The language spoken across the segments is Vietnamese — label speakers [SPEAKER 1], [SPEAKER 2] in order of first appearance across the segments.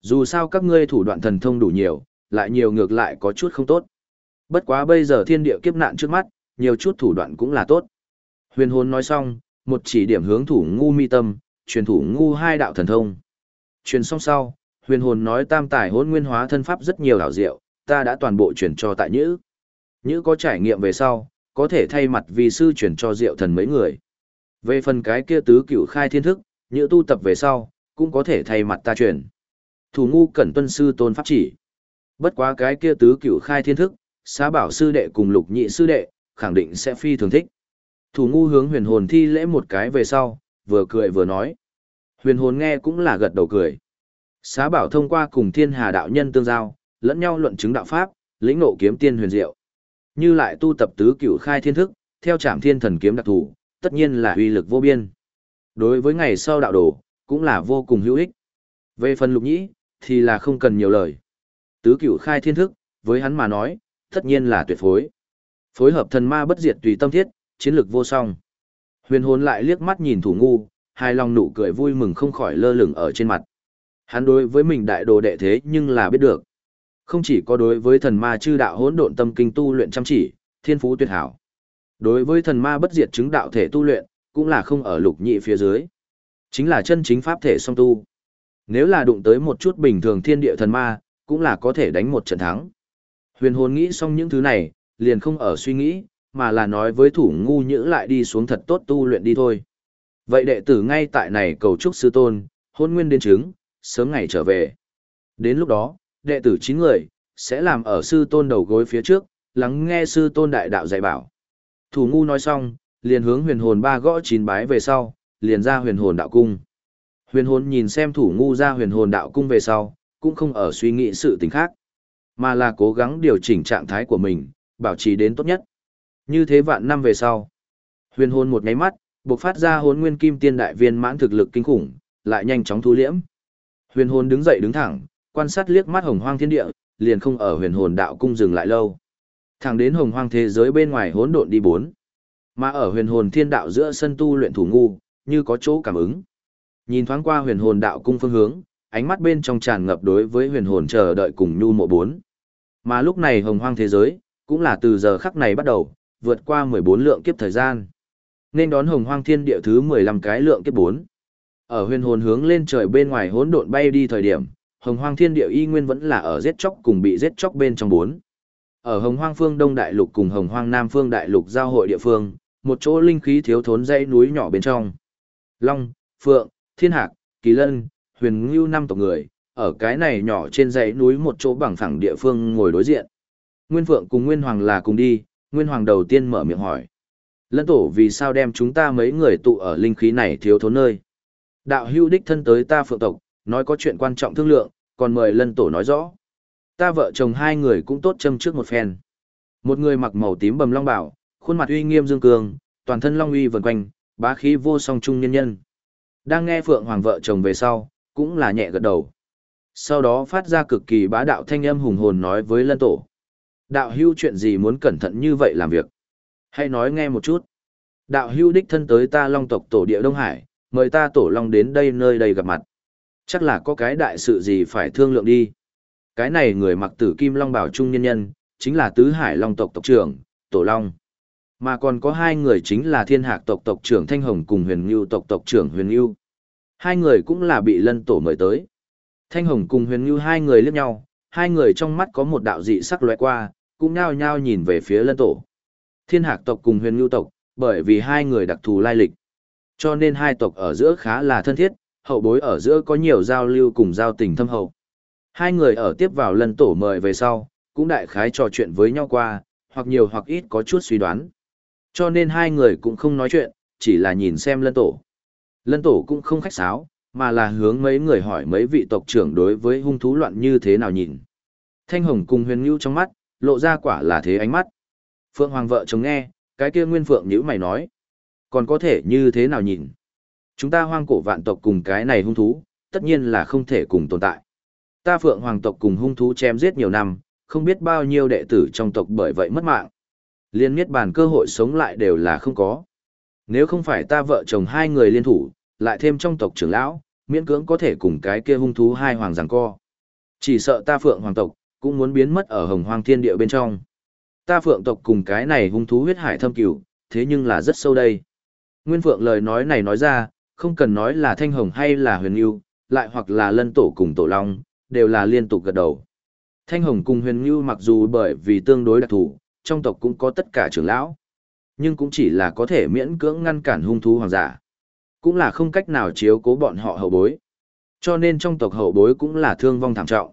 [SPEAKER 1] Dù sao các ngươi thủ đoạn thần thông đủ nhiều, lại nhiều ngược lại có chút không tốt. Bất quá bây giờ thiên địa kiếp nạn trước mắt, nhiều chút thủ đoạn cũng là tốt. Huyền hồn nói xong, một chỉ điểm hướng thủ ngu mi tâm, truyền thủ ngu hai đạo thần thông. Truyền xong sau, huyền hồn nói tam tài hôn nguyên hóa thân pháp rất nhiều đảo diệu, ta đã toàn bộ truyền cho tại nhữ. Nhữ có trải nghiệm về sau, có thể thay mặt vì sư truyền cho diệu thần mấy người. Về phần cái kia tứ cửu khai thiên thức, nhữ tu tập về sau, cũng có thể thay mặt ta truyền. Thủ ngu cẩn tuân sư tôn pháp chỉ. Bất quá cái kia tứ cửu khai thiên thức, xá bảo sư đệ cùng lục nhị sư đệ, khẳng định sẽ phi thường thích. Thủ ngu hướng huyền hồn thi lễ một cái về sau, vừa cười vừa nói. Huyền hồn nghe cũng là gật đầu cười. Xá bảo thông qua cùng thiên hà đạo nhân tương giao, lẫn nhau luận chứng đạo pháp, lĩnh ngộ kiếm tiên huyền diệu. Như lại tu tập tứ cửu khai thiên thức, theo trảm thiên thần kiếm đặc thù, tất nhiên là uy lực vô biên. Đối với ngày sau đạo đồ, cũng là vô cùng hữu ích. Về phần lục nhĩ, thì là không cần nhiều lời. Tứ cửu khai thiên thức, với hắn mà nói, tất nhiên là tuyệt phối. Phối hợp thần ma bất diệt tùy tâm thiết, chiến lược vô song. Huyền hồn lại liếc mắt nhìn thủ ngu, hai lòng nụ cười vui mừng không khỏi lơ lửng ở trên mặt. Hắn đối với mình đại đồ đệ thế nhưng là biết được. Không chỉ có đối với thần ma chư đạo hỗn độn tâm kinh tu luyện chăm chỉ, thiên phú tuyệt hảo. Đối với thần ma bất diệt chứng đạo thể tu luyện, cũng là không ở lục nhị phía dưới. Chính là chân chính pháp thể song tu. Nếu là đụng tới một chút bình thường thiên địa thần ma, cũng là có thể đánh một trận thắng. Huyền hồn nghĩ xong những thứ này, liền không ở suy nghĩ, mà là nói với thủ ngu nhữ lại đi xuống thật tốt tu luyện đi thôi. Vậy đệ tử ngay tại này cầu chúc sư tôn, hôn nguyên đến chứng, sớm ngày trở về. Đến lúc đó, đệ tử 9 người, sẽ làm ở sư tôn đầu gối phía trước, lắng nghe sư tôn đại đạo dạy bảo. Thủ ngu nói xong, liền hướng huyền hồn ba gõ chín bái về sau, liền ra huyền hồn đạo cung. Huyền hồn nhìn xem thủ ngu ra huyền hồn đạo cung về sau, cũng không ở suy nghĩ sự tình khác, mà là cố gắng điều chỉnh trạng thái của mình, bảo trì đến tốt nhất. Như thế vạn năm về sau, huyền hồn một nháy mắt, bộc phát ra hồn nguyên kim tiên đại viên mãn thực lực kinh khủng, lại nhanh chóng thu liễm. Huyền hồn đứng dậy đứng thẳng, quan sát liếc mắt hồng hoang thiên địa, liền không ở huyền hồn đạo cung dừng lại lâu. Thẳng đến hồng hoang thế giới bên ngoài hỗn độn đi bốn. Mà ở huyền hồn thiên đạo giữa sân tu luyện thủ ngu, như có chỗ cảm ứng. Nhìn thoáng qua huyền hồn đạo cung phương hướng, ánh mắt bên trong tràn ngập đối với huyền hồn chờ đợi cùng nhu mộ bốn. Mà lúc này hồng hoang thế giới, cũng là từ giờ khắc này bắt đầu, vượt qua 14 lượng kiếp thời gian. Nên đón hồng hoang thiên địa thứ 15 cái lượng kiếp 4. Ở huyền hồn hướng lên trời bên ngoài hỗn độn bay đi thời điểm, hồng hoang thiên địa y nguyên vẫn là ở giết chóc cùng bị giết chóc bên trong 4. Ở hồng hoang phương đông đại lục cùng hồng hoang nam phương đại lục giao hội địa phương, một chỗ linh khí thiếu thốn dãy núi nhỏ bên trong. Long, Phượng, Thiên Hạc, Kỳ Lân, Huyền Ngưu năm tộc người, ở cái này nhỏ trên dãy núi một chỗ bằng phẳng địa phương ngồi đối diện. Nguyên Phượng cùng Nguyên Hoàng là cùng đi, Nguyên Hoàng đầu tiên mở miệng hỏi. Lân tổ vì sao đem chúng ta mấy người tụ ở linh khí này thiếu thốn nơi? Đạo hưu đích thân tới ta phượng tộc, nói có chuyện quan trọng thương lượng, còn mời lân tổ nói rõ. Ta vợ chồng hai người cũng tốt châm trước một phen. Một người mặc màu tím bầm long bảo, khuôn mặt uy nghiêm dương cường, toàn thân long uy vần quanh, bá khí vô song trung nhân nhân. Đang nghe Phượng Hoàng vợ chồng về sau, cũng là nhẹ gật đầu. Sau đó phát ra cực kỳ bá đạo thanh âm hùng hồn nói với lân tổ. Đạo hưu chuyện gì muốn cẩn thận như vậy làm việc? Hay nói nghe một chút. Đạo hưu đích thân tới ta long tộc tổ địa Đông Hải, mời ta tổ long đến đây nơi đây gặp mặt. Chắc là có cái đại sự gì phải thương lượng đi. Cái này người mặc tử kim long bảo trung nhân nhân, chính là tứ hải long tộc tộc trưởng, tổ long. Mà còn có hai người chính là thiên hạc tộc tộc trưởng Thanh Hồng cùng huyền ngưu tộc tộc trưởng huyền ngưu. Hai người cũng là bị lân tổ mời tới. Thanh Hồng cùng huyền ngưu hai người liếc nhau, hai người trong mắt có một đạo dị sắc lóe qua, cũng nhao nhao nhìn về phía lân tổ. Thiên hạc tộc cùng huyền ngưu tộc, bởi vì hai người đặc thù lai lịch. Cho nên hai tộc ở giữa khá là thân thiết, hậu bối ở giữa có nhiều giao lưu cùng giao tình thâm hậu. Hai người ở tiếp vào lân tổ mời về sau, cũng đại khái trò chuyện với nhau qua, hoặc nhiều hoặc ít có chút suy đoán. Cho nên hai người cũng không nói chuyện, chỉ là nhìn xem lân tổ. Lân tổ cũng không khách sáo, mà là hướng mấy người hỏi mấy vị tộc trưởng đối với hung thú loạn như thế nào nhìn. Thanh Hồng cùng huyền ngưu trong mắt, lộ ra quả là thế ánh mắt. Phượng Hoàng vợ chồng nghe, cái kia Nguyên Phượng nhữ mày nói. Còn có thể như thế nào nhìn? Chúng ta hoang cổ vạn tộc cùng cái này hung thú, tất nhiên là không thể cùng tồn tại. Ta Phượng Hoàng tộc cùng hung thú chém giết nhiều năm, không biết bao nhiêu đệ tử trong tộc bởi vậy mất mạng. Liên miết bàn cơ hội sống lại đều là không có. Nếu không phải ta vợ chồng hai người liên thủ, lại thêm trong tộc trưởng lão, miễn cưỡng có thể cùng cái kia hung thú hai hoàng giằng co. Chỉ sợ ta phượng hoàng tộc, cũng muốn biến mất ở hồng hoang thiên địa bên trong. Ta phượng tộc cùng cái này hung thú huyết hải thâm cửu, thế nhưng là rất sâu đây. Nguyên phượng lời nói này nói ra, không cần nói là thanh hồng hay là huyền yêu, lại hoặc là lân tổ cùng tổ long, đều là liên tục gật đầu. Thanh hồng cùng huyền yêu mặc dù bởi vì tương đối đặc thù, trong tộc cũng có tất cả trưởng lão, nhưng cũng chỉ là có thể miễn cưỡng ngăn cản hung thú hoàng giả. Cũng là không cách nào chiếu cố bọn họ hậu bối. Cho nên trong tộc hậu bối cũng là thương vong thảm trọng.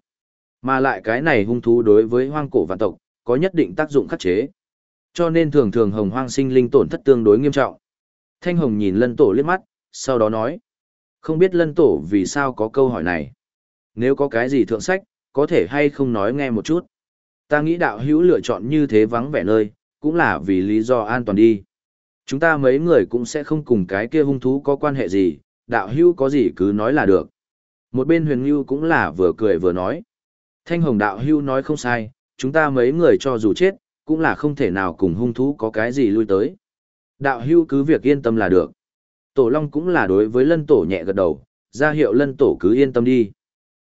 [SPEAKER 1] Mà lại cái này hung thú đối với hoang cổ vạn tộc, có nhất định tác dụng khắc chế. Cho nên thường thường hồng hoang sinh linh tổn thất tương đối nghiêm trọng. Thanh hồng nhìn lân tổ liếc mắt, sau đó nói. Không biết lân tổ vì sao có câu hỏi này. Nếu có cái gì thượng sách, có thể hay không nói nghe một chút. Ta nghĩ đạo hữu lựa chọn như thế vắng vẻ nơi, cũng là vì lý do an toàn đi. Chúng ta mấy người cũng sẽ không cùng cái kia hung thú có quan hệ gì, đạo hữu có gì cứ nói là được. Một bên huyền ngưu cũng là vừa cười vừa nói. Thanh hồng đạo hữu nói không sai, chúng ta mấy người cho dù chết, cũng là không thể nào cùng hung thú có cái gì lui tới. Đạo hữu cứ việc yên tâm là được. Tổ Long cũng là đối với lân tổ nhẹ gật đầu, ra hiệu lân tổ cứ yên tâm đi.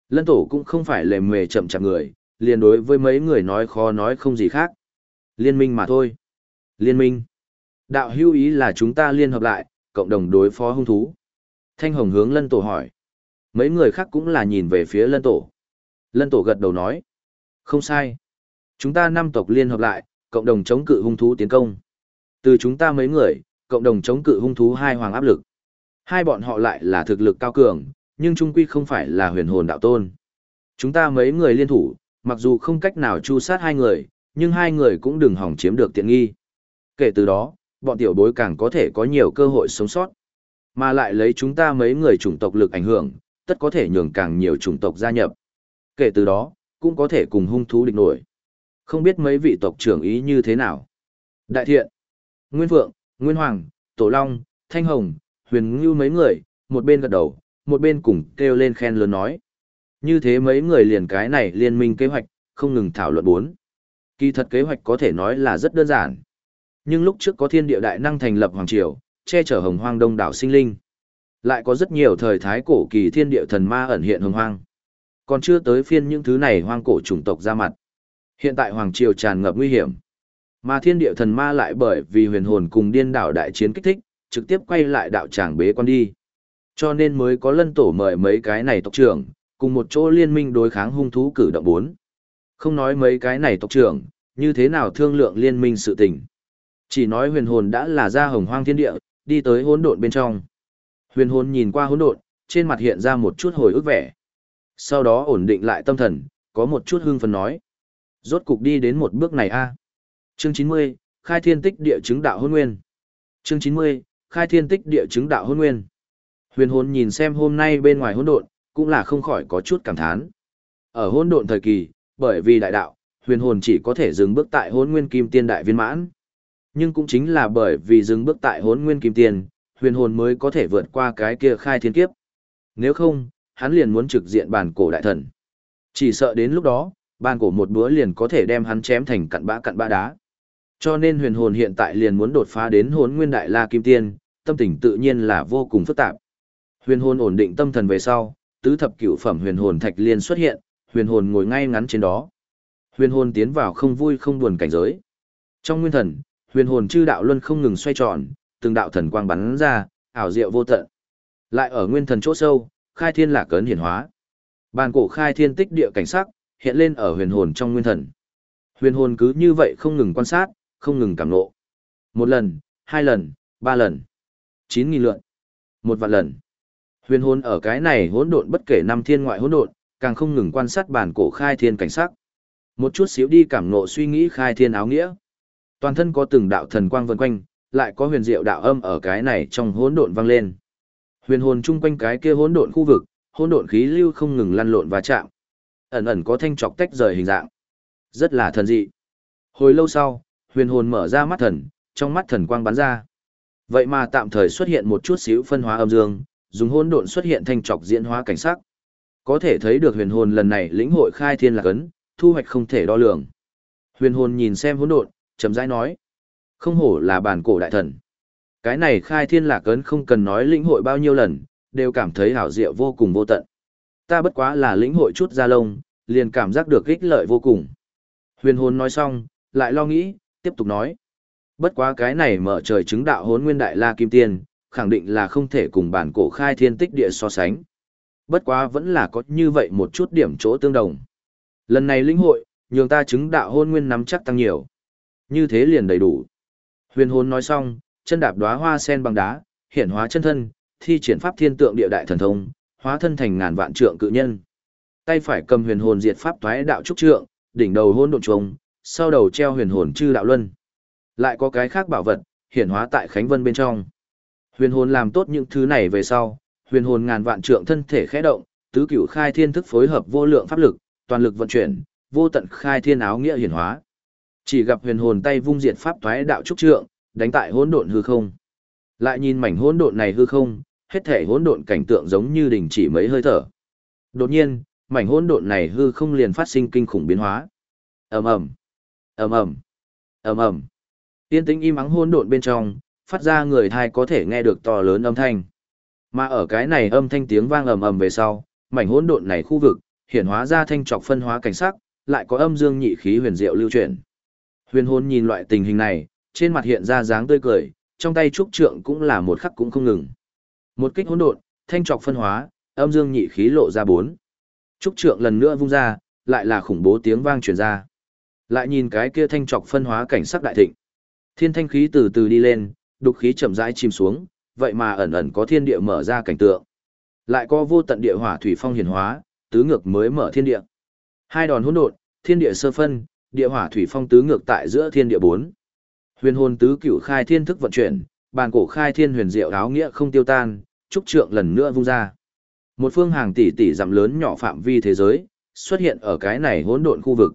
[SPEAKER 1] Lân tổ cũng không phải lề mề chậm chạp người, liền đối với mấy người nói khó nói không gì khác. Liên minh mà thôi. Liên minh. Đạo hưu ý là chúng ta liên hợp lại, cộng đồng đối phó hung thú. Thanh Hồng hướng lân tổ hỏi. Mấy người khác cũng là nhìn về phía lân tổ. Lân tổ gật đầu nói. Không sai. Chúng ta năm tộc liên hợp lại, cộng đồng chống cự hung thú tiến công. Từ chúng ta mấy người, cộng đồng chống cự hung thú hai hoàng áp lực. Hai bọn họ lại là thực lực cao cường, nhưng trung quy không phải là huyền hồn đạo tôn. Chúng ta mấy người liên thủ, mặc dù không cách nào chu sát hai người, nhưng hai người cũng đừng hỏng chiếm được tiện nghi. Kể từ đó, bọn tiểu bối càng có thể có nhiều cơ hội sống sót. Mà lại lấy chúng ta mấy người chủng tộc lực ảnh hưởng, tất có thể nhường càng nhiều chủng tộc gia nhập. Kể từ đó, cũng có thể cùng hung thú địch nổi. Không biết mấy vị tộc trưởng ý như thế nào. Đại thiện, Nguyên Phượng, Nguyên Hoàng, Tổ Long, Thanh Hồng, Huyền Ngưu mấy người, một bên gật đầu, một bên cùng kêu lên khen lớn nói. Như thế mấy người liền cái này liên minh kế hoạch, không ngừng thảo luận bốn. Kỳ thật kế hoạch có thể nói là rất đơn giản. Nhưng lúc trước có thiên địa đại năng thành lập Hoàng Triều, che chở hồng hoang đông đảo sinh linh. Lại có rất nhiều thời thái cổ kỳ thiên địa thần ma ẩn hiện hồng hoang. Còn chưa tới phiên những thứ này hoang cổ chủng tộc ra mặt. Hiện tại Hoàng Triều tràn ngập nguy hiểm. Mà thiên địa thần ma lại bởi vì huyền hồn cùng điên đảo đại chiến kích thích, trực tiếp quay lại đạo tràng bế quan đi. Cho nên mới có lân tổ mời mấy cái này tộc trưởng, cùng một chỗ liên minh đối kháng hung thú cử động bốn. Không nói mấy cái này tộc trưởng, như thế nào thương lượng liên minh sự tình. Chỉ nói huyền hồn đã là ra hồng hoang thiên địa, đi tới hỗn độn bên trong. Huyền hồn nhìn qua hỗn độn, trên mặt hiện ra một chút hồi ức vẻ. Sau đó ổn định lại tâm thần, có một chút hưng phấn nói. Rốt cục đi đến một bước này a. Chương 90, khai thiên tích địa chứng đạo hôn nguyên. Chương 90, khai thiên tích địa chứng đạo hôn nguyên. Huyền hồn nhìn xem hôm nay bên ngoài hỗn độn, cũng là không khỏi có chút cảm thán. Ở hỗn độn thời kỳ, bởi vì đại đạo, huyền hồn chỉ có thể dừng bước tại hỗn nguyên kim tiên đại viên mãn. Nhưng cũng chính là bởi vì dừng bước tại hỗn nguyên kim Tiền, huyền hồn mới có thể vượt qua cái kia khai thiên kiếp. Nếu không, hắn liền muốn trực diện bản cổ đại thần. Chỉ sợ đến lúc đó, bản cổ một búa liền có thể đem hắn chém thành cặn bã cặn bã đá. Cho nên huyền hồn hiện tại liền muốn đột phá đến hốn nguyên đại la kim tiên, tâm tình tự nhiên là vô cùng phức tạp. Huyền hồn ổn định tâm thần về sau, tứ thập cửu phẩm huyền hồn thạch liên xuất hiện, huyền hồn ngồi ngay ngắn trên đó. Huyền hồn tiến vào không vui không buồn cảnh giới. Trong nguyên thần, huyền hồn chư đạo luân không ngừng xoay tròn, từng đạo thần quang bắn ra, ảo diệu vô tận. Lại ở nguyên thần chỗ sâu, khai thiên lạc cấn hiển hóa. Bàn cổ khai thiên tích địa cảnh sắc, hiện lên ở huyền hồn trong nguyên thần. Huyền hồn cứ như vậy không ngừng quan sát, không ngừng cảm ngộ. Một lần, hai lần, ba lần, chín nghìn lượn, một vạn lần. Huyền hồn ở cái này hỗn độn bất kể năm thiên ngoại hỗn độn, càng không ngừng quan sát bản cổ khai thiên cảnh sắc. Một chút xíu đi cảm ngộ suy nghĩ khai thiên áo nghĩa. Toàn thân có từng đạo thần quang vần quanh, lại có huyền diệu đạo âm ở cái này trong hỗn độn vang lên. Huyền hồn chung quanh cái kia hỗn độn khu vực, hỗn độn khí lưu không ngừng lăn lộn và chạm. Ẩn ẩn có thanh chọc tách rời hình dạng. Rất là thần dị. Hồi lâu sau, huyền hồn mở ra mắt thần, trong mắt thần quang bắn ra. Vậy mà tạm thời xuất hiện một chút xíu phân hóa âm dương, dùng hỗn độn xuất hiện thanh trọc diễn hóa cảnh sắc. Có thể thấy được huyền hồn lần này lĩnh hội khai thiên lạc ấn, thu hoạch không thể đo lường. Huyền hồn nhìn xem hỗn độn, chậm rãi nói: "Không hổ là bản cổ đại thần. Cái này khai thiên lạc ấn không cần nói lĩnh hội bao nhiêu lần, đều cảm thấy hảo diệu vô cùng vô tận. Ta bất quá là lĩnh hội chút ra lông, liền cảm giác được ích lợi vô cùng. Huyền hồn nói xong, lại lo nghĩ, tiếp tục nói. Bất quá cái này mở trời chứng đạo hốn nguyên đại la kim tiên, khẳng định là không thể cùng bản cổ khai thiên tích địa so sánh. Bất quá vẫn là có như vậy một chút điểm chỗ tương đồng. Lần này linh hội, nhường ta chứng đạo hôn nguyên nắm chắc tăng nhiều. Như thế liền đầy đủ. Huyền hồn nói xong, chân đạp đóa hoa sen bằng đá, hiển hóa chân thân, thi triển pháp thiên tượng địa đại thần thông, hóa thân thành ngàn vạn trượng cự nhân. Tay phải cầm huyền hồn diệt pháp toái đạo trúc trượng, đỉnh đầu hôn độn trùng, sau đầu treo huyền hồn chư đạo luân. Lại có cái khác bảo vật, hiển hóa tại Khánh Vân bên trong. Huyền hồn làm tốt những thứ này về sau, huyền hồn ngàn vạn trượng thân thể khẽ động, tứ cửu khai thiên thức phối hợp vô lượng pháp lực, toàn lực vận chuyển, vô tận khai thiên áo nghĩa hiển hóa. Chỉ gặp huyền hồn tay vung diệt pháp thoái đạo trúc trượng, đánh tại hỗn độn hư không. Lại nhìn mảnh hỗn độn này hư không, hết thể hỗn độn cảnh tượng giống như đình chỉ mấy hơi thở. Đột nhiên, mảnh hỗn độn này hư không liền phát sinh kinh khủng biến hóa. Ầm ầm, ầm ầm, ầm ầm. Tiên tĩnh im ắng hỗn độn bên trong, phát ra người thai có thể nghe được to lớn âm thanh. Mà ở cái này âm thanh tiếng vang ầm ầm về sau, mảnh hỗn độn này khu vực, hiển hóa ra thanh trọc phân hóa cảnh sắc, lại có âm dương nhị khí huyền diệu lưu chuyển. Huyền hồn nhìn loại tình hình này, trên mặt hiện ra dáng tươi cười, trong tay trúc trượng cũng là một khắc cũng không ngừng. Một kích hỗn độn, thanh trọc phân hóa, âm dương nhị khí lộ ra bốn. Trúc trượng lần nữa vung ra, lại là khủng bố tiếng vang truyền ra. Lại nhìn cái kia thanh trọc phân hóa cảnh sắc đại thịnh. Thiên thanh khí từ từ đi lên, đục khí chậm rãi chìm xuống, vậy mà ẩn ẩn có thiên địa mở ra cảnh tượng. Lại có vô tận địa hỏa thủy phong hiển hóa, tứ ngược mới mở thiên địa. Hai đòn hỗn độn, thiên địa sơ phân, địa hỏa thủy phong tứ ngược tại giữa thiên địa bốn. Huyền hồn tứ cửu khai thiên thức vận chuyển, bàn cổ khai thiên huyền diệu áo nghĩa không tiêu tan, trúc trượng lần nữa vung ra. Một phương hàng tỷ tỷ dặm lớn nhỏ phạm vi thế giới, xuất hiện ở cái này hỗn độn khu vực.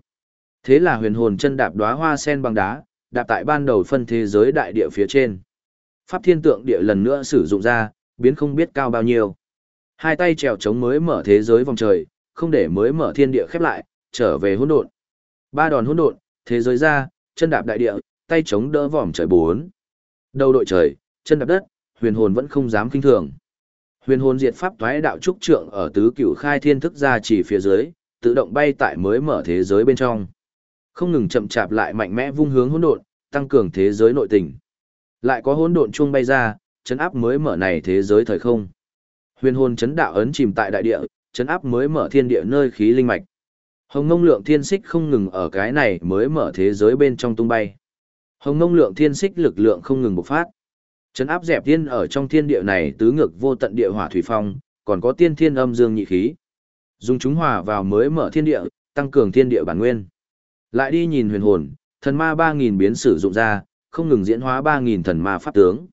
[SPEAKER 1] Thế là huyền hồn chân đạp đóa hoa sen bằng đá, đạp tại ban đầu phân thế giới đại địa phía trên. Pháp thiên tượng địa lần nữa sử dụng ra, biến không biết cao bao nhiêu. Hai tay trèo chống mới mở thế giới vòng trời, không để mới mở thiên địa khép lại, trở về hỗn độn. Ba đòn hỗn độn, thế giới ra, chân đạp đại địa, tay chống đỡ vòm trời bốn. Đầu đội trời, chân đạp đất, huyền hồn vẫn không dám kinh thường. Huyền hồn diệt pháp thoái đạo trúc trượng ở tứ cửu khai thiên thức ra chỉ phía dưới, tự động bay tại mới mở thế giới bên trong. Không ngừng chậm chạp lại mạnh mẽ vung hướng hỗn độn, tăng cường thế giới nội tình. Lại có hỗn độn chuông bay ra, chấn áp mới mở này thế giới thời không. Huyền hồn chấn đạo ấn chìm tại đại địa, chấn áp mới mở thiên địa nơi khí linh mạch. Hồng ngông lượng thiên xích không ngừng ở cái này mới mở thế giới bên trong tung bay. Hồng ngông lượng thiên xích lực lượng không ngừng bộc phát. Chấn áp dẹp thiên ở trong thiên địa này tứ ngược vô tận địa hỏa thủy phong, còn có tiên thiên âm dương nhị khí. Dùng chúng hòa vào mới mở thiên địa, tăng cường thiên địa bản nguyên. Lại đi nhìn huyền hồn, thần ma 3000 biến sử dụng ra, không ngừng diễn hóa 3000 thần ma pháp tướng.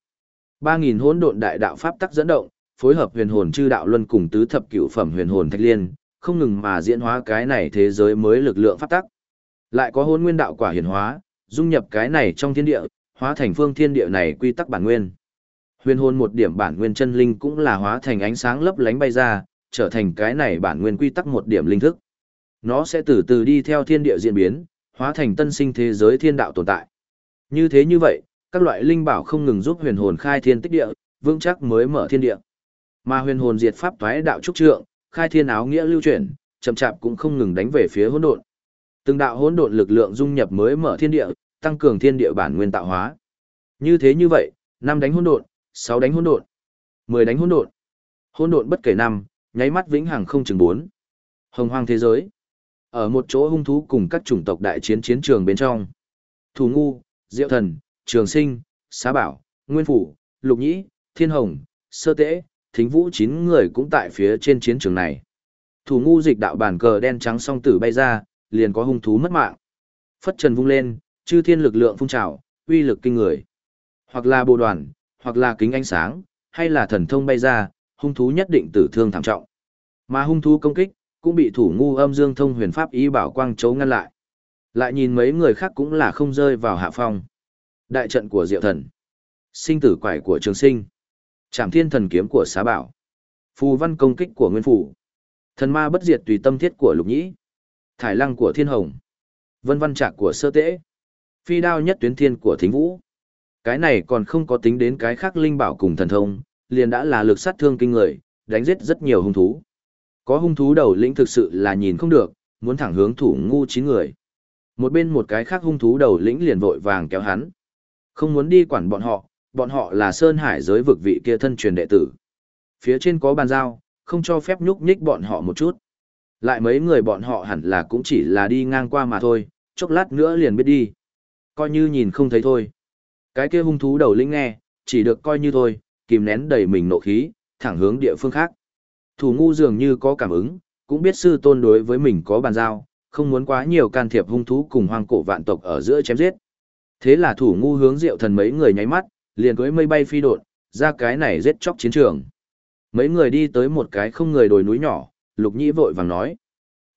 [SPEAKER 1] 3000 hỗn độn đại đạo pháp tắc dẫn động, phối hợp huyền hồn chư đạo luân cùng tứ thập cửu phẩm huyền hồn thạch liên, không ngừng mà diễn hóa cái này thế giới mới lực lượng pháp tắc. Lại có hôn nguyên đạo quả hiển hóa, dung nhập cái này trong thiên địa, hóa thành phương thiên địa này quy tắc bản nguyên. Huyền hồn một điểm bản nguyên chân linh cũng là hóa thành ánh sáng lấp lánh bay ra, trở thành cái này bản nguyên quy tắc một điểm linh thức. Nó sẽ từ từ đi theo thiên địa diễn biến, hóa thành tân sinh thế giới thiên đạo tồn tại. Như thế như vậy, các loại linh bảo không ngừng giúp huyền hồn khai thiên tích địa, vững chắc mới mở thiên địa. Mà huyền hồn diệt pháp toái đạo trúc trượng, khai thiên áo nghĩa lưu chuyển, chậm chạp cũng không ngừng đánh về phía hỗn độn. Từng đạo hỗn độn lực lượng dung nhập mới mở thiên địa, tăng cường thiên địa bản nguyên tạo hóa. Như thế như vậy, năm đánh hỗn độn, sáu đánh hỗn độn, mười đánh hỗn độn. Hỗn độn bất kể năm, nháy mắt vĩnh hằng không chừng bốn. Hồng hoang thế giới. Ở một chỗ hung thú cùng các chủng tộc đại chiến chiến trường bên trong. Thủ ngu, Diệu Thần, Trường Sinh, Xá Bảo, Nguyên Phủ, Lục Nhĩ, Thiên Hồng, Sơ Tế, Thính Vũ chín người cũng tại phía trên chiến trường này. Thủ ngu dịch đạo bản cờ đen trắng song tử bay ra, liền có hung thú mất mạng. Phất trần vung lên, chư thiên lực lượng phun trào, uy lực kinh người. Hoặc là bộ đoàn, hoặc là kính ánh sáng, hay là thần thông bay ra, hung thú nhất định tử thương thảm trọng. Mà hung thú công kích, cũng bị thủ ngu âm dương thông huyền pháp ý bảo quang chấu ngăn lại. Lại nhìn mấy người khác cũng là không rơi vào hạ phong. Đại trận của diệu thần. Sinh tử quải của trường sinh. Trảm thiên thần kiếm của xá bảo. Phù văn công kích của nguyên phủ. Thần ma bất diệt tùy tâm thiết của lục nhĩ. Thải lăng của thiên hồng. Vân văn trạc của sơ tễ. Phi đao nhất tuyến thiên của thính vũ. Cái này còn không có tính đến cái khác linh bảo cùng thần thông, liền đã là lực sát thương kinh người, đánh giết rất nhiều hung thú. Có hung thú đầu lĩnh thực sự là nhìn không được, muốn thẳng hướng thủ ngu chín người. Một bên một cái khác hung thú đầu lĩnh liền vội vàng kéo hắn. Không muốn đi quản bọn họ, bọn họ là Sơn Hải giới vực vị kia thân truyền đệ tử. Phía trên có bàn giao, không cho phép nhúc nhích bọn họ một chút. Lại mấy người bọn họ hẳn là cũng chỉ là đi ngang qua mà thôi, chốc lát nữa liền biết đi. Coi như nhìn không thấy thôi. Cái kia hung thú đầu lĩnh nghe, chỉ được coi như thôi, kìm nén đầy mình nộ khí, thẳng hướng địa phương khác. Thủ ngu dường như có cảm ứng, cũng biết sư tôn đối với mình có bàn giao, không muốn quá nhiều can thiệp hung thú cùng hoang cổ vạn tộc ở giữa chém giết. Thế là thủ ngu hướng diệu thần mấy người nháy mắt, liền cưới mây bay phi đột ra cái này giết chóc chiến trường. Mấy người đi tới một cái không người đồi núi nhỏ, lục nhĩ vội vàng nói.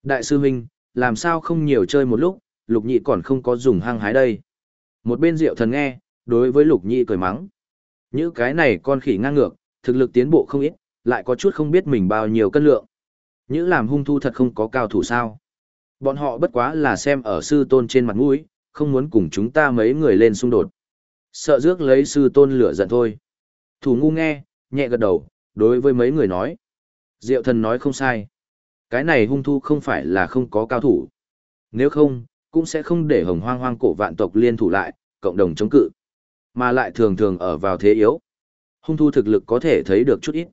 [SPEAKER 1] Đại sư huynh, làm sao không nhiều chơi một lúc, lục nhị còn không có dùng hang hái đây. Một bên diệu thần nghe, đối với lục nhị cười mắng. Những cái này con khỉ ngang ngược, thực lực tiến bộ không ít, lại có chút không biết mình bao nhiêu cân lượng. Những làm hung thu thật không có cao thủ sao. Bọn họ bất quá là xem ở sư tôn trên mặt mũi, không muốn cùng chúng ta mấy người lên xung đột. Sợ rước lấy sư tôn lửa giận thôi. Thủ ngu nghe, nhẹ gật đầu, đối với mấy người nói. Diệu thần nói không sai. Cái này hung thu không phải là không có cao thủ. Nếu không, cũng sẽ không để hồng hoang hoang cổ vạn tộc liên thủ lại, cộng đồng chống cự. Mà lại thường thường ở vào thế yếu. Hung thu thực lực có thể thấy được chút ít.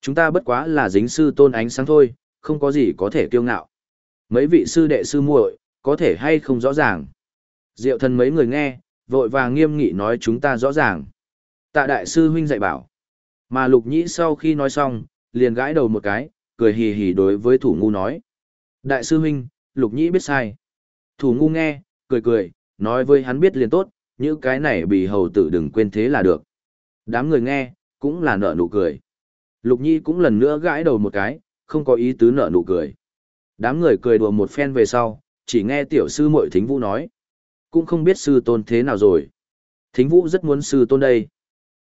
[SPEAKER 1] Chúng ta bất quá là dính sư tôn ánh sáng thôi, không có gì có thể kiêu ngạo. Mấy vị sư đệ sư muội, có thể hay không rõ ràng. Diệu thần mấy người nghe, vội vàng nghiêm nghị nói chúng ta rõ ràng. Tạ đại sư huynh dạy bảo. Mà lục nhĩ sau khi nói xong, liền gãi đầu một cái, cười hì hì đối với thủ ngu nói. Đại sư huynh, lục nhĩ biết sai. Thủ ngu nghe, cười cười, nói với hắn biết liền tốt, những cái này bị hầu tử đừng quên thế là được. Đám người nghe, cũng là nở nụ cười. Lục nhĩ cũng lần nữa gãi đầu một cái, không có ý tứ nở nụ cười. Đám người cười đùa một phen về sau, chỉ nghe tiểu sư muội thính vũ nói. Cũng không biết sư tôn thế nào rồi. Thính vũ rất muốn sư tôn đây.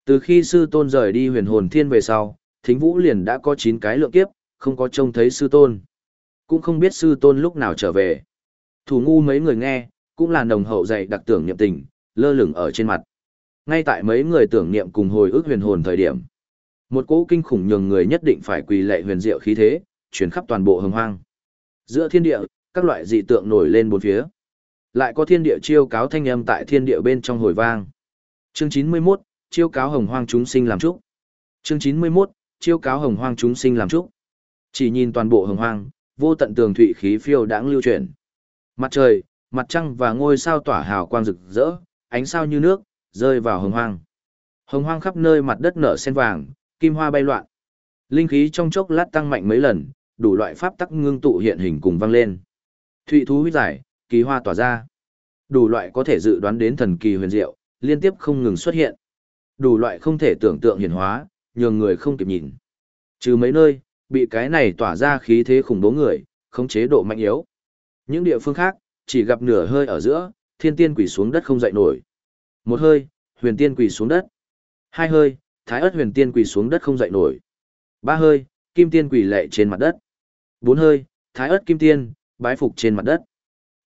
[SPEAKER 1] Từ khi sư tôn rời đi huyền hồn thiên về sau, thính vũ liền đã có 9 cái lượng kiếp, không có trông thấy sư tôn. Cũng không biết sư tôn lúc nào trở về. Thủ ngu mấy người nghe, cũng là nồng hậu dày đặc tưởng niệm tình, lơ lửng ở trên mặt. Ngay tại mấy người tưởng niệm cùng hồi ức huyền hồn thời điểm. Một cỗ kinh khủng nhường người nhất định phải quỳ lệ huyền diệu khí thế, chuyển khắp toàn bộ hồng hoang. Giữa thiên địa, các loại dị tượng nổi lên bốn phía. Lại có thiên địa chiêu cáo thanh âm tại thiên địa bên trong hồi vang. Chương 91, chiêu cáo hồng hoang chúng sinh làm chúc. Chương 91, chiêu cáo hồng hoang chúng sinh làm chúc. Chỉ nhìn toàn bộ hồng hoang, vô tận tường thụy khí phiêu đãng lưu chuyển. Mặt trời, mặt trăng và ngôi sao tỏa hào quang rực rỡ, ánh sao như nước, rơi vào hồng hoang. Hồng hoang khắp nơi mặt đất nở sen vàng, kim hoa bay loạn. Linh khí trong chốc lát tăng mạnh mấy lần, đủ loại pháp tắc ngưng tụ hiện hình cùng vang lên. Thụy thú huyết giải, kỳ hoa tỏa ra. Đủ loại có thể dự đoán đến thần kỳ huyền diệu, liên tiếp không ngừng xuất hiện. Đủ loại không thể tưởng tượng hiển hóa, nhường người không kịp nhìn. Trừ mấy nơi, bị cái này tỏa ra khí thế khủng bố người, không chế độ mạnh yếu. Những địa phương khác, chỉ gặp nửa hơi ở giữa, thiên tiên quỷ xuống đất không dậy nổi. Một hơi, huyền tiên quỷ xuống đất. Hai hơi, thái ớt huyền tiên quỷ xuống đất không dậy nổi. Ba hơi, kim tiên quỷ lệ trên mặt đất. Bốn hơi, thái ớt kim tiên, bái phục trên mặt đất.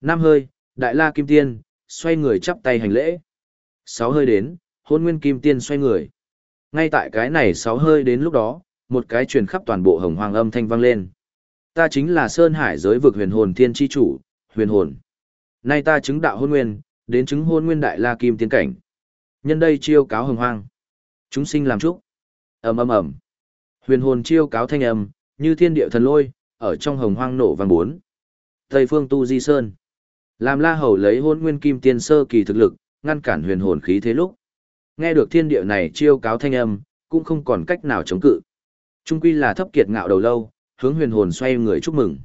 [SPEAKER 1] Năm hơi, đại la kim tiên, xoay người chắp tay hành lễ. Sáu hơi đến, hôn nguyên kim tiên xoay người. Ngay tại cái này sáu hơi đến lúc đó, một cái truyền khắp toàn bộ hồng hoàng âm thanh vang lên. Ta chính là Sơn Hải giới vực huyền hồn thiên chi chủ, huyền hồn. Nay ta chứng đạo hôn nguyên, đến chứng hôn nguyên đại la kim tiên cảnh. Nhân đây chiêu cáo hồng hoang. Chúng sinh làm chúc. ầm ầm ầm. Huyền hồn chiêu cáo thanh âm, như thiên địa thần lôi, ở trong hồng hoang nổ vang bốn. Tây phương tu di sơn. Làm la hầu lấy hôn nguyên kim tiên sơ kỳ thực lực, ngăn cản huyền hồn khí thế lúc. Nghe được thiên địa này chiêu cáo thanh âm, cũng không còn cách nào chống cự. Trung quy là thấp kiệt ngạo đầu lâu, hướng huyền hồn xoay người chúc mừng.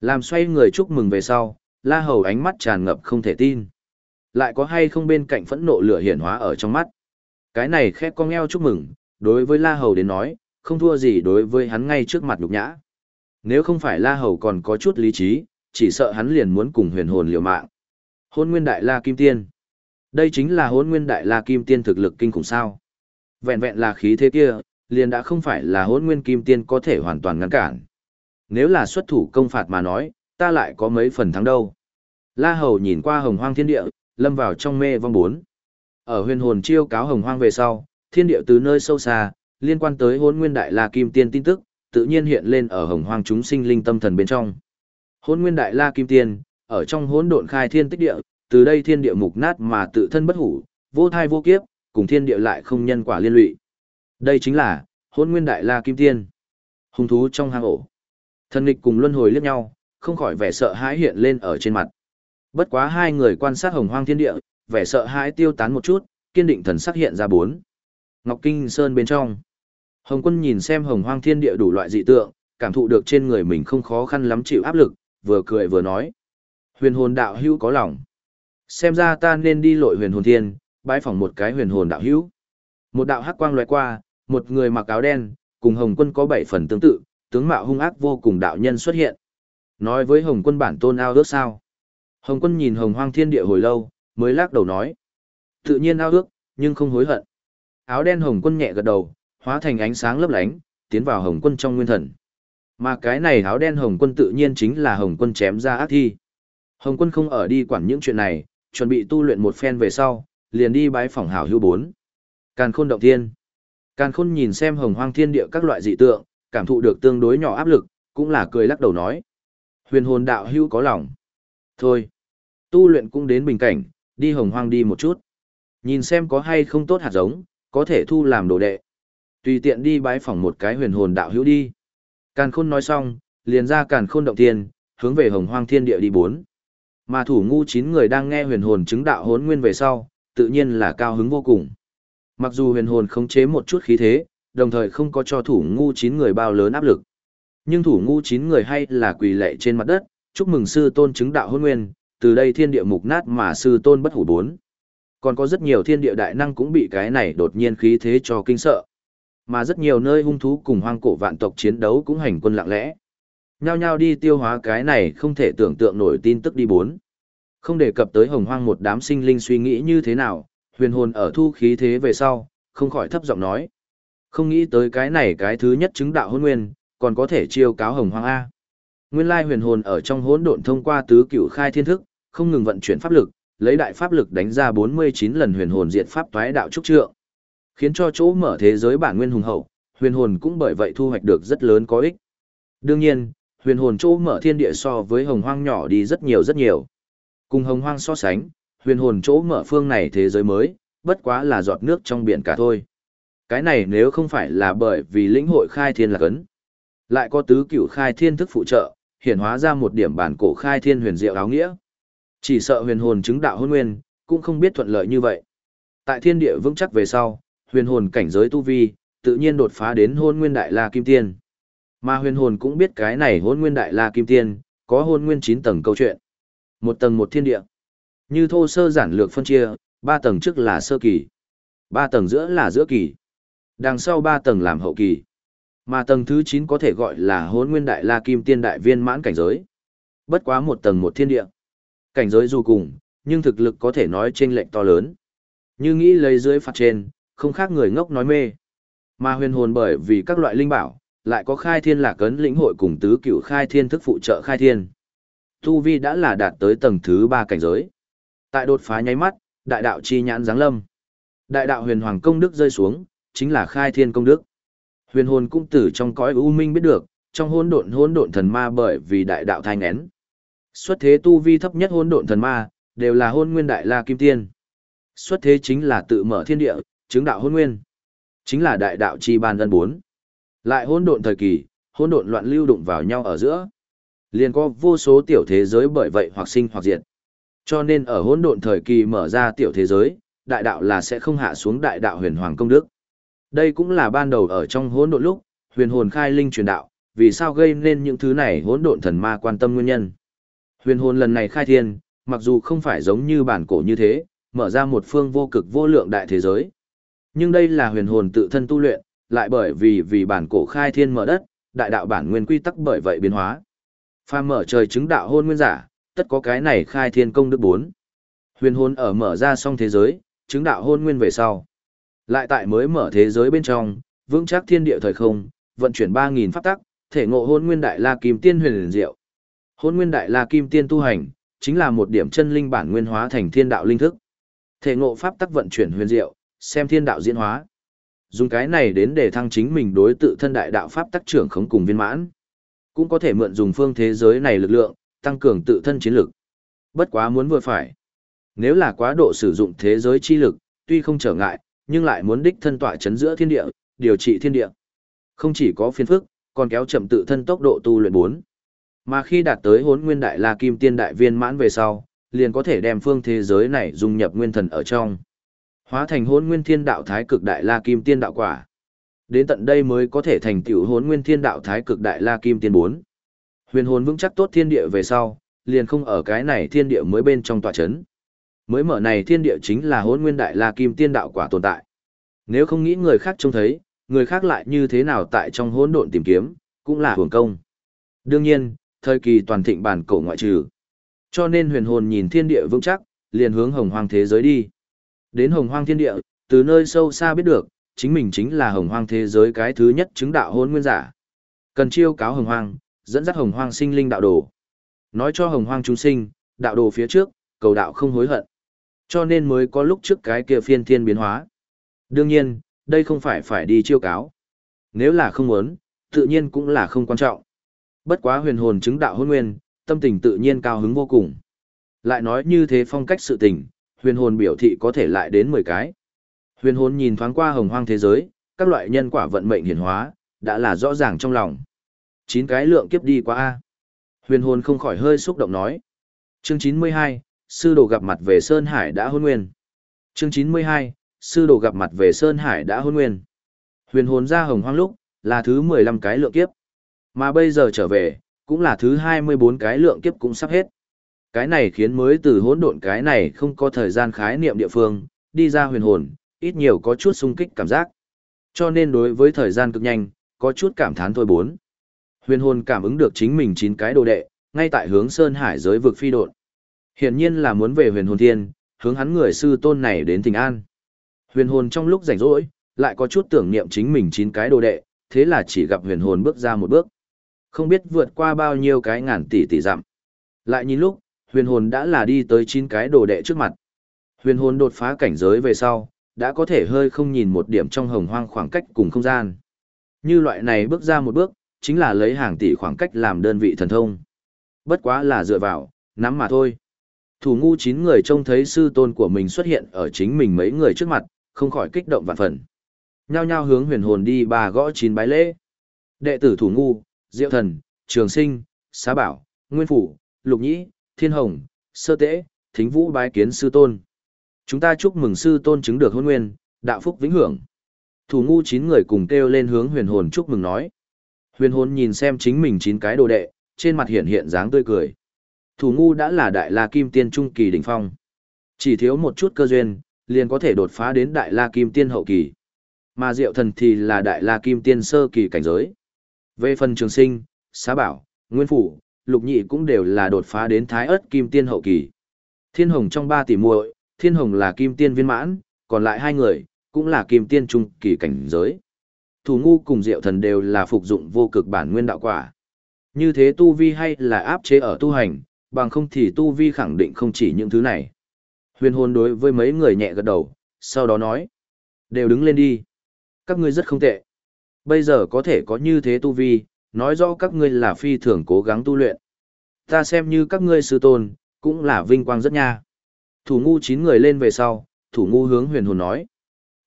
[SPEAKER 1] Làm xoay người chúc mừng về sau, la hầu ánh mắt tràn ngập không thể tin. Lại có hay không bên cạnh phẫn nộ lửa hiển hóa ở trong mắt. Cái này khép con eo chúc mừng, đối với la hầu đến nói, không thua gì đối với hắn ngay trước mặt nhục nhã. Nếu không phải la hầu còn có chút lý trí, chỉ sợ hắn liền muốn cùng huyền hồn liều mạng. Hôn nguyên đại la kim tiên. Đây chính là hôn nguyên đại la kim tiên thực lực kinh khủng sao. Vẹn vẹn là khí thế kia, liền đã không phải là hôn nguyên kim tiên có thể hoàn toàn ngăn cản. Nếu là xuất thủ công phạt mà nói, ta lại có mấy phần thắng đâu. La Hầu nhìn qua hồng hoang thiên địa, lâm vào trong mê vong bốn. Ở huyền hồn chiêu cáo hồng hoang về sau, thiên địa từ nơi sâu xa, liên quan tới hôn nguyên đại la kim tiên tin tức, tự nhiên hiện lên ở hồng hoang chúng sinh linh tâm thần bên trong. Hỗn Nguyên Đại La Kim Tiên, ở trong hỗn độn khai thiên tích địa, từ đây thiên địa mục nát mà tự thân bất hủ, vô thai vô kiếp, cùng thiên địa lại không nhân quả liên lụy. Đây chính là Hỗn Nguyên Đại La Kim Tiên. Hung thú trong hang ổ. Thần nghịch cùng luân hồi liếc nhau, không khỏi vẻ sợ hãi hiện lên ở trên mặt. Bất quá hai người quan sát hồng hoang thiên địa, vẻ sợ hãi tiêu tán một chút, kiên định thần sắc hiện ra bốn. Ngọc Kinh Sơn bên trong. Hồng quân nhìn xem hồng hoang thiên địa đủ loại dị tượng, cảm thụ được trên người mình không khó khăn lắm chịu áp lực, vừa cười vừa nói. Huyền hồn đạo hữu có lòng. Xem ra ta nên đi lội huyền hồn thiên, bái phỏng một cái huyền hồn đạo hữu. Một đạo hắc quang lóe qua, một người mặc áo đen, cùng Hồng Quân có bảy phần tương tự, tướng mạo hung ác vô cùng đạo nhân xuất hiện. Nói với Hồng Quân bản tôn ao ước sao? Hồng Quân nhìn Hồng Hoang Thiên Địa hồi lâu, mới lắc đầu nói: "Tự nhiên ao ước, nhưng không hối hận." Áo đen Hồng Quân nhẹ gật đầu, hóa thành ánh sáng lấp lánh, tiến vào Hồng Quân trong nguyên thần. Mà cái này áo đen Hồng Quân tự nhiên chính là Hồng Quân chém ra ác thi. Hồng Quân không ở đi quản những chuyện này, chuẩn bị tu luyện một phen về sau, liền đi bái phỏng hảo hữu bốn. Càn khôn động thiên. Càn khôn nhìn xem hồng hoang thiên địa các loại dị tượng, cảm thụ được tương đối nhỏ áp lực, cũng là cười lắc đầu nói. Huyền hồn đạo hữu có lòng. Thôi, tu luyện cũng đến bình cảnh, đi hồng hoang đi một chút. Nhìn xem có hay không tốt hạt giống, có thể thu làm đồ đệ. Tùy tiện đi bái phỏng một cái huyền hồn đạo hữu đi. Càn khôn nói xong, liền ra càn khôn động thiên, hướng về hồng hoang thiên địa đi bốn. Mà thủ ngu chín người đang nghe huyền hồn chứng đạo hốn nguyên về sau, tự nhiên là cao hứng vô cùng. Mặc dù huyền hồn khống chế một chút khí thế, đồng thời không có cho thủ ngu chín người bao lớn áp lực. Nhưng thủ ngu chín người hay là quỳ lệ trên mặt đất, chúc mừng sư tôn chứng đạo hôn nguyên, từ đây thiên địa mục nát mà sư tôn bất hủ bốn. Còn có rất nhiều thiên địa đại năng cũng bị cái này đột nhiên khí thế cho kinh sợ. Mà rất nhiều nơi hung thú cùng hoang cổ vạn tộc chiến đấu cũng hành quân lặng lẽ. Nhao nhao đi tiêu hóa cái này không thể tưởng tượng nổi tin tức đi bốn. Không đề cập tới hồng hoang một đám sinh linh suy nghĩ như thế nào, huyền hồn ở thu khí thế về sau, không khỏi thấp giọng nói. Không nghĩ tới cái này cái thứ nhất chứng đạo hôn nguyên, còn có thể chiêu cáo hồng hoang A. Nguyên lai huyền hồn ở trong hỗn độn thông qua tứ cửu khai thiên thức, không ngừng vận chuyển pháp lực, lấy đại pháp lực đánh ra 49 lần huyền hồn diệt pháp toái đạo trúc trượng, khiến cho chỗ mở thế giới bản nguyên hùng hậu, huyền hồn cũng bởi vậy thu hoạch được rất lớn có ích. Đương nhiên, huyền hồn chỗ mở thiên địa so với hồng hoang nhỏ đi rất nhiều rất nhiều. Cùng hồng hoang so sánh, huyền hồn chỗ mở phương này thế giới mới, bất quá là giọt nước trong biển cả thôi. Cái này nếu không phải là bởi vì lĩnh hội khai thiên là cấn. Lại có tứ cửu khai thiên thức phụ trợ, hiện hóa ra một điểm bản cổ khai thiên huyền diệu áo nghĩa. Chỉ sợ huyền hồn chứng đạo hôn nguyên, cũng không biết thuận lợi như vậy. Tại thiên địa vững chắc về sau, huyền hồn cảnh giới tu vi, tự nhiên đột phá đến hôn nguyên đại la kim tiên. Mà huyền hồn cũng biết cái này hôn nguyên đại la kim tiên, có hôn nguyên 9 tầng câu chuyện. Một tầng một thiên địa. Như thô sơ giản lược phân chia, ba tầng trước là sơ kỳ, ba tầng giữa là giữa kỳ, đằng sau ba tầng làm hậu kỳ. Mà tầng thứ 9 có thể gọi là hôn nguyên đại la kim tiên đại viên mãn cảnh giới. Bất quá một tầng một thiên địa. Cảnh giới dù cùng, nhưng thực lực có thể nói trên lệnh to lớn. Như nghĩ lấy dưới phạt trên, không khác người ngốc nói mê. Mà huyền hồn bởi vì các loại linh bảo, lại có khai thiên lạc cấn lĩnh hội cùng tứ cửu khai thiên thức phụ trợ khai thiên. Tu Vi đã là đạt tới tầng thứ 3 cảnh giới. Tại đột phá nháy mắt, đại đạo chi nhãn giáng lâm. Đại đạo huyền hoàng công đức rơi xuống, chính là khai thiên công đức. Huyền hồn cũng tử trong cõi u minh biết được, trong hỗn độn hỗn độn thần ma bởi vì đại đạo thai nghén. Xuất thế tu vi thấp nhất hỗn độn thần ma, đều là hôn nguyên đại la kim tiên. Xuất thế chính là tự mở thiên địa, chứng đạo hôn nguyên. Chính là đại đạo chi ban ân bốn. Lại hỗn độn thời kỳ, hỗn độn loạn lưu đụng vào nhau ở giữa. Liền có vô số tiểu thế giới bởi vậy hoặc sinh hoặc diệt. Cho nên ở hỗn độn thời kỳ mở ra tiểu thế giới, đại đạo là sẽ không hạ xuống đại đạo huyền hoàng công đức. Đây cũng là ban đầu ở trong hỗn độn lúc, huyền hồn khai linh truyền đạo, vì sao gây nên những thứ này hỗn độn thần ma quan tâm nguyên nhân. Huyền hồn lần này khai thiên, mặc dù không phải giống như bản cổ như thế, mở ra một phương vô cực vô lượng đại thế giới. Nhưng đây là huyền hồn tự thân tu luyện, lại bởi vì vì bản cổ khai thiên mở đất, đại đạo bản nguyên quy tắc bởi vậy biến hóa. Phàm mở trời chứng đạo hôn nguyên giả, tất có cái này khai thiên công đức bốn. Huyền hồn ở mở ra xong thế giới, chứng đạo hôn nguyên về sau. Lại tại mới mở thế giới bên trong, vững chắc thiên địa thời không, vận chuyển 3000 pháp tắc, thể ngộ hôn nguyên đại la kim tiên huyền liền diệu. Hôn nguyên đại la kim tiên tu hành, chính là một điểm chân linh bản nguyên hóa thành thiên đạo linh thức. Thể ngộ pháp tắc vận chuyển huyền diệu, xem thiên đạo diễn hóa. Dùng cái này đến để thăng chính mình đối tự thân đại đạo pháp tắc trưởng khống cùng viên mãn. Cũng có thể mượn dùng phương thế giới này lực lượng, tăng cường tự thân chiến lực. Bất quá muốn vừa phải. Nếu là quá độ sử dụng thế giới chi lực, tuy không trở ngại, nhưng lại muốn đích thân tỏa chấn giữa thiên địa, điều trị thiên địa. Không chỉ có phiền phức, còn kéo chậm tự thân tốc độ tu luyện 4. Mà khi đạt tới hốn nguyên đại la kim tiên đại viên mãn về sau, liền có thể đem phương thế giới này dung nhập nguyên thần ở trong. Hóa thành hôn nguyên thiên đạo thái cực đại la kim tiên đạo quả. Đến tận đây mới có thể thành tựu hôn nguyên thiên đạo thái cực đại la kim tiên Bốn. Huyền hồn vững chắc tốt thiên địa về sau, liền không ở cái này thiên địa mới bên trong tòa chấn. Mới mở này thiên địa chính là hôn nguyên đại la kim tiên đạo quả tồn tại. Nếu không nghĩ người khác trông thấy, người khác lại như thế nào tại trong hỗn độn tìm kiếm, cũng là hưởng công. Đương nhiên, thời kỳ toàn thịnh bản cổ ngoại trừ. Cho nên huyền hồn nhìn thiên địa vững chắc, liền hướng hồng hoang thế giới đi. Đến hồng hoang thiên địa, từ nơi sâu xa biết được, chính mình chính là hồng hoang thế giới cái thứ nhất chứng đạo hôn nguyên giả. Cần chiêu cáo hồng hoang, dẫn dắt hồng hoang sinh linh đạo đồ. Nói cho hồng hoang chúng sinh, đạo đồ phía trước, cầu đạo không hối hận. Cho nên mới có lúc trước cái kia phiên thiên biến hóa. Đương nhiên, đây không phải phải đi chiêu cáo. Nếu là không muốn, tự nhiên cũng là không quan trọng. Bất quá huyền hồn chứng đạo hôn nguyên, tâm tình tự nhiên cao hứng vô cùng. Lại nói như thế phong cách sự tình, huyền hồn biểu thị có thể lại đến 10 cái. Huyền hồn nhìn thoáng qua hồng hoang thế giới, các loại nhân quả vận mệnh hiển hóa, đã là rõ ràng trong lòng. 9 cái lượng kiếp đi qua A. Huyền hồn không khỏi hơi xúc động nói. Chương 92, sư đồ gặp mặt về Sơn Hải đã hôn nguyên. Chương 92, sư đồ gặp mặt về Sơn Hải đã hôn nguyên. Huyền hồn ra hồng hoang lúc, là thứ 15 cái lượng kiếp. Mà bây giờ trở về, cũng là thứ 24 cái lượng kiếp cũng sắp hết. Cái này khiến mới từ hỗn độn cái này không có thời gian khái niệm địa phương, đi ra huyền hồn, ít nhiều có chút sung kích cảm giác. Cho nên đối với thời gian cực nhanh, có chút cảm thán thôi bốn. Huyền hồn cảm ứng được chính mình chín cái đồ đệ, ngay tại hướng Sơn Hải giới vực phi độn. Hiển nhiên là muốn về huyền hồn thiên, hướng hắn người sư tôn này đến tình an. Huyền hồn trong lúc rảnh rỗi, lại có chút tưởng niệm chính mình chín cái đồ đệ, thế là chỉ gặp huyền hồn bước ra một bước. Không biết vượt qua bao nhiêu cái ngàn tỷ tỷ dặm. Lại nhìn lúc, huyền hồn đã là đi tới chín cái đồ đệ trước mặt. Huyền hồn đột phá cảnh giới về sau, đã có thể hơi không nhìn một điểm trong hồng hoang khoảng cách cùng không gian. Như loại này bước ra một bước, chính là lấy hàng tỷ khoảng cách làm đơn vị thần thông. Bất quá là dựa vào, nắm mà thôi. Thủ ngu chín người trông thấy sư tôn của mình xuất hiện ở chính mình mấy người trước mặt, không khỏi kích động vạn phần. Nhao nhao hướng huyền hồn đi bà gõ chín bái lễ. Đệ tử thủ ngu, diệu thần, trường sinh, xá bảo, nguyên phủ, lục nhĩ, thiên hồng, sơ tễ, thính vũ bái kiến sư tôn. Chúng ta chúc mừng sư tôn chứng được hôn nguyên, đạo phúc vĩnh hưởng. Thủ ngu chín người cùng kêu lên hướng huyền hồn chúc mừng nói. Huyền hồn nhìn xem chính mình chín cái đồ đệ, trên mặt hiện hiện dáng tươi cười. Thủ ngu đã là đại la kim tiên trung kỳ đỉnh phong. Chỉ thiếu một chút cơ duyên, liền có thể đột phá đến đại la kim tiên hậu kỳ. Mà diệu thần thì là đại la kim tiên sơ kỳ cảnh giới. Về phần trường sinh, xá bảo, nguyên phủ, lục nhị cũng đều là đột phá đến thái ớt kim tiên hậu kỳ. Thiên hồng trong ba tỷ muội, thiên hồng là kim tiên viên mãn, còn lại hai người, cũng là kim tiên trung kỳ cảnh giới. Thủ ngu cùng diệu thần đều là phục dụng vô cực bản nguyên đạo quả. Như thế tu vi hay là áp chế ở tu hành, bằng không thì tu vi khẳng định không chỉ những thứ này. Huyền hồn đối với mấy người nhẹ gật đầu, sau đó nói. Đều đứng lên đi. Các ngươi rất không tệ. Bây giờ có thể có như thế tu vi, nói rõ các ngươi là phi thường cố gắng tu luyện. Ta xem như các ngươi sư tôn, cũng là vinh quang rất nha. Thủ ngu chín người lên về sau, thủ ngu hướng huyền hồn nói.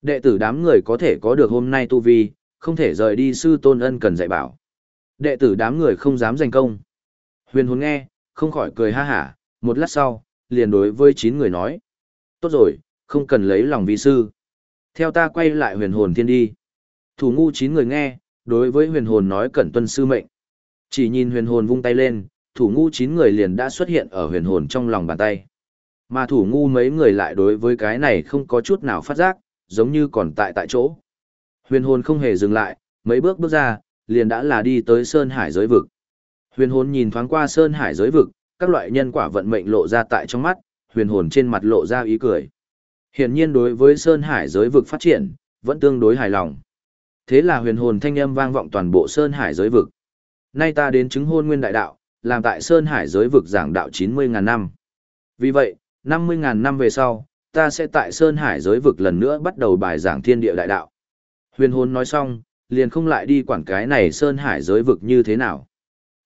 [SPEAKER 1] Đệ tử đám người có thể có được hôm nay tu vi, không thể rời đi sư tôn ân cần dạy bảo. Đệ tử đám người không dám giành công. Huyền hồn nghe, không khỏi cười ha hả, một lát sau, liền đối với chín người nói. Tốt rồi, không cần lấy lòng vi sư. Theo ta quay lại huyền hồn thiên đi. Thủ ngu chín người nghe, đối với huyền hồn nói cẩn tuân sư mệnh. Chỉ nhìn huyền hồn vung tay lên, thủ ngu chín người liền đã xuất hiện ở huyền hồn trong lòng bàn tay. Mà thủ ngu mấy người lại đối với cái này không có chút nào phát giác, giống như còn tại tại chỗ. Huyền hồn không hề dừng lại, mấy bước bước ra, liền đã là đi tới Sơn Hải giới vực. Huyền hồn nhìn thoáng qua Sơn Hải giới vực, các loại nhân quả vận mệnh lộ ra tại trong mắt, huyền hồn trên mặt lộ ra ý cười. Hiển nhiên đối với Sơn Hải giới vực phát triển, vẫn tương đối hài lòng. Thế là huyền hồn thanh âm vang vọng toàn bộ Sơn Hải giới vực. Nay ta đến chứng hôn nguyên đại đạo, làm tại Sơn Hải giới vực giảng đạo 90.000 năm. Vì vậy, 50.000 năm về sau, ta sẽ tại Sơn Hải giới vực lần nữa bắt đầu bài giảng thiên địa đại đạo. Huyền hồn nói xong, liền không lại đi quản cái này Sơn Hải giới vực như thế nào.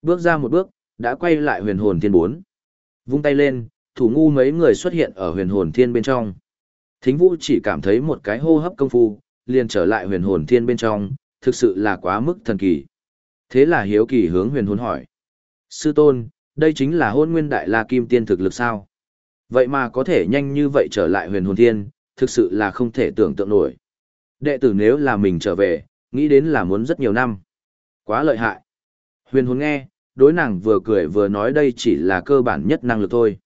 [SPEAKER 1] Bước ra một bước, đã quay lại huyền hồn thiên bốn. Vung tay lên, thủ ngu mấy người xuất hiện ở huyền hồn thiên bên trong. Thính vũ chỉ cảm thấy một cái hô hấp công phu, liền trở lại huyền hồn thiên bên trong, thực sự là quá mức thần kỳ. Thế là hiếu kỳ hướng huyền hồn hỏi. Sư tôn, đây chính là hôn nguyên đại la kim tiên thực lực sao? Vậy mà có thể nhanh như vậy trở lại huyền hồn thiên, thực sự là không thể tưởng tượng nổi. Đệ tử nếu là mình trở về, nghĩ đến là muốn rất nhiều năm. Quá lợi hại. Huyền hồn nghe, đối nàng vừa cười vừa nói đây chỉ là cơ bản nhất năng lực thôi.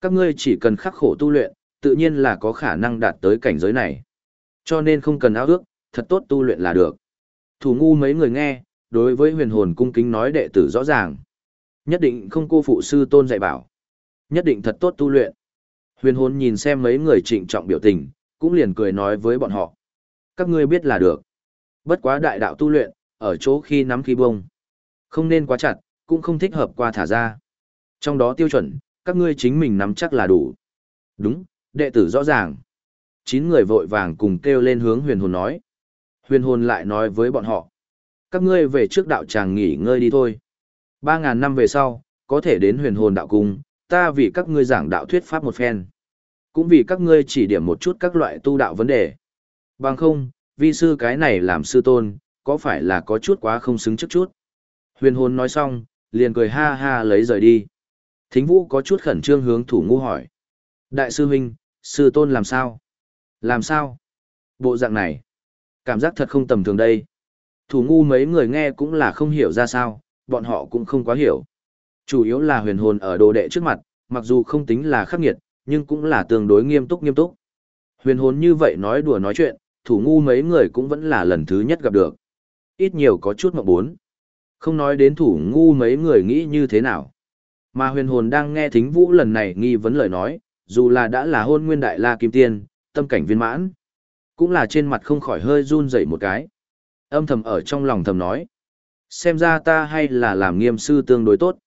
[SPEAKER 1] Các ngươi chỉ cần khắc khổ tu luyện, tự nhiên là có khả năng đạt tới cảnh giới này. Cho nên không cần áo ước, thật tốt tu luyện là được. Thủ ngu mấy người nghe, đối với huyền hồn cung kính nói đệ tử rõ ràng. Nhất định không cô phụ sư tôn dạy bảo. Nhất định thật tốt tu luyện. Huyền hồn nhìn xem mấy người trịnh trọng biểu tình, cũng liền cười nói với bọn họ. Các ngươi biết là được. Bất quá đại đạo tu luyện, ở chỗ khi nắm khi bông. Không nên quá chặt, cũng không thích hợp qua thả ra. Trong đó tiêu chuẩn, các ngươi chính mình nắm chắc là đủ. Đúng, đệ tử rõ ràng. Chín người vội vàng cùng kêu lên hướng huyền hồn nói. Huyền hồn lại nói với bọn họ. Các ngươi về trước đạo tràng nghỉ ngơi đi thôi. Ba ngàn năm về sau, có thể đến huyền hồn đạo cung, ta vì các ngươi giảng đạo thuyết pháp một phen. Cũng vì các ngươi chỉ điểm một chút các loại tu đạo vấn đề. Bằng không, vi sư cái này làm sư tôn, có phải là có chút quá không xứng trước chút. Huyền hồn nói xong, liền cười ha ha lấy rời đi. Thính vũ có chút khẩn trương hướng thủ ngu hỏi. Đại sư huynh, sư tôn làm sao? Làm sao? Bộ dạng này. Cảm giác thật không tầm thường đây. Thủ ngu mấy người nghe cũng là không hiểu ra sao, bọn họ cũng không quá hiểu. Chủ yếu là huyền hồn ở đồ đệ trước mặt, mặc dù không tính là khắc nghiệt, nhưng cũng là tương đối nghiêm túc nghiêm túc. Huyền hồn như vậy nói đùa nói chuyện, thủ ngu mấy người cũng vẫn là lần thứ nhất gặp được. Ít nhiều có chút mộng bốn. Không nói đến thủ ngu mấy người nghĩ như thế nào. Mà huyền hồn đang nghe thính vũ lần này nghi vấn lời nói, dù là đã là hôn nguyên đại la kim tiên, tâm cảnh viên mãn. Cũng là trên mặt không khỏi hơi run dậy một cái. Âm thầm ở trong lòng thầm nói. Xem ra ta hay là làm nghiêm sư tương đối tốt.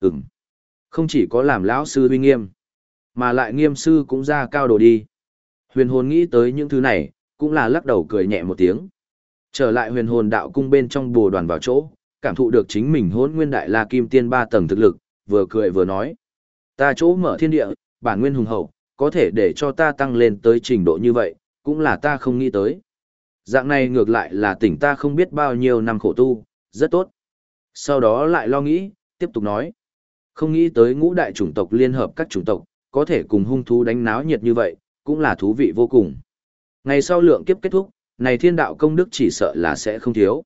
[SPEAKER 1] Ừm. Không chỉ có làm lão sư uy nghiêm, mà lại nghiêm sư cũng ra cao đồ đi. Huyền hồn nghĩ tới những thứ này, cũng là lắc đầu cười nhẹ một tiếng. Trở lại huyền hồn đạo cung bên trong bồ đoàn vào chỗ, cảm thụ được chính mình hôn nguyên đại la kim tiên ba tầng thực lực, vừa cười vừa nói. Ta chỗ mở thiên địa, bản nguyên hùng hậu, có thể để cho ta tăng lên tới trình độ như vậy, cũng là ta không nghĩ tới. Dạng này ngược lại là tỉnh ta không biết bao nhiêu năm khổ tu, rất tốt. Sau đó lại lo nghĩ, tiếp tục nói. Không nghĩ tới ngũ đại chủng tộc liên hợp các chủng tộc, có thể cùng hung thú đánh náo nhiệt như vậy, cũng là thú vị vô cùng. Ngày sau lượng kiếp kết thúc, này thiên đạo công đức chỉ sợ là sẽ không thiếu.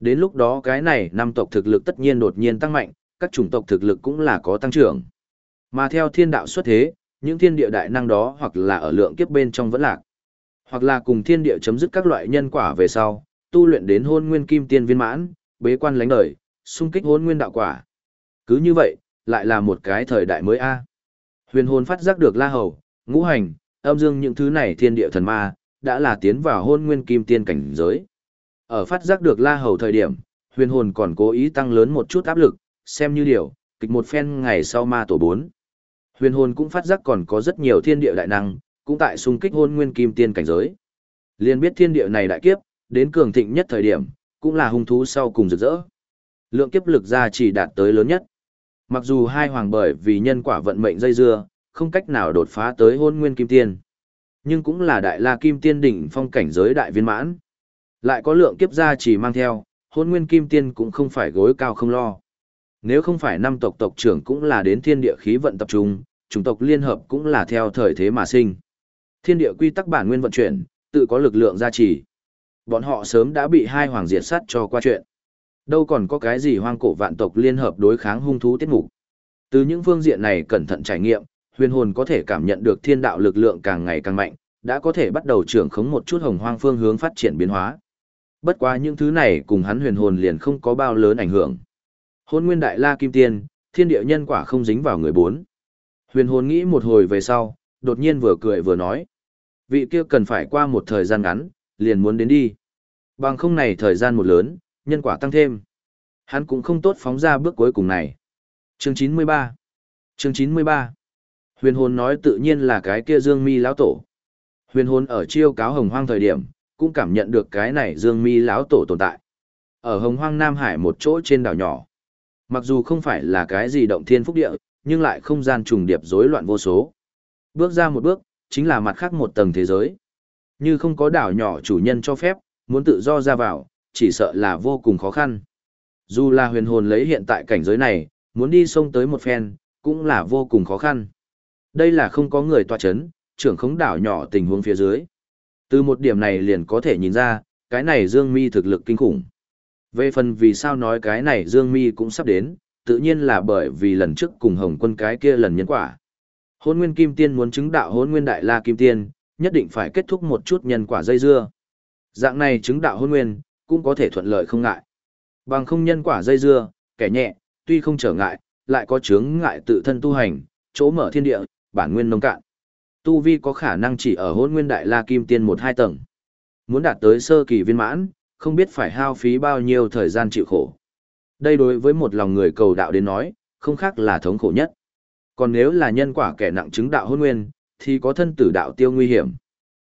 [SPEAKER 1] Đến lúc đó cái này năm tộc thực lực tất nhiên đột nhiên tăng mạnh, các chủng tộc thực lực cũng là có tăng trưởng. Mà theo thiên đạo xuất thế, những thiên địa đại năng đó hoặc là ở lượng kiếp bên trong vẫn lạc, hoặc là cùng thiên địa chấm dứt các loại nhân quả về sau, tu luyện đến hôn nguyên kim tiên viên mãn, bế quan lánh đời, xung kích hôn nguyên đạo quả. Cứ như vậy, lại là một cái thời đại mới a. Huyền hồn phát giác được La Hầu, Ngũ Hành, âm dương những thứ này thiên địa thần ma, đã là tiến vào hôn nguyên kim tiên cảnh giới. Ở phát giác được La Hầu thời điểm, huyền hồn còn cố ý tăng lớn một chút áp lực, xem như điều, kịch một phen ngày sau ma tổ 4. Huyền hồn cũng phát giác còn có rất nhiều thiên địa đại năng, cũng tại xung kích hôn nguyên kim tiên cảnh giới. Liên biết thiên địa này đại kiếp, đến cường thịnh nhất thời điểm, cũng là hung thú sau cùng rực rỡ. Lượng kiếp lực ra chỉ đạt tới lớn nhất. Mặc dù hai hoàng bởi vì nhân quả vận mệnh dây dưa, không cách nào đột phá tới hôn nguyên kim tiên. Nhưng cũng là đại la kim tiên đỉnh phong cảnh giới đại viên mãn. Lại có lượng kiếp gia chỉ mang theo, hôn nguyên kim tiên cũng không phải gối cao không lo. Nếu không phải năm tộc tộc trưởng cũng là đến thiên địa khí vận tập trung, chủng tộc liên hợp cũng là theo thời thế mà sinh. Thiên địa quy tắc bản nguyên vận chuyển, tự có lực lượng gia trì. Bọn họ sớm đã bị hai hoàng diệt sát cho qua chuyện. Đâu còn có cái gì hoang cổ vạn tộc liên hợp đối kháng hung thú tiết mục. Từ những phương diện này cẩn thận trải nghiệm, huyền hồn có thể cảm nhận được thiên đạo lực lượng càng ngày càng mạnh, đã có thể bắt đầu trưởng khống một chút hồng hoang phương hướng phát triển biến hóa. Bất quá những thứ này cùng hắn huyền hồn liền không có bao lớn ảnh hưởng. Hôn nguyên đại la kim tiên, thiên địa nhân quả không dính vào người bốn. Huyền hồn nghĩ một hồi về sau, đột nhiên vừa cười vừa nói. Vị kia cần phải qua một thời gian ngắn, liền muốn đến đi. Bằng không này thời gian một lớn, nhân quả tăng thêm. Hắn cũng không tốt phóng ra bước cuối cùng này. Chương 93 Chương 93 Huyền hồn nói tự nhiên là cái kia Dương Mi lão tổ. Huyền hồn ở chiêu cáo hồng hoang thời điểm, cũng cảm nhận được cái này Dương Mi lão tổ tồn tại. Ở hồng hoang Nam Hải một chỗ trên đảo nhỏ. Mặc dù không phải là cái gì động thiên phúc địa, nhưng lại không gian trùng điệp rối loạn vô số. Bước ra một bước, chính là mặt khác một tầng thế giới. Như không có đảo nhỏ chủ nhân cho phép, muốn tự do ra vào, chỉ sợ là vô cùng khó khăn. Dù là huyền hồn lấy hiện tại cảnh giới này, muốn đi sông tới một phen, cũng là vô cùng khó khăn. Đây là không có người tọa chấn, trưởng khống đảo nhỏ tình huống phía dưới. Từ một điểm này liền có thể nhìn ra, cái này Dương Mi thực lực kinh khủng. Về phần vì sao nói cái này Dương Mi cũng sắp đến, tự nhiên là bởi vì lần trước cùng Hồng Quân cái kia lần nhân quả. Hôn Nguyên Kim Tiên muốn chứng đạo Hôn Nguyên Đại La Kim Tiên, nhất định phải kết thúc một chút nhân quả dây dưa. Dạng này chứng đạo Hôn Nguyên, cũng có thể thuận lợi không ngại. Bằng không nhân quả dây dưa, kẻ nhẹ, tuy không trở ngại, lại có chướng ngại tự thân tu hành, chỗ mở thiên địa, bản nguyên nông cạn. Tu vi có khả năng chỉ ở hôn nguyên đại la kim tiên một hai tầng. Muốn đạt tới sơ kỳ viên mãn, không biết phải hao phí bao nhiêu thời gian chịu khổ. Đây đối với một lòng người cầu đạo đến nói, không khác là thống khổ nhất. Còn nếu là nhân quả kẻ nặng chứng đạo hôn nguyên, thì có thân tử đạo tiêu nguy hiểm.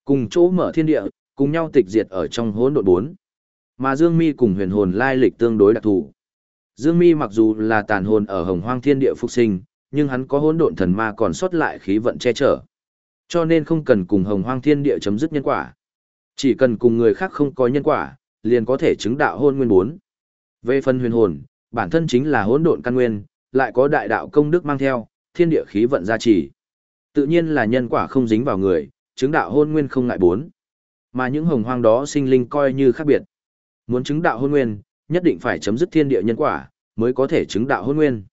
[SPEAKER 1] Cùng chỗ mở thiên địa, cùng nhau tịch diệt ở trong hỗn độn bốn. Mà Dương Mi cùng huyền hồn lai lịch tương đối đặc thù. Dương Mi mặc dù là tàn hồn ở hồng hoang thiên địa phục sinh, nhưng hắn có hỗn độn thần ma còn sót lại khí vận che chở. Cho nên không cần cùng hồng hoang thiên địa chấm dứt nhân quả. Chỉ cần cùng người khác không có nhân quả, liền có thể chứng đạo hôn nguyên bốn. Về phần huyền hồn, bản thân chính là hỗn độn căn nguyên, lại có đại đạo công đức mang theo, thiên địa khí vận gia trì. Tự nhiên là nhân quả không dính vào người, chứng đạo hôn nguyên không ngại bốn. Mà những hồng hoang đó sinh linh coi như khác biệt. Muốn chứng đạo hôn nguyên, nhất định phải chấm dứt thiên địa nhân quả, mới có thể chứng đạo hôn nguyên.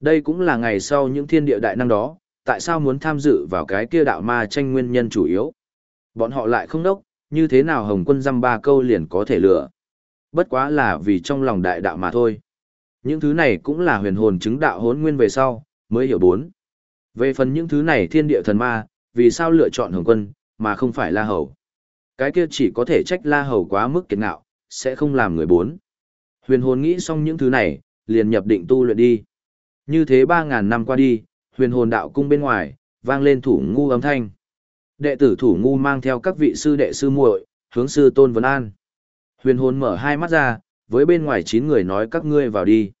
[SPEAKER 1] Đây cũng là ngày sau những thiên địa đại năng đó, tại sao muốn tham dự vào cái kia đạo ma tranh nguyên nhân chủ yếu. Bọn họ lại không đốc, như thế nào Hồng quân dăm ba câu liền có thể lựa? Bất quá là vì trong lòng đại đạo mà thôi. Những thứ này cũng là huyền hồn chứng đạo hốn nguyên về sau, mới hiểu bốn. Về phần những thứ này thiên địa thần ma, vì sao lựa chọn Hồng quân, mà không phải La Hầu. Cái kia chỉ có thể trách La Hầu quá mức kiệt ngạo, sẽ không làm người bốn. Huyền hồn nghĩ xong những thứ này, liền nhập định tu luyện đi. Như thế ba ngàn năm qua đi, huyền hồn đạo cung bên ngoài, vang lên thủ ngu âm thanh. Đệ tử thủ ngu mang theo các vị sư đệ sư muội, hướng sư tôn vấn an. Huyền hồn mở hai mắt ra, với bên ngoài chín người nói các ngươi vào đi.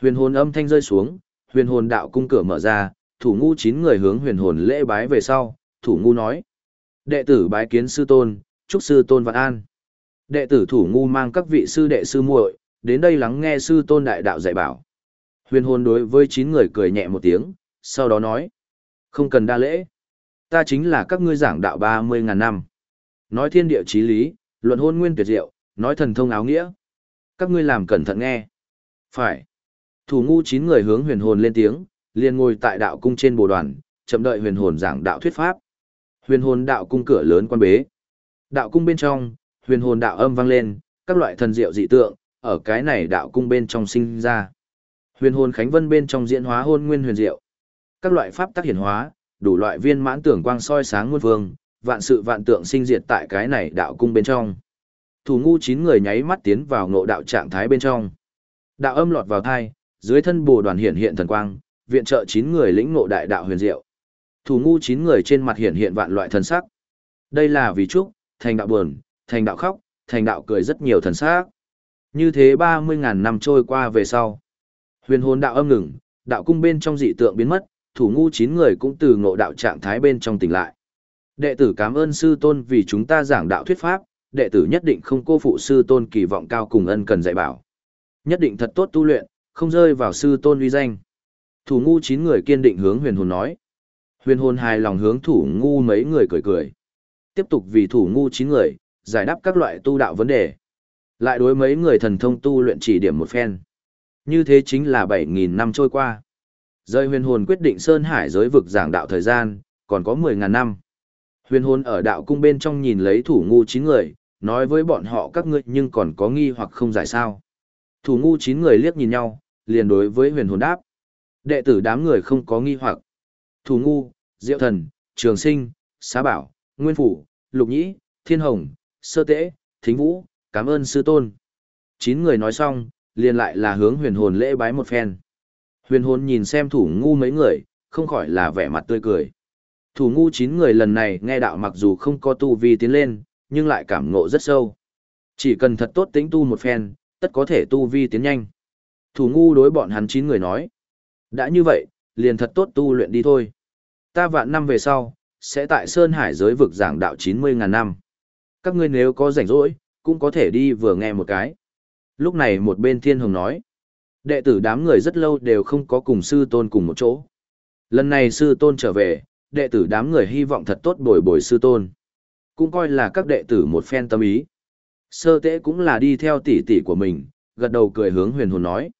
[SPEAKER 1] Huyền hồn âm thanh rơi xuống, huyền hồn đạo cung cửa mở ra, thủ ngu chín người hướng huyền hồn lễ bái về sau, thủ ngu nói. Đệ tử bái kiến sư tôn, chúc sư tôn vạn an. Đệ tử thủ ngu mang các vị sư đệ sư muội, đến đây lắng nghe sư tôn đại đạo dạy bảo. Huyền hồn đối với chín người cười nhẹ một tiếng, sau đó nói. Không cần đa lễ. Ta chính là các ngươi giảng đạo ba mươi ngàn năm. Nói thiên địa chí lý, luận hôn nguyên tuyệt diệu, nói thần thông áo nghĩa. Các ngươi làm cẩn thận nghe. Phải. Thủ ngu chín người hướng huyền hồn lên tiếng, liền ngồi tại đạo cung trên bồ đoàn, chậm đợi huyền hồn giảng đạo thuyết pháp. Huyền hồn đạo cung cửa lớn quan bế. Đạo cung bên trong, huyền hồn đạo âm vang lên, các loại thần diệu dị tượng, ở cái này đạo cung bên trong sinh ra. Huyền hồn khánh vân bên trong diễn hóa hôn nguyên huyền diệu. Các loại pháp tác hiển hóa, đủ loại viên mãn tưởng quang soi sáng muôn vương, vạn sự vạn tượng sinh diệt tại cái này đạo cung bên trong. Thủ ngu chín người nháy mắt tiến vào ngộ đạo trạng thái bên trong. Đạo âm lọt vào thai, dưới thân bồ đoàn hiện hiện thần quang, viện trợ chín người lĩnh ngộ đại đạo huyền diệu. Thủ ngu chín người trên mặt hiện hiện vạn loại thần sắc. Đây là vì trúc, thành đạo buồn, thành đạo khóc, thành đạo cười rất nhiều thần sắc. Như thế 30.000 năm trôi qua về sau. Huyền hồn đạo âm ngừng, đạo cung bên trong dị tượng biến mất, thủ ngu chín người cũng từ ngộ đạo trạng thái bên trong tỉnh lại. Đệ tử cảm ơn sư tôn vì chúng ta giảng đạo thuyết pháp, đệ tử nhất định không cô phụ sư tôn kỳ vọng cao cùng ân cần dạy bảo. Nhất định thật tốt tu luyện, không rơi vào sư tôn uy danh. Thủ ngu chín người kiên định hướng huyền hồn nói. Huyền hồn hài lòng hướng thủ ngu mấy người cười cười. Tiếp tục vì thủ ngu chín người, giải đáp các loại tu đạo vấn đề. Lại đối mấy người thần thông tu luyện chỉ điểm một phen. Như thế chính là 7.000 năm trôi qua. Rơi huyền hồn quyết định Sơn Hải giới vực giảng đạo thời gian, còn có 10.000 năm. Huyền hồn ở đạo cung bên trong nhìn lấy thủ ngu chín người, nói với bọn họ các ngươi nhưng còn có nghi hoặc không giải sao. Thủ ngu chín người liếc nhìn nhau, liền đối với huyền hồn đáp. Đệ tử đám người không có nghi hoặc. Thủ ngu, diệu thần, trường sinh, xá bảo, nguyên phủ, lục nhĩ, thiên hồng, sơ tễ, thính vũ, cảm ơn sư tôn. Chín người nói xong, liền lại là hướng huyền hồn lễ bái một phen. Huyền hồn nhìn xem thủ ngu mấy người, không khỏi là vẻ mặt tươi cười. Thủ ngu chín người lần này nghe đạo mặc dù không có tu vi tiến lên, nhưng lại cảm ngộ rất sâu. Chỉ cần thật tốt tính tu một phen, tất có thể tu vi tiến nhanh. Thủ ngu đối bọn hắn chín người nói. Đã như vậy, liền thật tốt tu luyện đi thôi. Ta vạn năm về sau, sẽ tại Sơn Hải giới vực giảng đạo 90.000 năm. Các ngươi nếu có rảnh rỗi, cũng có thể đi vừa nghe một cái. Lúc này một bên thiên hồng nói. Đệ tử đám người rất lâu đều không có cùng sư tôn cùng một chỗ. Lần này sư tôn trở về, đệ tử đám người hy vọng thật tốt bồi bồi sư tôn. Cũng coi là các đệ tử một phen tâm ý. Sơ tế cũng là đi theo tỷ tỷ của mình, gật đầu cười hướng huyền hồn nói.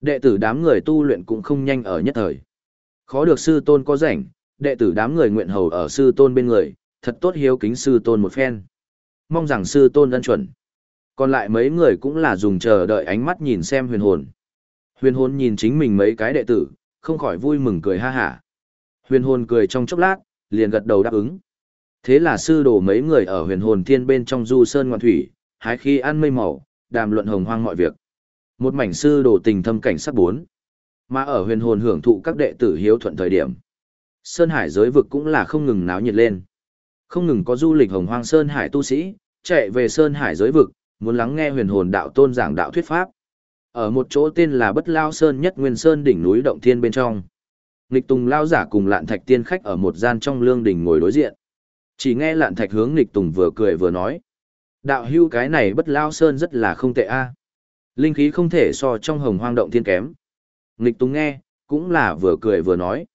[SPEAKER 1] Đệ tử đám người tu luyện cũng không nhanh ở nhất thời. Khó được sư tôn có rảnh, đệ tử đám người nguyện hầu ở sư tôn bên người, thật tốt hiếu kính sư tôn một phen. Mong rằng sư tôn ân chuẩn. Còn lại mấy người cũng là dùng chờ đợi ánh mắt nhìn xem huyền hồn. Huyền hồn nhìn chính mình mấy cái đệ tử, không khỏi vui mừng cười ha hả. Huyền hồn cười trong chốc lát, liền gật đầu đáp ứng. Thế là sư đồ mấy người ở huyền hồn thiên bên trong du sơn ngoan thủy, hái khi ăn mây màu, đàm luận hồng hoang mọi việc. Một mảnh sư đồ tình thâm cảnh sắc bốn. Mà ở huyền hồn hưởng thụ các đệ tử hiếu thuận thời điểm. Sơn Hải giới vực cũng là không ngừng náo nhiệt lên. Không ngừng có du lịch hồng hoang Sơn Hải tu sĩ, chạy về Sơn Hải giới vực, muốn lắng nghe huyền hồn đạo tôn giảng đạo thuyết pháp. Ở một chỗ tên là Bất Lao Sơn nhất Nguyên Sơn đỉnh núi Động Thiên bên trong. Nghịch Tùng Lao giả cùng Lạn Thạch tiên khách ở một gian trong lương đỉnh ngồi đối diện. Chỉ nghe Lạn Thạch hướng Nghịch Tùng vừa cười vừa nói. Đạo hưu cái này Bất Lao Sơn rất là không tệ a. À. Linh khí không thể so trong hồng hoang động thiên kém. Nghịch Tùng nghe, cũng là vừa cười vừa nói.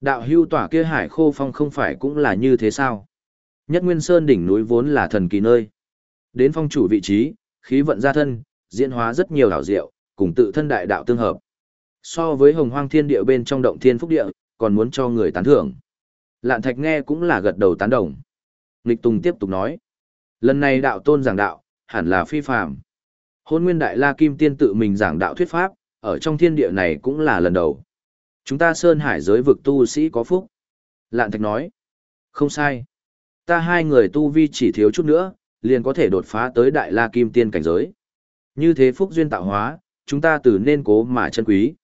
[SPEAKER 1] Đạo hưu tỏa kia hải khô phong không phải cũng là như thế sao? Nhất Nguyên Sơn đỉnh núi vốn là thần kỳ nơi. Đến phong chủ vị trí, khí vận gia thân, diễn hóa rất nhiều ảo diệu, cùng tự thân đại đạo tương hợp. So với hồng hoang thiên địa bên trong động thiên phúc địa, còn muốn cho người tán thưởng. Lạn thạch nghe cũng là gật đầu tán đồng. Nghịch Tùng tiếp tục nói. Lần này đạo tôn giảng đạo, hẳn là phi phàm. Hôn nguyên đại la kim tiên tự mình giảng đạo thuyết pháp, ở trong thiên địa này cũng là lần đầu. Chúng ta sơn hải giới vực tu sĩ có phúc. Lạn thạch nói. Không sai. Ta hai người tu vi chỉ thiếu chút nữa, liền có thể đột phá tới đại la kim tiên cảnh giới. Như thế phúc duyên tạo hóa, chúng ta từ nên cố mà chân quý.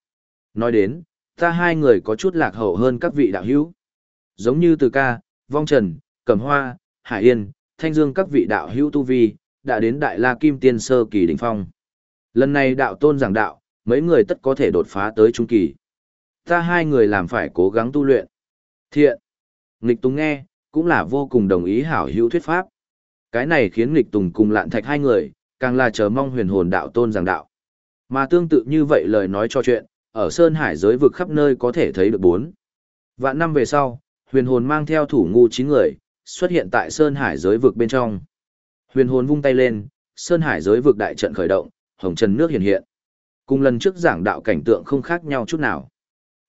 [SPEAKER 1] Nói đến, ta hai người có chút lạc hậu hơn các vị đạo hữu. Giống như từ ca, vong trần, cẩm hoa, hải yên, thanh dương các vị đạo hữu tu vi, đã đến đại la kim tiên sơ kỳ đỉnh phong. Lần này đạo tôn giảng đạo, mấy người tất có thể đột phá tới trung kỳ. Ta hai người làm phải cố gắng tu luyện. Thiện. Nghịch Tùng nghe, cũng là vô cùng đồng ý hảo hữu thuyết pháp. Cái này khiến Nghịch Tùng cùng lạn thạch hai người, càng là chờ mong huyền hồn đạo tôn giảng đạo. Mà tương tự như vậy lời nói cho chuyện, ở Sơn Hải giới vực khắp nơi có thể thấy được bốn. Vạn năm về sau, huyền hồn mang theo thủ ngu chín người, xuất hiện tại Sơn Hải giới vực bên trong. Huyền hồn vung tay lên, Sơn Hải giới vực đại trận khởi động, hồng trần nước hiện hiện. Cùng lần trước giảng đạo cảnh tượng không khác nhau chút nào.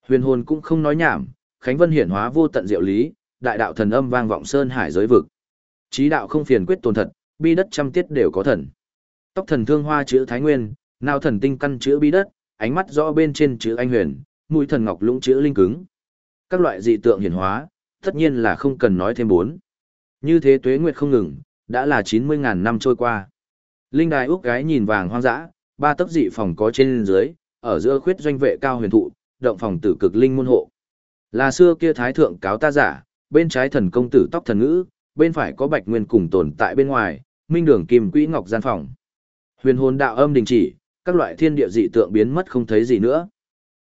[SPEAKER 1] Huyền hồn cũng không nói nhảm, Khánh Vân hiển hóa vô tận diệu lý, đại đạo thần âm vang vọng Sơn Hải giới vực. Chí đạo không phiền quyết tồn thật, bi đất trăm tiết đều có thần. Tóc thần thương hoa chữ Thái Nguyên, nào thần tinh căn chữ bi đất, ánh mắt rõ bên trên chữ anh huyền, mũi thần ngọc lũng chữ linh cứng. Các loại dị tượng hiển hóa, tất nhiên là không cần nói thêm bốn. Như thế tuế nguyệt không ngừng, đã là 90.000 năm trôi qua. Linh đài úc gái nhìn vàng hoang dã, ba tấc dị phòng có trên dưới, ở giữa khuyết doanh vệ cao huyền thụ, động phòng tử cực linh môn hộ. Là xưa kia thái thượng cáo ta giả, bên trái thần công tử tóc thần ngữ, bên phải có bạch nguyên cùng tồn tại bên ngoài, minh đường kim quỹ ngọc gian phòng. Huyền hồn đạo âm đình chỉ, các loại thiên địa dị tượng biến mất không thấy gì nữa.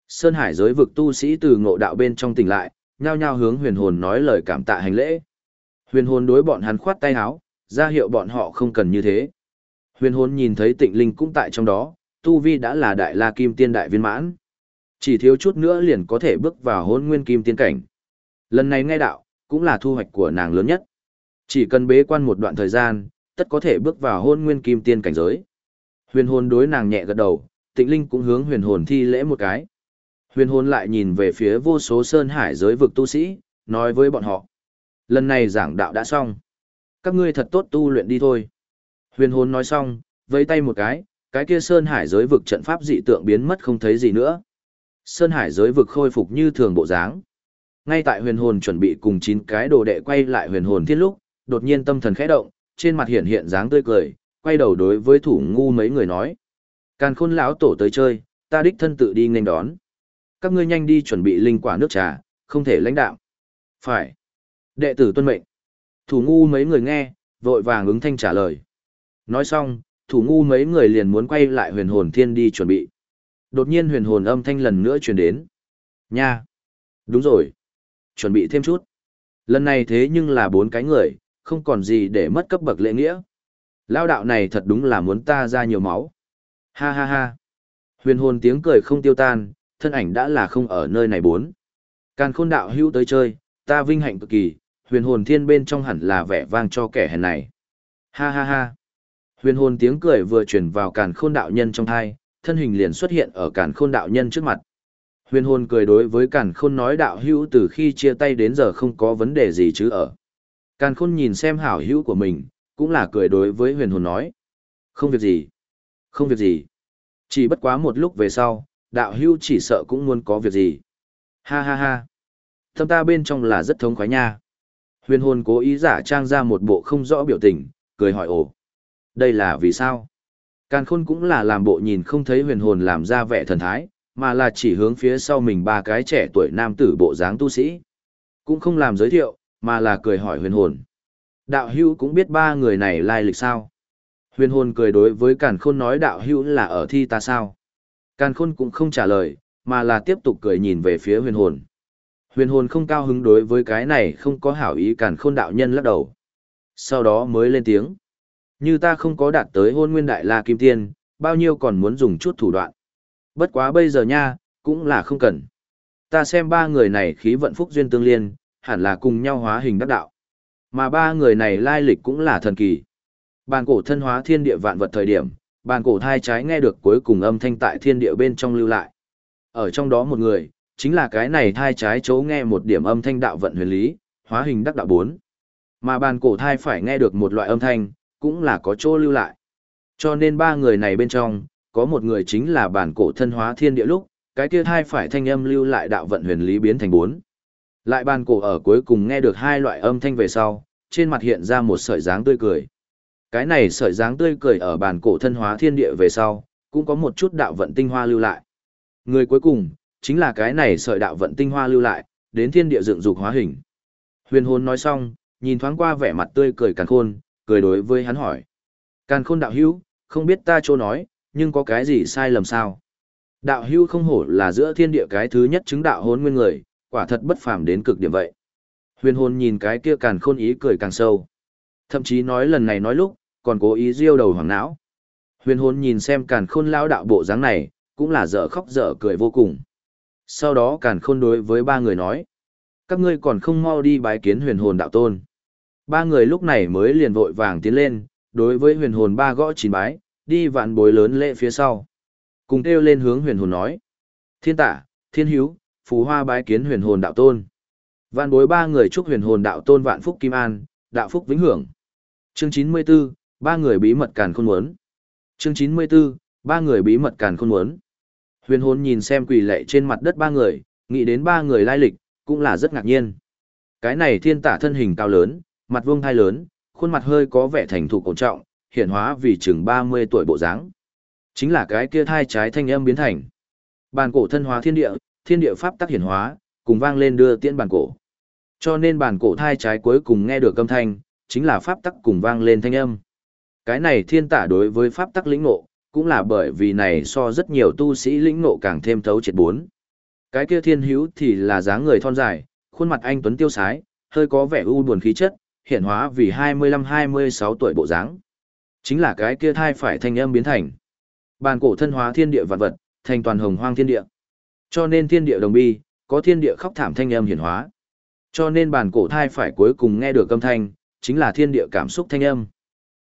[SPEAKER 1] Sơn Hải giới vực tu sĩ từ ngộ đạo bên trong tỉnh lại, nhao nhao hướng huyền hồn nói lời cảm tạ hành lễ. Huyền hồn đối bọn hắn khoát tay áo, ra hiệu bọn họ không cần như thế. Huyền hồn nhìn thấy tịnh linh cũng tại trong đó, tu vi đã là đại la kim tiên đại viên mãn. Chỉ thiếu chút nữa liền có thể bước vào hôn nguyên kim tiên cảnh. Lần này nghe đạo, cũng là thu hoạch của nàng lớn nhất. Chỉ cần bế quan một đoạn thời gian, tất có thể bước vào hôn nguyên kim tiên cảnh giới. Huyền hồn đối nàng nhẹ gật đầu, tịnh linh cũng hướng huyền hồn thi lễ một cái. Huyền hồn lại nhìn về phía vô số sơn hải giới vực tu sĩ, nói với bọn họ. Lần này giảng đạo đã xong. Các ngươi thật tốt tu luyện đi thôi. Huyền hồn nói xong, vẫy tay một cái, cái kia sơn hải giới vực trận pháp dị tượng biến mất không thấy gì nữa. Sơn hải giới vực khôi phục như thường bộ dáng. Ngay tại huyền hồn chuẩn bị cùng chín cái đồ đệ quay lại huyền hồn thiên lúc, đột nhiên tâm thần khẽ động, trên mặt hiện hiện dáng tươi cười, quay đầu đối với thủ ngu mấy người nói. Càn khôn lão tổ tới chơi, ta đích thân tự đi nghênh đón. Các ngươi nhanh đi chuẩn bị linh quả nước trà, không thể lãnh đạo. Phải. Đệ tử tuân mệnh. Thủ ngu mấy người nghe, vội vàng ứng thanh trả lời. Nói xong, thủ ngu mấy người liền muốn quay lại huyền hồn thiên đi chuẩn bị. Đột nhiên huyền hồn âm thanh lần nữa truyền đến. Nha! Đúng rồi. Chuẩn bị thêm chút. Lần này thế nhưng là bốn cái người, không còn gì để mất cấp bậc lễ nghĩa. Lao đạo này thật đúng là muốn ta ra nhiều máu. Ha ha ha. Huyền hồn tiếng cười không tiêu tan, thân ảnh đã là không ở nơi này bốn. Càn khôn đạo hữu tới chơi, ta vinh hạnh cực kỳ, huyền hồn thiên bên trong hẳn là vẻ vang cho kẻ hèn này. Ha ha ha. Huyền hồn tiếng cười vừa truyền vào càn khôn đạo nhân trong thai, thân hình liền xuất hiện ở càn khôn đạo nhân trước mặt. Huyền hồn cười đối với càn khôn nói đạo hữu từ khi chia tay đến giờ không có vấn đề gì chứ ở. Càn khôn nhìn xem hảo hữu của mình, cũng là cười đối với huyền hồn nói. Không việc gì. Không việc gì. Chỉ bất quá một lúc về sau, đạo Hưu chỉ sợ cũng muốn có việc gì. Ha ha ha. Thâm ta bên trong là rất thống khoái nha. Huyền hồn cố ý giả trang ra một bộ không rõ biểu tình, cười hỏi ổ. Đây là vì sao? Càn khôn cũng là làm bộ nhìn không thấy huyền hồn làm ra vẻ thần thái, mà là chỉ hướng phía sau mình ba cái trẻ tuổi nam tử bộ dáng tu sĩ. Cũng không làm giới thiệu, mà là cười hỏi huyền hồn. Đạo hưu cũng biết ba người này lai lịch sao? Huyền hồn cười đối với càn khôn nói đạo hưu là ở thi ta sao? Càn khôn cũng không trả lời, mà là tiếp tục cười nhìn về phía huyền hồn. Huyền hồn không cao hứng đối với cái này không có hảo ý càn khôn đạo nhân lắc đầu. Sau đó mới lên tiếng. Như ta không có đạt tới hôn nguyên đại la kim tiên, bao nhiêu còn muốn dùng chút thủ đoạn. Bất quá bây giờ nha, cũng là không cần. Ta xem ba người này khí vận phúc duyên tương liên, hẳn là cùng nhau hóa hình đắc đạo. Mà ba người này lai lịch cũng là thần kỳ. Bàn cổ thân hóa thiên địa vạn vật thời điểm, bàn cổ thai trái nghe được cuối cùng âm thanh tại thiên địa bên trong lưu lại. Ở trong đó một người, chính là cái này thai trái chỗ nghe một điểm âm thanh đạo vận huyền lý, hóa hình đắc đạo bốn. Mà bàn cổ thai phải nghe được một loại âm thanh, cũng là có chỗ lưu lại. Cho nên ba người này bên trong, có một người chính là bản cổ thân hóa thiên địa lúc, cái kia thai phải thanh âm lưu lại đạo vận huyền lý biến thành bốn. Lại bàn cổ ở cuối cùng nghe được hai loại âm thanh về sau, trên mặt hiện ra một sợi dáng tươi cười. Cái này sợi dáng tươi cười ở bàn cổ thân hóa thiên địa về sau, cũng có một chút đạo vận tinh hoa lưu lại. Người cuối cùng, chính là cái này sợi đạo vận tinh hoa lưu lại, đến thiên địa dựng dục hóa hình. Huyền hồn nói xong, nhìn thoáng qua vẻ mặt tươi cười càn khôn, cười đối với hắn hỏi. Càn khôn đạo hữu, không biết ta chỗ nói, nhưng có cái gì sai lầm sao? Đạo hữu không hổ là giữa thiên địa cái thứ nhất chứng đạo hôn nguyên người, quả thật bất phàm đến cực điểm vậy. Huyền hồn nhìn cái kia càn khôn ý cười càng sâu. Thậm chí nói lần này nói lúc, còn cố ý riêu đầu hoàng não. Huyền hồn nhìn xem càn khôn lao đạo bộ dáng này, cũng là dở khóc dở cười vô cùng. Sau đó càn khôn đối với ba người nói. Các ngươi còn không mau đi bái kiến huyền hồn đạo tôn. Ba người lúc này mới liền vội vàng tiến lên, đối với huyền hồn ba gõ chín bái, đi vạn bối lớn lễ phía sau. Cùng kêu lên hướng huyền hồn nói. Thiên tả, thiên hiếu, phù hoa bái kiến huyền hồn đạo tôn. Vạn bối ba người chúc huyền hồn đạo tôn vạn phúc kim an, đạo phúc vĩnh hưởng. Chương 94, ba người bí mật càn khôn muốn. Chương 94, ba người bí mật càn khôn muốn. Huyền hồn nhìn xem quỳ lệ trên mặt đất ba người, nghĩ đến ba người lai lịch, cũng là rất ngạc nhiên. Cái này thiên tả thân hình cao lớn, mặt vuông thai lớn, khuôn mặt hơi có vẻ thành thục cổ trọng, hiện hóa vì chừng 30 tuổi bộ dáng. Chính là cái kia thai trái thanh âm biến thành. Bàn cổ thân hóa thiên địa, thiên địa pháp tắc hiển hóa, cùng vang lên đưa tiễn bàn cổ. Cho nên bàn cổ thai trái cuối cùng nghe được âm thanh, chính là pháp tắc cùng vang lên thanh âm. Cái này thiên tả đối với pháp tắc lĩnh ngộ, cũng là bởi vì này so rất nhiều tu sĩ lĩnh ngộ càng thêm thấu triệt bốn. Cái kia thiên hữu thì là dáng người thon dài, khuôn mặt anh tuấn tiêu sái, hơi có vẻ u buồn khí chất, hiện hóa vì 25-26 tuổi bộ dáng. Chính là cái kia thai phải thanh âm biến thành. Bàn cổ thân hóa thiên địa vật vật, thành toàn hồng hoang thiên địa. Cho nên thiên địa đồng bi, có thiên địa khóc thảm thanh âm hiển hóa. Cho nên bàn cổ thai phải cuối cùng nghe được âm thanh, chính là thiên địa cảm xúc thanh âm.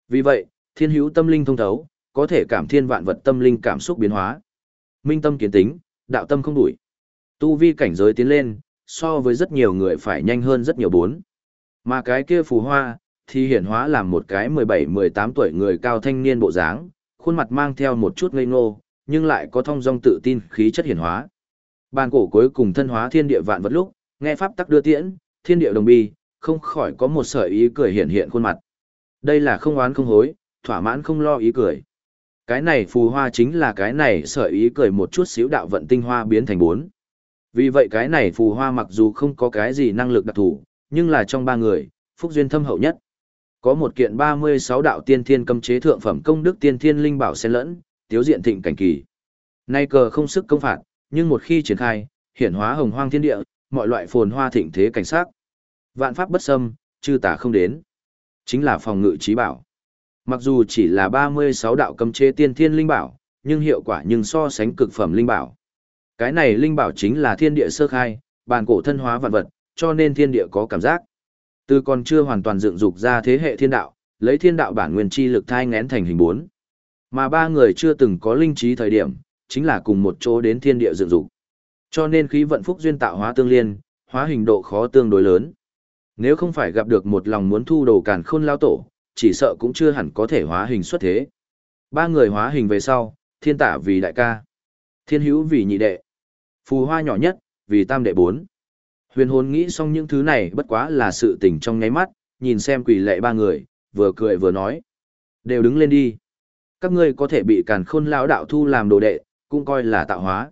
[SPEAKER 1] Vì vậy, thiên hữu tâm linh thông thấu, có thể cảm thiên vạn vật tâm linh cảm xúc biến hóa. Minh tâm kiến tính, đạo tâm không đuổi. Tu vi cảnh giới tiến lên, so với rất nhiều người phải nhanh hơn rất nhiều bốn. Mà cái kia phù hoa, thì hiển hóa làm một cái 17-18 tuổi người cao thanh niên bộ dáng, khuôn mặt mang theo một chút ngây ngô, nhưng lại có thông dong tự tin khí chất hiển hóa. Bàn cổ cuối cùng thân hóa thiên địa vạn vật lúc, nghe pháp tắc đưa tiễn, thiên địa đồng bi, không khỏi có một sợi ý cười hiện hiện khuôn mặt. Đây là không oán không hối, thỏa mãn không lo ý cười. Cái này phù hoa chính là cái này sợi ý cười một chút xíu đạo vận tinh hoa biến thành bốn. Vì vậy cái này phù hoa mặc dù không có cái gì năng lực đặc thù, nhưng là trong ba người, phúc duyên thâm hậu nhất. Có một kiện 36 đạo tiên thiên cấm chế thượng phẩm công đức tiên thiên linh bảo xen lẫn, tiếu diện thịnh cảnh kỳ. Nay cờ không sức công phạt, nhưng một khi triển khai, hiển hóa hồng hoang thiên địa, mọi loại phồn hoa thịnh thế cảnh sắc, Vạn pháp bất xâm, chư tả không đến. Chính là phòng ngự trí bảo. Mặc dù chỉ là 36 đạo cấm chế tiên thiên linh bảo, nhưng hiệu quả nhưng so sánh cực phẩm linh bảo. Cái này linh bảo chính là thiên địa sơ khai, bản cổ thân hóa vạn vật, cho nên thiên địa có cảm giác. Từ còn chưa hoàn toàn dựng dục ra thế hệ thiên đạo, lấy thiên đạo bản nguyên chi lực thai ngén thành hình bốn. Mà ba người chưa từng có linh trí thời điểm, chính là cùng một chỗ đến thiên địa dựng dục. Cho nên khí vận phúc duyên tạo hóa tương liên, hóa hình độ khó tương đối lớn. Nếu không phải gặp được một lòng muốn thu đồ càn khôn lao tổ, chỉ sợ cũng chưa hẳn có thể hóa hình xuất thế. Ba người hóa hình về sau, thiên tả vì đại ca, thiên hữu vì nhị đệ, phù hoa nhỏ nhất, vì tam đệ bốn. Huyền hồn nghĩ xong những thứ này bất quá là sự tình trong ngáy mắt, nhìn xem quỷ lệ ba người, vừa cười vừa nói. Đều đứng lên đi. Các ngươi có thể bị càn khôn lão đạo thu làm đồ đệ, cũng coi là tạo hóa.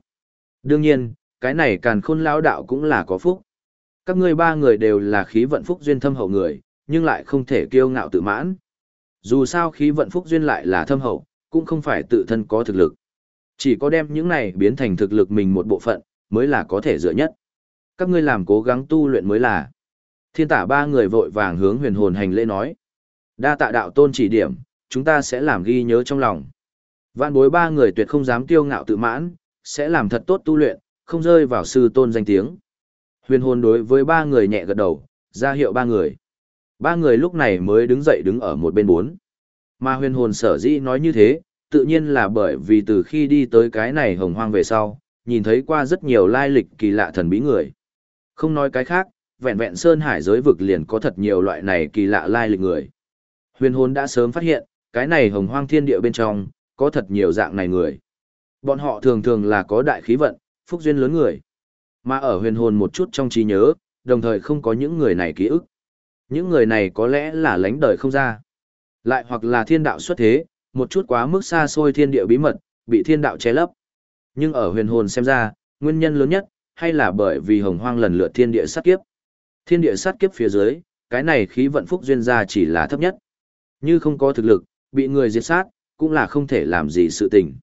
[SPEAKER 1] Đương nhiên, cái này càn khôn lão đạo cũng là có phúc. Các ngươi ba người đều là khí vận phúc duyên thâm hậu người, nhưng lại không thể kiêu ngạo tự mãn. Dù sao khí vận phúc duyên lại là thâm hậu, cũng không phải tự thân có thực lực. Chỉ có đem những này biến thành thực lực mình một bộ phận, mới là có thể dựa nhất. Các ngươi làm cố gắng tu luyện mới là. Thiên tả ba người vội vàng hướng huyền hồn hành lễ nói. Đa tạ đạo tôn chỉ điểm, chúng ta sẽ làm ghi nhớ trong lòng. Vạn bối ba người tuyệt không dám kiêu ngạo tự mãn, sẽ làm thật tốt tu luyện, không rơi vào sư tôn danh tiếng. Huyền hồn đối với ba người nhẹ gật đầu, ra hiệu ba người. Ba người lúc này mới đứng dậy đứng ở một bên bốn. Mà huyền hồn sở dĩ nói như thế, tự nhiên là bởi vì từ khi đi tới cái này hồng hoang về sau, nhìn thấy qua rất nhiều lai lịch kỳ lạ thần bí người. Không nói cái khác, vẹn vẹn sơn hải giới vực liền có thật nhiều loại này kỳ lạ lai lịch người. Huyền hồn đã sớm phát hiện, cái này hồng hoang thiên địa bên trong, có thật nhiều dạng này người. Bọn họ thường thường là có đại khí vận, phúc duyên lớn người. Mà ở huyền hồn một chút trong trí nhớ, đồng thời không có những người này ký ức. Những người này có lẽ là lánh đời không ra. Lại hoặc là thiên đạo xuất thế, một chút quá mức xa xôi thiên địa bí mật, bị thiên đạo che lấp. Nhưng ở huyền hồn xem ra, nguyên nhân lớn nhất, hay là bởi vì hồng hoang lần lượt thiên địa sát kiếp. Thiên địa sát kiếp phía dưới, cái này khí vận phúc duyên ra chỉ là thấp nhất. Như không có thực lực, bị người diệt sát, cũng là không thể làm gì sự tình.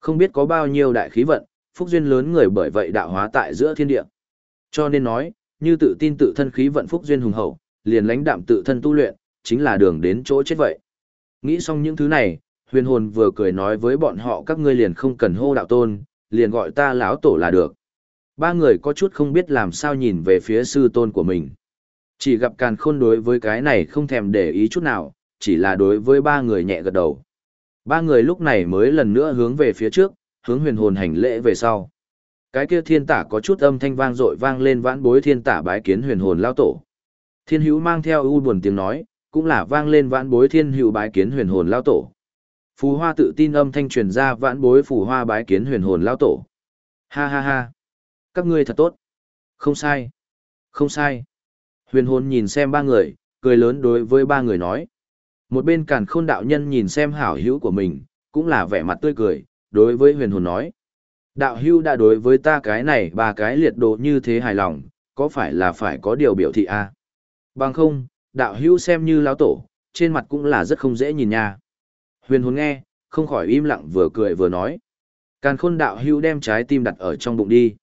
[SPEAKER 1] Không biết có bao nhiêu đại khí vận, phúc duyên lớn người bởi vậy đạo hóa tại giữa thiên địa. Cho nên nói, như tự tin tự thân khí vận phúc duyên hùng hậu, liền lãnh đạm tự thân tu luyện, chính là đường đến chỗ chết vậy. Nghĩ xong những thứ này, huyền hồn vừa cười nói với bọn họ các ngươi liền không cần hô đạo tôn, liền gọi ta lão tổ là được. Ba người có chút không biết làm sao nhìn về phía sư tôn của mình. Chỉ gặp càn khôn đối với cái này không thèm để ý chút nào, chỉ là đối với ba người nhẹ gật đầu. Ba người lúc này mới lần nữa hướng về phía trước, hướng huyền hồn hành lễ về sau. Cái kia thiên tả có chút âm thanh vang dội vang lên vãn bối thiên tả bái kiến huyền hồn lao tổ. Thiên hữu mang theo u buồn tiếng nói, cũng là vang lên vãn bối thiên hữu bái kiến huyền hồn lao tổ. Phù hoa tự tin âm thanh truyền ra vãn bối phù hoa bái kiến huyền hồn lao tổ. Ha ha ha. Các ngươi thật tốt. Không sai. Không sai. Huyền hồn nhìn xem ba người, cười lớn đối với ba người nói. Một bên càn khôn đạo nhân nhìn xem hảo hữu của mình, cũng là vẻ mặt tươi cười, đối với huyền hồn nói. Đạo hữu đã đối với ta cái này ba cái liệt đồ như thế hài lòng, có phải là phải có điều biểu thị a à? Bằng không, đạo hữu xem như lão tổ, trên mặt cũng là rất không dễ nhìn nha. Huyền hồn nghe, không khỏi im lặng vừa cười vừa nói. Càn khôn đạo hữu đem trái tim đặt ở trong bụng đi.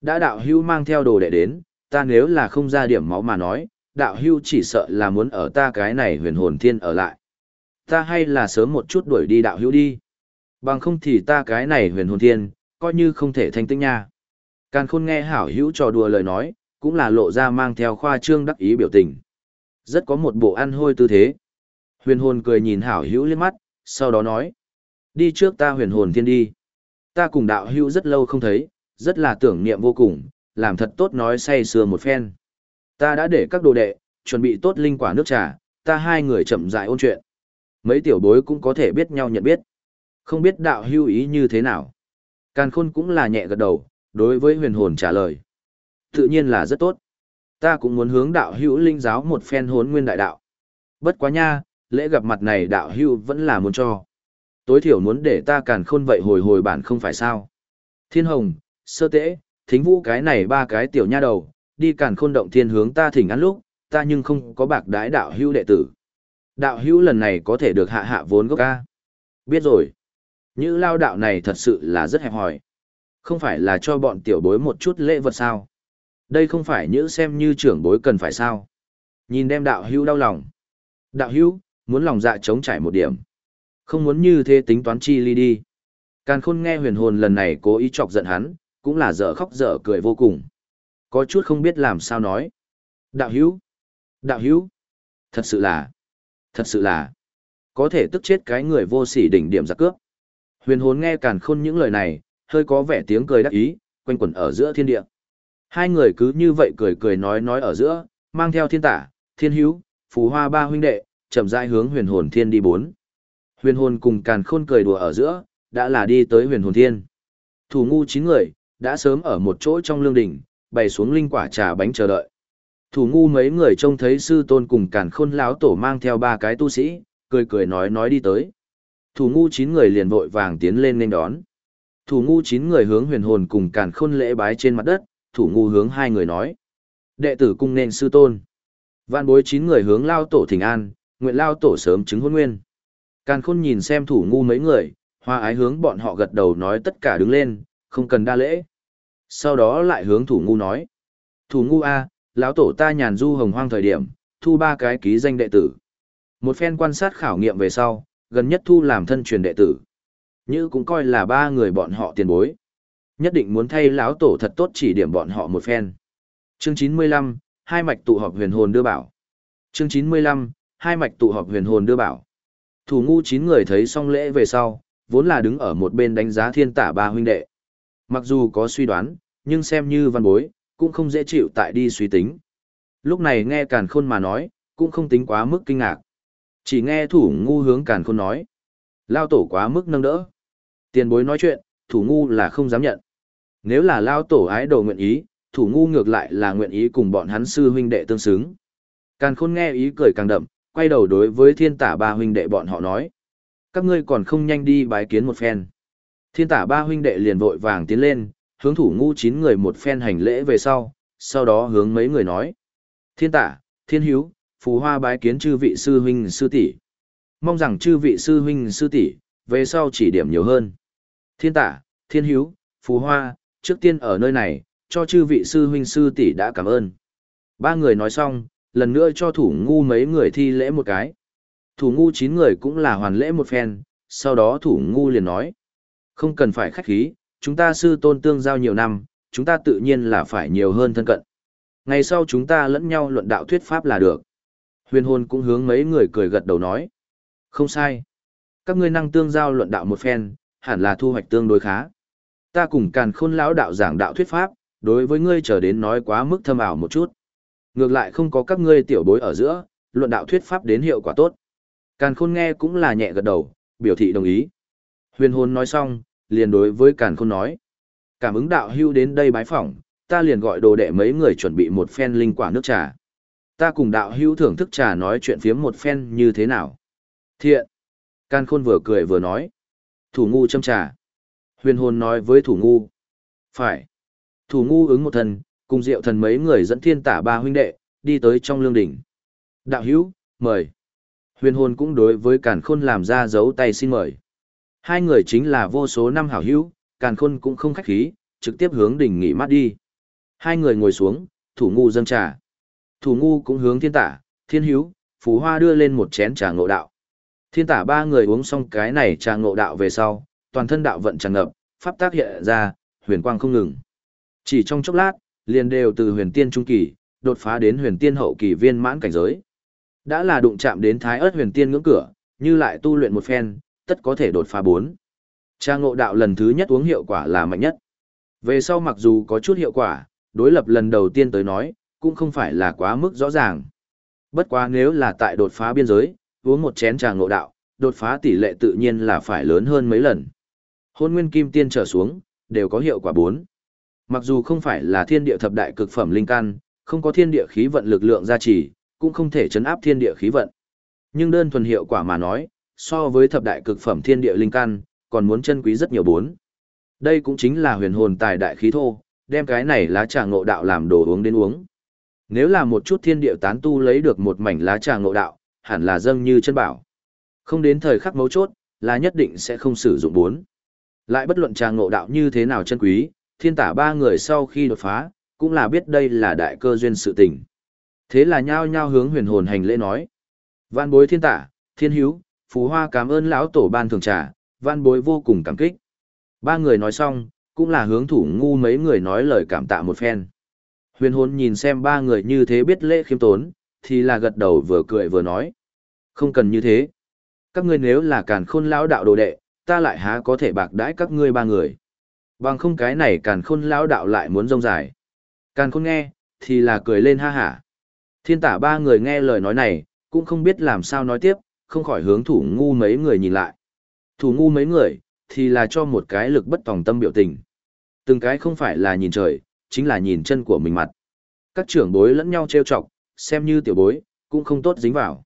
[SPEAKER 1] Đã đạo hữu mang theo đồ đệ đến, ta nếu là không ra điểm máu mà nói, đạo hưu chỉ sợ là muốn ở ta cái này huyền hồn thiên ở lại. Ta hay là sớm một chút đuổi đi đạo hưu đi. Bằng không thì ta cái này huyền hồn thiên, coi như không thể thanh tĩnh nha. Càn khôn nghe hảo hữu trò đùa lời nói, cũng là lộ ra mang theo khoa trương đắc ý biểu tình. Rất có một bộ ăn hôi tư thế. Huyền hồn cười nhìn hảo hữu liếc mắt, sau đó nói. Đi trước ta huyền hồn thiên đi. Ta cùng đạo hữu rất lâu không thấy, rất là tưởng niệm vô cùng, làm thật tốt nói say sưa một phen. Ta đã để các đồ đệ, chuẩn bị tốt linh quả nước trà, ta hai người chậm rãi ôn chuyện. Mấy tiểu bối cũng có thể biết nhau nhận biết. Không biết đạo hưu ý như thế nào. Càn khôn cũng là nhẹ gật đầu, đối với huyền hồn trả lời. Tự nhiên là rất tốt. Ta cũng muốn hướng đạo hữu linh giáo một phen hốn nguyên đại đạo. Bất quá nha, lễ gặp mặt này đạo hữu vẫn là muốn cho. Tối thiểu muốn để ta càn khôn vậy hồi hồi bản không phải sao. Thiên hồng, sơ tễ, thính vũ cái này ba cái tiểu nha đầu, đi càn khôn động thiên hướng ta thỉnh ăn lúc, ta nhưng không có bạc đái đạo hữu đệ tử. Đạo hữu lần này có thể được hạ hạ vốn gốc ca. Biết rồi. Như lao đạo này thật sự là rất hẹp hòi. Không phải là cho bọn tiểu bối một chút lễ vật sao? Đây không phải những xem như trưởng bối cần phải sao? Nhìn đem đạo hữu đau lòng. Đạo hữu, muốn lòng dạ chống trải một điểm. Không muốn như thế tính toán chi ly đi. Càn khôn nghe huyền hồn lần này cố ý chọc giận hắn, cũng là dở khóc dở cười vô cùng. Có chút không biết làm sao nói. Đạo hữu, đạo hữu, thật sự là, thật sự là, có thể tức chết cái người vô sỉ đỉnh điểm giặc cướp. Huyền hồn nghe càn khôn những lời này, hơi có vẻ tiếng cười đắc ý, quanh quẩn ở giữa thiên địa. Hai người cứ như vậy cười cười nói nói ở giữa, mang theo thiên tả, thiên hữu, phù hoa ba huynh đệ, chậm rãi hướng huyền hồn thiên đi bốn. Huyền hồn cùng càn khôn cười đùa ở giữa, đã là đi tới huyền hồn thiên. Thủ ngu chín người, đã sớm ở một chỗ trong lương đỉnh, bày xuống linh quả trà bánh chờ đợi. Thủ ngu mấy người trông thấy sư tôn cùng càn khôn lão tổ mang theo ba cái tu sĩ, cười cười nói nói đi tới. Thủ ngu chín người liền vội vàng tiến lên nên đón. Thủ ngu chín người hướng huyền hồn cùng càn khôn lễ bái trên mặt đất, thủ ngu hướng hai người nói. Đệ tử cung nên sư tôn. Vạn bối chín người hướng lao tổ thỉnh an, nguyện lao tổ sớm chứng hôn nguyên. Càn khôn nhìn xem thủ ngu mấy người, hoa ái hướng bọn họ gật đầu nói tất cả đứng lên, không cần đa lễ. Sau đó lại hướng thủ ngu nói. Thủ ngu A, lão tổ ta nhàn du hồng hoang thời điểm, thu ba cái ký danh đệ tử. Một phen quan sát khảo nghiệm về sau, gần nhất thu làm thân truyền đệ tử. Như cũng coi là ba người bọn họ tiền bối. Nhất định muốn thay lão tổ thật tốt chỉ điểm bọn họ một phen. Chương 95, hai mạch tụ họp huyền hồn đưa bảo. Chương 95, hai mạch tụ họp huyền hồn đưa bảo. Thủ ngu chín người thấy xong lễ về sau, vốn là đứng ở một bên đánh giá thiên tả ba huynh đệ. Mặc dù có suy đoán, nhưng xem như văn bối, cũng không dễ chịu tại đi suy tính. Lúc này nghe càn khôn mà nói, cũng không tính quá mức kinh ngạc. Chỉ nghe thủ ngu hướng càn khôn nói. Lao tổ quá mức nâng đỡ. Tiền bối nói chuyện, thủ ngu là không dám nhận. Nếu là lao tổ ái đồ nguyện ý, thủ ngu ngược lại là nguyện ý cùng bọn hắn sư huynh đệ tương xứng. Càn khôn nghe ý cười càng đậm, quay đầu đối với thiên tả ba huynh đệ bọn họ nói. Các ngươi còn không nhanh đi bái kiến một phen. Thiên tả ba huynh đệ liền vội vàng tiến lên, hướng thủ ngu chín người một phen hành lễ về sau, sau đó hướng mấy người nói. Thiên tả, thiên hiếu, phù hoa bái kiến chư vị sư huynh sư tỷ Mong rằng chư vị sư huynh sư tỷ về sau chỉ điểm nhiều hơn. Thiên tả, thiên hiếu, phù hoa, trước tiên ở nơi này, cho chư vị sư huynh sư tỷ đã cảm ơn. Ba người nói xong, lần nữa cho thủ ngu mấy người thi lễ một cái. Thủ ngu chín người cũng là hoàn lễ một phen, sau đó thủ ngu liền nói. Không cần phải khách khí, chúng ta sư tôn tương giao nhiều năm, chúng ta tự nhiên là phải nhiều hơn thân cận. Ngày sau chúng ta lẫn nhau luận đạo thuyết pháp là được. Huyền hồn cũng hướng mấy người cười gật đầu nói. Không sai. Các ngươi năng tương giao luận đạo một phen, hẳn là thu hoạch tương đối khá. Ta cùng càn khôn lão đạo giảng đạo thuyết pháp, đối với ngươi trở đến nói quá mức thâm ảo một chút. Ngược lại không có các ngươi tiểu bối ở giữa, luận đạo thuyết pháp đến hiệu quả tốt. Càn khôn nghe cũng là nhẹ gật đầu, biểu thị đồng ý. Huyền hồn nói xong, liền đối với càn khôn nói. Cảm ứng đạo hưu đến đây bái phỏng, ta liền gọi đồ đệ mấy người chuẩn bị một phen linh quả nước trà. Ta cùng đạo hưu thưởng thức trà nói chuyện phiếm một phen như thế nào. Thiện. Càn khôn vừa cười vừa nói. Thủ ngu châm trà. Huyền hồn nói với thủ ngu. Phải. Thủ ngu ứng một thần, cùng diệu thần mấy người dẫn thiên tả ba huynh đệ, đi tới trong lương đỉnh. Đạo hữu, mời. Huyền hồn cũng đối với càn khôn làm ra dấu tay xin mời. Hai người chính là vô số năm hảo hữu, càn khôn cũng không khách khí, trực tiếp hướng đỉnh nghỉ mát đi. Hai người ngồi xuống, thủ ngu dâng trà. Thủ ngu cũng hướng thiên tả, thiên hữu, phú hoa đưa lên một chén trà ngộ đạo. Thiên tả ba người uống xong cái này trà ngộ đạo về sau, toàn thân đạo vận tràn ngập, pháp tác hiện ra, huyền quang không ngừng. Chỉ trong chốc lát, liền đều từ huyền tiên trung kỳ, đột phá đến huyền tiên hậu kỳ viên mãn cảnh giới. Đã là đụng chạm đến thái ớt huyền tiên ngưỡng cửa, như lại tu luyện một phen, tất có thể đột phá bốn. Cha ngộ đạo lần thứ nhất uống hiệu quả là mạnh nhất. Về sau mặc dù có chút hiệu quả, đối lập lần đầu tiên tới nói, cũng không phải là quá mức rõ ràng. Bất quá nếu là tại đột phá biên giới, uống một chén trà ngộ đạo, đột phá tỷ lệ tự nhiên là phải lớn hơn mấy lần. Hôn nguyên kim tiên trở xuống, đều có hiệu quả 4. Mặc dù không phải là thiên địa thập đại cực phẩm linh căn, không có thiên địa khí vận lực lượng gia trì, cũng không thể chấn áp thiên địa khí vận. Nhưng đơn thuần hiệu quả mà nói, so với thập đại cực phẩm thiên địa linh căn, còn muốn chân quý rất nhiều bốn. Đây cũng chính là huyền hồn tài đại khí thô, đem cái này lá trà ngộ đạo làm đồ uống đến uống. Nếu là một chút thiên địa tán tu lấy được một mảnh lá trà ngộ đạo, hẳn là dâng như chân bảo. Không đến thời khắc mấu chốt, là nhất định sẽ không sử dụng bốn. Lại bất luận tràng ngộ đạo như thế nào chân quý, thiên tả ba người sau khi đột phá, cũng là biết đây là đại cơ duyên sự tình. Thế là nhao nhao hướng huyền hồn hành lễ nói. Văn bối thiên tả, thiên hữu, phú hoa cảm ơn lão tổ ban thường trà, văn bối vô cùng cảm kích. Ba người nói xong, cũng là hướng thủ ngu mấy người nói lời cảm tạ một phen. Huyền hồn nhìn xem ba người như thế biết lễ khiêm tốn, thì là gật đầu vừa cười vừa nói. Không cần như thế. Các ngươi nếu là càn khôn lão đạo đồ đệ, ta lại há có thể bạc đãi các ngươi ba người. Bằng không cái này càn khôn lão đạo lại muốn rông dài. Càn khôn nghe, thì là cười lên ha hả. Thiên tả ba người nghe lời nói này, cũng không biết làm sao nói tiếp, không khỏi hướng thủ ngu mấy người nhìn lại. Thủ ngu mấy người, thì là cho một cái lực bất tòng tâm biểu tình. Từng cái không phải là nhìn trời, chính là nhìn chân của mình mặt. Các trưởng bối lẫn nhau trêu chọc, xem như tiểu bối, cũng không tốt dính vào.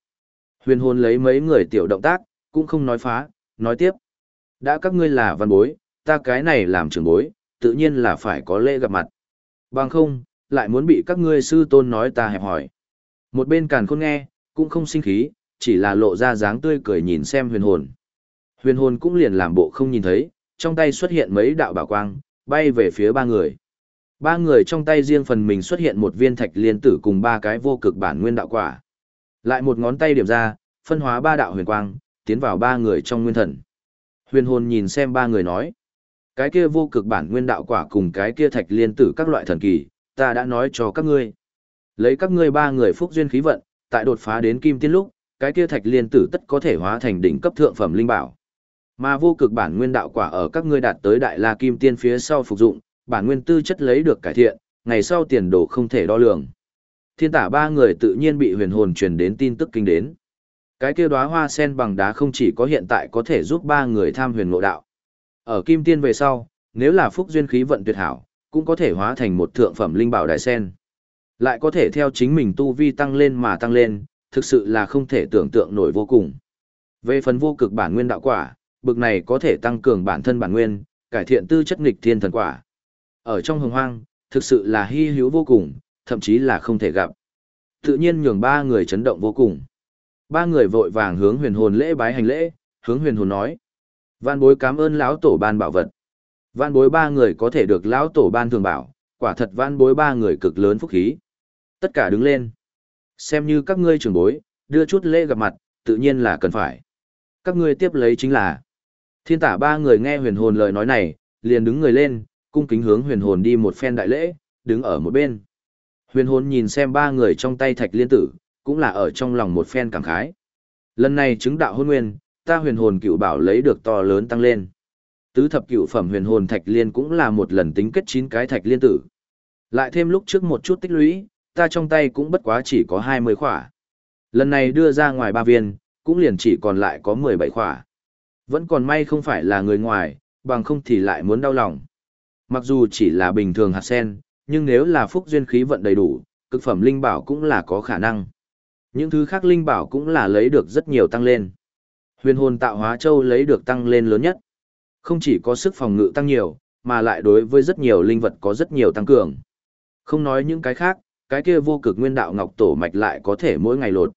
[SPEAKER 1] Huyền hồn lấy mấy người tiểu động tác, cũng không nói phá, nói tiếp. Đã các ngươi là văn bối, ta cái này làm trưởng bối, tự nhiên là phải có lễ gặp mặt. Bằng không, lại muốn bị các ngươi sư tôn nói ta hẹp hỏi. Một bên càn khôn nghe, cũng không sinh khí, chỉ là lộ ra dáng tươi cười nhìn xem huyền hồn. Huyền hồn cũng liền làm bộ không nhìn thấy, trong tay xuất hiện mấy đạo bảo quang, bay về phía ba người. Ba người trong tay riêng phần mình xuất hiện một viên thạch liên tử cùng ba cái vô cực bản nguyên đạo quả. Lại một ngón tay điểm ra, phân hóa ba đạo huyền quang, tiến vào ba người trong nguyên thần. Huyền hồn nhìn xem ba người nói. Cái kia vô cực bản nguyên đạo quả cùng cái kia thạch liên tử các loại thần kỳ, ta đã nói cho các ngươi. Lấy các ngươi ba người phúc duyên khí vận, tại đột phá đến kim tiên lúc, cái kia thạch liên tử tất có thể hóa thành đỉnh cấp thượng phẩm linh bảo. Mà vô cực bản nguyên đạo quả ở các ngươi đạt tới đại la kim tiên phía sau phục dụng, bản nguyên tư chất lấy được cải thiện, ngày sau tiền đồ không thể đo lường. Thiên tả ba người tự nhiên bị huyền hồn truyền đến tin tức kinh đến. Cái kia đóa hoa sen bằng đá không chỉ có hiện tại có thể giúp ba người tham huyền ngộ đạo. Ở kim tiên về sau, nếu là phúc duyên khí vận tuyệt hảo, cũng có thể hóa thành một thượng phẩm linh bảo đại sen. Lại có thể theo chính mình tu vi tăng lên mà tăng lên, thực sự là không thể tưởng tượng nổi vô cùng. Về phần vô cực bản nguyên đạo quả, bực này có thể tăng cường bản thân bản nguyên, cải thiện tư chất nghịch thiên thần quả. Ở trong hồng hoang, thực sự là hy hữu vô cùng, thậm chí là không thể gặp. Tự nhiên nhường ba người chấn động vô cùng. Ba người vội vàng hướng huyền hồn lễ bái hành lễ, hướng huyền hồn nói. Văn bối cảm ơn lão tổ ban bảo vật. Văn bối ba người có thể được lão tổ ban thường bảo, quả thật văn bối ba người cực lớn phúc khí. Tất cả đứng lên. Xem như các ngươi trưởng bối, đưa chút lễ gặp mặt, tự nhiên là cần phải. Các ngươi tiếp lấy chính là. Thiên tả ba người nghe huyền hồn lời nói này, liền đứng người lên, cung kính hướng huyền hồn đi một phen đại lễ, đứng ở một bên. Huyền hồn nhìn xem ba người trong tay thạch liên tử, cũng là ở trong lòng một phen cảm khái. Lần này chứng đạo hôn nguyên, ta huyền hồn cựu bảo lấy được to lớn tăng lên. Tứ thập cựu phẩm huyền hồn thạch liên cũng là một lần tính kết chín cái thạch liên tử. Lại thêm lúc trước một chút tích lũy, ta trong tay cũng bất quá chỉ có 20 khỏa. Lần này đưa ra ngoài ba viên, cũng liền chỉ còn lại có 17 khỏa. Vẫn còn may không phải là người ngoài, bằng không thì lại muốn đau lòng. Mặc dù chỉ là bình thường hạt sen, nhưng nếu là phúc duyên khí vận đầy đủ, cực phẩm linh bảo cũng là có khả năng. Những thứ khác linh bảo cũng là lấy được rất nhiều tăng lên. Huyền hồn tạo hóa châu lấy được tăng lên lớn nhất. Không chỉ có sức phòng ngự tăng nhiều, mà lại đối với rất nhiều linh vật có rất nhiều tăng cường. Không nói những cái khác, cái kia vô cực nguyên đạo ngọc tổ mạch lại có thể mỗi ngày lột.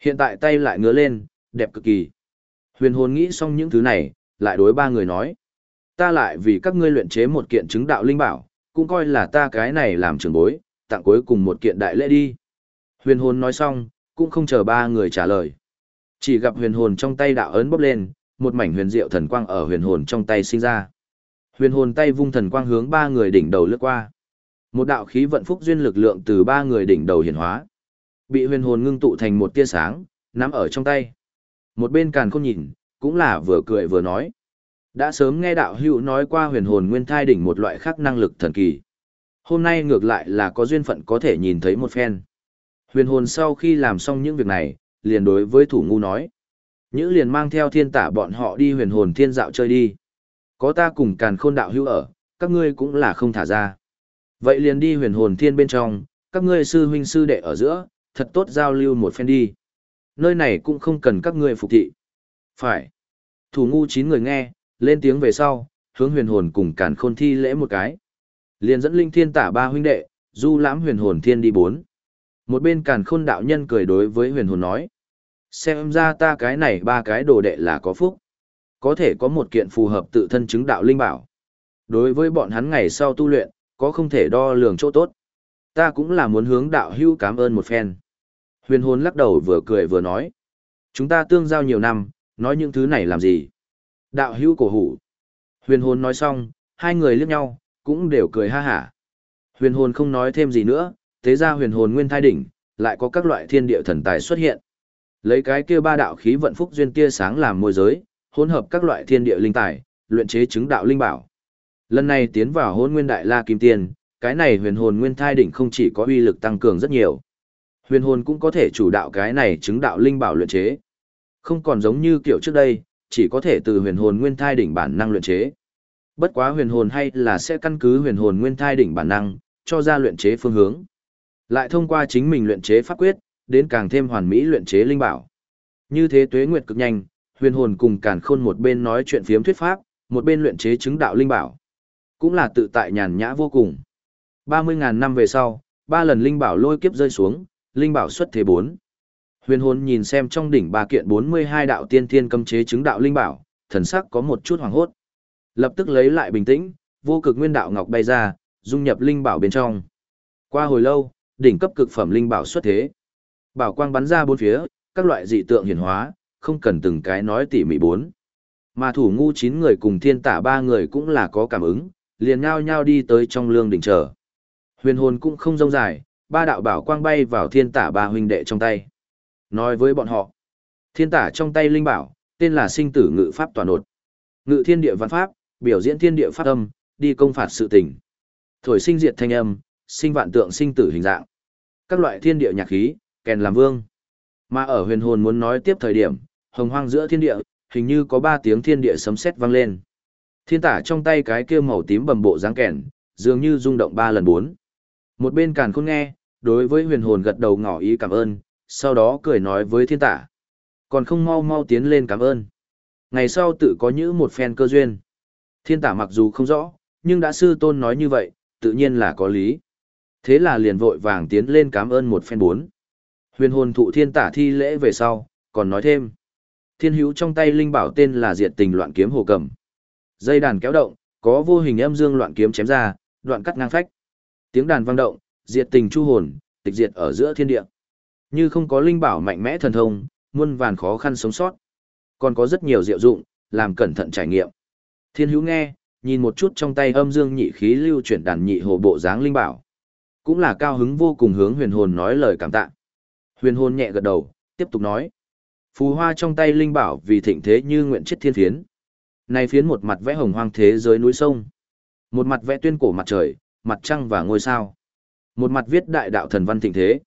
[SPEAKER 1] Hiện tại tay lại ngứa lên, đẹp cực kỳ. Huyền hồn nghĩ xong những thứ này, lại đối ba người nói. Ta lại vì các ngươi luyện chế một kiện chứng đạo linh bảo, cũng coi là ta cái này làm trường bối, tặng cuối cùng một kiện đại lễ đi. Huyền hồn nói xong, cũng không chờ ba người trả lời. Chỉ gặp huyền hồn trong tay đạo ấn bốc lên, một mảnh huyền diệu thần quang ở huyền hồn trong tay sinh ra. Huyền hồn tay vung thần quang hướng ba người đỉnh đầu lướt qua. Một đạo khí vận phúc duyên lực lượng từ ba người đỉnh đầu hiển hóa. Bị huyền hồn ngưng tụ thành một tia sáng, nắm ở trong tay. Một bên càn khôn nhìn, cũng là vừa cười vừa nói. Đã sớm nghe đạo hữu nói qua huyền hồn nguyên thai đỉnh một loại khác năng lực thần kỳ. Hôm nay ngược lại là có duyên phận có thể nhìn thấy một phen. Huyền hồn sau khi làm xong những việc này, liền đối với thủ ngu nói. Nhữ liền mang theo thiên tả bọn họ đi huyền hồn thiên dạo chơi đi. Có ta cùng càn khôn đạo hữu ở, các ngươi cũng là không thả ra. Vậy liền đi huyền hồn thiên bên trong, các ngươi sư huynh sư đệ ở giữa, thật tốt giao lưu một phen đi. Nơi này cũng không cần các ngươi phục thị. Phải. Thủ ngu chín người nghe, lên tiếng về sau, hướng huyền hồn cùng càn khôn thi lễ một cái. Liền dẫn linh thiên tả ba huynh đệ, du lãm huyền hồn thiên đi bốn. Một bên càn khôn đạo nhân cười đối với huyền hồn nói. Xem ra ta cái này ba cái đồ đệ là có phúc. có thể có một kiện phù hợp tự thân chứng đạo linh bảo. Đối với bọn hắn ngày sau tu luyện, có không thể đo lường chỗ tốt. Ta cũng là muốn hướng đạo hữu cảm ơn một phen. Huyền hồn lắc đầu vừa cười vừa nói. Chúng ta tương giao nhiều năm, nói những thứ này làm gì? Đạo hữu cổ hủ. Huyền hồn nói xong, hai người liếc nhau, cũng đều cười ha hả. Huyền hồn không nói thêm gì nữa, thế ra huyền hồn nguyên thai đỉnh, lại có các loại thiên địa thần tài xuất hiện. Lấy cái kia ba đạo khí vận phúc duyên tia sáng làm môi giới, hỗn hợp các loại thiên địa linh tài, luyện chế chứng đạo linh bảo. Lần này tiến vào hôn nguyên đại la kim tiên, cái này huyền hồn nguyên thai đỉnh không chỉ có uy lực tăng cường rất nhiều. Huyền hồn cũng có thể chủ đạo cái này chứng đạo linh bảo luyện chế. Không còn giống như kiểu trước đây, chỉ có thể từ huyền hồn nguyên thai đỉnh bản năng luyện chế. Bất quá huyền hồn hay là sẽ căn cứ huyền hồn nguyên thai đỉnh bản năng, cho ra luyện chế phương hướng. Lại thông qua chính mình luyện chế pháp quyết, đến càng thêm hoàn mỹ luyện chế linh bảo. Như thế tuế nguyệt cực nhanh, huyền hồn cùng càn khôn một bên nói chuyện phiếm thuyết pháp, một bên luyện chế chứng đạo linh bảo. Cũng là tự tại nhàn nhã vô cùng. 30.000 năm về sau, ba lần linh bảo lôi kiếp rơi xuống, linh bảo xuất thế 4. Huyền hồn nhìn xem trong đỉnh ba kiện 42 đạo tiên thiên cấm chế chứng đạo linh bảo, thần sắc có một chút hoàng hốt. Lập tức lấy lại bình tĩnh, vô cực nguyên đạo ngọc bay ra, dung nhập linh bảo bên trong. Qua hồi lâu, đỉnh cấp cực phẩm linh bảo xuất thế. Bảo quang bắn ra bốn phía, các loại dị tượng hiển hóa, không cần từng cái nói tỉ mỉ bốn. Mà thủ ngu chín người cùng thiên tả ba người cũng là có cảm ứng, liền nhao nhao đi tới trong lương đỉnh chờ. Huyền hồn cũng không rông dài, ba đạo bảo quang bay vào thiên tả ba huynh đệ trong tay. Nói với bọn họ, thiên tả trong tay linh bảo, tên là sinh tử ngự pháp toàn nột. Ngự thiên địa văn pháp, biểu diễn thiên địa pháp âm, đi công phạt sự tình. Thổi sinh diệt thanh âm, sinh vạn tượng sinh tử hình dạng. Các loại thiên địa nhạc khí, kèn làm vương. Mà ở huyền hồn muốn nói tiếp thời điểm, hồng hoang giữa thiên địa, hình như có ba tiếng thiên địa sấm sét vang lên. Thiên tả trong tay cái kia màu tím bầm bộ dáng kèn, dường như rung động ba lần bốn. Một bên càn khôn nghe, đối với huyền hồn gật đầu ngỏ ý cảm ơn, sau đó cười nói với thiên tả. Còn không mau mau tiến lên cảm ơn. Ngày sau tự có những một phen cơ duyên. Thiên tả mặc dù không rõ, nhưng đã sư tôn nói như vậy, tự nhiên là có lý. Thế là liền vội vàng tiến lên cảm ơn một phen bốn. Huyền hồn thụ thiên tả thi lễ về sau, còn nói thêm. Thiên hữu trong tay linh bảo tên là diệt tình loạn kiếm hồ cầm. Dây đàn kéo động, có vô hình âm dương loạn kiếm chém ra, đoạn cắt ngang phách. Tiếng đàn vang động, diệt tình chu hồn, tịch diệt ở giữa thiên địa. Như không có linh bảo mạnh mẽ thần thông, muôn vàn khó khăn sống sót. Còn có rất nhiều diệu dụng, làm cẩn thận trải nghiệm. Thiên hữu nghe, nhìn một chút trong tay âm dương nhị khí lưu chuyển đàn nhị hồ bộ dáng linh bảo. Cũng là cao hứng vô cùng hướng huyền hồn nói lời cảm tạ. Huyền hồn nhẹ gật đầu, tiếp tục nói. Phù hoa trong tay linh bảo vì thịnh thế như nguyện chết thiên phiến. Này phiến một mặt vẽ hồng hoang thế giới núi sông. Một mặt vẽ tuyên cổ mặt trời, mặt trăng và ngôi sao. Một mặt viết đại đạo thần văn thịnh thế.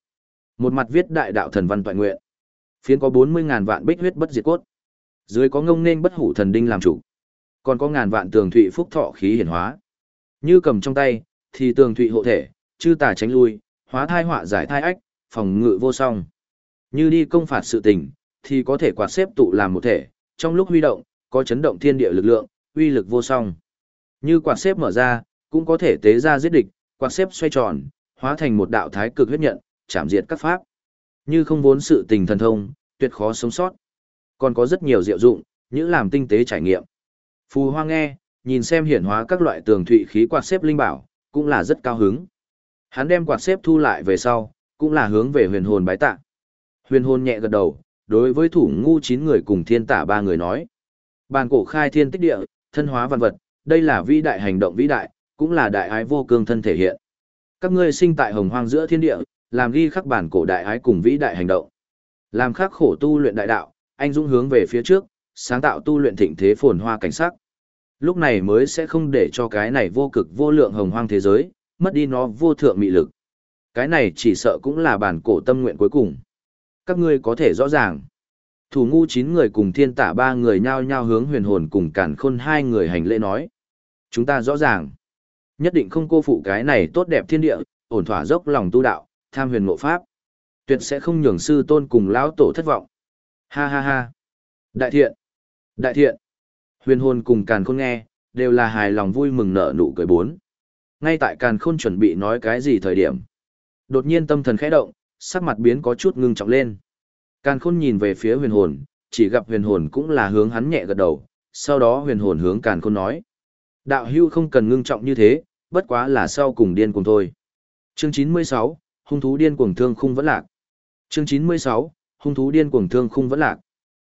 [SPEAKER 1] Một mặt viết đại đạo thần văn toại nguyện. Phiến có 40.000 vạn bích huyết bất diệt cốt. Dưới có ngông nên bất hủ thần đinh làm chủ. Còn có ngàn vạn tường thụy phúc thọ khí hiển hóa. Như cầm trong tay, thì tường thụy hộ thể, chư tà tránh lui, hóa thai họa giải thai ách, phòng ngự vô song. Như đi công phạt sự tình, thì có thể quạt xếp tụ làm một thể, trong lúc huy động, có chấn động thiên địa lực lượng, uy lực vô song. Như quạt xếp mở ra, cũng có thể tế ra giết địch, quạt xếp xoay tròn, hóa thành một đạo thái cực huyết nhận, chạm diệt các pháp. Như không vốn sự tình thần thông, tuyệt khó sống sót. Còn có rất nhiều diệu dụng, những làm tinh tế trải nghiệm. Phù Hoa nghe, nhìn xem hiển hóa các loại tường thụy khí quạt xếp linh bảo, cũng là rất cao hứng. Hắn đem quạt xếp thu lại về sau, cũng là hướng về huyền hồn bái tạ. Huyền hồn nhẹ gật đầu, đối với thủ ngu chín người cùng thiên tả ba người nói. Bàn cổ khai thiên tích địa, thân hóa văn vật, đây là vĩ đại hành động vĩ đại, cũng là đại ái vô cương thân thể hiện. Các ngươi sinh tại hồng hoang giữa thiên địa, làm ghi khắc bản cổ đại ái cùng vĩ đại hành động. Làm khắc khổ tu luyện đại đạo, anh dũng hướng về phía trước, sáng tạo tu luyện thịnh thế phồn hoa cảnh sắc. Lúc này mới sẽ không để cho cái này vô cực vô lượng hồng hoang thế giới, mất đi nó vô thượng mị lực. Cái này chỉ sợ cũng là bản cổ tâm nguyện cuối cùng. Các ngươi có thể rõ ràng. Thủ ngu chín người cùng thiên tả ba người nhao nhao hướng huyền hồn cùng cản khôn hai người hành lễ nói. Chúng ta rõ ràng. Nhất định không cô phụ cái này tốt đẹp thiên địa, ổn thỏa dốc lòng tu đạo, tham huyền ngộ pháp. Tuyệt sẽ không nhường sư tôn cùng lão tổ thất vọng. Ha ha ha. Đại thiện. Đại thiện. Huyền hồn cùng càn khôn nghe, đều là hài lòng vui mừng nở nụ cười bốn. Ngay tại càn khôn chuẩn bị nói cái gì thời điểm. Đột nhiên tâm thần khẽ động, sắc mặt biến có chút ngưng trọng lên. Càn khôn nhìn về phía huyền hồn, chỉ gặp huyền hồn cũng là hướng hắn nhẹ gật đầu, sau đó huyền hồn hướng càn khôn nói. Đạo hưu không cần ngưng trọng như thế, bất quá là sau cùng điên cùng thôi. Chương 96, hung thú điên cuồng thương khung vẫn lạc. Chương 96, hung thú điên cuồng thương khung vẫn lạc.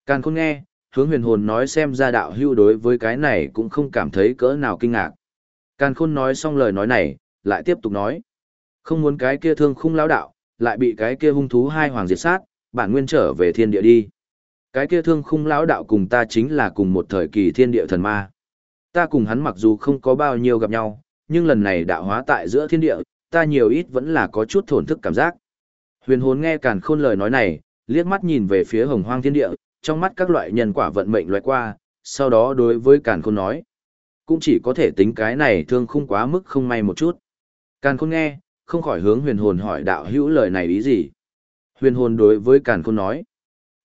[SPEAKER 1] Càn khôn nghe, hướng huyền hồn nói xem ra đạo hưu đối với cái này cũng không cảm thấy cỡ nào kinh ngạc. Càn khôn nói xong lời nói này, lại tiếp tục nói. Không muốn cái kia thương khung lão đạo, lại bị cái kia hung thú hai hoàng diệt sát, bản nguyên trở về thiên địa đi. Cái kia thương khung lão đạo cùng ta chính là cùng một thời kỳ thiên địa thần ma. Ta cùng hắn mặc dù không có bao nhiêu gặp nhau, nhưng lần này đạo hóa tại giữa thiên địa, ta nhiều ít vẫn là có chút thổn thức cảm giác. Huyền hồn nghe càn khôn lời nói này, liếc mắt nhìn về phía hồng hoang thiên địa, trong mắt các loại nhân quả vận mệnh loại qua, sau đó đối với càn khôn nói. Cũng chỉ có thể tính cái này thương không quá mức không may một chút. Càn khôn nghe, không khỏi hướng huyền hồn hỏi đạo hữu lời này ý gì. Huyền hồn đối với càn khôn nói.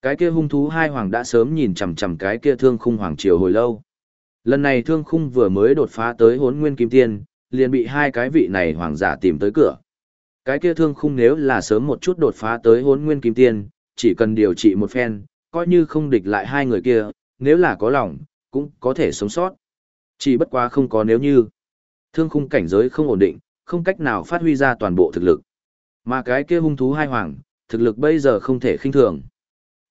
[SPEAKER 1] Cái kia hung thú hai hoàng đã sớm nhìn chằm chằm cái kia thương khung hoàng triều hồi lâu. Lần này thương khung vừa mới đột phá tới hốn nguyên kim tiên, liền bị hai cái vị này hoàng giả tìm tới cửa. Cái kia thương khung nếu là sớm một chút đột phá tới hốn nguyên kim tiên, chỉ cần điều trị một phen, coi như không địch lại hai người kia, nếu là có lòng, cũng có thể sống sót. Chỉ bất quá không có nếu như. Thương khung cảnh giới không ổn định, không cách nào phát huy ra toàn bộ thực lực. Mà cái kia hung thú hai hoàng, thực lực bây giờ không thể khinh thường.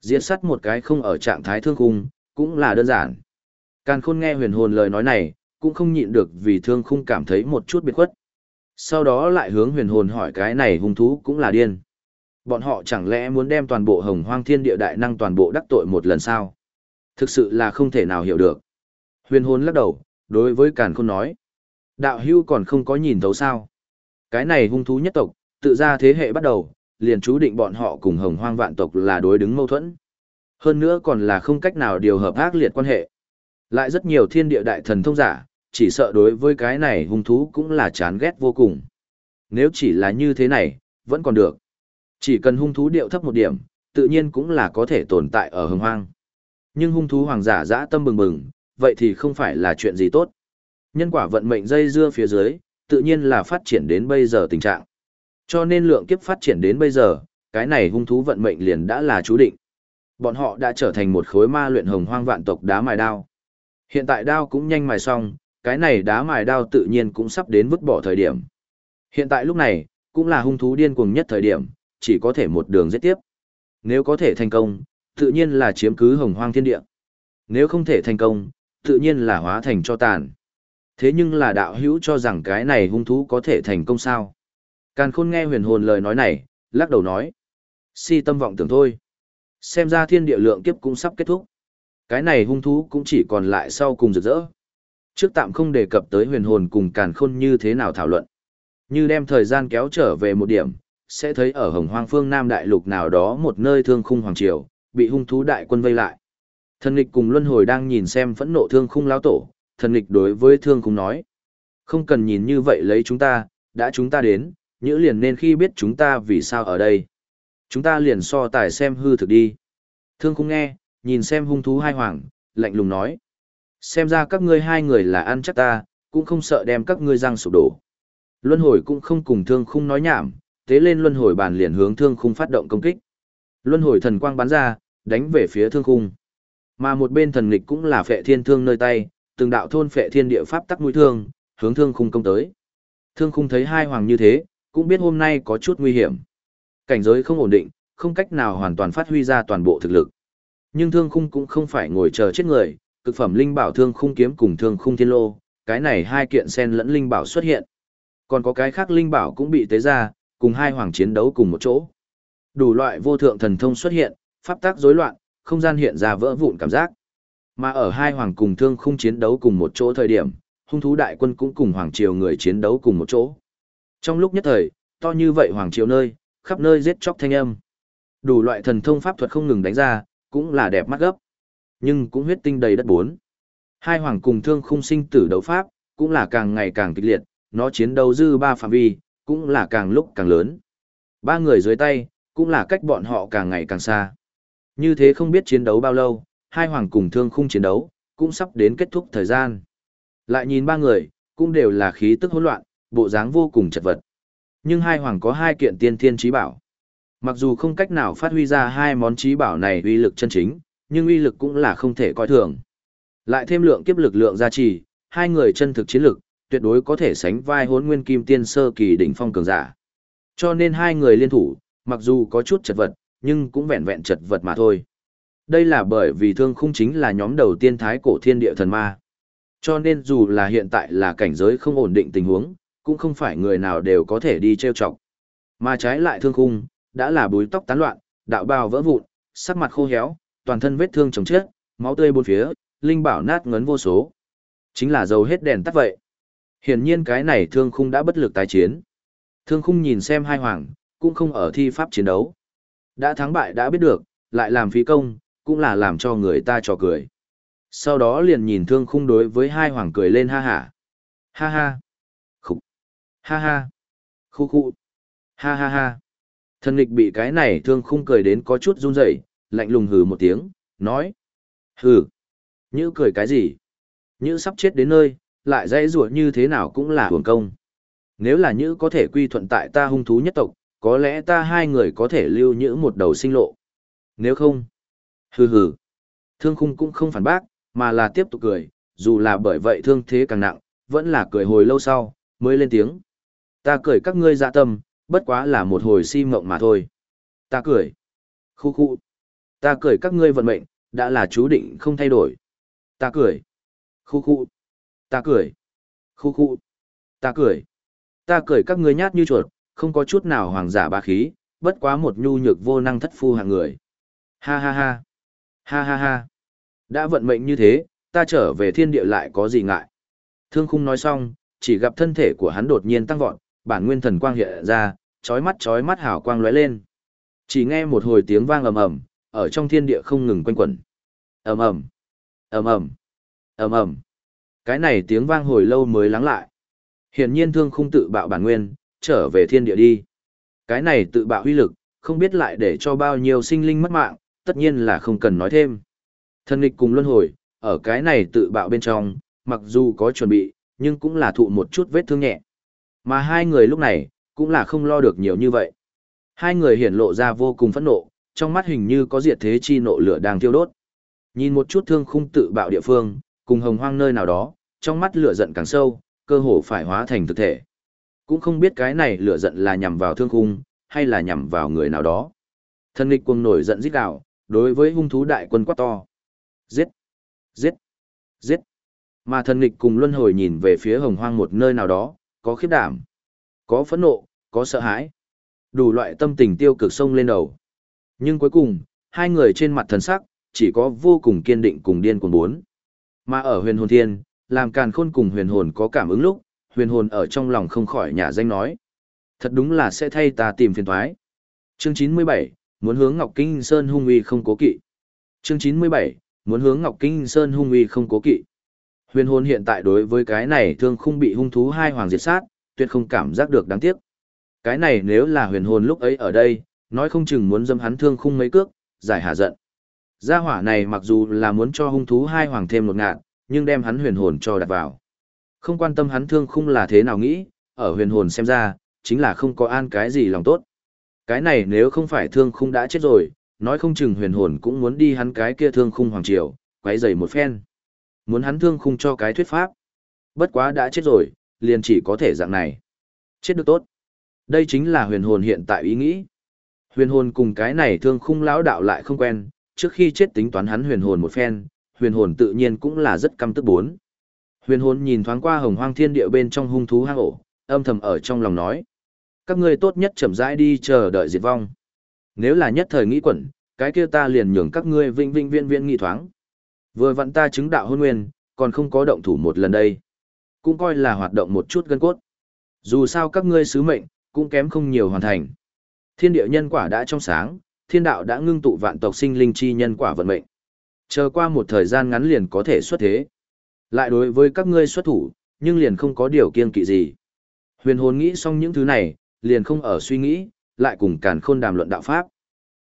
[SPEAKER 1] Diệt sắt một cái không ở trạng thái thương khung, cũng là đơn giản. Càn khôn nghe huyền hồn lời nói này, cũng không nhịn được vì thương khung cảm thấy một chút biệt khuất. Sau đó lại hướng huyền hồn hỏi cái này hung thú cũng là điên. Bọn họ chẳng lẽ muốn đem toàn bộ hồng hoang thiên địa đại năng toàn bộ đắc tội một lần sao? Thực sự là không thể nào hiểu được. Huyền hồn lắc đầu, đối với càn khôn nói. Đạo hưu còn không có nhìn thấu sao. Cái này hung thú nhất tộc, tự ra thế hệ bắt đầu, liền chú định bọn họ cùng hồng hoang vạn tộc là đối đứng mâu thuẫn. Hơn nữa còn là không cách nào điều hợp ác liệt quan hệ. Lại rất nhiều thiên địa đại thần thông giả, chỉ sợ đối với cái này hung thú cũng là chán ghét vô cùng. Nếu chỉ là như thế này, vẫn còn được. Chỉ cần hung thú điệu thấp một điểm, tự nhiên cũng là có thể tồn tại ở hồng hoang. Nhưng hung thú hoàng giả dã tâm bừng bừng, vậy thì không phải là chuyện gì tốt. Nhân quả vận mệnh dây dưa phía dưới, tự nhiên là phát triển đến bây giờ tình trạng. Cho nên lượng kiếp phát triển đến bây giờ, cái này hung thú vận mệnh liền đã là chú định. Bọn họ đã trở thành một khối ma luyện hồng hoang vạn tộc đá mài đao. Hiện tại đao cũng nhanh mài xong, cái này đá mài đao tự nhiên cũng sắp đến vứt bỏ thời điểm. Hiện tại lúc này, cũng là hung thú điên cuồng nhất thời điểm, chỉ có thể một đường giết tiếp. Nếu có thể thành công, tự nhiên là chiếm cứ hồng hoang thiên địa. Nếu không thể thành công, tự nhiên là hóa thành cho tàn. Thế nhưng là đạo hữu cho rằng cái này hung thú có thể thành công sao? Càn khôn nghe huyền hồn lời nói này, lắc đầu nói. Si tâm vọng tưởng thôi. Xem ra thiên địa lượng kiếp cũng sắp kết thúc. Cái này hung thú cũng chỉ còn lại sau cùng rực rỡ. Trước tạm không đề cập tới huyền hồn cùng càn khôn như thế nào thảo luận. Như đem thời gian kéo trở về một điểm, sẽ thấy ở hồng hoang phương Nam Đại Lục nào đó một nơi thương khung hoàng triều, bị hung thú đại quân vây lại. Thần lịch cùng luân hồi đang nhìn xem phẫn nộ thương khung lão tổ, thần lịch đối với thương khung nói. Không cần nhìn như vậy lấy chúng ta, đã chúng ta đến, nhữ liền nên khi biết chúng ta vì sao ở đây. Chúng ta liền so tài xem hư thực đi. Thương khung nghe, nhìn xem hung thú hai hoàng, lạnh lùng nói. Xem ra các ngươi hai người là ăn chắc ta, cũng không sợ đem các ngươi răng sụp đổ. Luân hồi cũng không cùng thương khung nói nhảm, tế lên luân hồi bàn liền hướng thương khung phát động công kích. Luân hồi thần quang bắn ra, đánh về phía thương khung. Mà một bên thần nghịch cũng là phệ thiên thương nơi tay, từng đạo thôn phệ thiên địa pháp tắc mũi thương, hướng thương khung công tới. Thương khung thấy hai hoàng như thế, cũng biết hôm nay có chút nguy hiểm. Cảnh giới không ổn định, không cách nào hoàn toàn phát huy ra toàn bộ thực lực. Nhưng thương khung cũng không phải ngồi chờ chết người, cực phẩm linh bảo thương khung kiếm cùng thương khung thiên lô, cái này hai kiện sen lẫn linh bảo xuất hiện. Còn có cái khác linh bảo cũng bị tế ra, cùng hai hoàng chiến đấu cùng một chỗ. Đủ loại vô thượng thần thông xuất hiện, pháp tác rối loạn, không gian hiện ra vỡ vụn cảm giác. Mà ở hai hoàng cùng thương khung chiến đấu cùng một chỗ thời điểm, hung thú đại quân cũng cùng hoàng triều người chiến đấu cùng một chỗ. Trong lúc nhất thời, to như vậy hoàng triều nơi, khắp nơi giết chóc thanh âm. Đủ loại thần thông pháp thuật không ngừng đánh ra, cũng là đẹp mắt gấp. Nhưng cũng huyết tinh đầy đất bốn. Hai hoàng cùng thương khung sinh tử đấu pháp, cũng là càng ngày càng kịch liệt, nó chiến đấu dư ba phạm vi, cũng là càng lúc càng lớn. Ba người dưới tay, cũng là cách bọn họ càng ngày càng xa. Như thế không biết chiến đấu bao lâu, hai hoàng cùng thương khung chiến đấu, cũng sắp đến kết thúc thời gian. Lại nhìn ba người, cũng đều là khí tức hỗn loạn, bộ dáng vô cùng chật vật. Nhưng hai hoàng có hai kiện tiên thiên trí bảo. Mặc dù không cách nào phát huy ra hai món trí bảo này uy lực chân chính, nhưng uy lực cũng là không thể coi thường. Lại thêm lượng kiếp lực lượng gia trì, hai người chân thực chiến lực, tuyệt đối có thể sánh vai hốn nguyên kim tiên sơ kỳ đỉnh phong cường giả. Cho nên hai người liên thủ, mặc dù có chút chật vật, nhưng cũng vẹn vẹn chật vật mà thôi. Đây là bởi vì thương khung chính là nhóm đầu tiên thái cổ thiên địa thần ma. Cho nên dù là hiện tại là cảnh giới không ổn định tình huống, cũng không phải người nào đều có thể đi trêu chọc. Mà trái lại thương khung, đã là búi tóc tán loạn, đạo bào vỡ vụn, sắc mặt khô héo, toàn thân vết thương chồng chết, máu tươi bốn phía, linh bảo nát ngấn vô số. Chính là dầu hết đèn tắt vậy. Hiển nhiên cái này thương khung đã bất lực tái chiến. Thương khung nhìn xem hai hoàng, cũng không ở thi pháp chiến đấu. Đã thắng bại đã biết được, lại làm phí công, cũng là làm cho người ta trò cười. Sau đó liền nhìn thương khung đối với hai hoàng cười lên ha ha. Ha ha. Ha ha. Khu khu. Ha ha ha. Thần nghịch bị cái này thương khung cười đến có chút run rẩy, lạnh lùng hừ một tiếng, nói. Hừ. Như cười cái gì? Như sắp chết đến nơi, lại dãy rủa như thế nào cũng là hưởng công. Nếu là như có thể quy thuận tại ta hung thú nhất tộc, có lẽ ta hai người có thể lưu nhữ một đầu sinh lộ. Nếu không, hừ hừ. Thương khung cũng không phản bác, mà là tiếp tục cười, dù là bởi vậy thương thế càng nặng, vẫn là cười hồi lâu sau, mới lên tiếng. Ta cười các ngươi dạ tâm, bất quá là một hồi si mộng mà thôi. Ta cười. Khu khu. Ta cười các ngươi vận mệnh, đã là chú định không thay đổi. Ta cười. Khu khu. Ta cười. Khu khu. Ta cười. Ta cười các ngươi nhát như chuột, không có chút nào hoàng giả ba khí, bất quá một nhu nhược vô năng thất phu hạng người. Ha ha ha. Ha ha ha. Đã vận mệnh như thế, ta trở về thiên địa lại có gì ngại. Thương khung nói xong, chỉ gặp thân thể của hắn đột nhiên tăng vọt, bản nguyên thần quang hiện ra, chói mắt chói mắt hào quang lóe lên. Chỉ nghe một hồi tiếng vang ầm ầm, ở trong thiên địa không ngừng quanh quẩn. Ầm ầm, ầm ầm, ầm ầm. Cái này tiếng vang hồi lâu mới lắng lại. Hiển nhiên thương khung tự bạo bản nguyên, trở về thiên địa đi. Cái này tự bạo huy lực, không biết lại để cho bao nhiêu sinh linh mất mạng, tất nhiên là không cần nói thêm. Thần nghịch cùng luân hồi, ở cái này tự bạo bên trong, mặc dù có chuẩn bị, nhưng cũng là thụ một chút vết thương nhẹ. Mà hai người lúc này, cũng là không lo được nhiều như vậy. Hai người hiển lộ ra vô cùng phẫn nộ, trong mắt hình như có diệt thế chi nộ lửa đang thiêu đốt. Nhìn một chút thương khung tự bạo địa phương, cùng hồng hoang nơi nào đó, trong mắt lửa giận càng sâu, cơ hồ phải hóa thành thực thể. Cũng không biết cái này lửa giận là nhằm vào thương khung, hay là nhằm vào người nào đó. Thần nghịch cuồng nổi giận giết đạo, đối với hung thú đại quân quát to. Giết! Giết! Giết! Mà thần nghịch cùng luân hồi nhìn về phía hồng hoang một nơi nào đó, có khiếp đảm, có phẫn nộ, có sợ hãi. Đủ loại tâm tình tiêu cực sông lên đầu. Nhưng cuối cùng, hai người trên mặt thần sắc, chỉ có vô cùng kiên định cùng điên cuồng bốn. Mà ở huyền hồn thiên, làm càn khôn cùng huyền hồn có cảm ứng lúc, huyền hồn ở trong lòng không khỏi nhà danh nói. Thật đúng là sẽ thay ta tìm phiền thoái. Chương 97, muốn hướng Ngọc Kinh Sơn hung uy không cố kỵ. Chương 97, muốn hướng Ngọc Kinh Sơn hung uy không cố kỵ. Huyền hồn hiện tại đối với cái này thương không bị hung thú hai hoàng diệt sát, tuyệt không cảm giác được đáng tiếc. Cái này nếu là huyền hồn lúc ấy ở đây, nói không chừng muốn dâm hắn thương khung mấy cước, giải hạ giận. Gia hỏa này mặc dù là muốn cho hung thú hai hoàng thêm một ngạn, nhưng đem hắn huyền hồn cho đặt vào. Không quan tâm hắn thương khung là thế nào nghĩ, ở huyền hồn xem ra, chính là không có an cái gì lòng tốt. Cái này nếu không phải thương khung đã chết rồi, nói không chừng huyền hồn cũng muốn đi hắn cái kia thương khung hoàng triều, quấy giày một phen. Muốn hắn thương khung cho cái thuyết pháp. Bất quá đã chết rồi, liền chỉ có thể dạng này. Chết được tốt. Đây chính là huyền hồn hiện tại ý nghĩ. Huyền hồn cùng cái này thương khung lão đạo lại không quen, trước khi chết tính toán hắn huyền hồn một phen, huyền hồn tự nhiên cũng là rất căm tức bốn. Huyền hồn nhìn thoáng qua hồng hoang thiên địa bên trong hung thú hang ổ, âm thầm ở trong lòng nói. Các ngươi tốt nhất chậm rãi đi chờ đợi diệt vong. Nếu là nhất thời nghĩ quẩn, cái kia ta liền nhường các ngươi vinh vinh viên viên nghị thoáng. Vừa vặn ta chứng đạo hôn nguyên, còn không có động thủ một lần đây. Cũng coi là hoạt động một chút gân cốt. Dù sao các ngươi sứ mệnh, cũng kém không nhiều hoàn thành. Thiên địa nhân quả đã trong sáng, thiên đạo đã ngưng tụ vạn tộc sinh linh chi nhân quả vận mệnh. Chờ qua một thời gian ngắn liền có thể xuất thế. Lại đối với các ngươi xuất thủ, nhưng liền không có điều kiên kỵ gì. Huyền hồn nghĩ xong những thứ này, liền không ở suy nghĩ, lại cùng càn khôn đàm luận đạo pháp.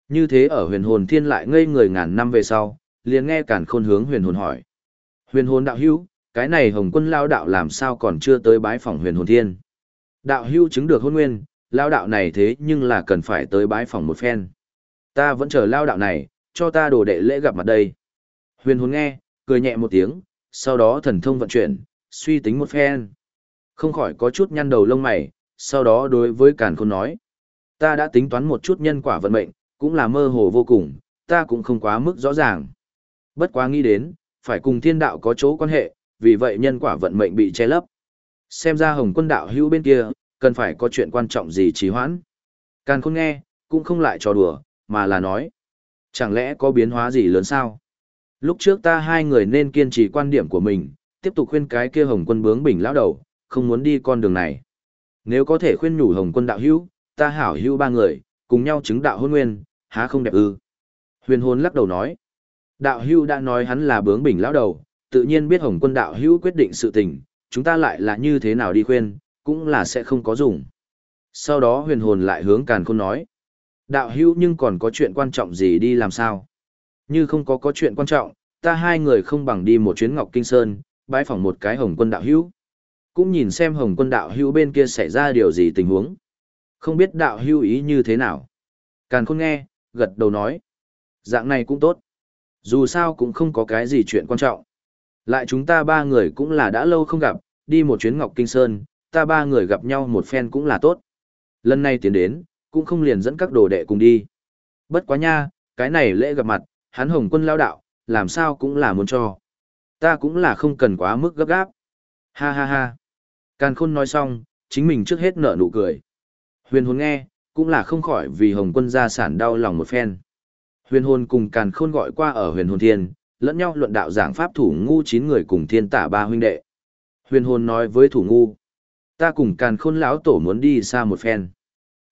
[SPEAKER 1] Như thế ở huyền hồn thiên lại ngây người ngàn năm về sau, liền nghe càn khôn hướng huyền hồn hỏi. Huyền hồn đạo hữu, cái này hồng quân lao đạo làm sao còn chưa tới bái phòng huyền hồn thiên. Đạo hữu chứng được hôn nguyên, lao đạo này thế nhưng là cần phải tới bái phòng một phen. Ta vẫn chờ lao đạo này, cho ta đồ đệ lễ gặp mặt đây. Huyền hồn nghe, cười nhẹ một tiếng, sau đó thần thông vận chuyển, suy tính một phen. Không khỏi có chút nhăn đầu lông mày, sau đó đối với Càn Khôn nói. Ta đã tính toán một chút nhân quả vận mệnh, cũng là mơ hồ vô cùng, ta cũng không quá mức rõ ràng. Bất quá nghĩ đến, phải cùng thiên đạo có chỗ quan hệ, vì vậy nhân quả vận mệnh bị che lấp. Xem ra hồng quân đạo hữu bên kia, cần phải có chuyện quan trọng gì trì hoãn. Càn khôn nghe, cũng không lại trò đùa, mà là nói. Chẳng lẽ có biến hóa gì lớn sao? Lúc trước ta hai người nên kiên trì quan điểm của mình, tiếp tục khuyên cái kia hồng quân bướng bình lão đầu, không muốn đi con đường này. Nếu có thể khuyên nhủ hồng quân đạo hữu, ta hảo hữu ba người, cùng nhau chứng đạo hôn nguyên, há không đẹp ư? Huyền hồn lắc đầu nói. Đạo Hưu đã nói hắn là bướng bỉnh lão đầu, tự nhiên biết hồng quân đạo Hưu quyết định sự tình, chúng ta lại là như thế nào đi khuyên, cũng là sẽ không có dùng. Sau đó huyền hồn lại hướng càn khôn nói. Đạo Hưu nhưng còn có chuyện quan trọng gì đi làm sao? Như không có có chuyện quan trọng, ta hai người không bằng đi một chuyến Ngọc Kinh Sơn, bái phỏng một cái hồng quân đạo Hưu, Cũng nhìn xem hồng quân đạo Hưu bên kia xảy ra điều gì tình huống. Không biết đạo Hưu ý như thế nào. Càn khôn nghe, gật đầu nói. Dạng này cũng tốt. Dù sao cũng không có cái gì chuyện quan trọng. Lại chúng ta ba người cũng là đã lâu không gặp, đi một chuyến Ngọc Kinh Sơn, ta ba người gặp nhau một phen cũng là tốt. Lần này tiến đến, cũng không liền dẫn các đồ đệ cùng đi. Bất quá nha, cái này lễ gặp mặt, hắn hồng quân lao đạo, làm sao cũng là muốn cho. Ta cũng là không cần quá mức gấp gáp. Ha ha ha. Càn khôn nói xong, chính mình trước hết nở nụ cười. Huyền hồn nghe, cũng là không khỏi vì hồng quân gia sản đau lòng một phen. Huyền hồn cùng càn khôn gọi qua ở huyền hồn thiên, lẫn nhau luận đạo giảng pháp thủ ngu chín người cùng thiên tả ba huynh đệ. Huyền hồn nói với thủ ngu, ta cùng càn khôn lão tổ muốn đi xa một phen.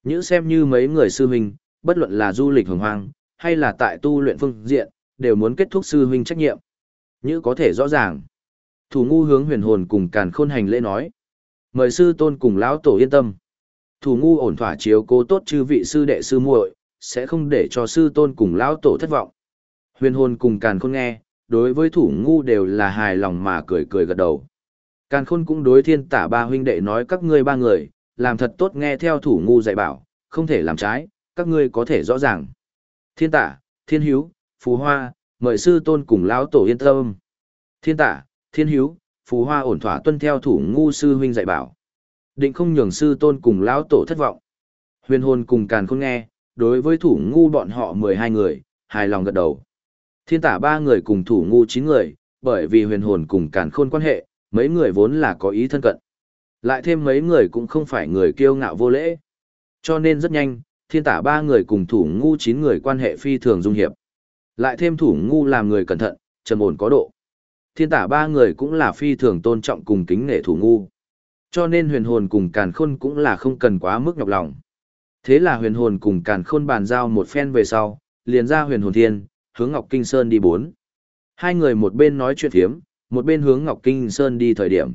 [SPEAKER 1] Nhữ xem như mấy người sư huynh, bất luận là du lịch hồng hoang, hay là tại tu luyện phương diện, đều muốn kết thúc sư huynh trách nhiệm. Như có thể rõ ràng. Thủ ngu hướng huyền hồn cùng càn khôn hành lễ nói. Mời sư tôn cùng lão tổ yên tâm. Thủ ngu ổn thỏa chiếu cố tốt chư vị sư đệ sư muội, sẽ không để cho sư tôn cùng lão tổ thất vọng. Huyền hồn cùng càn khôn nghe, đối với thủ ngu đều là hài lòng mà cười cười gật đầu. Càn khôn cũng đối thiên tả ba huynh đệ nói các ngươi ba người, làm thật tốt nghe theo thủ ngu dạy bảo, không thể làm trái, các ngươi có thể rõ ràng. Thiên tả, thiên hiếu, phù hoa, mời sư tôn cùng lão tổ yên tâm. Thiên tả, thiên hiếu, phù hoa ổn thỏa tuân theo thủ ngu sư huynh dạy bảo. Định không nhường sư tôn cùng lão tổ thất vọng. Huyền hồn cùng càn khôn nghe, đối với thủ ngu bọn họ 12 người, hài lòng gật đầu. Thiên tả ba người cùng thủ ngu 9 người, bởi vì huyền hồn cùng càn khôn quan hệ, mấy người vốn là có ý thân cận. Lại thêm mấy người cũng không phải người kiêu ngạo vô lễ. Cho nên rất nhanh, thiên tả ba người cùng thủ ngu 9 người quan hệ phi thường dung hiệp. Lại thêm thủ ngu làm người cẩn thận, trầm ổn có độ. Thiên tả ba người cũng là phi thường tôn trọng cùng kính nể thủ ngu. Cho nên huyền hồn cùng càn khôn cũng là không cần quá mức nhọc lòng. Thế là huyền hồn cùng càn khôn bàn giao một phen về sau, liền ra huyền hồn thiên, hướng Ngọc Kinh Sơn đi bốn. Hai người một bên nói chuyện thiếm, một bên hướng Ngọc Kinh Sơn đi thời điểm.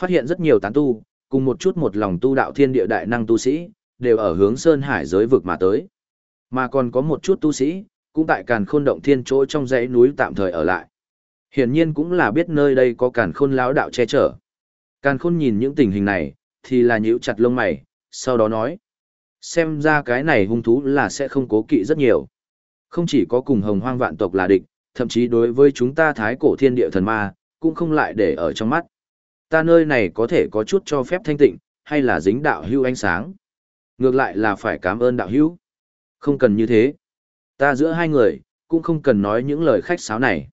[SPEAKER 1] Phát hiện rất nhiều tán tu, cùng một chút một lòng tu đạo thiên địa đại năng tu sĩ, đều ở hướng Sơn Hải giới vực mà tới. Mà còn có một chút tu sĩ, cũng tại càn khôn động thiên chỗ trong dãy núi tạm thời ở lại. Hiển nhiên cũng là biết nơi đây có càn khôn lão đạo che chở. Càn khôn nhìn những tình hình này, thì là nhíu chặt lông mày, sau đó nói. Xem ra cái này hung thú là sẽ không cố kỵ rất nhiều. Không chỉ có cùng hồng hoang vạn tộc là địch, thậm chí đối với chúng ta thái cổ thiên địa thần ma, cũng không lại để ở trong mắt. Ta nơi này có thể có chút cho phép thanh tịnh, hay là dính đạo hưu ánh sáng. Ngược lại là phải cảm ơn đạo hưu. Không cần như thế. Ta giữa hai người, cũng không cần nói những lời khách sáo này.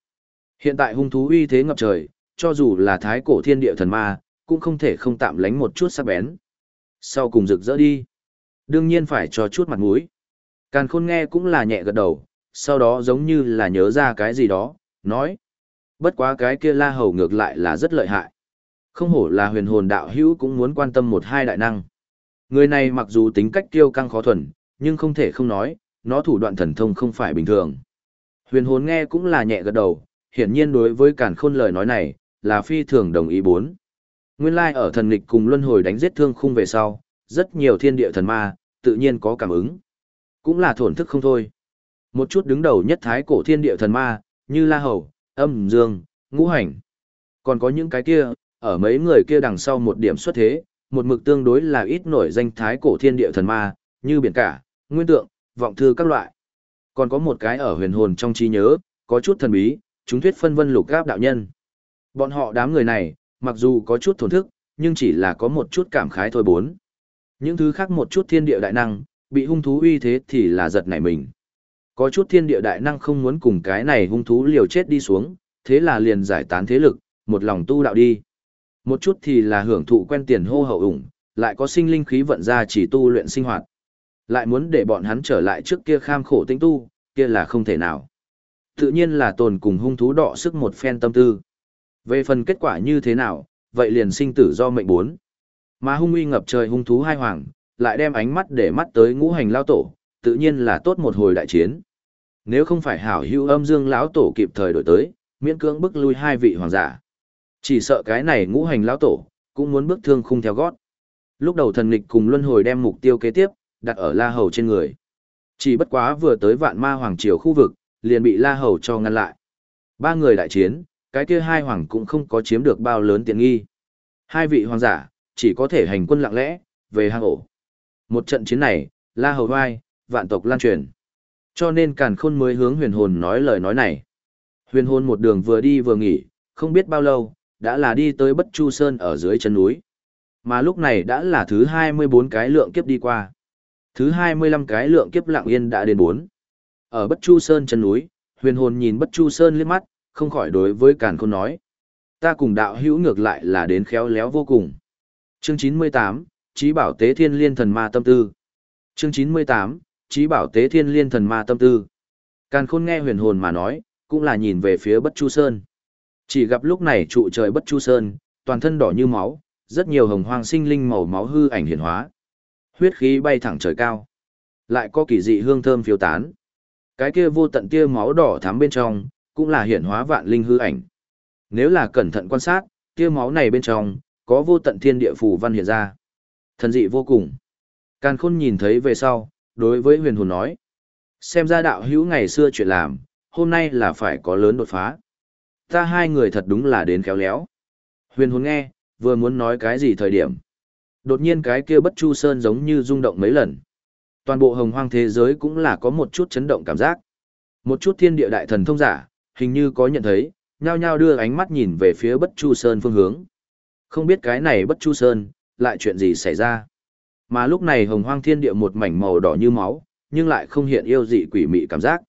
[SPEAKER 1] Hiện tại hung thú uy thế ngập trời, cho dù là thái cổ thiên địa thần ma, cũng không thể không tạm lánh một chút sắc bén. Sau cùng rực rỡ đi. Đương nhiên phải cho chút mặt mũi. Càn khôn nghe cũng là nhẹ gật đầu, sau đó giống như là nhớ ra cái gì đó, nói. Bất quá cái kia la hầu ngược lại là rất lợi hại. Không hổ là huyền hồn đạo hữu cũng muốn quan tâm một hai đại năng. Người này mặc dù tính cách tiêu căng khó thuần, nhưng không thể không nói, nó thủ đoạn thần thông không phải bình thường. Huyền hồn nghe cũng là nhẹ gật đầu, hiển nhiên đối với càn khôn lời nói này, là phi thường đồng ý bốn. Nguyên lai ở thần nghịch cùng luân hồi đánh giết thương khung về sau, rất nhiều thiên địa thần ma, tự nhiên có cảm ứng. Cũng là thổn thức không thôi. Một chút đứng đầu nhất thái cổ thiên địa thần ma, như La Hầu, Âm Dương, Ngũ Hành. Còn có những cái kia, ở mấy người kia đằng sau một điểm xuất thế, một mực tương đối là ít nổi danh thái cổ thiên địa thần ma, như biển cả, nguyên tượng, vọng thư các loại. Còn có một cái ở huyền hồn trong trí nhớ, có chút thần bí, chúng thuyết phân vân lục gáp đạo nhân. Bọn họ đám người này, mặc dù có chút thổn thức, nhưng chỉ là có một chút cảm khái thôi bốn. Những thứ khác một chút thiên địa đại năng, bị hung thú uy thế thì là giật nảy mình. Có chút thiên địa đại năng không muốn cùng cái này hung thú liều chết đi xuống, thế là liền giải tán thế lực, một lòng tu đạo đi. Một chút thì là hưởng thụ quen tiền hô hậu ủng, lại có sinh linh khí vận ra chỉ tu luyện sinh hoạt. Lại muốn để bọn hắn trở lại trước kia kham khổ tinh tu, kia là không thể nào. Tự nhiên là tồn cùng hung thú đọ sức một phen tâm tư. Về phần kết quả như thế nào, vậy liền sinh tử do mệnh bốn. Mà hung uy ngập trời hung thú hai hoàng, lại đem ánh mắt để mắt tới ngũ hành lao tổ, tự nhiên là tốt một hồi đại chiến. Nếu không phải hảo hữu âm dương lão tổ kịp thời đổi tới, miễn cưỡng bức lui hai vị hoàng giả. Chỉ sợ cái này ngũ hành lão tổ, cũng muốn bước thương khung theo gót. Lúc đầu thần nghịch cùng luân hồi đem mục tiêu kế tiếp, đặt ở La Hầu trên người. Chỉ bất quá vừa tới vạn ma hoàng triều khu vực, liền bị La Hầu cho ngăn lại. Ba người đại chiến, cái kia hai hoàng cũng không có chiếm được bao lớn tiện nghi. Hai vị hoàng giả, chỉ có thể hành quân lặng lẽ, về hang ổ. Một trận chiến này, La Hầu vai, vạn tộc lan truyền. Cho nên Càn Khôn mới hướng huyền hồn nói lời nói này. Huyền hồn một đường vừa đi vừa nghỉ, không biết bao lâu, đã là đi tới Bất Chu Sơn ở dưới chân núi. Mà lúc này đã là thứ 24 cái lượng kiếp đi qua. Thứ 25 cái lượng kiếp lặng yên đã đến 4. Ở Bất Chu Sơn chân núi, huyền hồn nhìn Bất Chu Sơn liếc mắt, không khỏi đối với Càn Khôn nói. Ta cùng đạo hữu ngược lại là đến khéo léo vô cùng. Chương 98, Chí bảo tế thiên liên thần ma tâm tư. Chương 98, Chí bảo tế thiên liên thần ma tâm tư. Càn Khôn nghe huyền hồn mà nói, cũng là nhìn về phía Bất Chu Sơn. Chỉ gặp lúc này trụ trời Bất Chu Sơn, toàn thân đỏ như máu, rất nhiều hồng hoang sinh linh màu máu hư ảnh hiển hóa. Huyết khí bay thẳng trời cao. Lại có kỳ dị hương thơm phiêu tán. Cái kia vô tận tia máu đỏ thắm bên trong, cũng là hiển hóa vạn linh hư ảnh. Nếu là cẩn thận quan sát, tia máu này bên trong, có vô tận thiên địa phù văn hiện ra. Thần dị vô cùng. Càn khôn nhìn thấy về sau, đối với huyền hồn nói. Xem ra đạo hữu ngày xưa chuyện làm, hôm nay là phải có lớn đột phá. Ta hai người thật đúng là đến khéo léo. Huyền hồn nghe, vừa muốn nói cái gì thời điểm. Đột nhiên cái kia bất chu sơn giống như rung động mấy lần. Toàn bộ hồng hoang thế giới cũng là có một chút chấn động cảm giác. Một chút thiên địa đại thần thông giả, hình như có nhận thấy, nhao nhao đưa ánh mắt nhìn về phía bất chu sơn phương hướng. Không biết cái này bất chu sơn, lại chuyện gì xảy ra. Mà lúc này hồng hoang thiên địa một mảnh màu đỏ như máu, nhưng lại không hiện yêu dị quỷ mị cảm giác.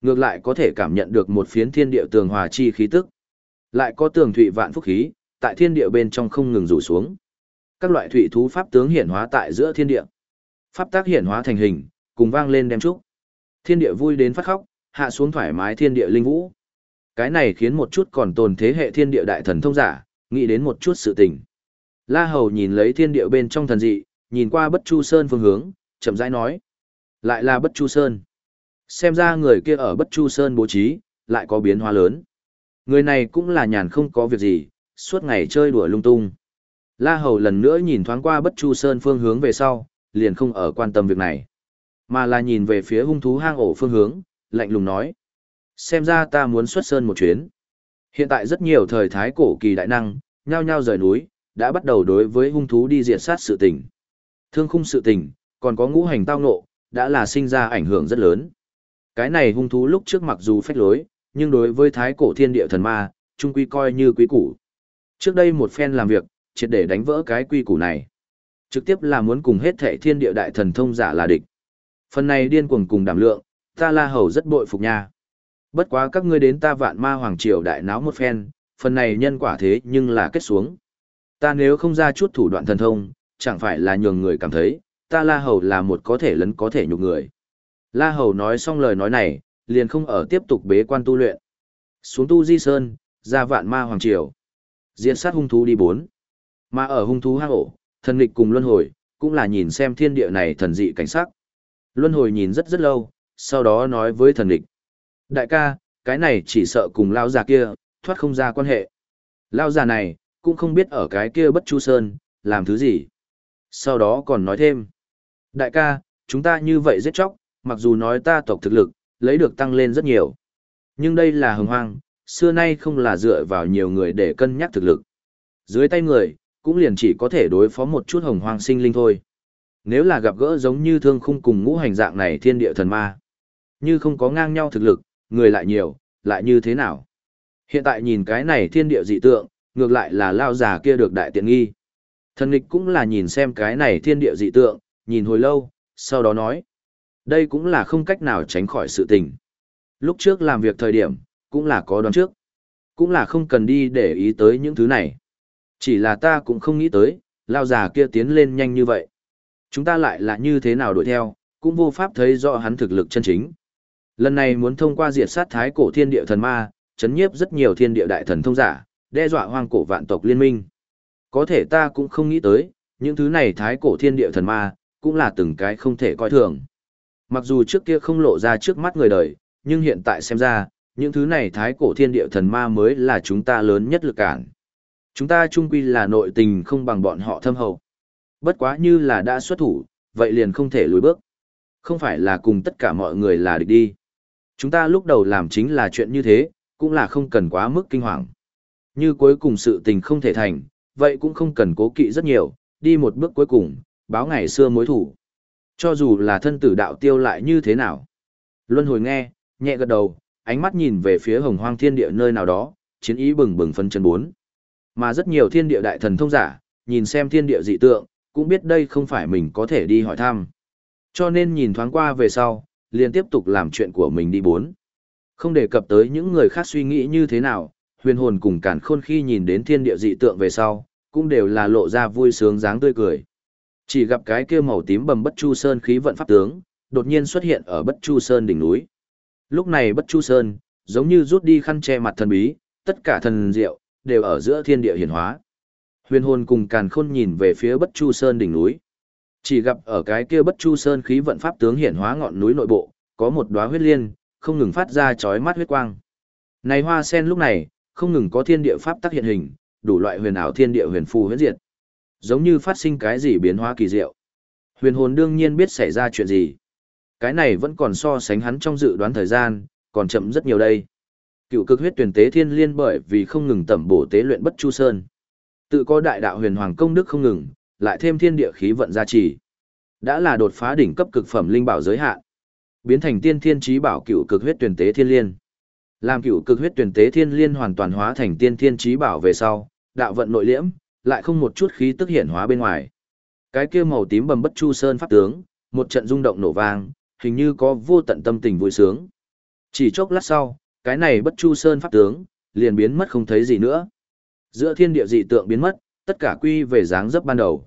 [SPEAKER 1] Ngược lại có thể cảm nhận được một phiến thiên địa tường hòa chi khí tức. Lại có tường thụy vạn phúc khí, tại thiên địa bên trong không ngừng rủ xuống. Các loại thủy thú pháp tướng hiển hóa tại giữa thiên địa. Pháp tác hiển hóa thành hình, cùng vang lên đem trúc. Thiên địa vui đến phát khóc, hạ xuống thoải mái thiên địa linh vũ. Cái này khiến một chút còn tồn thế hệ thiên địa đại thần thông giả, nghĩ đến một chút sự tình. La Hầu nhìn lấy thiên địa bên trong thần dị, nhìn qua Bất Chu Sơn phương hướng, chậm rãi nói: "Lại là Bất Chu Sơn." Xem ra người kia ở Bất Chu Sơn bố trí, lại có biến hóa lớn. Người này cũng là nhàn không có việc gì, suốt ngày chơi đùa lung tung. La Hầu lần nữa nhìn thoáng qua Bất Chu Sơn phương hướng về sau, liền không ở quan tâm việc này, mà là nhìn về phía hung thú hang ổ phương hướng, lạnh lùng nói: "Xem ra ta muốn xuất sơn một chuyến." Hiện tại rất nhiều thời thái cổ kỳ đại năng, nhao nhao rời núi, đã bắt đầu đối với hung thú đi diệt sát sự tình. Thương khung sự tình, còn có ngũ hành tao nộ, đã là sinh ra ảnh hưởng rất lớn. Cái này hung thú lúc trước mặc dù phách lối, nhưng đối với thái cổ thiên địa thần ma, trung quy coi như quý củ. Trước đây một phen làm việc, triệt để đánh vỡ cái quy củ này. Trực tiếp là muốn cùng hết thể thiên địa đại thần thông giả là địch. Phần này điên cuồng cùng đảm lượng, ta la hầu rất bội phục nha. Bất quá các ngươi đến ta vạn ma hoàng triều đại náo một phen, phần này nhân quả thế nhưng là kết xuống. Ta nếu không ra chút thủ đoạn thần thông, chẳng phải là nhường người cảm thấy, ta La Hầu là một có thể lấn có thể nhục người. La Hầu nói xong lời nói này, liền không ở tiếp tục bế quan tu luyện. Xuống tu di sơn, ra vạn ma hoàng triều. Diện sát hung thú đi bốn. Mà ở hung thú hang ổ, thần nghịch cùng luân hồi, cũng là nhìn xem thiên địa này thần dị cảnh sắc. Luân hồi nhìn rất rất lâu, sau đó nói với thần nghịch. Đại ca, cái này chỉ sợ cùng lao già kia, thoát không ra quan hệ. Lao già này, cũng không biết ở cái kia bất chu sơn, làm thứ gì. Sau đó còn nói thêm. Đại ca, chúng ta như vậy giết chóc, mặc dù nói ta tộc thực lực, lấy được tăng lên rất nhiều. Nhưng đây là hồng hoang, xưa nay không là dựa vào nhiều người để cân nhắc thực lực. Dưới tay người, cũng liền chỉ có thể đối phó một chút hồng hoang sinh linh thôi. Nếu là gặp gỡ giống như thương khung cùng ngũ hành dạng này thiên địa thần ma, như không có ngang nhau thực lực, người lại nhiều, lại như thế nào? Hiện tại nhìn cái này thiên địa dị tượng, ngược lại là lao già kia được đại tiện nghi. Thần nghịch cũng là nhìn xem cái này thiên địa dị tượng, nhìn hồi lâu, sau đó nói. Đây cũng là không cách nào tránh khỏi sự tình. Lúc trước làm việc thời điểm, cũng là có đoán trước. Cũng là không cần đi để ý tới những thứ này. Chỉ là ta cũng không nghĩ tới, lao già kia tiến lên nhanh như vậy. Chúng ta lại là như thế nào đuổi theo, cũng vô pháp thấy rõ hắn thực lực chân chính. Lần này muốn thông qua diệt sát thái cổ thiên địa thần ma, chấn nhiếp rất nhiều thiên địa đại thần thông giả, đe dọa hoang cổ vạn tộc liên minh. Có thể ta cũng không nghĩ tới, những thứ này thái cổ thiên địa thần ma, cũng là từng cái không thể coi thường. Mặc dù trước kia không lộ ra trước mắt người đời, nhưng hiện tại xem ra, những thứ này thái cổ thiên địa thần ma mới là chúng ta lớn nhất lực cản. Chúng ta chung quy là nội tình không bằng bọn họ thâm hậu. Bất quá như là đã xuất thủ, vậy liền không thể lùi bước. Không phải là cùng tất cả mọi người là địch đi. Chúng ta lúc đầu làm chính là chuyện như thế, cũng là không cần quá mức kinh hoàng. Như cuối cùng sự tình không thể thành, vậy cũng không cần cố kỵ rất nhiều, đi một bước cuối cùng, báo ngày xưa mối thủ. Cho dù là thân tử đạo tiêu lại như thế nào. Luân hồi nghe, nhẹ gật đầu, ánh mắt nhìn về phía hồng hoang thiên địa nơi nào đó, chiến ý bừng bừng phân chân bốn. Mà rất nhiều thiên địa đại thần thông giả, nhìn xem thiên địa dị tượng, cũng biết đây không phải mình có thể đi hỏi thăm. Cho nên nhìn thoáng qua về sau, liền tiếp tục làm chuyện của mình đi bốn. Không đề cập tới những người khác suy nghĩ như thế nào, huyền hồn cùng cản khôn khi nhìn đến thiên địa dị tượng về sau, cũng đều là lộ ra vui sướng dáng tươi cười. Chỉ gặp cái kia màu tím bầm bất chu sơn khí vận pháp tướng, đột nhiên xuất hiện ở bất chu sơn đỉnh núi. Lúc này bất chu sơn, giống như rút đi khăn che mặt thần bí, tất cả thần diệu, đều ở giữa thiên địa hiển hóa. Huyền hồn cùng càn khôn nhìn về phía bất chu sơn đỉnh núi. Chỉ gặp ở cái kia bất chu sơn khí vận pháp tướng hiển hóa ngọn núi nội bộ, có một đóa huyết liên, không ngừng phát ra chói mắt huyết quang. Này hoa sen lúc này, không ngừng có thiên địa pháp tác hiện hình, đủ loại huyền ảo thiên địa huyền phù huyễn diệt. Giống như phát sinh cái gì biến hóa kỳ diệu. Huyền hồn đương nhiên biết xảy ra chuyện gì. Cái này vẫn còn so sánh hắn trong dự đoán thời gian, còn chậm rất nhiều đây. Cựu cực huyết tuyển tế thiên liên bởi vì không ngừng tẩm bổ tế luyện bất chu sơn. Tự có đại đạo huyền hoàng công đức không ngừng, lại thêm thiên địa khí vận gia trì. Đã là đột phá đỉnh cấp cực phẩm linh bảo giới hạn. Biến thành tiên thiên chí bảo cựu cực huyết tuyển tế thiên liên. Làm cựu cực huyết tuyển tế thiên liên hoàn toàn hóa thành tiên thiên chí bảo về sau, đạo vận nội liễm, lại không một chút khí tức hiện hóa bên ngoài. Cái kia màu tím bầm bất chu sơn pháp tướng, một trận rung động nổ vang, hình như có vô tận tâm tình vui sướng. Chỉ chốc lát sau, cái này bất chu sơn pháp tướng, liền biến mất không thấy gì nữa. Giữa thiên địa dị tượng biến mất, tất cả quy về dáng dấp ban đầu.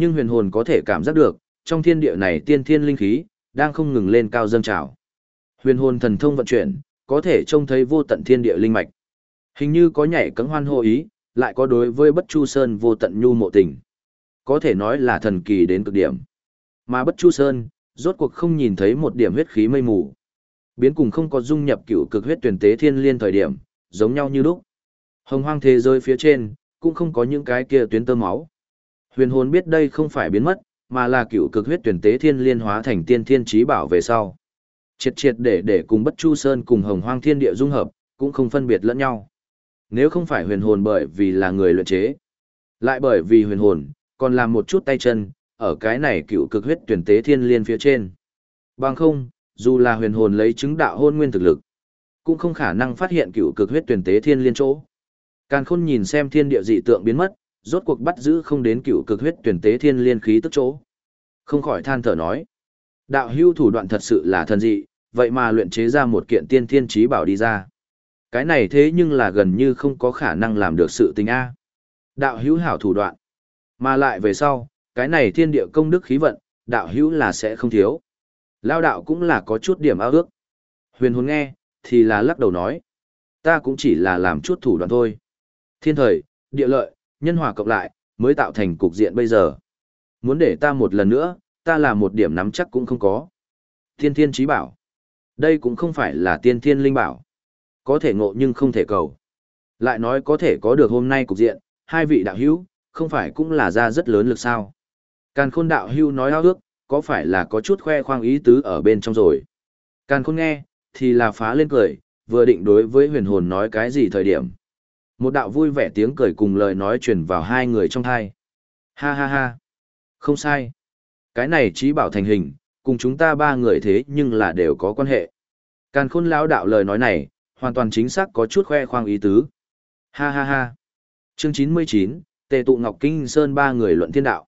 [SPEAKER 1] Nhưng huyền hồn có thể cảm giác được, trong thiên địa này tiên thiên linh khí, đang không ngừng lên cao dâng trào. Huyền hồn thần thông vận chuyển, có thể trông thấy vô tận thiên địa linh mạch. Hình như có nhảy cấm hoan hô ý, lại có đối với bất chu sơn vô tận nhu mộ tình. Có thể nói là thần kỳ đến cực điểm. Mà bất chu sơn, rốt cuộc không nhìn thấy một điểm huyết khí mây mù. Biến cùng không có dung nhập cựu cực huyết tuyển tế thiên liên thời điểm, giống nhau như lúc. Hồng hoang thế giới phía trên, cũng không có những cái kia tuyến tơ máu. Huyền hồn biết đây không phải biến mất, mà là cựu cực huyết tuyển tế thiên liên hóa thành tiên thiên trí bảo về sau. Triệt triệt để để cùng bất chu sơn cùng hồng hoang thiên địa dung hợp, cũng không phân biệt lẫn nhau. Nếu không phải huyền hồn bởi vì là người luyện chế, lại bởi vì huyền hồn, còn làm một chút tay chân, ở cái này cựu cực huyết tuyển tế thiên liên phía trên. Bằng không, dù là huyền hồn lấy chứng đạo hôn nguyên thực lực, cũng không khả năng phát hiện cựu cực huyết tuyển tế thiên liên chỗ. Càn khôn nhìn xem thiên địa dị tượng biến mất, rốt cuộc bắt giữ không đến cựu cực huyết tuyển tế thiên liên khí tức chỗ. Không khỏi than thở nói. Đạo hưu thủ đoạn thật sự là thần dị, vậy mà luyện chế ra một kiện tiên thiên trí bảo đi ra. Cái này thế nhưng là gần như không có khả năng làm được sự tình A. Đạo hữu hảo thủ đoạn. Mà lại về sau, cái này thiên địa công đức khí vận, đạo hữu là sẽ không thiếu. Lao đạo cũng là có chút điểm ao ước. Huyền hồn nghe, thì là lắc đầu nói. Ta cũng chỉ là làm chút thủ đoạn thôi. Thiên thời, địa lợi, nhân hòa cộng lại, mới tạo thành cục diện bây giờ. Muốn để ta một lần nữa, ta là một điểm nắm chắc cũng không có. Thiên thiên trí bảo. Đây cũng không phải là tiên thiên linh bảo. Có thể ngộ nhưng không thể cầu. Lại nói có thể có được hôm nay cục diện, hai vị đạo hữu, không phải cũng là ra rất lớn lực sao. Càn khôn đạo hữu nói ao ước, có phải là có chút khoe khoang ý tứ ở bên trong rồi. Càn khôn nghe, thì là phá lên cười, vừa định đối với huyền hồn nói cái gì thời điểm. Một đạo vui vẻ tiếng cười cùng lời nói truyền vào hai người trong thai. Ha ha ha. Không sai. Cái này trí bảo thành hình, cùng chúng ta ba người thế nhưng là đều có quan hệ. Càn khôn lão đạo lời nói này, hoàn toàn chính xác có chút khoe khoang ý tứ. Ha ha ha. Chương 99, Tề tụ Ngọc Kinh Sơn ba người luận thiên đạo.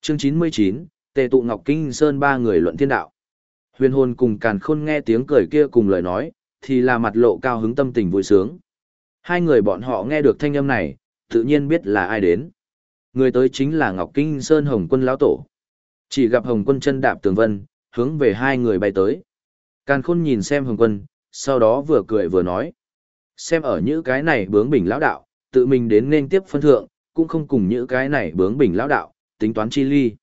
[SPEAKER 1] Chương 99, Tề tụ Ngọc Kinh Sơn ba người luận thiên đạo. Huyền hồn cùng càn khôn nghe tiếng cười kia cùng lời nói, thì là mặt lộ cao hứng tâm tình vui sướng. Hai người bọn họ nghe được thanh âm này, tự nhiên biết là ai đến. Người tới chính là Ngọc Kinh Sơn Hồng Quân lão tổ. Chỉ gặp Hồng Quân chân đạp tường vân, hướng về hai người bay tới. Càn khôn nhìn xem Hồng Quân, sau đó vừa cười vừa nói. Xem ở những cái này bướng bỉnh lão đạo, tự mình đến nên tiếp phân thượng, cũng không cùng những cái này bướng bỉnh lão đạo, tính toán chi ly.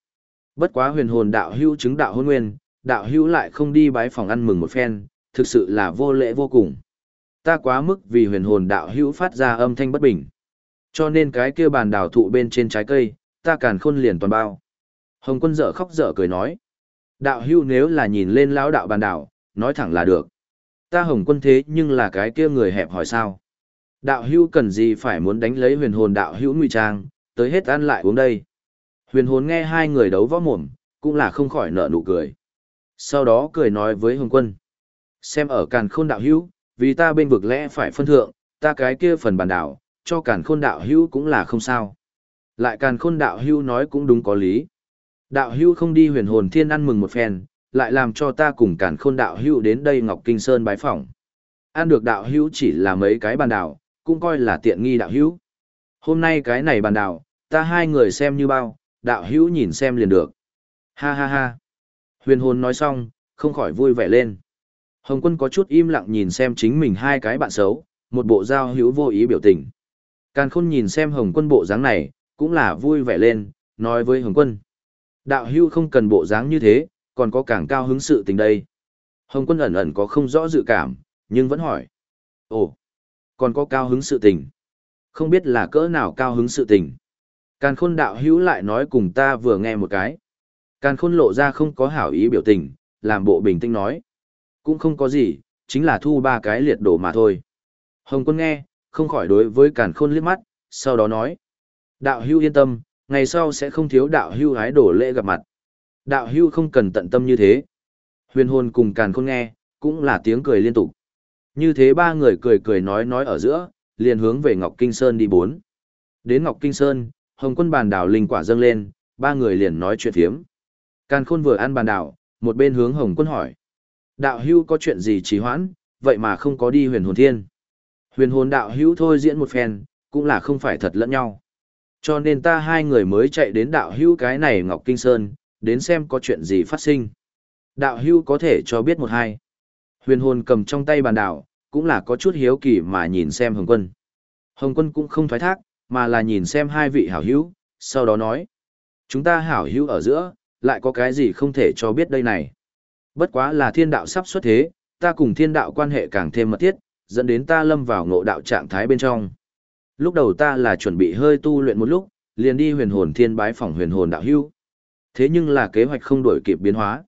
[SPEAKER 1] Bất quá huyền hồn đạo hưu chứng đạo hôn nguyên, đạo hưu lại không đi bái phòng ăn mừng một phen, thực sự là vô lễ vô cùng. Ta quá mức vì huyền hồn đạo hữu phát ra âm thanh bất bình. Cho nên cái kia bàn đảo thụ bên trên trái cây, ta càn khôn liền toàn bao. Hồng quân dở khóc dở cười nói. Đạo hữu nếu là nhìn lên lão đạo bàn đảo, nói thẳng là được. Ta hồng quân thế nhưng là cái kia người hẹp hỏi sao. Đạo hữu cần gì phải muốn đánh lấy huyền hồn đạo hữu nguy trang, tới hết ăn lại uống đây. Huyền hồn nghe hai người đấu võ mồm, cũng là không khỏi nở nụ cười. Sau đó cười nói với hồng quân. Xem ở càn khôn đạo hữu, vì ta bên vực lẽ phải phân thượng, ta cái kia phần bàn đảo, cho càn khôn đạo hữu cũng là không sao. Lại càn khôn đạo hữu nói cũng đúng có lý. Đạo hữu không đi huyền hồn thiên ăn mừng một phen, lại làm cho ta cùng càn khôn đạo hữu đến đây Ngọc Kinh Sơn bái phỏng. Ăn được đạo hữu chỉ là mấy cái bàn đảo, cũng coi là tiện nghi đạo hữu. Hôm nay cái này bàn đảo, ta hai người xem như bao, đạo hữu nhìn xem liền được. Ha ha ha. Huyền hồn nói xong, không khỏi vui vẻ lên. Hồng quân có chút im lặng nhìn xem chính mình hai cái bạn xấu, một bộ giao hữu vô ý biểu tình. Càn khôn nhìn xem hồng quân bộ dáng này, cũng là vui vẻ lên, nói với hồng quân. Đạo hữu không cần bộ dáng như thế, còn có càng cao hứng sự tình đây. Hồng quân ẩn ẩn có không rõ dự cảm, nhưng vẫn hỏi. Ồ, còn có cao hứng sự tình. Không biết là cỡ nào cao hứng sự tình. Càn khôn đạo hữu lại nói cùng ta vừa nghe một cái. Càn khôn lộ ra không có hảo ý biểu tình, làm bộ bình tĩnh nói. Cũng không có gì, chính là thu ba cái liệt đổ mà thôi. Hồng quân nghe, không khỏi đối với càn khôn liếc mắt, sau đó nói. Đạo Hưu yên tâm, ngày sau sẽ không thiếu đạo Hưu hái đổ lễ gặp mặt. Đạo Hưu không cần tận tâm như thế. Huyền hồn cùng càn khôn nghe, cũng là tiếng cười liên tục. Như thế ba người cười cười nói nói ở giữa, liền hướng về Ngọc Kinh Sơn đi bốn. Đến Ngọc Kinh Sơn, Hồng quân bàn đảo linh quả dâng lên, ba người liền nói chuyện thiếm. Càn khôn vừa ăn bàn đảo, một bên hướng Hồng quân hỏi. Đạo Hưu có chuyện gì trì hoãn, vậy mà không có đi huyền hồn thiên. Huyền hồn đạo Hưu thôi diễn một phen, cũng là không phải thật lẫn nhau. Cho nên ta hai người mới chạy đến đạo Hưu cái này Ngọc Kinh Sơn, đến xem có chuyện gì phát sinh. Đạo Hưu có thể cho biết một hai. Huyền hồn cầm trong tay bàn đảo, cũng là có chút hiếu kỳ mà nhìn xem Hồng Quân. Hồng Quân cũng không thoái thác, mà là nhìn xem hai vị hảo hữu, sau đó nói. Chúng ta hảo hữu ở giữa, lại có cái gì không thể cho biết đây này. Bất quá là thiên đạo sắp xuất thế, ta cùng thiên đạo quan hệ càng thêm mật thiết, dẫn đến ta lâm vào ngộ đạo trạng thái bên trong. Lúc đầu ta là chuẩn bị hơi tu luyện một lúc, liền đi huyền hồn thiên bái phỏng huyền hồn đạo hưu. Thế nhưng là kế hoạch không đổi kịp biến hóa.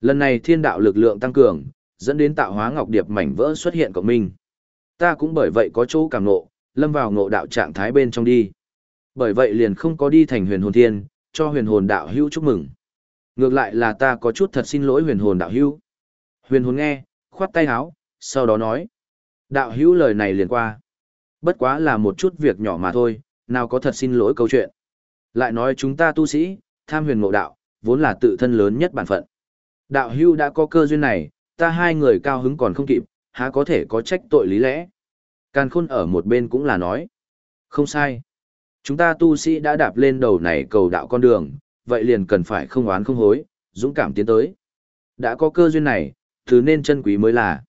[SPEAKER 1] Lần này thiên đạo lực lượng tăng cường, dẫn đến tạo hóa ngọc điệp mảnh vỡ xuất hiện của mình. Ta cũng bởi vậy có chỗ cảm ngộ, lâm vào ngộ đạo trạng thái bên trong đi. Bởi vậy liền không có đi thành huyền hồn thiên, cho huyền hồn đạo hữu chúc mừng. Ngược lại là ta có chút thật xin lỗi huyền hồn đạo hữu. Huyền hồn nghe, khoát tay áo, sau đó nói. Đạo hữu lời này liền qua. Bất quá là một chút việc nhỏ mà thôi, nào có thật xin lỗi câu chuyện. Lại nói chúng ta tu sĩ, tham huyền ngộ đạo, vốn là tự thân lớn nhất bản phận. Đạo hưu đã có cơ duyên này, ta hai người cao hứng còn không kịp, há có thể có trách tội lý lẽ. Càn khôn ở một bên cũng là nói. Không sai. Chúng ta tu sĩ đã đạp lên đầu này cầu đạo con đường, vậy liền cần phải không oán không hối, dũng cảm tiến tới. Đã có cơ duyên này, thứ nên chân quý mới là.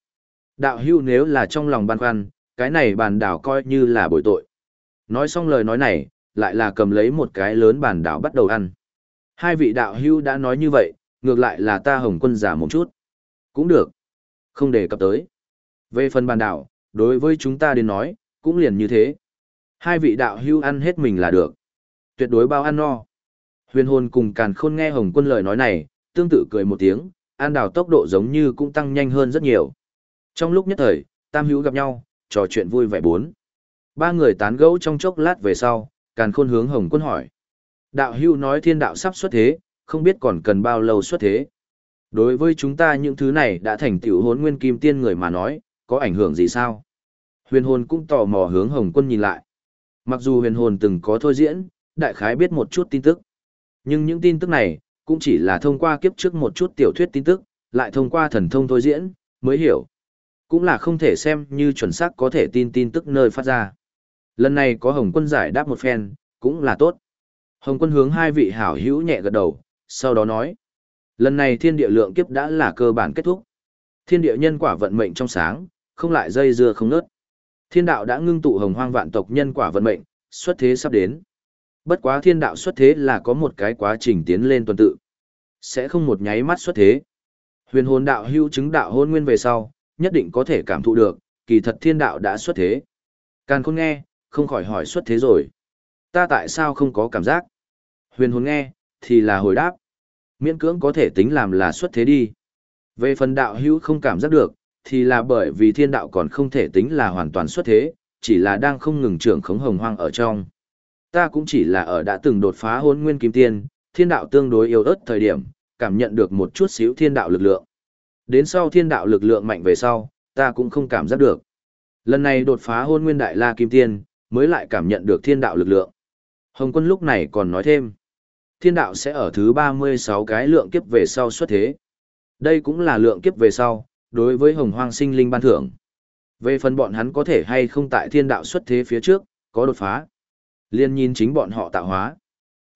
[SPEAKER 1] Đạo hưu nếu là trong lòng băn khoăn, cái này bàn đảo coi như là bội tội. Nói xong lời nói này, lại là cầm lấy một cái lớn bàn đảo bắt đầu ăn. Hai vị đạo hưu đã nói như vậy, ngược lại là ta hồng quân giả một chút. Cũng được. Không đề cập tới. Về phần bàn đảo, đối với chúng ta đến nói, cũng liền như thế. Hai vị đạo hưu ăn hết mình là được. Tuyệt đối bao ăn no. Huyền hồn cùng càn khôn nghe hồng quân lời nói này, tương tự cười một tiếng, An đảo tốc độ giống như cũng tăng nhanh hơn rất nhiều. Trong lúc nhất thời, tam hữu gặp nhau, trò chuyện vui vẻ bốn. Ba người tán gẫu trong chốc lát về sau, càn khôn hướng hồng quân hỏi. Đạo hưu nói thiên đạo sắp xuất thế, không biết còn cần bao lâu xuất thế. Đối với chúng ta những thứ này đã thành tiểu hốn nguyên kim tiên người mà nói, có ảnh hưởng gì sao? Huyền hồn cũng tò mò hướng Hồng quân nhìn lại. Mặc dù huyền hồn từng có thôi diễn, đại khái biết một chút tin tức. Nhưng những tin tức này, cũng chỉ là thông qua kiếp trước một chút tiểu thuyết tin tức, lại thông qua thần thông thôi diễn, mới hiểu. Cũng là không thể xem như chuẩn xác có thể tin tin tức nơi phát ra. Lần này có Hồng quân giải đáp một phen, cũng là tốt. Hồng quân hướng hai vị hảo hữu nhẹ gật đầu, sau đó nói. Lần này thiên địa lượng kiếp đã là cơ bản kết thúc. Thiên địa nhân quả vận mệnh trong sáng, không lại dây dưa không nớt. Thiên đạo đã ngưng tụ hồng hoang vạn tộc nhân quả vận mệnh, xuất thế sắp đến. Bất quá thiên đạo xuất thế là có một cái quá trình tiến lên tuần tự. Sẽ không một nháy mắt xuất thế. Huyền hồn đạo hưu chứng đạo hôn nguyên về sau, nhất định có thể cảm thụ được, kỳ thật thiên đạo đã xuất thế. Càn khôn nghe, không khỏi hỏi xuất thế rồi. Ta tại sao không có cảm giác? Huyền hồn nghe, thì là hồi đáp. Miễn cưỡng có thể tính làm là xuất thế đi. Về phần đạo hữu không cảm giác được, thì là bởi vì thiên đạo còn không thể tính là hoàn toàn xuất thế, chỉ là đang không ngừng trưởng khống hồng hoang ở trong. Ta cũng chỉ là ở đã từng đột phá hôn nguyên kim tiên, thiên đạo tương đối yếu ớt thời điểm, cảm nhận được một chút xíu thiên đạo lực lượng. Đến sau thiên đạo lực lượng mạnh về sau, ta cũng không cảm giác được. Lần này đột phá hôn nguyên đại la kim tiên, mới lại cảm nhận được thiên đạo lực lượng. Hồng quân lúc này còn nói thêm, thiên đạo sẽ ở thứ 36 cái lượng kiếp về sau xuất thế. Đây cũng là lượng kiếp về sau, đối với hồng hoang sinh linh ban thưởng. Về phần bọn hắn có thể hay không tại thiên đạo xuất thế phía trước, có đột phá. Liên nhìn chính bọn họ tạo hóa.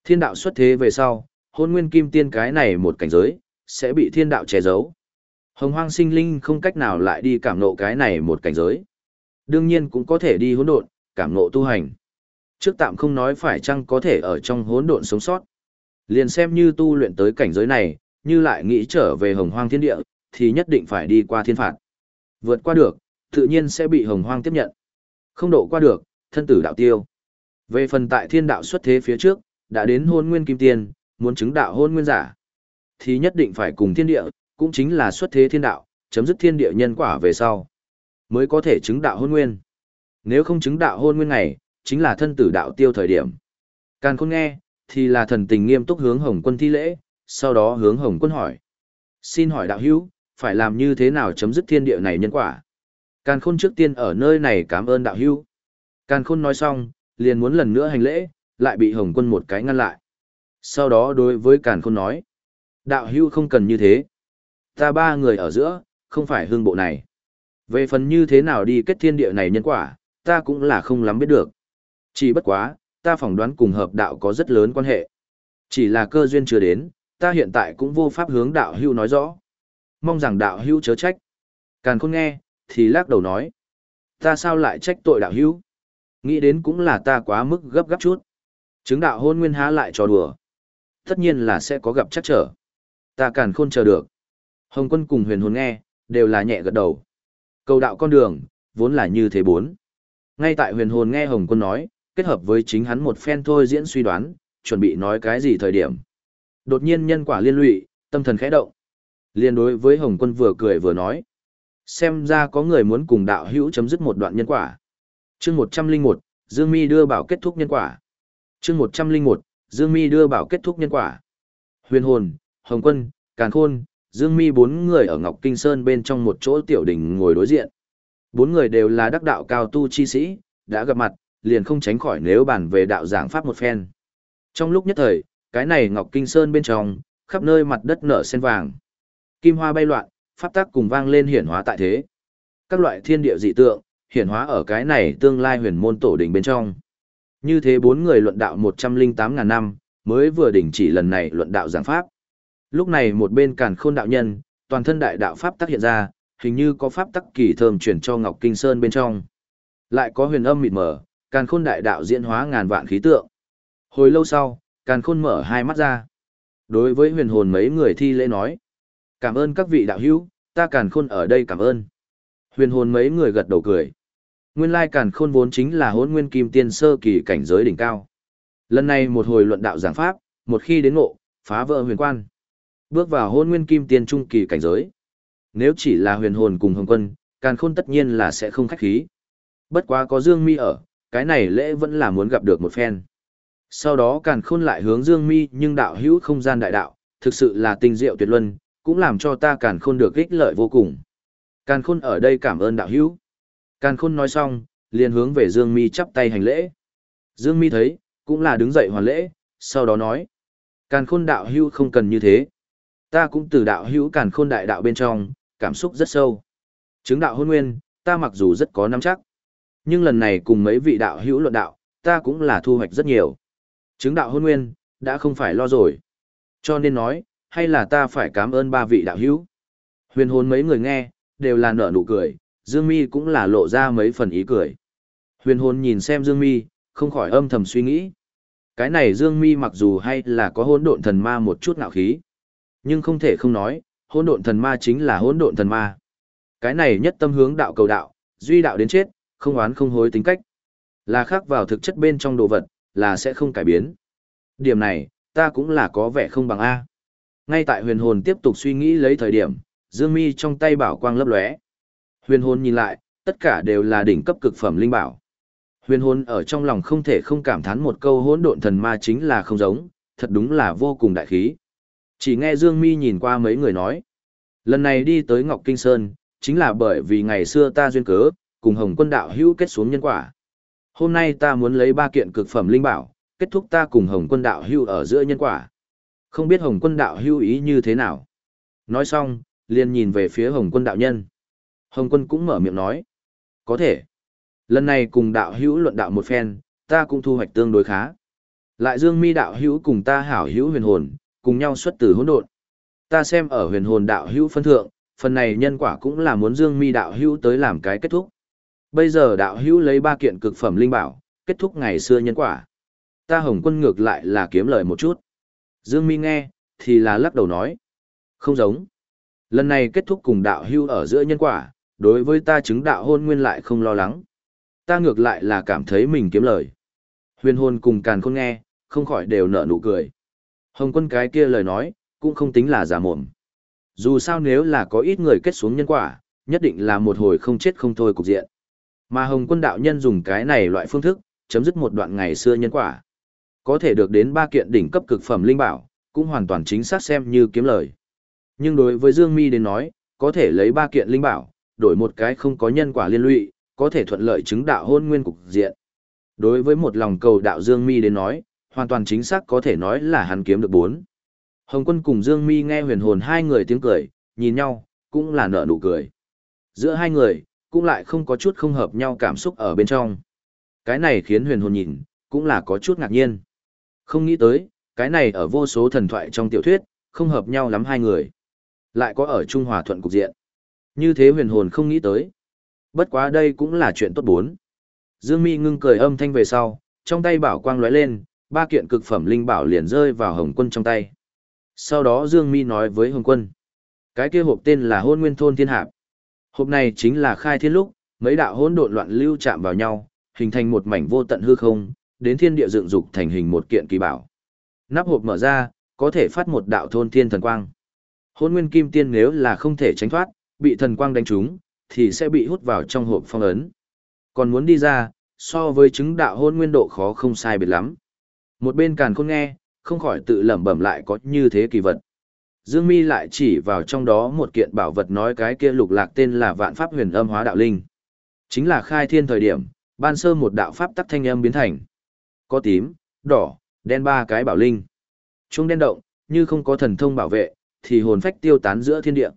[SPEAKER 1] Thiên đạo xuất thế về sau, hôn nguyên kim tiên cái này một cảnh giới, sẽ bị thiên đạo che giấu. Hồng hoang sinh linh không cách nào lại đi cảm nộ cái này một cảnh giới. Đương nhiên cũng có thể đi hỗn độn, cảm nộ tu hành. Trước tạm không nói phải chăng có thể ở trong hỗn độn sống sót. Liền xem như tu luyện tới cảnh giới này, như lại nghĩ trở về hồng hoang thiên địa, thì nhất định phải đi qua thiên phạt. Vượt qua được, tự nhiên sẽ bị hồng hoang tiếp nhận. Không độ qua được, thân tử đạo tiêu. Về phần tại thiên đạo xuất thế phía trước, đã đến hôn nguyên kim tiên, muốn chứng đạo hôn nguyên giả, thì nhất định phải cùng thiên địa, cũng chính là xuất thế thiên đạo, chấm dứt thiên địa nhân quả về sau, mới có thể chứng đạo hôn nguyên. Nếu không chứng đạo hôn nguyên này chính là thân tử đạo tiêu thời điểm. Càn khôn nghe, thì là thần tình nghiêm túc hướng Hồng quân thi lễ, sau đó hướng Hồng quân hỏi. Xin hỏi đạo hữu, phải làm như thế nào chấm dứt thiên địa này nhân quả? Càn khôn trước tiên ở nơi này cảm ơn đạo hữu. Càn khôn nói xong, liền muốn lần nữa hành lễ, lại bị Hồng quân một cái ngăn lại. Sau đó đối với Càn khôn nói. Đạo hữu không cần như thế. Ta ba người ở giữa, không phải hương bộ này. Về phần như thế nào đi kết thiên địa này nhân quả, ta cũng là không lắm biết được. Chỉ bất quá, ta phỏng đoán cùng hợp đạo có rất lớn quan hệ. Chỉ là cơ duyên chưa đến, ta hiện tại cũng vô pháp hướng đạo hưu nói rõ. Mong rằng đạo hưu chớ trách. Càn khôn nghe, thì lắc đầu nói. Ta sao lại trách tội đạo hưu? Nghĩ đến cũng là ta quá mức gấp gáp chút. Chứng đạo hôn nguyên há lại trò đùa. Tất nhiên là sẽ có gặp chắc trở. Ta càn khôn chờ được. Hồng quân cùng huyền hồn nghe, đều là nhẹ gật đầu. Cầu đạo con đường, vốn là như thế bốn. Ngay tại huyền hồn nghe Hồng quân nói, kết hợp với chính hắn một phen thôi diễn suy đoán, chuẩn bị nói cái gì thời điểm. Đột nhiên nhân quả liên lụy, tâm thần khẽ động. Liên đối với Hồng Quân vừa cười vừa nói. Xem ra có người muốn cùng đạo hữu chấm dứt một đoạn nhân quả chương 101, Dương Mi đưa bảo kết thúc nhân quả. chương 101, Dương Mi đưa bảo kết thúc nhân quả. Huyền hồn, Hồng Quân, Càn Khôn, Dương Mi bốn người ở Ngọc Kinh Sơn bên trong một chỗ tiểu đình ngồi đối diện. Bốn người đều là đắc đạo cao tu chi sĩ, đã gặp mặt, liền không tránh khỏi nếu bàn về đạo giảng pháp một phen. Trong lúc nhất thời, cái này Ngọc Kinh Sơn bên trong, khắp nơi mặt đất nở sen vàng. Kim hoa bay loạn, pháp tác cùng vang lên hiển hóa tại thế. Các loại thiên địa dị tượng, Hiện hóa ở cái này tương lai huyền môn tổ đỉnh bên trong. Như thế bốn người luận đạo 108.000 năm, mới vừa đỉnh chỉ lần này luận đạo giảng pháp. Lúc này một bên càn khôn đạo nhân, toàn thân đại đạo pháp tác hiện ra, hình như có pháp tắc kỳ thơm chuyển cho Ngọc Kinh Sơn bên trong. Lại có huyền âm mịt mờ, càn khôn đại đạo diễn hóa ngàn vạn khí tượng. Hồi lâu sau, càn khôn mở hai mắt ra. Đối với huyền hồn mấy người thi lễ nói. Cảm ơn các vị đạo hữu, ta càn khôn ở đây cảm ơn. Huyền hồn mấy người gật đầu cười. Nguyên lai càn khôn vốn chính là hôn nguyên kim tiên sơ kỳ cảnh giới đỉnh cao. Lần này một hồi luận đạo giảng pháp, một khi đến ngộ, phá vỡ huyền quan. Bước vào hôn nguyên kim tiên trung kỳ cảnh giới. Nếu chỉ là huyền hồn cùng hồng quân, càn khôn tất nhiên là sẽ không khách khí. Bất quá có Dương Mi ở, cái này lễ vẫn là muốn gặp được một phen. Sau đó càn khôn lại hướng Dương Mi nhưng đạo hữu không gian đại đạo, thực sự là tinh diệu tuyệt luân, cũng làm cho ta càn khôn được ích lợi vô cùng. Càn khôn ở đây cảm ơn đạo hữu. Càn khôn nói xong, liền hướng về Dương Mi chắp tay hành lễ. Dương Mi thấy, cũng là đứng dậy hoàn lễ, sau đó nói. Càn khôn đạo hữu không cần như thế. Ta cũng từ đạo hữu càn khôn đại đạo bên trong, cảm xúc rất sâu. Chứng đạo hôn nguyên, ta mặc dù rất có nắm chắc. Nhưng lần này cùng mấy vị đạo hữu luận đạo, ta cũng là thu hoạch rất nhiều. Chứng đạo hôn nguyên, đã không phải lo rồi. Cho nên nói, hay là ta phải cảm ơn ba vị đạo hữu. Huyền hồn mấy người nghe, đều là nở nụ cười, Dương Mi cũng là lộ ra mấy phần ý cười. Huyền hồn nhìn xem Dương Mi, không khỏi âm thầm suy nghĩ. Cái này Dương Mi mặc dù hay là có hỗn độn thần ma một chút ngạo khí, nhưng không thể không nói, hỗn độn thần ma chính là hỗn độn thần ma. Cái này nhất tâm hướng đạo cầu đạo, duy đạo đến chết, không oán không hối tính cách. Là khác vào thực chất bên trong đồ vật, là sẽ không cải biến. Điểm này, ta cũng là có vẻ không bằng A. Ngay tại huyền hồn tiếp tục suy nghĩ lấy thời điểm, Dương Mi trong tay bảo quang lấp lóe. Huyền hồn nhìn lại, tất cả đều là đỉnh cấp cực phẩm linh bảo. Huyền hồn ở trong lòng không thể không cảm thán một câu hỗn độn thần ma chính là không giống, thật đúng là vô cùng đại khí. Chỉ nghe Dương Mi nhìn qua mấy người nói. Lần này đi tới Ngọc Kinh Sơn, chính là bởi vì ngày xưa ta duyên cớ, cùng Hồng quân đạo hữu kết xuống nhân quả. Hôm nay ta muốn lấy ba kiện cực phẩm linh bảo, kết thúc ta cùng Hồng quân đạo hữu ở giữa nhân quả. Không biết Hồng quân đạo hữu ý như thế nào. Nói xong, liền nhìn về phía Hồng quân đạo nhân. Hồng quân cũng mở miệng nói. Có thể. Lần này cùng đạo hữu luận đạo một phen, ta cũng thu hoạch tương đối khá. Lại dương mi đạo hữu cùng ta hảo hữu huyền hồn, cùng nhau xuất từ hỗn độn. Ta xem ở huyền hồn đạo hữu phân thượng, phần này nhân quả cũng là muốn dương mi đạo hữu tới làm cái kết thúc. Bây giờ đạo hữu lấy ba kiện cực phẩm linh bảo, kết thúc ngày xưa nhân quả. Ta hồng quân ngược lại là kiếm lời một chút. Dương mi nghe, thì là lắc đầu nói. Không giống. Lần này kết thúc cùng đạo hưu ở giữa nhân quả, đối với ta chứng đạo hôn nguyên lại không lo lắng. Ta ngược lại là cảm thấy mình kiếm lời. Huyền hồn cùng càn khôn nghe, không khỏi đều nở nụ cười. Hồng quân cái kia lời nói, cũng không tính là giả mồm. Dù sao nếu là có ít người kết xuống nhân quả, nhất định là một hồi không chết không thôi cục diện. Mà Hồng quân đạo nhân dùng cái này loại phương thức, chấm dứt một đoạn ngày xưa nhân quả. Có thể được đến ba kiện đỉnh cấp cực phẩm linh bảo, cũng hoàn toàn chính xác xem như kiếm lời. Nhưng đối với Dương Mi đến nói, có thể lấy ba kiện linh bảo, đổi một cái không có nhân quả liên lụy, có thể thuận lợi chứng đạo hôn nguyên cục diện. Đối với một lòng cầu đạo Dương Mi đến nói, hoàn toàn chính xác có thể nói là hắn kiếm được bốn. Hồng quân cùng Dương Mi nghe huyền hồn hai người tiếng cười, nhìn nhau, cũng là nở nụ cười. Giữa hai người, cũng lại không có chút không hợp nhau cảm xúc ở bên trong. Cái này khiến huyền hồn nhìn, cũng là có chút ngạc nhiên. Không nghĩ tới, cái này ở vô số thần thoại trong tiểu thuyết, không hợp nhau lắm hai người. Lại có ở Trung Hòa thuận cục diện. Như thế huyền hồn không nghĩ tới. Bất quá đây cũng là chuyện tốt bốn. Dương Mi ngưng cười âm thanh về sau, trong tay bảo quang lóe lên, ba kiện cực phẩm linh bảo liền rơi vào Hồng Quân trong tay. Sau đó Dương Mi nói với Hồng Quân, cái kia hộp tên là Hôn Nguyên Thôn Thiên Hạp. Hộp này chính là khai thiên lúc, mấy đạo hỗn độn loạn lưu chạm vào nhau, hình thành một mảnh vô tận hư không, đến thiên địa dựng dục thành hình một kiện kỳ bảo. Nắp hộp mở ra, có thể phát một đạo thôn thiên thần quang. Hôn Nguyên Kim Tiên nếu là không thể tránh thoát, bị thần quang đánh trúng, thì sẽ bị hút vào trong hộp phong ấn. Còn muốn đi ra, so với chứng đạo hôn nguyên độ khó không sai biệt lắm. Một bên càn khôn nghe, không khỏi tự lẩm bẩm lại có như thế kỳ vật. Dương Mi lại chỉ vào trong đó một kiện bảo vật nói cái kia lục lạc tên là vạn pháp huyền âm hóa đạo linh. Chính là khai thiên thời điểm, ban sơ một đạo pháp tắc thanh âm biến thành. Có tím, đỏ, đen ba cái bảo linh. Trung đen động, như không có thần thông bảo vệ, thì hồn phách tiêu tán giữa thiên địa.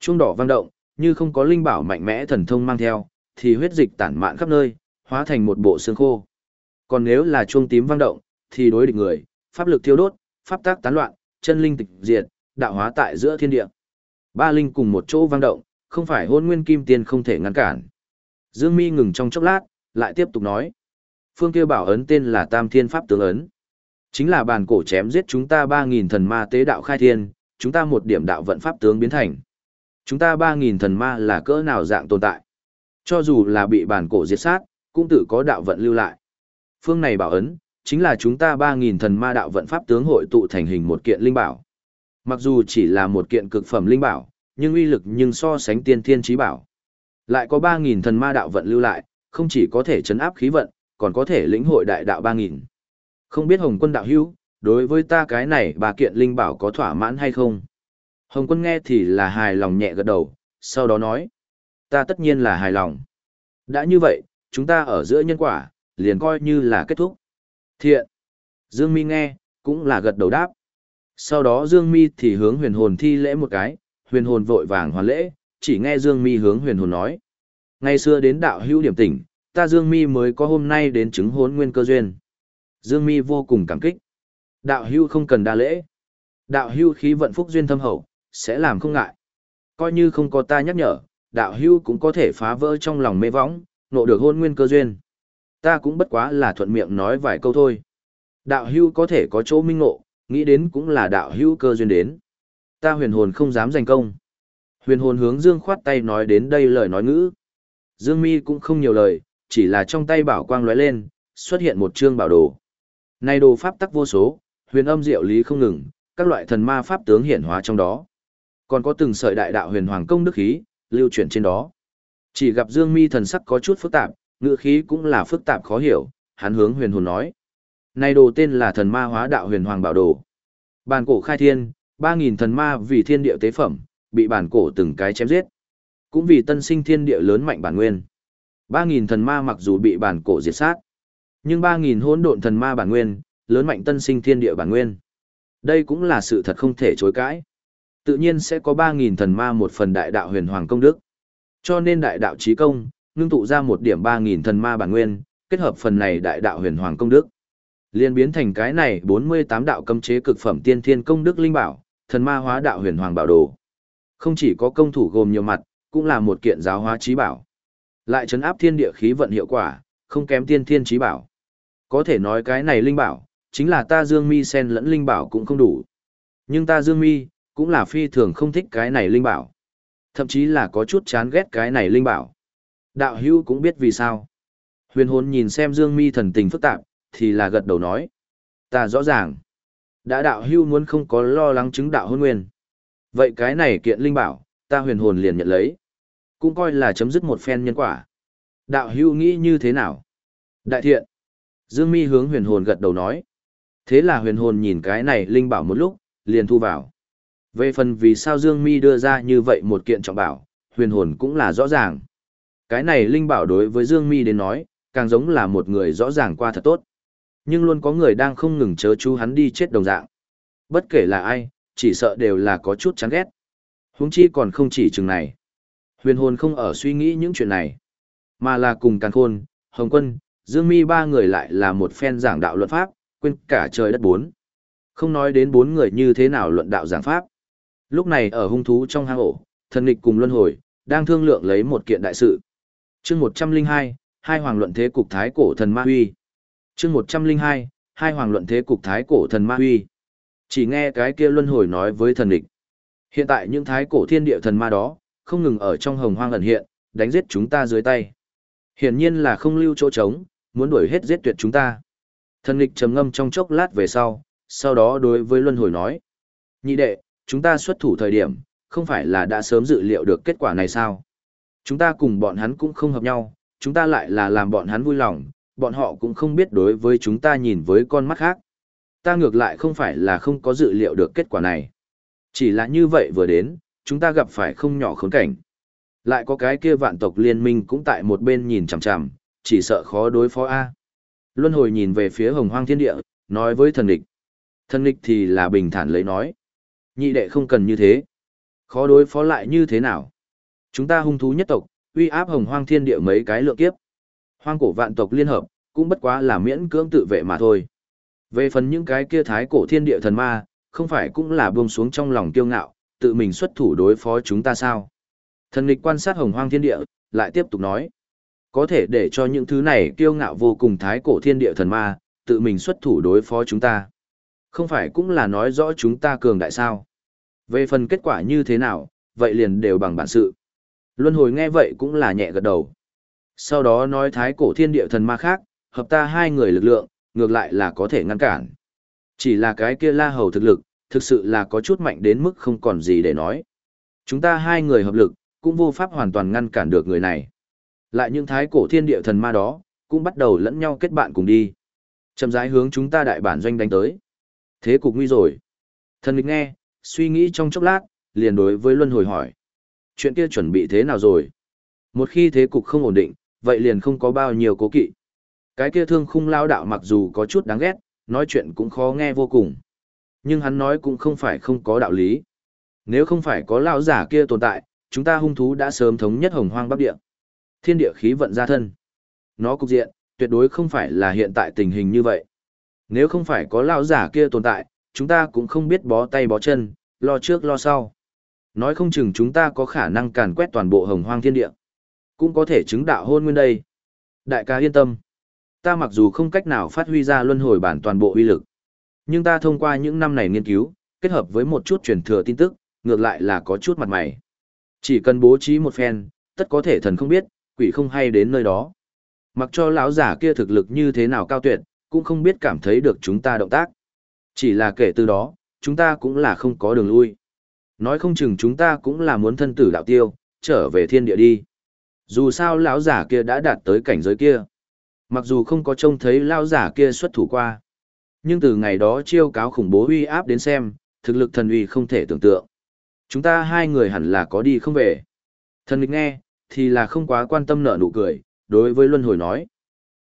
[SPEAKER 1] Trung đỏ vang động, như không có linh bảo mạnh mẽ thần thông mang theo, thì huyết dịch tản mạn khắp nơi, hóa thành một bộ xương khô. Còn nếu là chuông tím vang động, thì đối địch người, pháp lực thiêu đốt, pháp tác tán loạn, chân linh tịch diệt, đạo hóa tại giữa thiên địa. Ba linh cùng một chỗ vang động, không phải hôn nguyên kim tiên không thể ngăn cản. Dương Mi ngừng trong chốc lát, lại tiếp tục nói. Phương kia bảo ấn tên là Tam Thiên Pháp Tướng Ấn. Chính là bàn cổ chém giết chúng ta 3.000 thần ma tế đạo khai thiên, chúng ta một điểm đạo vận pháp tướng biến thành. Chúng ta 3.000 thần ma là cỡ nào dạng tồn tại. Cho dù là bị bản cổ diệt sát, cũng tự có đạo vận lưu lại. Phương này bảo ấn, chính là chúng ta 3.000 thần ma đạo vận pháp tướng hội tụ thành hình một kiện linh bảo. Mặc dù chỉ là một kiện cực phẩm linh bảo, nhưng uy lực nhưng so sánh tiên thiên trí bảo. Lại có 3.000 thần ma đạo vận lưu lại, không chỉ có thể chấn áp khí vận, còn có thể lĩnh hội đại đạo 3.000. Không biết Hồng quân đạo hữu, đối với ta cái này bà kiện linh bảo có thỏa mãn hay không? Hồng quân nghe thì là hài lòng nhẹ gật đầu, sau đó nói. Ta tất nhiên là hài lòng. Đã như vậy, chúng ta ở giữa nhân quả, liền coi như là kết thúc. Thiện. Dương Mi nghe, cũng là gật đầu đáp. Sau đó Dương Mi thì hướng huyền hồn thi lễ một cái, huyền hồn vội vàng hoàn lễ, chỉ nghe Dương Mi hướng huyền hồn nói. Ngày xưa đến đạo hữu điểm tỉnh, ta Dương Mi mới có hôm nay đến chứng hốn nguyên cơ duyên. Dương Mi vô cùng cảm kích. Đạo Hưu không cần đa lễ. Đạo Hưu khí vận phúc duyên thâm hậu, sẽ làm không ngại. Coi như không có ta nhắc nhở, đạo Hưu cũng có thể phá vỡ trong lòng mê võng, nộ được hôn nguyên cơ duyên. Ta cũng bất quá là thuận miệng nói vài câu thôi. Đạo Hưu có thể có chỗ minh ngộ, nghĩ đến cũng là đạo Hưu cơ duyên đến. Ta huyền hồn không dám giành công. Huyền hồn hướng Dương khoát tay nói đến đây lời nói ngữ. Dương mi cũng không nhiều lời, chỉ là trong tay bảo quang lóe lên, xuất hiện một chương bảo đồ. Này đồ pháp tắc vô số, huyền âm diệu lý không ngừng, các loại thần ma pháp tướng hiển hóa trong đó. Còn có từng sợi đại đạo huyền hoàng công đức khí, lưu chuyển trên đó. Chỉ gặp Dương Mi thần sắc có chút phức tạp, ngữ khí cũng là phức tạp khó hiểu, hắn hướng huyền hồn nói. Này đồ tên là thần ma hóa đạo huyền hoàng bảo đồ. Bản cổ khai thiên, 3.000 thần ma vì thiên địa tế phẩm, bị bản cổ từng cái chém giết. Cũng vì tân sinh thiên địa lớn mạnh bản nguyên. 3.000 thần ma mặc dù bị bản cổ diệt sát, nhưng 3.000 hỗn độn thần ma bản nguyên, lớn mạnh tân sinh thiên địa bản nguyên. Đây cũng là sự thật không thể chối cãi. Tự nhiên sẽ có 3.000 thần ma một phần đại đạo huyền hoàng công đức. Cho nên đại đạo trí công, ngưng tụ ra một điểm 3.000 thần ma bản nguyên, kết hợp phần này đại đạo huyền hoàng công đức. Liên biến thành cái này 48 đạo cấm chế cực phẩm tiên thiên công đức linh bảo, thần ma hóa đạo huyền hoàng bảo đồ. Không chỉ có công thủ gồm nhiều mặt, cũng là một kiện giáo hóa trí bảo. Lại chấn áp thiên địa khí vận hiệu quả, không kém tiên thiên trí bảo. Có thể nói cái này linh bảo, chính là ta Dương Mi sen lẫn linh bảo cũng không đủ. Nhưng ta Dương Mi, cũng là phi thường không thích cái này linh bảo. Thậm chí là có chút chán ghét cái này linh bảo. Đạo hữu cũng biết vì sao. Huyền hồn nhìn xem Dương Mi thần tình phức tạp, thì là gật đầu nói. Ta rõ ràng. Đã đạo hữu muốn không có lo lắng chứng đạo hôn nguyên. Vậy cái này kiện linh bảo, ta huyền hồn liền nhận lấy. Cũng coi là chấm dứt một phen nhân quả. Đạo hữu nghĩ như thế nào? Đại thiện. Dương Mi hướng huyền hồn gật đầu nói. Thế là huyền hồn nhìn cái này linh bảo một lúc, liền thu vào. Về phần vì sao Dương Mi đưa ra như vậy một kiện trọng bảo, huyền hồn cũng là rõ ràng. Cái này linh bảo đối với Dương Mi đến nói, càng giống là một người rõ ràng qua thật tốt. Nhưng luôn có người đang không ngừng chớ chú hắn đi chết đồng dạng. Bất kể là ai, chỉ sợ đều là có chút chán ghét. Huống chi còn không chỉ chừng này. Huyền hồn không ở suy nghĩ những chuyện này, mà là cùng Càn Khôn, Hồng Quân, Dương Mi ba người lại là một phen giảng đạo luật pháp, quên cả trời đất bốn. Không nói đến bốn người như thế nào luận đạo giảng pháp. Lúc này ở hung thú trong hang ổ, thần nghịch cùng luân hồi, đang thương lượng lấy một kiện đại sự. chương 102, hai hoàng luận thế cục thái cổ thần ma huy. chương 102, hai hoàng luận thế cục thái cổ thần ma huy. Chỉ nghe cái kia luân hồi nói với thần nghịch. Hiện tại những thái cổ thiên địa thần ma đó, không ngừng ở trong hồng hoang ẩn hiện, đánh giết chúng ta dưới tay. Hiển nhiên là không lưu chỗ trống, muốn đuổi hết giết tuyệt chúng ta. Thần nghịch trầm ngâm trong chốc lát về sau, sau đó đối với luân hồi nói. Nhị đệ, chúng ta xuất thủ thời điểm, không phải là đã sớm dự liệu được kết quả này sao? Chúng ta cùng bọn hắn cũng không hợp nhau, chúng ta lại là làm bọn hắn vui lòng, bọn họ cũng không biết đối với chúng ta nhìn với con mắt khác. Ta ngược lại không phải là không có dự liệu được kết quả này. Chỉ là như vậy vừa đến, chúng ta gặp phải không nhỏ khốn cảnh. Lại có cái kia vạn tộc liên minh cũng tại một bên nhìn chằm chằm, chỉ sợ khó đối phó A. Luân hồi nhìn về phía hồng hoang thiên địa, nói với thần địch. Thần địch thì là bình thản lấy nói. Nhị đệ không cần như thế. Khó đối phó lại như thế nào? Chúng ta hung thú nhất tộc, uy áp hồng hoang thiên địa mấy cái lượng kiếp. Hoang cổ vạn tộc liên hợp, cũng bất quá là miễn cưỡng tự vệ mà thôi. Về phần những cái kia thái cổ thiên địa thần ma, không phải cũng là buông xuống trong lòng kiêu ngạo, tự mình xuất thủ đối phó chúng ta sao? Thần địch quan sát hồng hoang thiên địa, lại tiếp tục nói. Có thể để cho những thứ này kiêu ngạo vô cùng thái cổ thiên địa thần ma, tự mình xuất thủ đối phó chúng ta. Không phải cũng là nói rõ chúng ta cường đại sao? Về phần kết quả như thế nào, vậy liền đều bằng bản sự. Luân hồi nghe vậy cũng là nhẹ gật đầu. Sau đó nói thái cổ thiên địa thần ma khác, hợp ta hai người lực lượng, ngược lại là có thể ngăn cản. Chỉ là cái kia la hầu thực lực, thực sự là có chút mạnh đến mức không còn gì để nói. Chúng ta hai người hợp lực, cũng vô pháp hoàn toàn ngăn cản được người này. Lại những thái cổ thiên địa thần ma đó, cũng bắt đầu lẫn nhau kết bạn cùng đi. Chậm rãi hướng chúng ta đại bản doanh đánh tới. Thế cục nguy rồi. Thần lịch nghe, suy nghĩ trong chốc lát, liền đối với luân hồi hỏi. Chuyện kia chuẩn bị thế nào rồi? Một khi thế cục không ổn định, vậy liền không có bao nhiêu cố kỵ. Cái kia thương khung lao đạo mặc dù có chút đáng ghét, nói chuyện cũng khó nghe vô cùng. Nhưng hắn nói cũng không phải không có đạo lý. Nếu không phải có lao giả kia tồn tại, chúng ta hung thú đã sớm thống nhất hồng hoang bắc địa. Thiên địa khí vận ra thân. Nó cục diện, tuyệt đối không phải là hiện tại tình hình như vậy. Nếu không phải có lão giả kia tồn tại, chúng ta cũng không biết bó tay bó chân, lo trước lo sau. Nói không chừng chúng ta có khả năng càn quét toàn bộ hồng hoang thiên địa. Cũng có thể chứng đạo hôn nguyên đây. Đại ca yên tâm. Ta mặc dù không cách nào phát huy ra luân hồi bản toàn bộ uy lực, nhưng ta thông qua những năm này nghiên cứu, kết hợp với một chút truyền thừa tin tức, ngược lại là có chút mặt mày. Chỉ cần bố trí một phen, tất có thể thần không biết, quỷ không hay đến nơi đó. Mặc cho lão giả kia thực lực như thế nào cao tuyệt, cũng không biết cảm thấy được chúng ta động tác. Chỉ là kể từ đó, chúng ta cũng là không có đường lui. Nói không chừng chúng ta cũng là muốn thân tử đạo tiêu, trở về thiên địa đi. Dù sao lão giả kia đã đạt tới cảnh giới kia. Mặc dù không có trông thấy lão giả kia xuất thủ qua. Nhưng từ ngày đó chiêu cáo khủng bố uy áp đến xem, thực lực thần uy không thể tưởng tượng. Chúng ta hai người hẳn là có đi không về. Thần nghịch nghe, thì là không quá quan tâm nợ nụ cười, đối với luân hồi nói.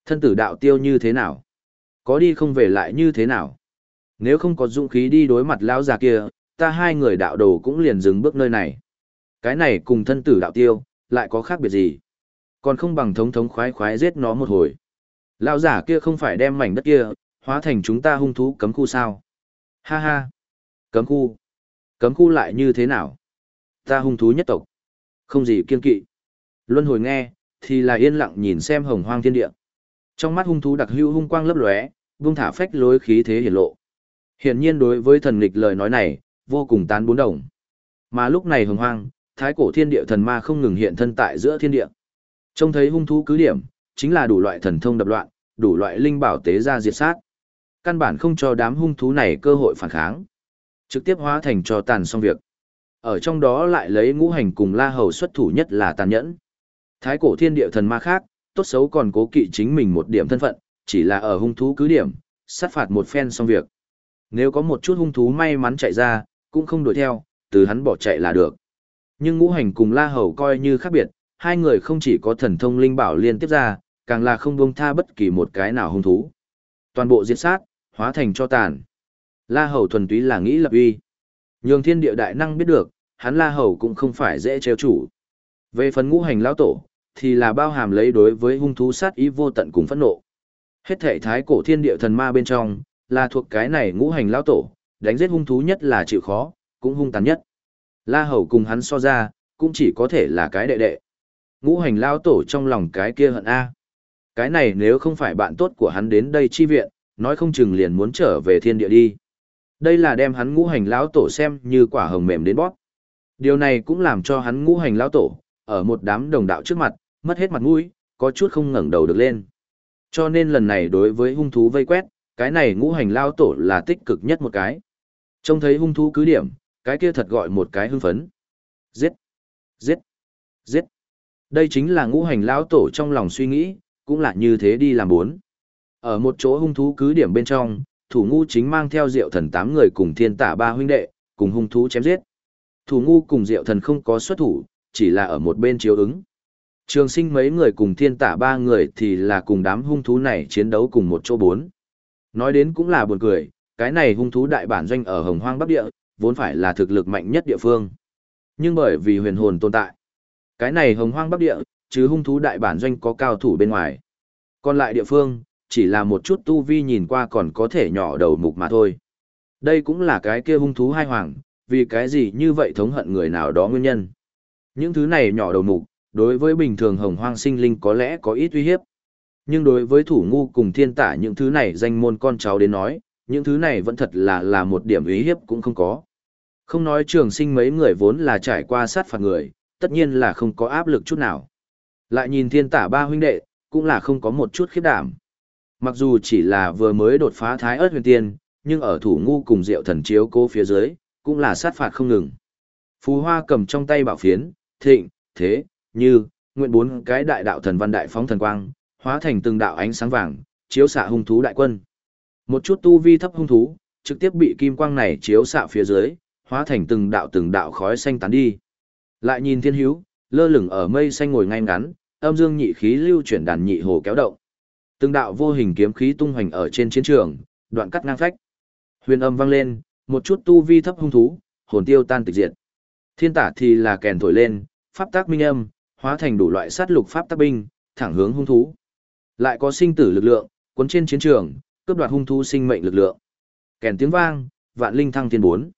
[SPEAKER 1] Thân tử đạo tiêu như thế nào? Có đi không về lại như thế nào? Nếu không có dũng khí đi đối mặt lão già kia, ta hai người đạo đồ cũng liền dừng bước nơi này. Cái này cùng thân tử đạo tiêu, lại có khác biệt gì? Còn không bằng thống thống khoái khoái giết nó một hồi. Lão giả kia không phải đem mảnh đất kia, hóa thành chúng ta hung thú cấm khu sao? Ha ha! Cấm khu! Cấm khu lại như thế nào? Ta hung thú nhất tộc. Không gì kiên kỵ. Luân hồi nghe, thì là yên lặng nhìn xem hồng hoang thiên địa. Trong mắt hung thú đặc hữu hung quang lấp lóe, vung thả phách lối khí thế hiển lộ. Hiển nhiên đối với thần nghịch lời nói này, vô cùng tán bốn đồng. Mà lúc này hồng hoang, thái cổ thiên địa thần ma không ngừng hiện thân tại giữa thiên địa. Trông thấy hung thú cứ điểm, chính là đủ loại thần thông đập loạn, đủ loại linh bảo tế ra diệt sát. Căn bản không cho đám hung thú này cơ hội phản kháng. Trực tiếp hóa thành cho tàn xong việc. Ở trong đó lại lấy ngũ hành cùng la hầu xuất thủ nhất là tàn nhẫn. Thái cổ thiên địa thần ma khác, tốt xấu còn cố kỵ chính mình một điểm thân phận, chỉ là ở hung thú cứ điểm, sát phạt một phen xong việc. Nếu có một chút hung thú may mắn chạy ra, cũng không đuổi theo, từ hắn bỏ chạy là được. Nhưng ngũ hành cùng La Hầu coi như khác biệt, hai người không chỉ có thần thông linh bảo liên tiếp ra, càng là không buông tha bất kỳ một cái nào hung thú. Toàn bộ diệt sát, hóa thành cho tàn. La Hầu thuần túy là nghĩ lập uy. Nhường thiên địa đại năng biết được, hắn La Hầu cũng không phải dễ treo chủ. Về phần ngũ hành lão tổ, thì là bao hàm lấy đối với hung thú sát ý vô tận cùng phẫn nộ. Hết thể thái cổ thiên địa thần ma bên trong, là thuộc cái này ngũ hành lão tổ, đánh giết hung thú nhất là chịu khó, cũng hung tàn nhất. La Hầu cùng hắn so ra, cũng chỉ có thể là cái đệ đệ. Ngũ hành lão tổ trong lòng cái kia hận A. Cái này nếu không phải bạn tốt của hắn đến đây chi viện, nói không chừng liền muốn trở về thiên địa đi. Đây là đem hắn ngũ hành lão tổ xem như quả hồng mềm đến bóp. Điều này cũng làm cho hắn ngũ hành lão tổ, ở một đám đồng đạo trước mặt, mất hết mặt mũi, có chút không ngẩng đầu được lên. Cho nên lần này đối với hung thú vây quét, cái này ngũ hành lao tổ là tích cực nhất một cái. Trông thấy hung thú cứ điểm, cái kia thật gọi một cái hưng phấn. Giết! Giết! Giết! Đây chính là ngũ hành lao tổ trong lòng suy nghĩ, cũng là như thế đi làm bốn. Ở một chỗ hung thú cứ điểm bên trong, thủ ngu chính mang theo diệu thần tám người cùng thiên tả ba huynh đệ, cùng hung thú chém giết. Thủ ngu cùng diệu thần không có xuất thủ, chỉ là ở một bên chiếu ứng. Trường sinh mấy người cùng thiên tả ba người thì là cùng đám hung thú này chiến đấu cùng một chỗ bốn. Nói đến cũng là buồn cười, cái này hung thú đại bản doanh ở hồng hoang bắc địa, vốn phải là thực lực mạnh nhất địa phương. Nhưng bởi vì huyền hồn tồn tại, cái này hồng hoang bắc địa, chứ hung thú đại bản doanh có cao thủ bên ngoài. Còn lại địa phương, chỉ là một chút tu vi nhìn qua còn có thể nhỏ đầu mục mà thôi. Đây cũng là cái kia hung thú hai hoàng, vì cái gì như vậy thống hận người nào đó nguyên nhân. Những thứ này nhỏ đầu mục, đối với bình thường hồng hoang sinh linh có lẽ có ít uy hiếp. Nhưng đối với thủ ngu cùng thiên tả những thứ này danh môn con cháu đến nói, những thứ này vẫn thật là là một điểm uy hiếp cũng không có. Không nói trường sinh mấy người vốn là trải qua sát phạt người, tất nhiên là không có áp lực chút nào. Lại nhìn thiên tả ba huynh đệ, cũng là không có một chút khiếp đảm. Mặc dù chỉ là vừa mới đột phá thái ớt huyền tiên, nhưng ở thủ ngu cùng diệu thần chiếu cố phía dưới, cũng là sát phạt không ngừng. Phú Hoa cầm trong tay bảo phiến, thịnh, thế, như, nguyện bốn cái đại đạo thần văn đại phóng thần quang, hóa thành từng đạo ánh sáng vàng, chiếu xạ hung thú đại quân. Một chút tu vi thấp hung thú, trực tiếp bị kim quang này chiếu xạ phía dưới, hóa thành từng đạo từng đạo khói xanh tán đi. Lại nhìn thiên hữu, Lơ lửng ở mây xanh ngồi ngay ngắn, âm dương nhị khí lưu chuyển đàn nhị hồ kéo động. Từng đạo vô hình kiếm khí tung hoành ở trên chiến trường, đoạn cắt ngang phách. Huyền âm vang lên, một chút tu vi thấp hung thú, hồn tiêu tan tịch diệt. Thiên tả thì là kèn thổi lên, pháp tác minh âm, hóa thành đủ loại sát lục pháp tác binh, thẳng hướng hung thú. Lại có sinh tử lực lượng, cuốn trên chiến trường, cướp đoạt hung thú sinh mệnh lực lượng. Kèn tiếng vang, vạn linh thăng thiên bốn.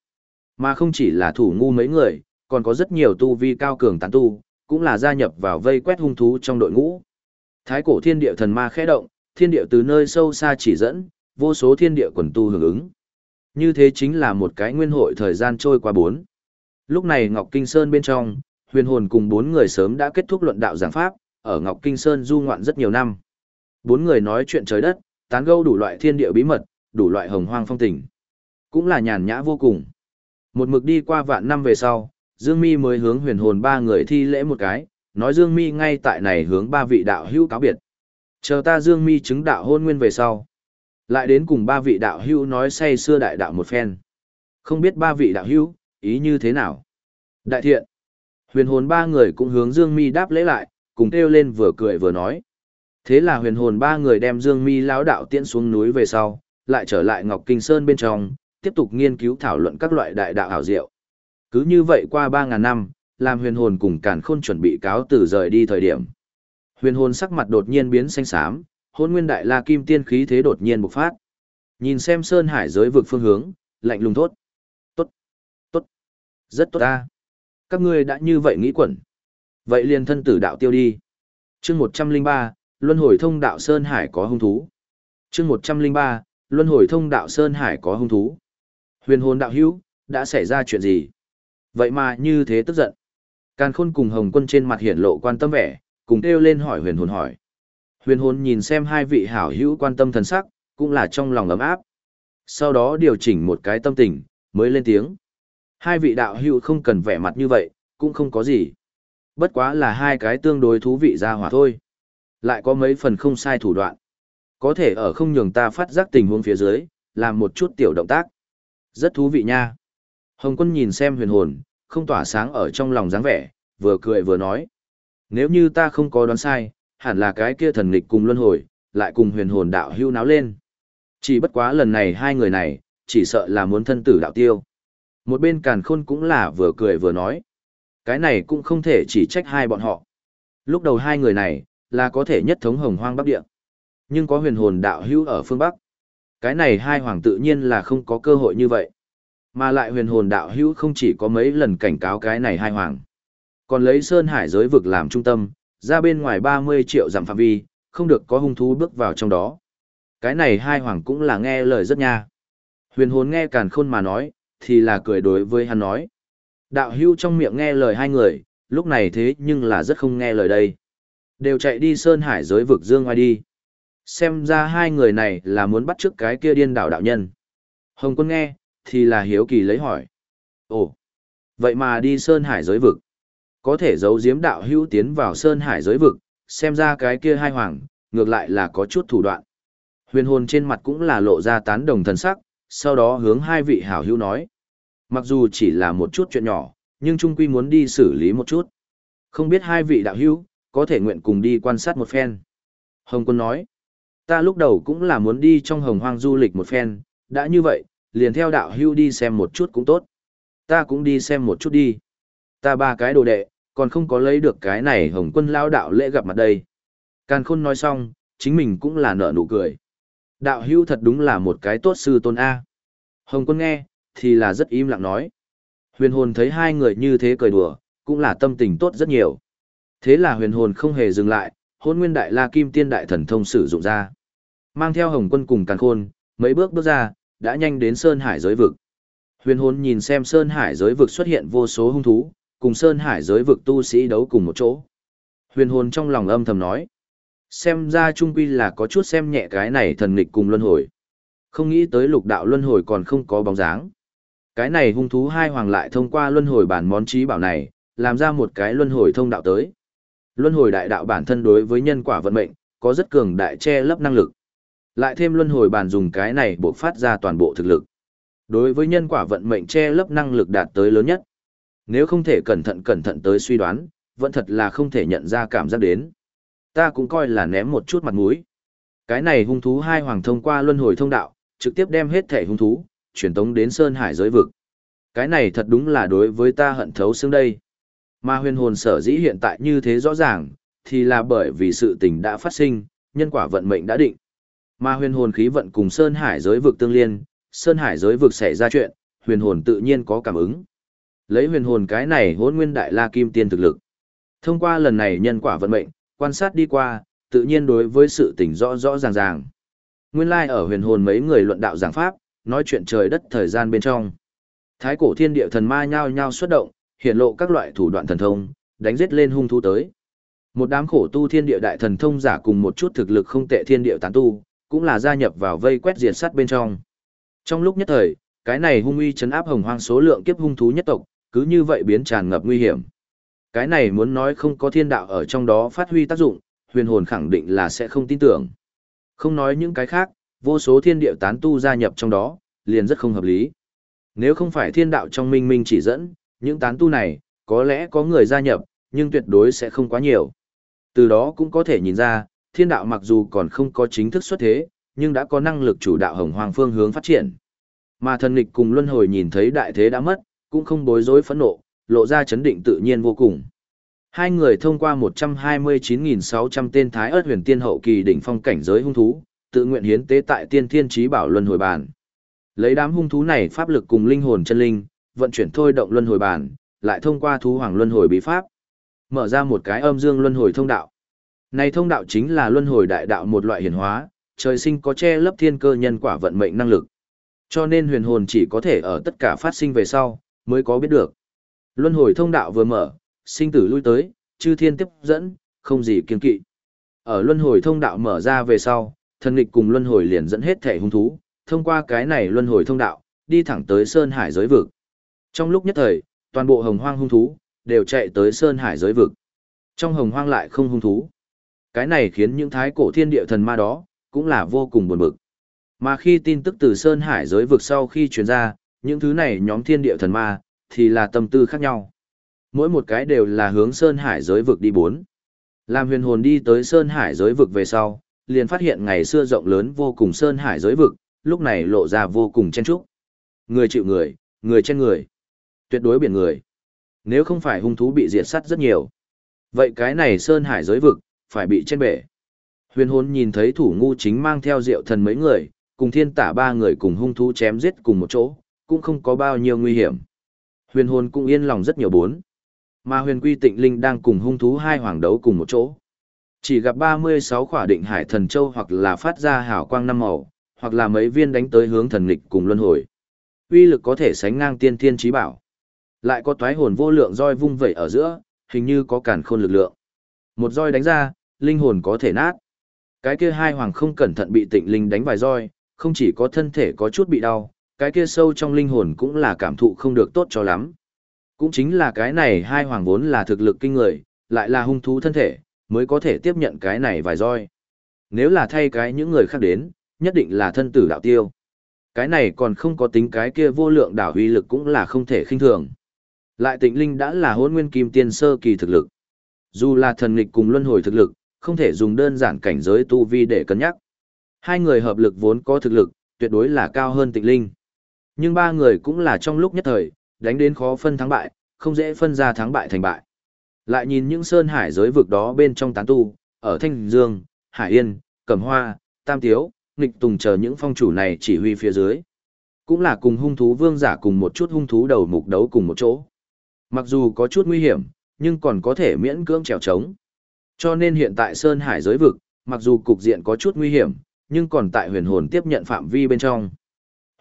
[SPEAKER 1] Mà không chỉ là thủ ngu mấy người, còn có rất nhiều tu vi cao cường tán tu, cũng là gia nhập vào vây quét hung thú trong đội ngũ. Thái cổ thiên địa thần ma khẽ động, thiên địa từ nơi sâu xa chỉ dẫn, vô số thiên địa quần tu hưởng ứng. Như thế chính là một cái nguyên hội thời gian trôi qua bốn. Lúc này Ngọc Kinh Sơn bên trong, huyền hồn cùng bốn người sớm đã kết thúc luận đạo giảng pháp, ở Ngọc Kinh Sơn du ngoạn rất nhiều năm. Bốn người nói chuyện trời đất, tán gẫu đủ loại thiên địa bí mật, đủ loại hồng hoang phong tình. Cũng là nhàn nhã vô cùng. Một mực đi qua vạn năm về sau, Dương Mi mới hướng huyền hồn ba người thi lễ một cái, nói Dương Mi ngay tại này hướng ba vị đạo hữu cáo biệt. Chờ ta Dương Mi chứng đạo hôn nguyên về sau. Lại đến cùng ba vị đạo hữu nói say xưa đại đạo một phen. Không biết ba vị đạo hữu, ý như thế nào? Đại thiện. Huyền hồn ba người cũng hướng Dương Mi đáp lễ lại, cùng kêu lên vừa cười vừa nói. Thế là huyền hồn ba người đem Dương Mi lão đạo tiễn xuống núi về sau, lại trở lại Ngọc Kinh Sơn bên trong, tiếp tục nghiên cứu thảo luận các loại đại đạo hảo diệu. Cứ như vậy qua 3.000 năm, làm huyền hồn cùng càn khôn chuẩn bị cáo từ rời đi thời điểm. Huyền hồn sắc mặt đột nhiên biến xanh xám, hôn nguyên đại la kim tiên khí thế đột nhiên bộc phát. Nhìn xem sơn hải giới vực phương hướng, lạnh lùng thốt. Tốt, tốt, rất tốt ta. Các ngươi đã như vậy nghĩ quẩn. Vậy liền thân tử đạo tiêu đi. chương 103, Luân hồi thông đạo Sơn Hải có hung thú. chương 103, Luân hồi thông đạo Sơn Hải có hung thú. Huyền hồn đạo hữu, đã xảy ra chuyện gì? Vậy mà như thế tức giận. Càn khôn cùng hồng quân trên mặt hiển lộ quan tâm vẻ, cùng kêu lên hỏi huyền hồn hỏi. Huyền hồn nhìn xem hai vị hảo hữu quan tâm thần sắc, cũng là trong lòng ấm áp. Sau đó điều chỉnh một cái tâm tình, mới lên tiếng. Hai vị đạo hữu không cần vẻ mặt như vậy, cũng không có gì. Bất quá là hai cái tương đối thú vị ra hỏa thôi. Lại có mấy phần không sai thủ đoạn. Có thể ở không nhường ta phát giác tình huống phía dưới, làm một chút tiểu động tác. Rất thú vị nha. Hồng quân nhìn xem huyền hồn, không tỏa sáng ở trong lòng dáng vẻ, vừa cười vừa nói. Nếu như ta không có đoán sai, hẳn là cái kia thần nghịch cùng luân hồi, lại cùng huyền hồn đạo hưu náo lên. Chỉ bất quá lần này hai người này, chỉ sợ là muốn thân tử đạo tiêu. Một bên càn khôn cũng là vừa cười vừa nói. Cái này cũng không thể chỉ trách hai bọn họ. Lúc đầu hai người này, là có thể nhất thống hồng hoang bắc địa. Nhưng có huyền hồn đạo hữu ở phương Bắc. Cái này hai hoàng tự nhiên là không có cơ hội như vậy. Mà lại huyền hồn đạo hữu không chỉ có mấy lần cảnh cáo cái này hai hoàng. Còn lấy Sơn Hải giới vực làm trung tâm, ra bên ngoài 30 triệu dặm phạm vi, không được có hung thú bước vào trong đó. Cái này hai hoàng cũng là nghe lời rất nha. Huyền hồn nghe càn khôn mà nói, thì là cười đối với hắn nói. Đạo hưu trong miệng nghe lời hai người, lúc này thế nhưng là rất không nghe lời đây. Đều chạy đi Sơn Hải giới vực dương ngoài đi. Xem ra hai người này là muốn bắt trước cái kia điên đảo đạo nhân. Hồng quân nghe, thì là hiếu kỳ lấy hỏi. Ồ, vậy mà đi Sơn Hải giới vực. Có thể giấu giếm đạo hữu tiến vào Sơn Hải giới vực, xem ra cái kia hai hoàng, ngược lại là có chút thủ đoạn. Huyền hồn trên mặt cũng là lộ ra tán đồng thần sắc, sau đó hướng hai vị hảo hữu nói. Mặc dù chỉ là một chút chuyện nhỏ, nhưng trung quy muốn đi xử lý một chút. Không biết hai vị đạo hữu, có thể nguyện cùng đi quan sát một phen. Hồng quân nói, ta lúc đầu cũng là muốn đi trong hồng hoang du lịch một phen, đã như vậy, liền theo đạo hữu đi xem một chút cũng tốt. Ta cũng đi xem một chút đi. Ta ba cái đồ đệ, còn không có lấy được cái này hồng quân lao đạo lễ gặp mặt đây. Càn khôn nói xong, chính mình cũng là nở nụ cười. Đạo hưu thật đúng là một cái tốt sư tôn A. Hồng quân nghe, thì là rất im lặng nói. Huyền hồn thấy hai người như thế cười đùa, cũng là tâm tình tốt rất nhiều. Thế là huyền hồn không hề dừng lại, hôn nguyên đại la kim tiên đại thần thông sử dụng ra. Mang theo hồng quân cùng càn khôn, mấy bước bước ra, đã nhanh đến Sơn Hải giới vực. Huyền hồn nhìn xem Sơn Hải giới vực xuất hiện vô số hung thú, cùng Sơn Hải giới vực tu sĩ đấu cùng một chỗ. Huyền hồn trong lòng âm thầm nói. Xem ra trung quy là có chút xem nhẹ cái này thần nghịch cùng luân hồi. Không nghĩ tới lục đạo luân hồi còn không có bóng dáng. Cái này hung thú hai hoàng lại thông qua luân hồi bản món trí bảo này, làm ra một cái luân hồi thông đạo tới. Luân hồi đại đạo bản thân đối với nhân quả vận mệnh, có rất cường đại che lấp năng lực. Lại thêm luân hồi bản dùng cái này buộc phát ra toàn bộ thực lực. Đối với nhân quả vận mệnh che lấp năng lực đạt tới lớn nhất. Nếu không thể cẩn thận cẩn thận tới suy đoán, vẫn thật là không thể nhận ra cảm giác đến. Ta cũng coi là ném một chút mặt mũi. Cái này hung thú hai hoàng thông qua luân hồi thông đạo, trực tiếp đem hết thể hung thú, truyền tống đến Sơn Hải giới vực. Cái này thật đúng là đối với ta hận thấu xương đây. Mà huyền hồn sở dĩ hiện tại như thế rõ ràng, thì là bởi vì sự tình đã phát sinh, nhân quả vận mệnh đã định. Mà huyền hồn khí vận cùng Sơn Hải giới vực tương liên, Sơn Hải giới vực xảy ra chuyện, huyền hồn tự nhiên có cảm ứng. Lấy huyền hồn cái này hỗn nguyên đại la kim tiên thực lực. Thông qua lần này nhân quả vận mệnh, quan sát đi qua, tự nhiên đối với sự tình rõ rõ ràng ràng. Nguyên lai like ở huyền hồn mấy người luận đạo giảng pháp, nói chuyện trời đất thời gian bên trong. Thái cổ thiên địa thần ma nhao nhao xuất động, hiện lộ các loại thủ đoạn thần thông, đánh giết lên hung thú tới. Một đám khổ tu thiên địa đại thần thông giả cùng một chút thực lực không tệ thiên địa tán tu, cũng là gia nhập vào vây quét diệt sát bên trong. Trong lúc nhất thời, cái này hung uy chấn áp hồng hoang số lượng kiếp hung thú nhất tộc, cứ như vậy biến tràn ngập nguy hiểm. Cái này muốn nói không có thiên đạo ở trong đó phát huy tác dụng, huyền hồn khẳng định là sẽ không tin tưởng. Không nói những cái khác, vô số thiên địa tán tu gia nhập trong đó, liền rất không hợp lý. Nếu không phải thiên đạo trong minh minh chỉ dẫn, những tán tu này, có lẽ có người gia nhập, nhưng tuyệt đối sẽ không quá nhiều. Từ đó cũng có thể nhìn ra, thiên đạo mặc dù còn không có chính thức xuất thế, nhưng đã có năng lực chủ đạo hồng hoàng phương hướng phát triển. Mà thần nghịch cùng luân hồi nhìn thấy đại thế đã mất, cũng không bối rối phẫn nộ, lộ ra chấn định tự nhiên vô cùng. Hai người thông qua 129.600 tên thái ớt huyền tiên hậu kỳ đỉnh phong cảnh giới hung thú, tự nguyện hiến tế tại tiên thiên trí bảo luân hồi bàn. Lấy đám hung thú này pháp lực cùng linh hồn chân linh, vận chuyển thôi động luân hồi bàn, lại thông qua thú hoàng luân hồi bí pháp, mở ra một cái âm dương luân hồi thông đạo. Này thông đạo chính là luân hồi đại đạo một loại hiển hóa, trời sinh có che lấp thiên cơ nhân quả vận mệnh năng lực. Cho nên huyền hồn chỉ có thể ở tất cả phát sinh về sau, mới có biết được. Luân hồi thông đạo vừa mở, sinh tử lui tới, chư thiên tiếp dẫn, không gì kiên kỵ. Ở luân hồi thông đạo mở ra về sau, thần nghịch cùng luân hồi liền dẫn hết thể hung thú, thông qua cái này luân hồi thông đạo, đi thẳng tới Sơn Hải giới vực. Trong lúc nhất thời, toàn bộ hồng hoang hung thú, đều chạy tới Sơn Hải giới vực. Trong hồng hoang lại không hung thú. Cái này khiến những thái cổ thiên địa thần ma đó, cũng là vô cùng buồn bực. Mà khi tin tức từ Sơn Hải giới vực sau khi truyền ra, những thứ này nhóm thiên địa thần ma, thì là tâm tư khác nhau. Mỗi một cái đều là hướng Sơn Hải giới vực đi bốn. Làm huyền hồn đi tới Sơn Hải giới vực về sau, liền phát hiện ngày xưa rộng lớn vô cùng Sơn Hải giới vực, lúc này lộ ra vô cùng chen trúc. Người chịu người, người trên người. Tuyệt đối biển người. Nếu không phải hung thú bị diệt sát rất nhiều. Vậy cái này Sơn Hải giới vực, phải bị chen bể. Huyền hồn nhìn thấy thủ ngu chính mang theo diệu thần mấy người, cùng thiên tả ba người cùng hung thú chém giết cùng một chỗ, cũng không có bao nhiêu nguy hiểm. Huyền hồn cũng yên lòng rất nhiều bốn. Mà huyền quy tịnh linh đang cùng hung thú hai hoàng đấu cùng một chỗ. Chỉ gặp 36 khỏa định hải thần châu hoặc là phát ra hào quang năm màu, hoặc là mấy viên đánh tới hướng thần nghịch cùng luân hồi. Uy lực có thể sánh ngang tiên thiên trí bảo. Lại có toái hồn vô lượng roi vung vẩy ở giữa, hình như có cản khôn lực lượng. Một roi đánh ra, linh hồn có thể nát. Cái kia hai hoàng không cẩn thận bị tịnh linh đánh vài roi, không chỉ có thân thể có chút bị đau, cái kia sâu trong linh hồn cũng là cảm thụ không được tốt cho lắm. Cũng chính là cái này hai hoàng vốn là thực lực kinh người, lại là hung thú thân thể, mới có thể tiếp nhận cái này vài roi. Nếu là thay cái những người khác đến, nhất định là thân tử đạo tiêu. Cái này còn không có tính cái kia vô lượng đảo huy lực cũng là không thể khinh thường. Lại tịnh linh đã là hôn nguyên kim tiên sơ kỳ thực lực. Dù là thần nghịch cùng luân hồi thực lực, không thể dùng đơn giản cảnh giới tu vi để cân nhắc. Hai người hợp lực vốn có thực lực, tuyệt đối là cao hơn tịnh linh. Nhưng ba người cũng là trong lúc nhất thời, đánh đến khó phân thắng bại, không dễ phân ra thắng bại thành bại. Lại nhìn những sơn hải giới vực đó bên trong tán tu, ở Thanh Dương, Hải Yên, Cẩm Hoa, Tam Tiếu, nghịch tùng chờ những phong chủ này chỉ huy phía dưới. Cũng là cùng hung thú vương giả cùng một chút hung thú đầu mục đấu cùng một chỗ. Mặc dù có chút nguy hiểm, nhưng còn có thể miễn cưỡng trèo trống. Cho nên hiện tại Sơn Hải giới vực, mặc dù cục diện có chút nguy hiểm, nhưng còn tại huyền hồn tiếp nhận phạm vi bên trong.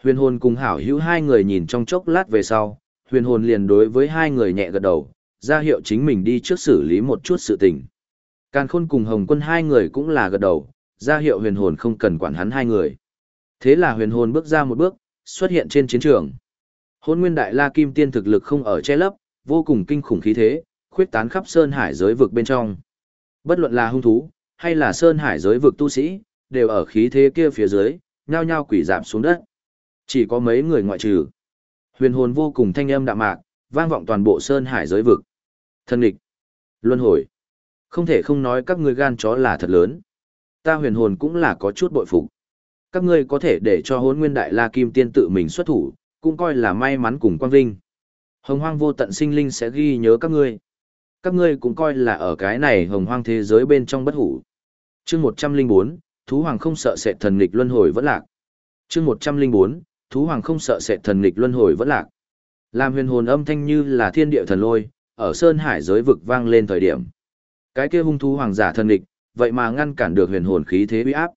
[SPEAKER 1] Huyền hồn cùng hảo hữu hai người nhìn trong chốc lát về sau, huyền hồn liền đối với hai người nhẹ gật đầu, ra hiệu chính mình đi trước xử lý một chút sự tình. Càn khôn cùng hồng quân hai người cũng là gật đầu, ra hiệu huyền hồn không cần quản hắn hai người. Thế là huyền hồn bước ra một bước, xuất hiện trên chiến trường. Hôn nguyên đại la kim tiên thực lực không ở che lấp, vô cùng kinh khủng khí thế, khuyết tán khắp sơn hải giới vực bên trong. Bất luận là hung thú, hay là sơn hải giới vực tu sĩ, đều ở khí thế kia phía dưới, nhao nhao quỷ giảm xuống đất. Chỉ có mấy người ngoại trừ. Huyền hồn vô cùng thanh âm đạm mạc, vang vọng toàn bộ sơn hải giới vực. Thân địch. Luân hồi. Không thể không nói các ngươi gan chó là thật lớn. Ta huyền hồn cũng là có chút bội phục. Các ngươi có thể để cho hốn nguyên đại la kim tiên tự mình xuất thủ, cũng coi là may mắn cùng quang vinh. Hồng hoang vô tận sinh linh sẽ ghi nhớ các ngươi. Các ngươi cũng coi là ở cái này hồng hoang thế giới bên trong bất hủ. chương 104, Thú Hoàng không sợ sệt thần nghịch luân hồi vẫn lạc. chương 104, Thú Hoàng không sợ sệt thần nghịch luân hồi vẫn lạc. Làm huyền hồn âm thanh như là thiên địa thần lôi, ở sơn hải giới vực vang lên thời điểm. Cái kia hung thú hoàng giả thần nghịch, vậy mà ngăn cản được huyền hồn khí thế uy áp.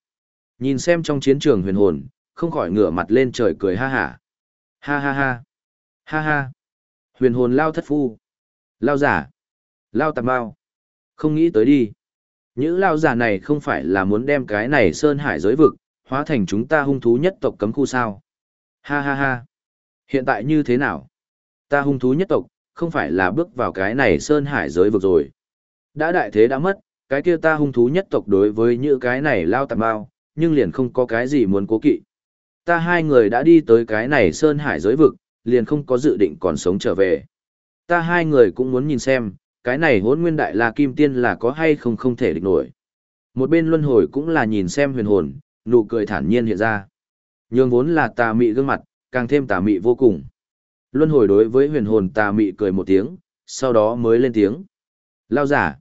[SPEAKER 1] Nhìn xem trong chiến trường huyền hồn, không khỏi ngửa mặt lên trời cười ha hả. Ha ha ha. Ha ha. Huyền hồn lao thất phu. Lao giả. Lao tạp bao. Không nghĩ tới đi. Những lao giả này không phải là muốn đem cái này sơn hải giới vực, hóa thành chúng ta hung thú nhất tộc cấm khu sao. Ha ha ha. Hiện tại như thế nào? Ta hung thú nhất tộc, không phải là bước vào cái này sơn hải giới vực rồi. Đã đại thế đã mất, cái kia ta hung thú nhất tộc đối với những cái này lao tạm bao, nhưng liền không có cái gì muốn cố kỵ. Ta hai người đã đi tới cái này sơn hải giới vực, liền không có dự định còn sống trở về. Ta hai người cũng muốn nhìn xem, cái này hốn nguyên đại la kim tiên là có hay không không thể địch nổi. Một bên luân hồi cũng là nhìn xem huyền hồn, nụ cười thản nhiên hiện ra. Nhường vốn là tà mị gương mặt, càng thêm tà mị vô cùng. Luân hồi đối với huyền hồn tà mị cười một tiếng, sau đó mới lên tiếng. Lao giả.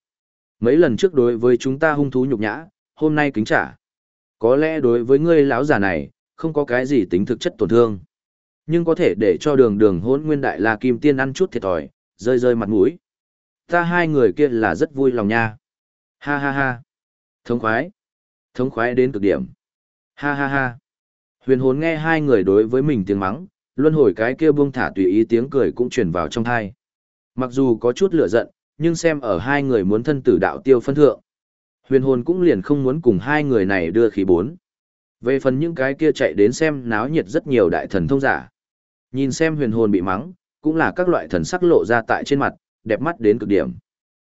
[SPEAKER 1] Mấy lần trước đối với chúng ta hung thú nhục nhã, hôm nay kính trả. Có lẽ đối với ngươi lão giả này, không có cái gì tính thực chất tổn thương. Nhưng có thể để cho đường đường hôn nguyên đại la kim tiên ăn chút thiệt thòi, rơi rơi mặt mũi. Ta hai người kia là rất vui lòng nha. Ha ha ha. Thống khoái. Thống khoái đến cực điểm. Ha ha ha. Huyền hồn nghe hai người đối với mình tiếng mắng, luân hồi cái kia buông thả tùy ý tiếng cười cũng truyền vào trong thai. Mặc dù có chút lửa giận, nhưng xem ở hai người muốn thân tử đạo tiêu phân thượng. Huyền hồn cũng liền không muốn cùng hai người này đưa khí bốn. Về phần những cái kia chạy đến xem náo nhiệt rất nhiều đại thần thông giả. Nhìn xem huyền hồn bị mắng, cũng là các loại thần sắc lộ ra tại trên mặt, đẹp mắt đến cực điểm.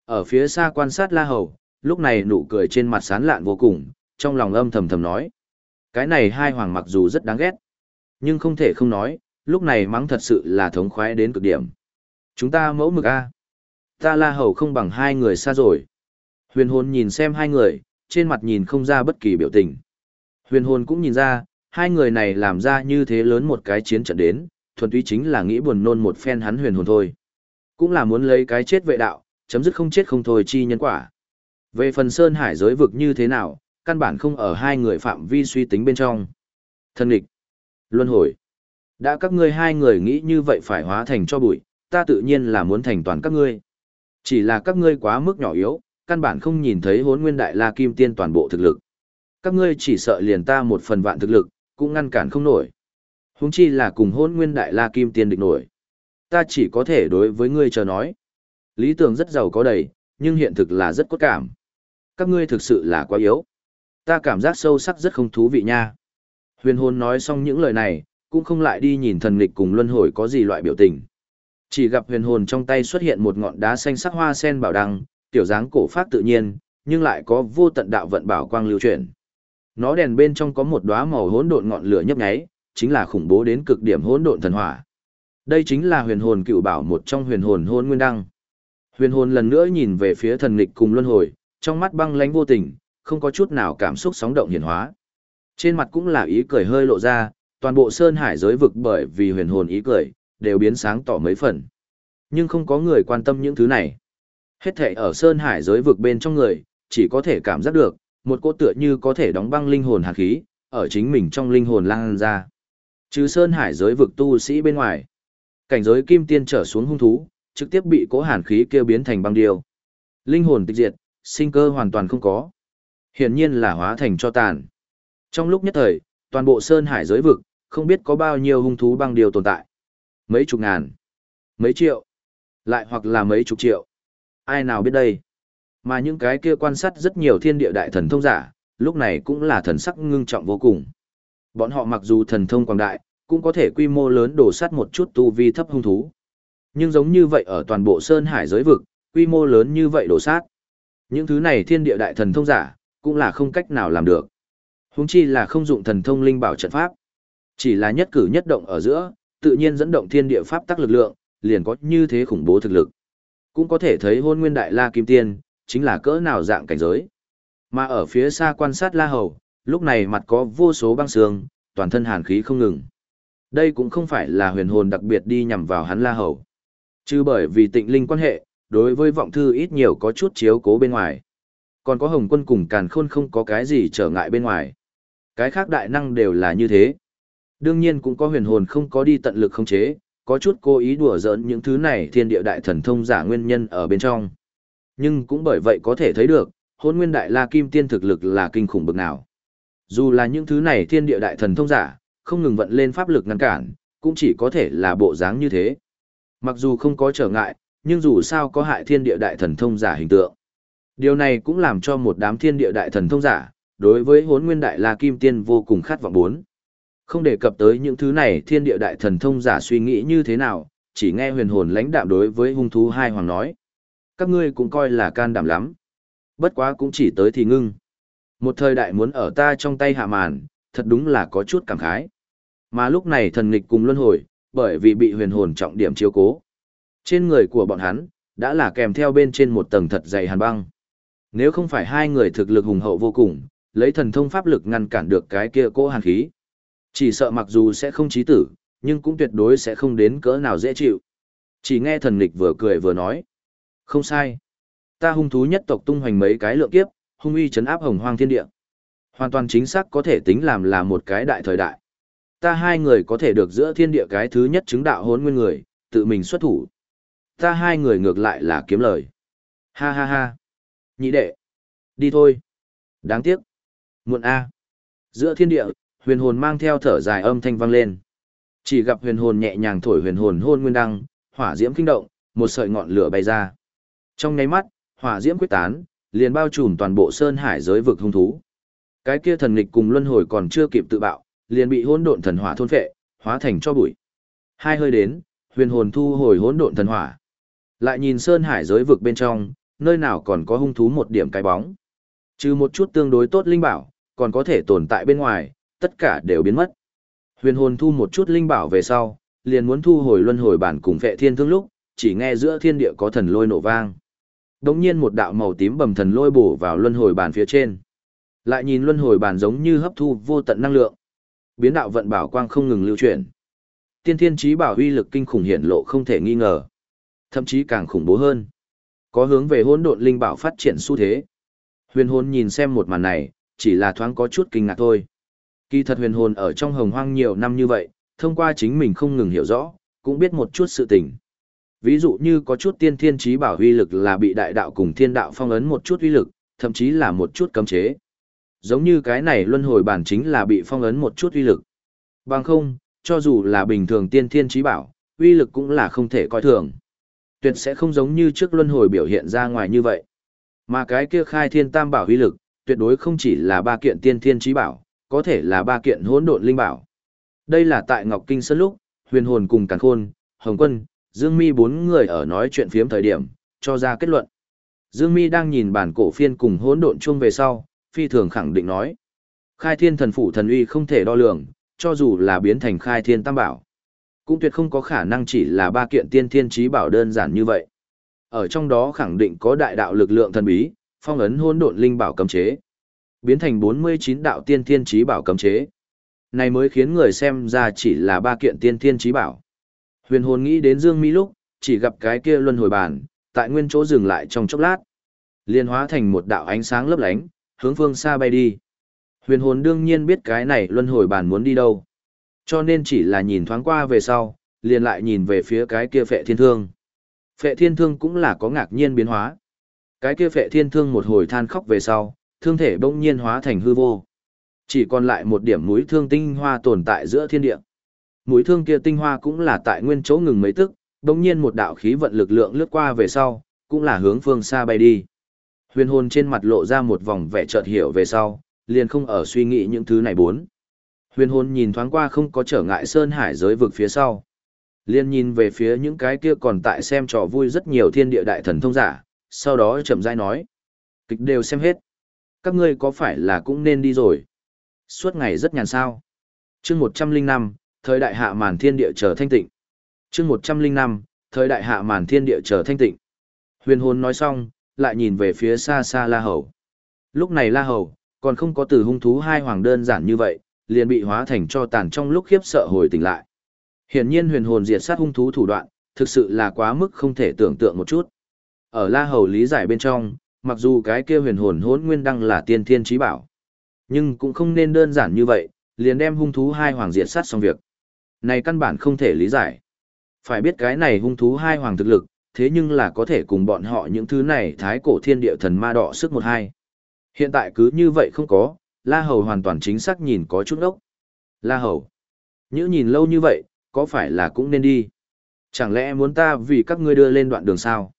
[SPEAKER 1] Ở phía xa quan sát La Hầu, lúc này nụ cười trên mặt sán lạn vô cùng, trong lòng âm thầm thầm nói. Cái này hai hoàng mặc dù rất đáng ghét, nhưng không thể không nói, lúc này mắng thật sự là thống khoái đến cực điểm. Chúng ta mẫu mực A. Ta La Hầu không bằng hai người xa rồi. Huyền hồn nhìn xem hai người, trên mặt nhìn không ra bất kỳ biểu tình. Huyền hồn cũng nhìn ra, hai người này làm ra như thế lớn một cái chiến trận đến, thuần túy chính là nghĩ buồn nôn một phen hắn huyền hồn thôi. Cũng là muốn lấy cái chết vệ đạo, chấm dứt không chết không thôi chi nhân quả. Về phần Sơn Hải giới vực như thế nào, căn bản không ở hai người phạm vi suy tính bên trong. Thân địch, luân hồi. Đã các ngươi hai người nghĩ như vậy phải hóa thành cho bụi, ta tự nhiên là muốn thành toàn các ngươi. Chỉ là các ngươi quá mức nhỏ yếu, căn bản không nhìn thấy hốn nguyên đại la kim tiên toàn bộ thực lực. Các ngươi chỉ sợ liền ta một phần vạn thực lực, cũng ngăn cản không nổi. Huống chi là cùng hốn nguyên đại la kim tiên địch nổi. Ta chỉ có thể đối với ngươi chờ nói. Lý tưởng rất giàu có đầy, nhưng hiện thực là rất cốt cảm. Các ngươi thực sự là quá yếu. Ta cảm giác sâu sắc rất không thú vị nha. Huyền hồn nói xong những lời này, cũng không lại đi nhìn thần lịch cùng luân hồi có gì loại biểu tình. Chỉ gặp huyền hồn trong tay xuất hiện một ngọn đá xanh sắc hoa sen bảo đăng, tiểu dáng cổ phát tự nhiên, nhưng lại có vô tận đạo vận bảo quang lưu chuyển. Nó đèn bên trong có một đóa màu hỗn độn ngọn lửa nhấp nháy, chính là khủng bố đến cực điểm hỗn độn thần hỏa. Đây chính là huyền hồn cựu bảo một trong huyền hồn hôn nguyên đăng. Huyền hồn lần nữa nhìn về phía thần nghịch cùng luân hồi, trong mắt băng lãnh vô tình, không có chút nào cảm xúc sóng động hiển hóa. Trên mặt cũng là ý cười hơi lộ ra, toàn bộ sơn hải giới vực bởi vì huyền hồn ý cười, đều biến sáng tỏ mấy phần. Nhưng không có người quan tâm những thứ này. Hết thể ở sơn hải giới vực bên trong người, chỉ có thể cảm giác được, một cỗ tựa như có thể đóng băng linh hồn hạt khí, ở chính mình trong linh hồn lan ra. Chứ sơn hải giới vực tu sĩ bên ngoài. Cảnh giới kim tiên trở xuống hung thú, trực tiếp bị cỗ hàn khí kêu biến thành băng điêu. Linh hồn tịch diệt, sinh cơ hoàn toàn không có. Hiển nhiên là hóa thành cho tàn. Trong lúc nhất thời, toàn bộ sơn hải giới vực, không biết có bao nhiêu hung thú băng điều tồn tại. Mấy chục ngàn, mấy triệu, lại hoặc là mấy chục triệu. Ai nào biết đây? Mà những cái kia quan sát rất nhiều thiên địa đại thần thông giả, lúc này cũng là thần sắc ngưng trọng vô cùng. Bọn họ mặc dù thần thông quảng đại, cũng có thể quy mô lớn đổ sát một chút tu vi thấp hung thú. Nhưng giống như vậy ở toàn bộ Sơn Hải giới vực, quy mô lớn như vậy đổ sát. Những thứ này thiên địa đại thần thông giả, cũng là không cách nào làm được. Huống chi là không dụng thần thông linh bảo trận pháp. Chỉ là nhất cử nhất động ở giữa, tự nhiên dẫn động thiên địa pháp tắc lực lượng, liền có như thế khủng bố thực lực. Cũng có thể thấy hôn nguyên đại la kim tiên, chính là cỡ nào dạng cảnh giới. Mà ở phía xa quan sát la hầu, lúc này mặt có vô số băng sương, toàn thân hàn khí không ngừng. Đây cũng không phải là huyền hồn đặc biệt đi nhằm vào hắn la hầu. Chứ bởi vì tịnh linh quan hệ, đối với vọng thư ít nhiều có chút chiếu cố bên ngoài. Còn có hồng quân cùng càn khôn không có cái gì trở ngại bên ngoài. Cái khác đại năng đều là như thế. Đương nhiên cũng có huyền hồn không có đi tận lực khống chế, có chút cố ý đùa giỡn những thứ này thiên địa đại thần thông giả nguyên nhân ở bên trong. Nhưng cũng bởi vậy có thể thấy được, hôn nguyên đại la kim tiên thực lực là kinh khủng bực nào. Dù là những thứ này thiên địa đại thần thông giả, không ngừng vận lên pháp lực ngăn cản, cũng chỉ có thể là bộ dáng như thế. Mặc dù không có trở ngại, nhưng dù sao có hại thiên địa đại thần thông giả hình tượng. Điều này cũng làm cho một đám thiên địa đại thần thông giả, đối với hốn nguyên đại la kim tiên vô cùng khát vọng bốn. Không đề cập tới những thứ này thiên địa đại thần thông giả suy nghĩ như thế nào, chỉ nghe huyền hồn lãnh đạm đối với hung thú hai hoàng nói. Các ngươi cũng coi là can đảm lắm. Bất quá cũng chỉ tới thì ngưng. Một thời đại muốn ở ta trong tay hạ màn, thật đúng là có chút cảm khái. Mà lúc này thần nghịch cùng luân hồi, bởi vì bị huyền hồn trọng điểm chiếu cố. Trên người của bọn hắn, đã là kèm theo bên trên một tầng thật dày hàn băng. Nếu không phải hai người thực lực hùng hậu vô cùng, lấy thần thông pháp lực ngăn cản được cái kia cỗ hàn khí. Chỉ sợ mặc dù sẽ không chí tử, nhưng cũng tuyệt đối sẽ không đến cỡ nào dễ chịu. Chỉ nghe thần lịch vừa cười vừa nói. Không sai. Ta hung thú nhất tộc tung hoành mấy cái lượng kiếp, hung uy chấn áp hồng hoang thiên địa. Hoàn toàn chính xác có thể tính làm là một cái đại thời đại. Ta hai người có thể được giữa thiên địa cái thứ nhất chứng đạo hốn nguyên người, tự mình xuất thủ. Ta hai người ngược lại là kiếm lời. Ha ha ha. Nhị đệ. Đi thôi. Đáng tiếc. Muộn A. Giữa thiên địa, huyền hồn mang theo thở dài âm thanh vang lên. Chỉ gặp huyền hồn nhẹ nhàng thổi huyền hồn hôn nguyên đăng, hỏa diễm kinh động, một sợi ngọn lửa bay ra. Trong nháy mắt, hỏa diễm quyết tán, liền bao trùm toàn bộ sơn hải giới vực hung thú. Cái kia thần nghịch cùng luân hồi còn chưa kịp tự bạo, liền bị hỗn độn thần hỏa thôn phệ, hóa thành cho bụi. Hai hơi đến, huyền hồn thu hồi hỗn độn thần hỏa. Lại nhìn sơn hải giới vực bên trong, nơi nào còn có hung thú một điểm cái bóng. Trừ một chút tương đối tốt linh bảo, còn có thể tồn tại bên ngoài, tất cả đều biến mất. Huyền hồn thu một chút linh bảo về sau, liền muốn thu hồi luân hồi bản cùng vệ thiên thương lúc, chỉ nghe giữa thiên địa có thần lôi nổ vang. Đống nhiên một đạo màu tím bầm thần lôi bổ vào luân hồi bản phía trên. Lại nhìn luân hồi bản giống như hấp thu vô tận năng lượng. Biến đạo vận bảo quang không ngừng lưu chuyển. Tiên thiên trí bảo uy lực kinh khủng hiển lộ không thể nghi ngờ. Thậm chí càng khủng bố hơn. Có hướng về hỗn độn linh bảo phát triển xu thế. Huyền hồn nhìn xem một màn này, chỉ là thoáng có chút kinh ngạc thôi. Kỳ thật huyền hồn ở trong hồng hoang nhiều năm như vậy, thông qua chính mình không ngừng hiểu rõ, cũng biết một chút sự tình. Ví dụ như có chút tiên thiên trí bảo uy lực là bị đại đạo cùng thiên đạo phong ấn một chút uy lực, thậm chí là một chút cấm chế. Giống như cái này luân hồi bản chính là bị phong ấn một chút uy lực. Bằng không, cho dù là bình thường tiên thiên trí bảo, uy lực cũng là không thể coi thường. Tuyệt sẽ không giống như trước luân hồi biểu hiện ra ngoài như vậy. Mà cái kia khai thiên tam bảo uy lực, tuyệt đối không chỉ là ba kiện tiên thiên trí bảo, có thể là ba kiện hỗn độn linh bảo. Đây là tại Ngọc Kinh Sơn lúc, huyền hồn cùng Càn Khôn, Hồng Quân, Dương Mi bốn người ở nói chuyện phiếm thời điểm, cho ra kết luận. Dương Mi đang nhìn bản cổ phiên cùng hỗn độn chung về sau, phi thường khẳng định nói. Khai thiên thần phủ thần uy không thể đo lường, cho dù là biến thành khai thiên tam bảo. Cũng tuyệt không có khả năng chỉ là ba kiện tiên thiên trí bảo đơn giản như vậy. Ở trong đó khẳng định có đại đạo lực lượng thần bí, phong ấn hỗn độn linh bảo cấm chế. Biến thành 49 đạo tiên thiên trí bảo cấm chế. Này mới khiến người xem ra chỉ là ba kiện tiên thiên trí bảo. Huyền hồn nghĩ đến Dương Mỹ lúc, chỉ gặp cái kia luân hồi bàn, tại nguyên chỗ dừng lại trong chốc lát. Liên hóa thành một đạo ánh sáng lấp lánh, hướng phương xa bay đi. Huyền hồn đương nhiên biết cái này luân hồi bàn muốn đi đâu. Cho nên chỉ là nhìn thoáng qua về sau, liền lại nhìn về phía cái kia phệ thiên thương. Phệ thiên thương cũng là có ngạc nhiên biến hóa. Cái kia phệ thiên thương một hồi than khóc về sau, thương thể bỗng nhiên hóa thành hư vô. Chỉ còn lại một điểm mũi thương tinh hoa tồn tại giữa thiên địa. Mũi thương kia tinh hoa cũng là tại nguyên chỗ ngừng mấy tức, bỗng nhiên một đạo khí vận lực lượng lướt qua về sau, cũng là hướng phương xa bay đi. Huyền hồn trên mặt lộ ra một vòng vẻ chợt hiểu về sau, liền không ở suy nghĩ những thứ này bốn. Huyền hồn nhìn thoáng qua không có trở ngại sơn hải giới vực phía sau. Liên nhìn về phía những cái kia còn tại xem trò vui rất nhiều thiên địa đại thần thông giả, sau đó chậm rãi nói. Kịch đều xem hết. Các ngươi có phải là cũng nên đi rồi? Suốt ngày rất nhàn sao. chương 105, thời đại hạ màn thiên địa chờ thanh tịnh. chương 105, thời đại hạ màn thiên địa chờ thanh tịnh. Huyền hồn nói xong, lại nhìn về phía xa xa La Hầu. Lúc này La Hầu, còn không có từ hung thú hai hoàng đơn giản như vậy, liền bị hóa thành cho tàn trong lúc khiếp sợ hồi tỉnh lại. Hiển nhiên huyền hồn diệt sát hung thú thủ đoạn, thực sự là quá mức không thể tưởng tượng một chút. Ở La Hầu lý giải bên trong, mặc dù cái kia huyền hồn hỗn nguyên đăng là tiên thiên trí bảo, nhưng cũng không nên đơn giản như vậy, liền đem hung thú hai hoàng diệt sát xong việc. Này căn bản không thể lý giải. Phải biết cái này hung thú hai hoàng thực lực, thế nhưng là có thể cùng bọn họ những thứ này thái cổ thiên địa thần ma đỏ sức một hai. Hiện tại cứ như vậy không có, La Hầu hoàn toàn chính xác nhìn có chút ốc. La Hầu, nhữ nhìn lâu như vậy, có phải là cũng nên đi? Chẳng lẽ muốn ta vì các ngươi đưa lên đoạn đường sao?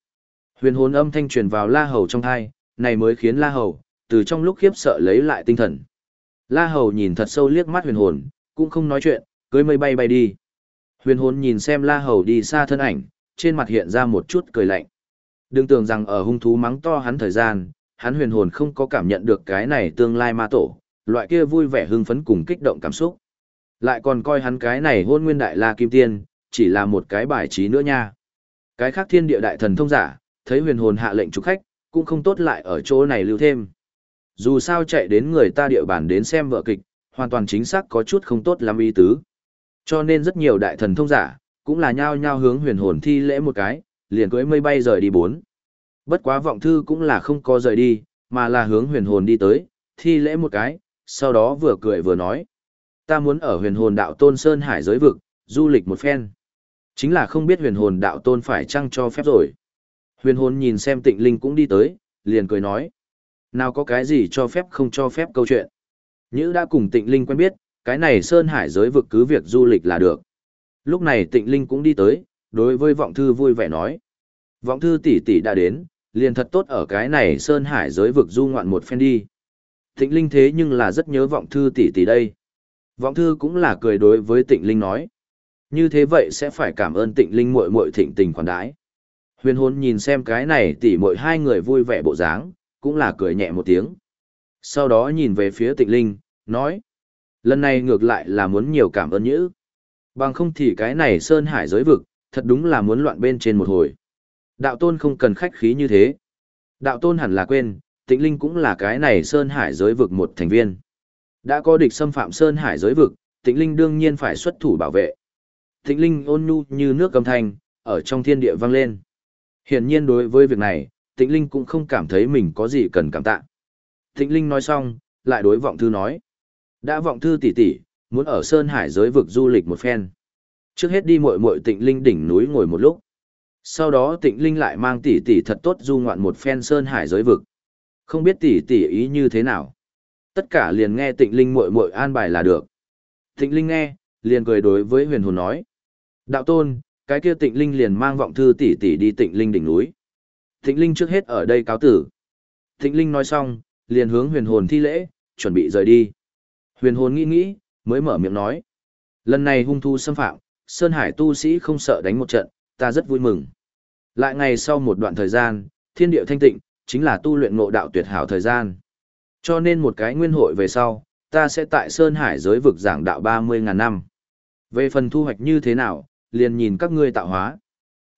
[SPEAKER 1] Huyền hồn âm thanh truyền vào La Hầu trong thai, này mới khiến La Hầu, từ trong lúc khiếp sợ lấy lại tinh thần. La Hầu nhìn thật sâu liếc mắt huyền hồn, cũng không nói chuyện, cưới mây bay bay đi. Huyền hồn nhìn xem La Hầu đi xa thân ảnh, trên mặt hiện ra một chút cười lạnh. Đừng tưởng rằng ở hung thú mắng to hắn thời gian, hắn huyền hồn không có cảm nhận được cái này tương lai ma tổ, loại kia vui vẻ hưng phấn cùng kích động cảm xúc. Lại còn coi hắn cái này hôn nguyên đại la kim tiên, chỉ là một cái bài trí nữa nha. Cái khác thiên địa đại thần thông giả, thấy huyền hồn hạ lệnh trục khách, cũng không tốt lại ở chỗ này lưu thêm. Dù sao chạy đến người ta địa bàn đến xem vợ kịch, hoàn toàn chính xác có chút không tốt lắm ý tứ. Cho nên rất nhiều đại thần thông giả, cũng là nhao nhao hướng huyền hồn thi lễ một cái, liền cưỡi mây bay rời đi bốn. Bất quá vọng thư cũng là không có rời đi, mà là hướng huyền hồn đi tới, thi lễ một cái, sau đó vừa cười vừa nói. Ta muốn ở huyền hồn đạo tôn Sơn Hải giới vực, du lịch một phen. Chính là không biết huyền hồn đạo tôn phải chăng cho phép rồi. Huyền hồn nhìn xem tịnh linh cũng đi tới, liền cười nói. Nào có cái gì cho phép không cho phép câu chuyện. Nhữ đã cùng tịnh linh quen biết, cái này Sơn Hải giới vực cứ việc du lịch là được. Lúc này tịnh linh cũng đi tới, đối với vọng thư vui vẻ nói. Vọng thư tỷ tỷ đã đến, liền thật tốt ở cái này Sơn Hải giới vực du ngoạn một phen đi. Tịnh linh thế nhưng là rất nhớ vọng thư tỷ tỷ đây. Vọng thư cũng là cười đối với tịnh linh nói. Như thế vậy sẽ phải cảm ơn tịnh linh muội muội thịnh tình khoản đãi. Huyền hồn nhìn xem cái này tỷ muội hai người vui vẻ bộ dáng, cũng là cười nhẹ một tiếng. Sau đó nhìn về phía tịnh linh, nói. Lần này ngược lại là muốn nhiều cảm ơn nhữ. Bằng không thì cái này Sơn Hải giới vực, thật đúng là muốn loạn bên trên một hồi. Đạo tôn không cần khách khí như thế. Đạo tôn hẳn là quên, tịnh linh cũng là cái này Sơn Hải giới vực một thành viên. Đã có địch xâm phạm Sơn Hải giới vực, tịnh linh đương nhiên phải xuất thủ bảo vệ. Tịnh linh ôn nhu như nước cầm thanh, ở trong thiên địa vang lên. Hiển nhiên đối với việc này, tịnh linh cũng không cảm thấy mình có gì cần cảm tạ. Tịnh linh nói xong, lại đối vọng thư nói. Đã vọng thư tỷ tỷ, muốn ở Sơn Hải giới vực du lịch một phen. Trước hết đi muội muội Tịnh Linh đỉnh núi ngồi một lúc. Sau đó Tịnh Linh lại mang tỷ tỷ thật tốt du ngoạn một phen Sơn Hải giới vực. Không biết tỷ tỷ ý như thế nào. Tất cả liền nghe Tịnh Linh muội muội an bài là được. Tịnh Linh nghe, liền cười đối với Huyền Hồn nói: "Đạo tôn, cái kia Tịnh Linh liền mang vọng thư tỷ tỷ đi Tịnh Linh đỉnh núi." Tịnh Linh trước hết ở đây cáo tử. Tịnh Linh nói xong, liền hướng Huyền Hồn thi lễ, chuẩn bị rời đi. Huyền Hồn nghĩ nghĩ, mới mở miệng nói. Lần này hung thu xâm phạm, Sơn Hải tu sĩ không sợ đánh một trận, ta rất vui mừng. Lại ngày sau một đoạn thời gian, thiên địa thanh tịnh, chính là tu luyện ngộ đạo tuyệt hảo thời gian. Cho nên một cái nguyên hội về sau, ta sẽ tại Sơn Hải giới vực giảng đạo 30.000 năm. Về phần thu hoạch như thế nào, liền nhìn các ngươi tạo hóa.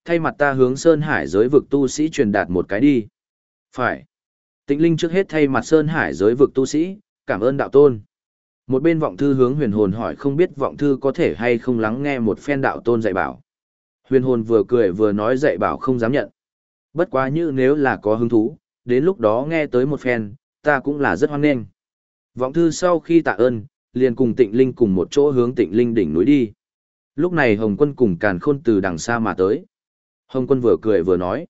[SPEAKER 1] Thay mặt ta hướng Sơn Hải giới vực tu sĩ truyền đạt một cái đi. Phải. Tịnh Linh trước hết thay mặt Sơn Hải giới vực tu sĩ, cảm ơn đạo tôn. Một bên vọng thư hướng huyền hồn hỏi không biết vọng thư có thể hay không lắng nghe một phen đạo tôn dạy bảo. Huyền hồn vừa cười vừa nói dạy bảo không dám nhận. Bất quá như nếu là có hứng thú, đến lúc đó nghe tới một phen, ta cũng là rất hoan nghênh. Vọng thư sau khi tạ ơn, liền cùng tịnh linh cùng một chỗ hướng tịnh linh đỉnh núi đi. Lúc này Hồng quân cùng càn khôn từ đằng xa mà tới. Hồng quân vừa cười vừa nói.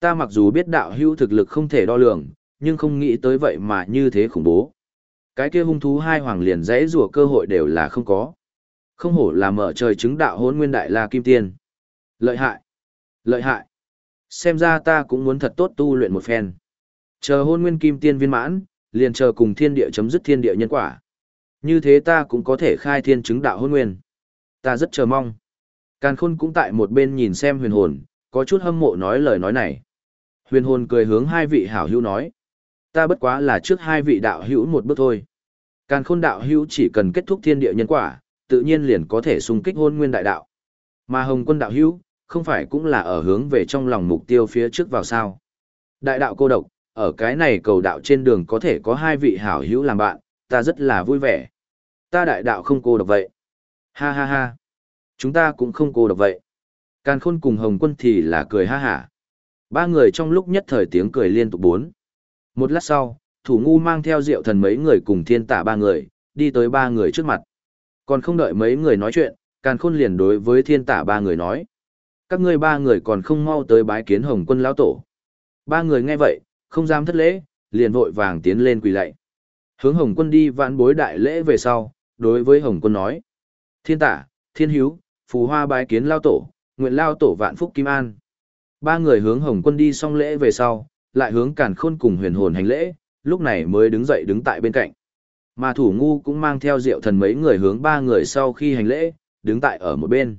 [SPEAKER 1] Ta mặc dù biết đạo hữu thực lực không thể đo lường, nhưng không nghĩ tới vậy mà như thế khủng bố cái kia hung thú hai hoàng liền dễ rùa cơ hội đều là không có. Không hổ là mở trời chứng đạo hôn nguyên đại la kim tiên. Lợi hại. Lợi hại. Xem ra ta cũng muốn thật tốt tu luyện một phen. Chờ hôn nguyên kim tiên viên mãn, liền chờ cùng thiên địa chấm dứt thiên địa nhân quả. Như thế ta cũng có thể khai thiên chứng đạo hôn nguyên. Ta rất chờ mong. Càn khôn cũng tại một bên nhìn xem huyền hồn, có chút hâm mộ nói lời nói này. Huyền hồn cười hướng hai vị hảo hữu nói. Ta bất quá là trước hai vị đạo hữu một bước thôi. Càn khôn đạo hữu chỉ cần kết thúc thiên địa nhân quả, tự nhiên liền có thể xung kích hôn nguyên đại đạo. Mà hồng quân đạo hữu, không phải cũng là ở hướng về trong lòng mục tiêu phía trước vào sao. Đại đạo cô độc, ở cái này cầu đạo trên đường có thể có hai vị hảo hữu làm bạn, ta rất là vui vẻ. Ta đại đạo không cô độc vậy. Ha ha ha. Chúng ta cũng không cô độc vậy. Càn khôn cùng Hồng quân thì là cười ha hả. Ba người trong lúc nhất thời tiếng cười liên tục bốn. Một lát sau, thủ ngu mang theo rượu thần mấy người cùng thiên tả ba người, đi tới ba người trước mặt. Còn không đợi mấy người nói chuyện, càn khôn liền đối với thiên tả ba người nói. Các ngươi ba người còn không mau tới bái kiến hồng quân lão tổ. Ba người nghe vậy, không dám thất lễ, liền vội vàng tiến lên quỳ lạy. Hướng hồng quân đi vãn bối đại lễ về sau, đối với hồng quân nói. Thiên tả, thiên hiếu, phù hoa bái kiến lao tổ, nguyện lao tổ vạn phúc kim an. Ba người hướng hồng quân đi xong lễ về sau, lại hướng cản khôn cùng huyền hồn hành lễ, lúc này mới đứng dậy đứng tại bên cạnh. Mà thủ ngu cũng mang theo rượu thần mấy người hướng ba người sau khi hành lễ, đứng tại ở một bên.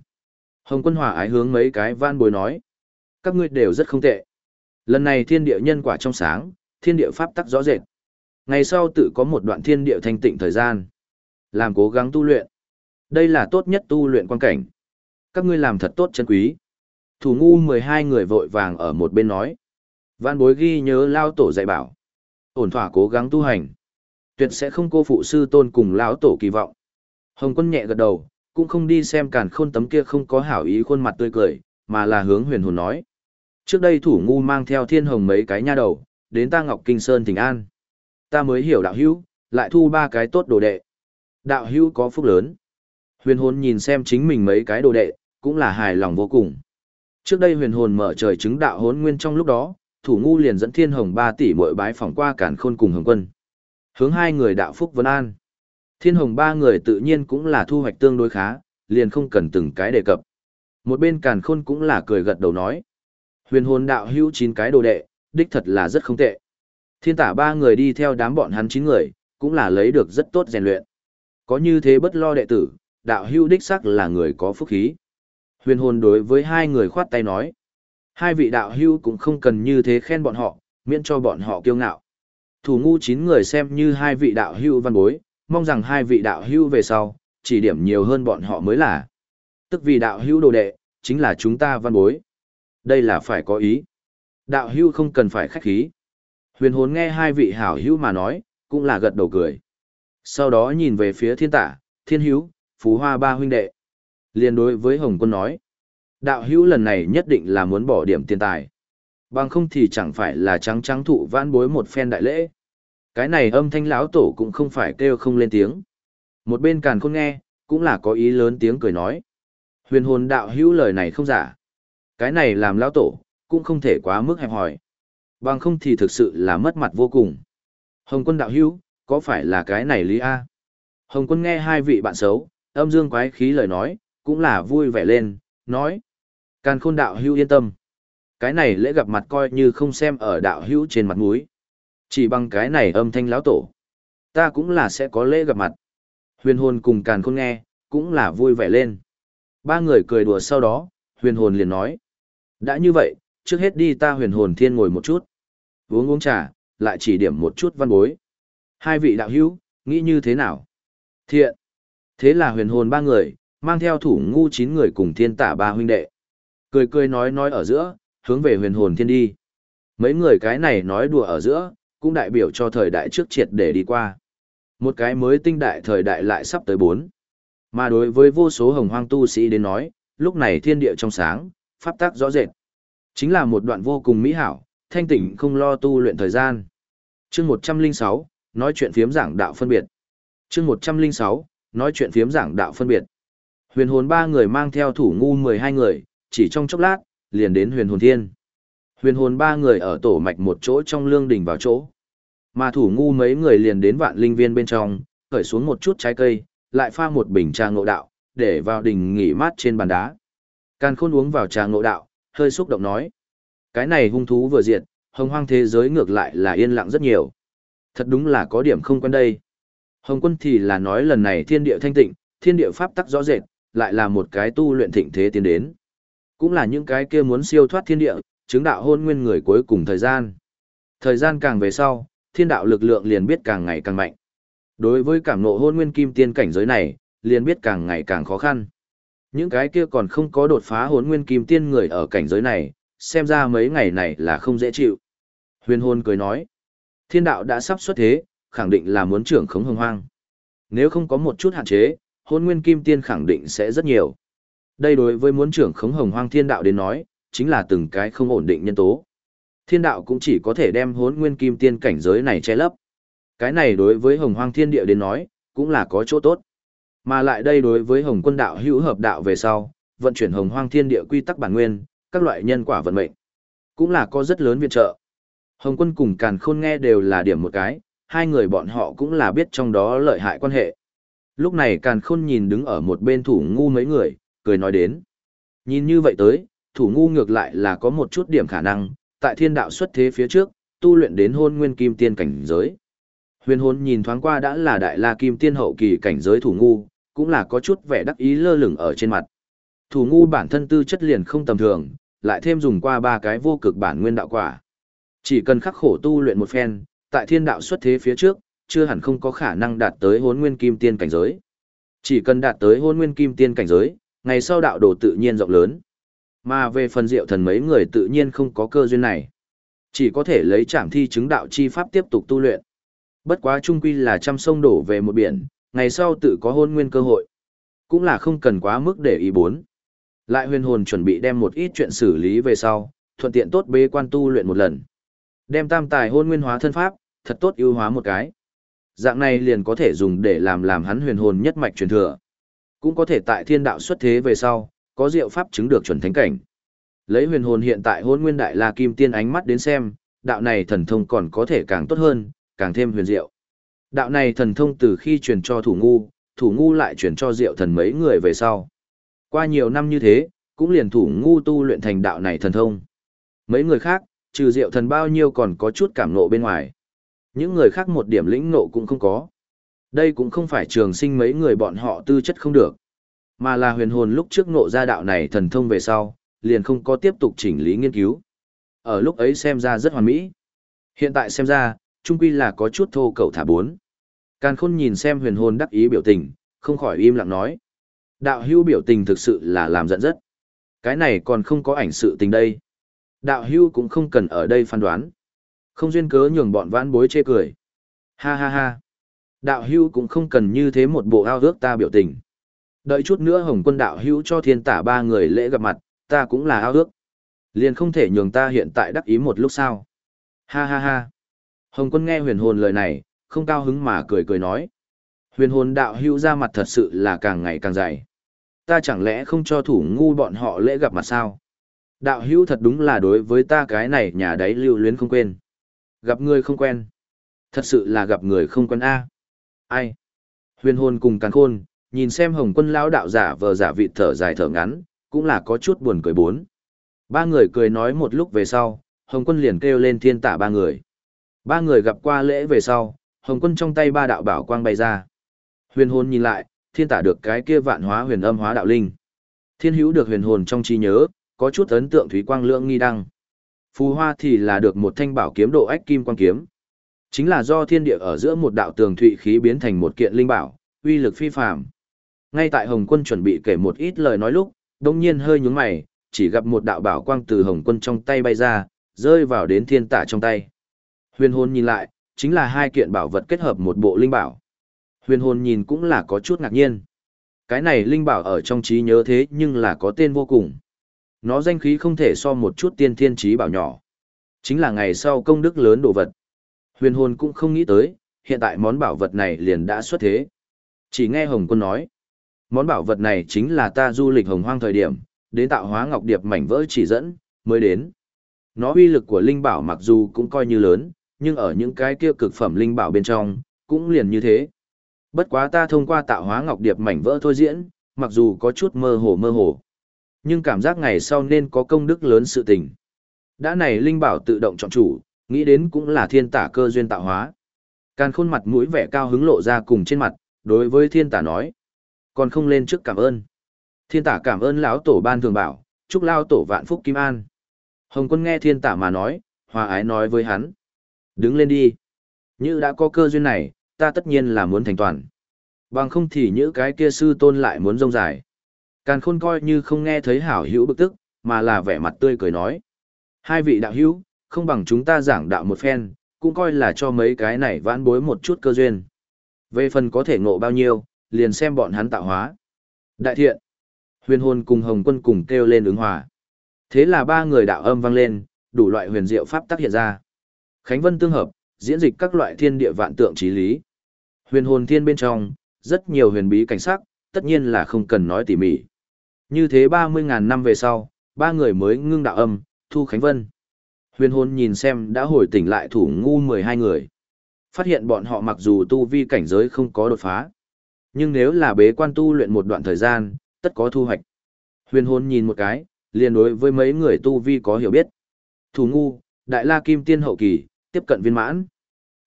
[SPEAKER 1] Hồng quân hòa ái hướng mấy cái van bối nói. Các ngươi đều rất không tệ. Lần này thiên địa nhân quả trong sáng, thiên địa pháp tắc rõ rệt. Ngày sau tự có một đoạn thiên địa thanh tịnh thời gian. Làm cố gắng tu luyện. Đây là tốt nhất tu luyện quan cảnh. Các ngươi làm thật tốt chân quý. Thủ ngu 12 người vội vàng ở một bên nói. Văn bối ghi nhớ lao tổ dạy bảo. Ổn thỏa cố gắng tu hành. Tuyệt sẽ không cô phụ sư tôn cùng lão tổ kỳ vọng. Hồng quân nhẹ gật đầu, cũng không đi xem càn khôn tấm kia không có hảo ý khuôn mặt tươi cười, mà là hướng huyền hồn nói. Trước đây thủ ngu mang theo thiên hồng mấy cái nha đầu, đến ta Ngọc Kinh Sơn Thịnh An. Ta mới hiểu đạo hữu, lại thu ba cái tốt đồ đệ. Đạo hữu có phúc lớn. Huyền hồn nhìn xem chính mình mấy cái đồ đệ, cũng là hài lòng vô cùng. Trước đây huyền hồn mở trời chứng đạo hốn nguyên trong lúc đó, thủ ngu liền dẫn thiên hồng ba tỷ mỗi bái phỏng qua cản khôn cùng hồng quân. Hướng hai người đạo phúc vấn an. Thiên hồng ba người tự nhiên cũng là thu hoạch tương đối khá, liền không cần từng cái đề cập. Một bên càn khôn cũng là cười gật đầu nói. Huyền hồn đạo hữu chín cái đồ đệ, đích thật là rất không tệ. Thiên tả ba người đi theo đám bọn hắn chín người, cũng là lấy được rất tốt rèn luyện. Có như thế bất lo đệ tử, đạo hữu đích sắc là người có phúc khí. Huyền hồn đối với hai người khoát tay nói. Hai vị đạo hữu cũng không cần như thế khen bọn họ, miễn cho bọn họ kiêu ngạo. Thủ ngu chín người xem như hai vị đạo hữu văn bối, mong rằng hai vị đạo hữu về sau, chỉ điểm nhiều hơn bọn họ mới là. Tức vì đạo hữu đồ đệ, chính là chúng ta văn bối. Đây là phải có ý. Đạo hữu không cần phải khách khí. Huyền hồn nghe hai vị hảo hữu mà nói, cũng là gật đầu cười. Sau đó nhìn về phía thiên tả, thiên hữu, phú hoa ba huynh đệ. Liên đối với Hồng quân nói. Đạo hữu lần này nhất định là muốn bỏ điểm tiền tài. Bằng không thì chẳng phải là trắng trắng thụ vãn bối một phen đại lễ. Cái này âm thanh lão tổ cũng không phải kêu không lên tiếng. Một bên càn khôn nghe, cũng là có ý lớn tiếng cười nói. Huyền hồn đạo hữu lời này không giả. Cái này làm lão tổ, cũng không thể quá mức hẹp hòi. Bằng không thì thực sự là mất mặt vô cùng. Hồng quân đạo hữu, có phải là cái này lý A? Hồng quân nghe hai vị bạn xấu, âm dương quái khí lời nói, cũng là vui vẻ lên, nói. Càn khôn đạo hữu yên tâm. Cái này lễ gặp mặt coi như không xem ở đạo hữu trên mặt mũi. Chỉ bằng cái này âm thanh lão tổ. Ta cũng là sẽ có lễ gặp mặt. Huyền hồn cùng càn khôn nghe, cũng là vui vẻ lên. Ba người cười đùa sau đó, huyền hồn liền nói. Đã như vậy, trước hết đi ta huyền hồn thiên ngồi một chút. Uống uống trà, lại chỉ điểm một chút văn bối. Hai vị đạo hữu, nghĩ như thế nào? Thiện. Thế là huyền hồn ba người, mang theo thủ ngu chín người cùng thiên tả ba huynh đệ. Cười cười nói nói ở giữa, hướng về huyền hồn thiên đi. Mấy người cái này nói đùa ở giữa, cũng đại biểu cho thời đại trước triệt để đi qua. Một cái mới tinh đại thời đại lại sắp tới bốn. Mà đối với vô số hồng hoang tu sĩ đến nói, lúc này thiên địa trong sáng, pháp tác rõ rệt. Chính là một đoạn vô cùng mỹ hảo, thanh tỉnh không lo tu luyện thời gian. chương 106, nói chuyện phiếm giảng đạo phân biệt. chương 106, nói chuyện phiếm giảng đạo phân biệt. Huyền hồn ba người mang theo thủ ngu 12 người, chỉ trong chốc lát, liền đến huyền hồn thiên. Huyền hồn ba người ở tổ mạch một chỗ trong lương đỉnh vào chỗ. Mà thủ ngu mấy người liền đến vạn linh viên bên trong, khởi xuống một chút trái cây, lại pha một bình trà ngộ đạo, để vào đỉnh nghỉ mát trên bàn đá. Càn khôn uống vào trà ngộ đạo, hơi xúc động nói. Cái này hung thú vừa diệt, hồng hoang thế giới ngược lại là yên lặng rất nhiều. Thật đúng là có điểm không quen đây. Hồng quân thì là nói lần này thiên địa thanh tịnh, thiên địa pháp tắc rõ rệt, lại là một cái tu luyện thịnh thế tiến đến. Cũng là những cái kia muốn siêu thoát thiên địa, chứng đạo hôn nguyên người cuối cùng thời gian. Thời gian càng về sau, thiên đạo lực lượng liền biết càng ngày càng mạnh. Đối với cảm ngộ hôn nguyên kim tiên cảnh giới này, liền biết càng ngày càng khó khăn. Những cái kia còn không có đột phá hôn nguyên kim tiên người ở cảnh giới này, xem ra mấy ngày này là không dễ chịu. Huyền hồn cười nói, thiên đạo đã sắp xuất thế, khẳng định là muốn trưởng khống hồng hoang. Nếu không có một chút hạn chế, hôn nguyên kim tiên khẳng định sẽ rất nhiều. Đây đối với muốn trưởng khống hồng hoang thiên đạo đến nói, chính là từng cái không ổn định nhân tố. Thiên đạo cũng chỉ có thể đem hốn nguyên kim tiên cảnh giới này che lấp. Cái này đối với hồng hoang thiên địa đến nói, cũng là có chỗ tốt. Mà lại đây đối với hồng quân đạo hữu hợp đạo về sau, vận chuyển hồng hoang thiên địa quy tắc bản nguyên, các loại nhân quả vận mệnh, cũng là có rất lớn viện trợ. Hồng quân cùng càn khôn nghe đều là điểm một cái, hai người bọn họ cũng là biết trong đó lợi hại quan hệ. Lúc này càn khôn nhìn đứng ở một bên thủ ngu mấy người, cười nói đến. Nhìn như vậy tới, thủ ngu ngược lại là có một chút điểm khả năng, tại thiên đạo xuất thế phía trước, tu luyện đến hôn nguyên kim tiên cảnh giới. Huyền hồn nhìn thoáng qua đã là đại la kim tiên hậu kỳ cảnh giới thủ ngu, cũng là có chút vẻ đắc ý lơ lửng ở trên mặt. Thủ ngu bản thân tư chất liền không tầm thường, lại thêm dùng qua ba cái vô cực bản nguyên đạo quả. Chỉ cần khắc khổ tu luyện một phen, tại thiên đạo xuất thế phía trước, chưa hẳn không có khả năng đạt tới hôn nguyên kim tiên cảnh giới. Chỉ cần đạt tới hôn nguyên kim tiên cảnh giới, ngày sau đạo đồ tự nhiên rộng lớn. Mà về phần diệu thần mấy người tự nhiên không có cơ duyên này. Chỉ có thể lấy trảm thi chứng đạo chi pháp tiếp tục tu luyện. Bất quá trung quy là trăm sông đổ về một biển, ngày sau tự có hôn nguyên cơ hội. Cũng là không cần quá mức để ý bốn. Lại huyền hồn chuẩn bị đem một ít chuyện xử lý về sau, thuận tiện tốt bế quan tu luyện một lần. Đem tam tài hôn nguyên hóa thân pháp, thật tốt ưu hóa một cái. Dạng này liền có thể dùng để làm làm hắn huyền hồn nhất mạch truyền thừa. Cũng có thể tại thiên đạo xuất thế về sau, có diệu pháp chứng được chuẩn thánh cảnh. Lấy huyền hồn hiện tại hôn nguyên đại la kim tiên ánh mắt đến xem, đạo này thần thông còn có thể càng tốt hơn, càng thêm huyền diệu. Đạo này thần thông từ khi truyền cho thủ ngu, thủ ngu lại truyền cho diệu thần mấy người về sau. Qua nhiều năm như thế, cũng liền thủ ngu tu luyện thành đạo này thần thông. Mấy người khác, trừ diệu thần bao nhiêu còn có chút cảm nộ bên ngoài. Những người khác một điểm lĩnh nộ cũng không có. Đây cũng không phải trường sinh mấy người bọn họ tư chất không được. Mà là huyền hồn lúc trước ngộ ra đạo này thần thông về sau, liền không có tiếp tục chỉnh lý nghiên cứu. Ở lúc ấy xem ra rất hoàn mỹ. Hiện tại xem ra, trung quy là có chút thô cậu thả bốn. Càn khôn nhìn xem huyền hồn đắc ý biểu tình, không khỏi im lặng nói. Đạo hưu biểu tình thực sự là làm giận rất. Cái này còn không có ảnh sự tình đây. Đạo hưu cũng không cần ở đây phán đoán. Không duyên cớ nhường bọn vãn bối chê cười. Ha ha ha. Đạo hưu cũng không cần như thế một bộ ao ước ta biểu tình. Đợi chút nữa hồng quân đạo hữu cho thiên tả ba người lễ gặp mặt, ta cũng là ao ước. Liền không thể nhường ta hiện tại đắc ý một lúc sao. Ha ha ha. Hồng quân nghe huyền hồn lời này, không cao hứng mà cười cười nói. Huyền hồn đạo hữu ra mặt thật sự là càng ngày càng dày. Ta chẳng lẽ không cho thủ ngu bọn họ lễ gặp mặt sao? Đạo hữu thật đúng là đối với ta cái này nhà đấy lưu luyến không quên. Gặp người không quen. Thật sự là gặp người không quen A. Ai? Huyền hồn cùng càng khôn, nhìn xem hồng quân lão đạo giả vờ giả vị thở dài thở ngắn, cũng là có chút buồn cười bốn. Ba người cười nói một lúc về sau, hồng quân liền kêu lên thiên tả ba người. Ba người gặp qua lễ về sau, hồng quân trong tay ba đạo bảo quang bay ra. Huyền hồn nhìn lại, thiên tả được cái kia vạn hóa huyền âm hóa đạo linh. Thiên hữu được huyền hồn trong trí nhớ, có chút ấn tượng thúy quang lưỡng nghi đăng. Phù hoa thì là được một thanh bảo kiếm độ ách kim quang kiếm. Chính là do thiên địa ở giữa một đạo tường thụy khí biến thành một kiện linh bảo, uy lực phi phàm. Ngay tại Hồng Quân chuẩn bị kể một ít lời nói lúc, đông nhiên hơi nhúng mày, chỉ gặp một đạo bảo quang từ Hồng Quân trong tay bay ra, rơi vào đến thiên tả trong tay. Huyền hồn nhìn lại, chính là hai kiện bảo vật kết hợp một bộ linh bảo. Huyền hồn nhìn cũng là có chút ngạc nhiên. Cái này linh bảo ở trong trí nhớ thế nhưng là có tên vô cùng. Nó danh khí không thể so một chút tiên thiên trí bảo nhỏ. Chính là ngày sau công đức lớn đồ vật. Huyền hồn cũng không nghĩ tới, hiện tại món bảo vật này liền đã xuất thế. Chỉ nghe Hồng Quân nói, món bảo vật này chính là ta du lịch hồng hoang thời điểm, đến tạo hóa ngọc điệp mảnh vỡ chỉ dẫn, mới đến. Nó uy lực của linh bảo mặc dù cũng coi như lớn, nhưng ở những cái kia cực phẩm linh bảo bên trong, cũng liền như thế. Bất quá ta thông qua tạo hóa ngọc điệp mảnh vỡ thôi diễn, mặc dù có chút mơ hồ mơ hồ, nhưng cảm giác ngày sau nên có công đức lớn sự tình. Đã này linh bảo tự động chọn chủ, nghĩ đến cũng là thiên tả cơ duyên tạo hóa. Càn khôn mặt mũi vẻ cao hứng lộ ra cùng trên mặt, đối với thiên tả nói. Còn không lên trước cảm ơn. Thiên tả cảm ơn lão tổ ban thường bảo, chúc lao tổ vạn phúc kim an. Hồng quân nghe thiên tả mà nói, hòa ái nói với hắn. Đứng lên đi. Như đã có cơ duyên này, ta tất nhiên là muốn thành toàn. Bằng không thì những cái kia sư tôn lại muốn rông dài. Càn khôn coi như không nghe thấy hảo hữu bực tức, mà là vẻ mặt tươi cười nói. Hai vị đạo hữu, không bằng chúng ta giảng đạo một phen, cũng coi là cho mấy cái này vãn bối một chút cơ duyên. Về phần có thể ngộ bao nhiêu, liền xem bọn hắn tạo hóa. Đại thiện. Huyền hồn cùng Hồng Quân cùng kêu lên ứng hòa. Thế là ba người đạo âm vang lên, đủ loại huyền diệu pháp tác hiện ra. Khánh Vân tương hợp, diễn dịch các loại thiên địa vạn tượng trí lý. Huyền hồn thiên bên trong, rất nhiều huyền bí cảnh sắc, tất nhiên là không cần nói tỉ mỉ. Như thế 30.000 năm về sau, ba người mới ngưng đạo âm, thu Khánh Vân. Huyền hồn nhìn xem đã hồi tỉnh lại thủ ngu 12 người. Phát hiện bọn họ mặc dù tu vi cảnh giới không có đột phá. Nhưng nếu là bế quan tu luyện một đoạn thời gian, tất có thu hoạch. Huyền hồn nhìn một cái, liền đối với mấy người tu vi có hiểu biết. Thủ ngu, đại la kim tiên hậu kỳ, tiếp cận viên mãn.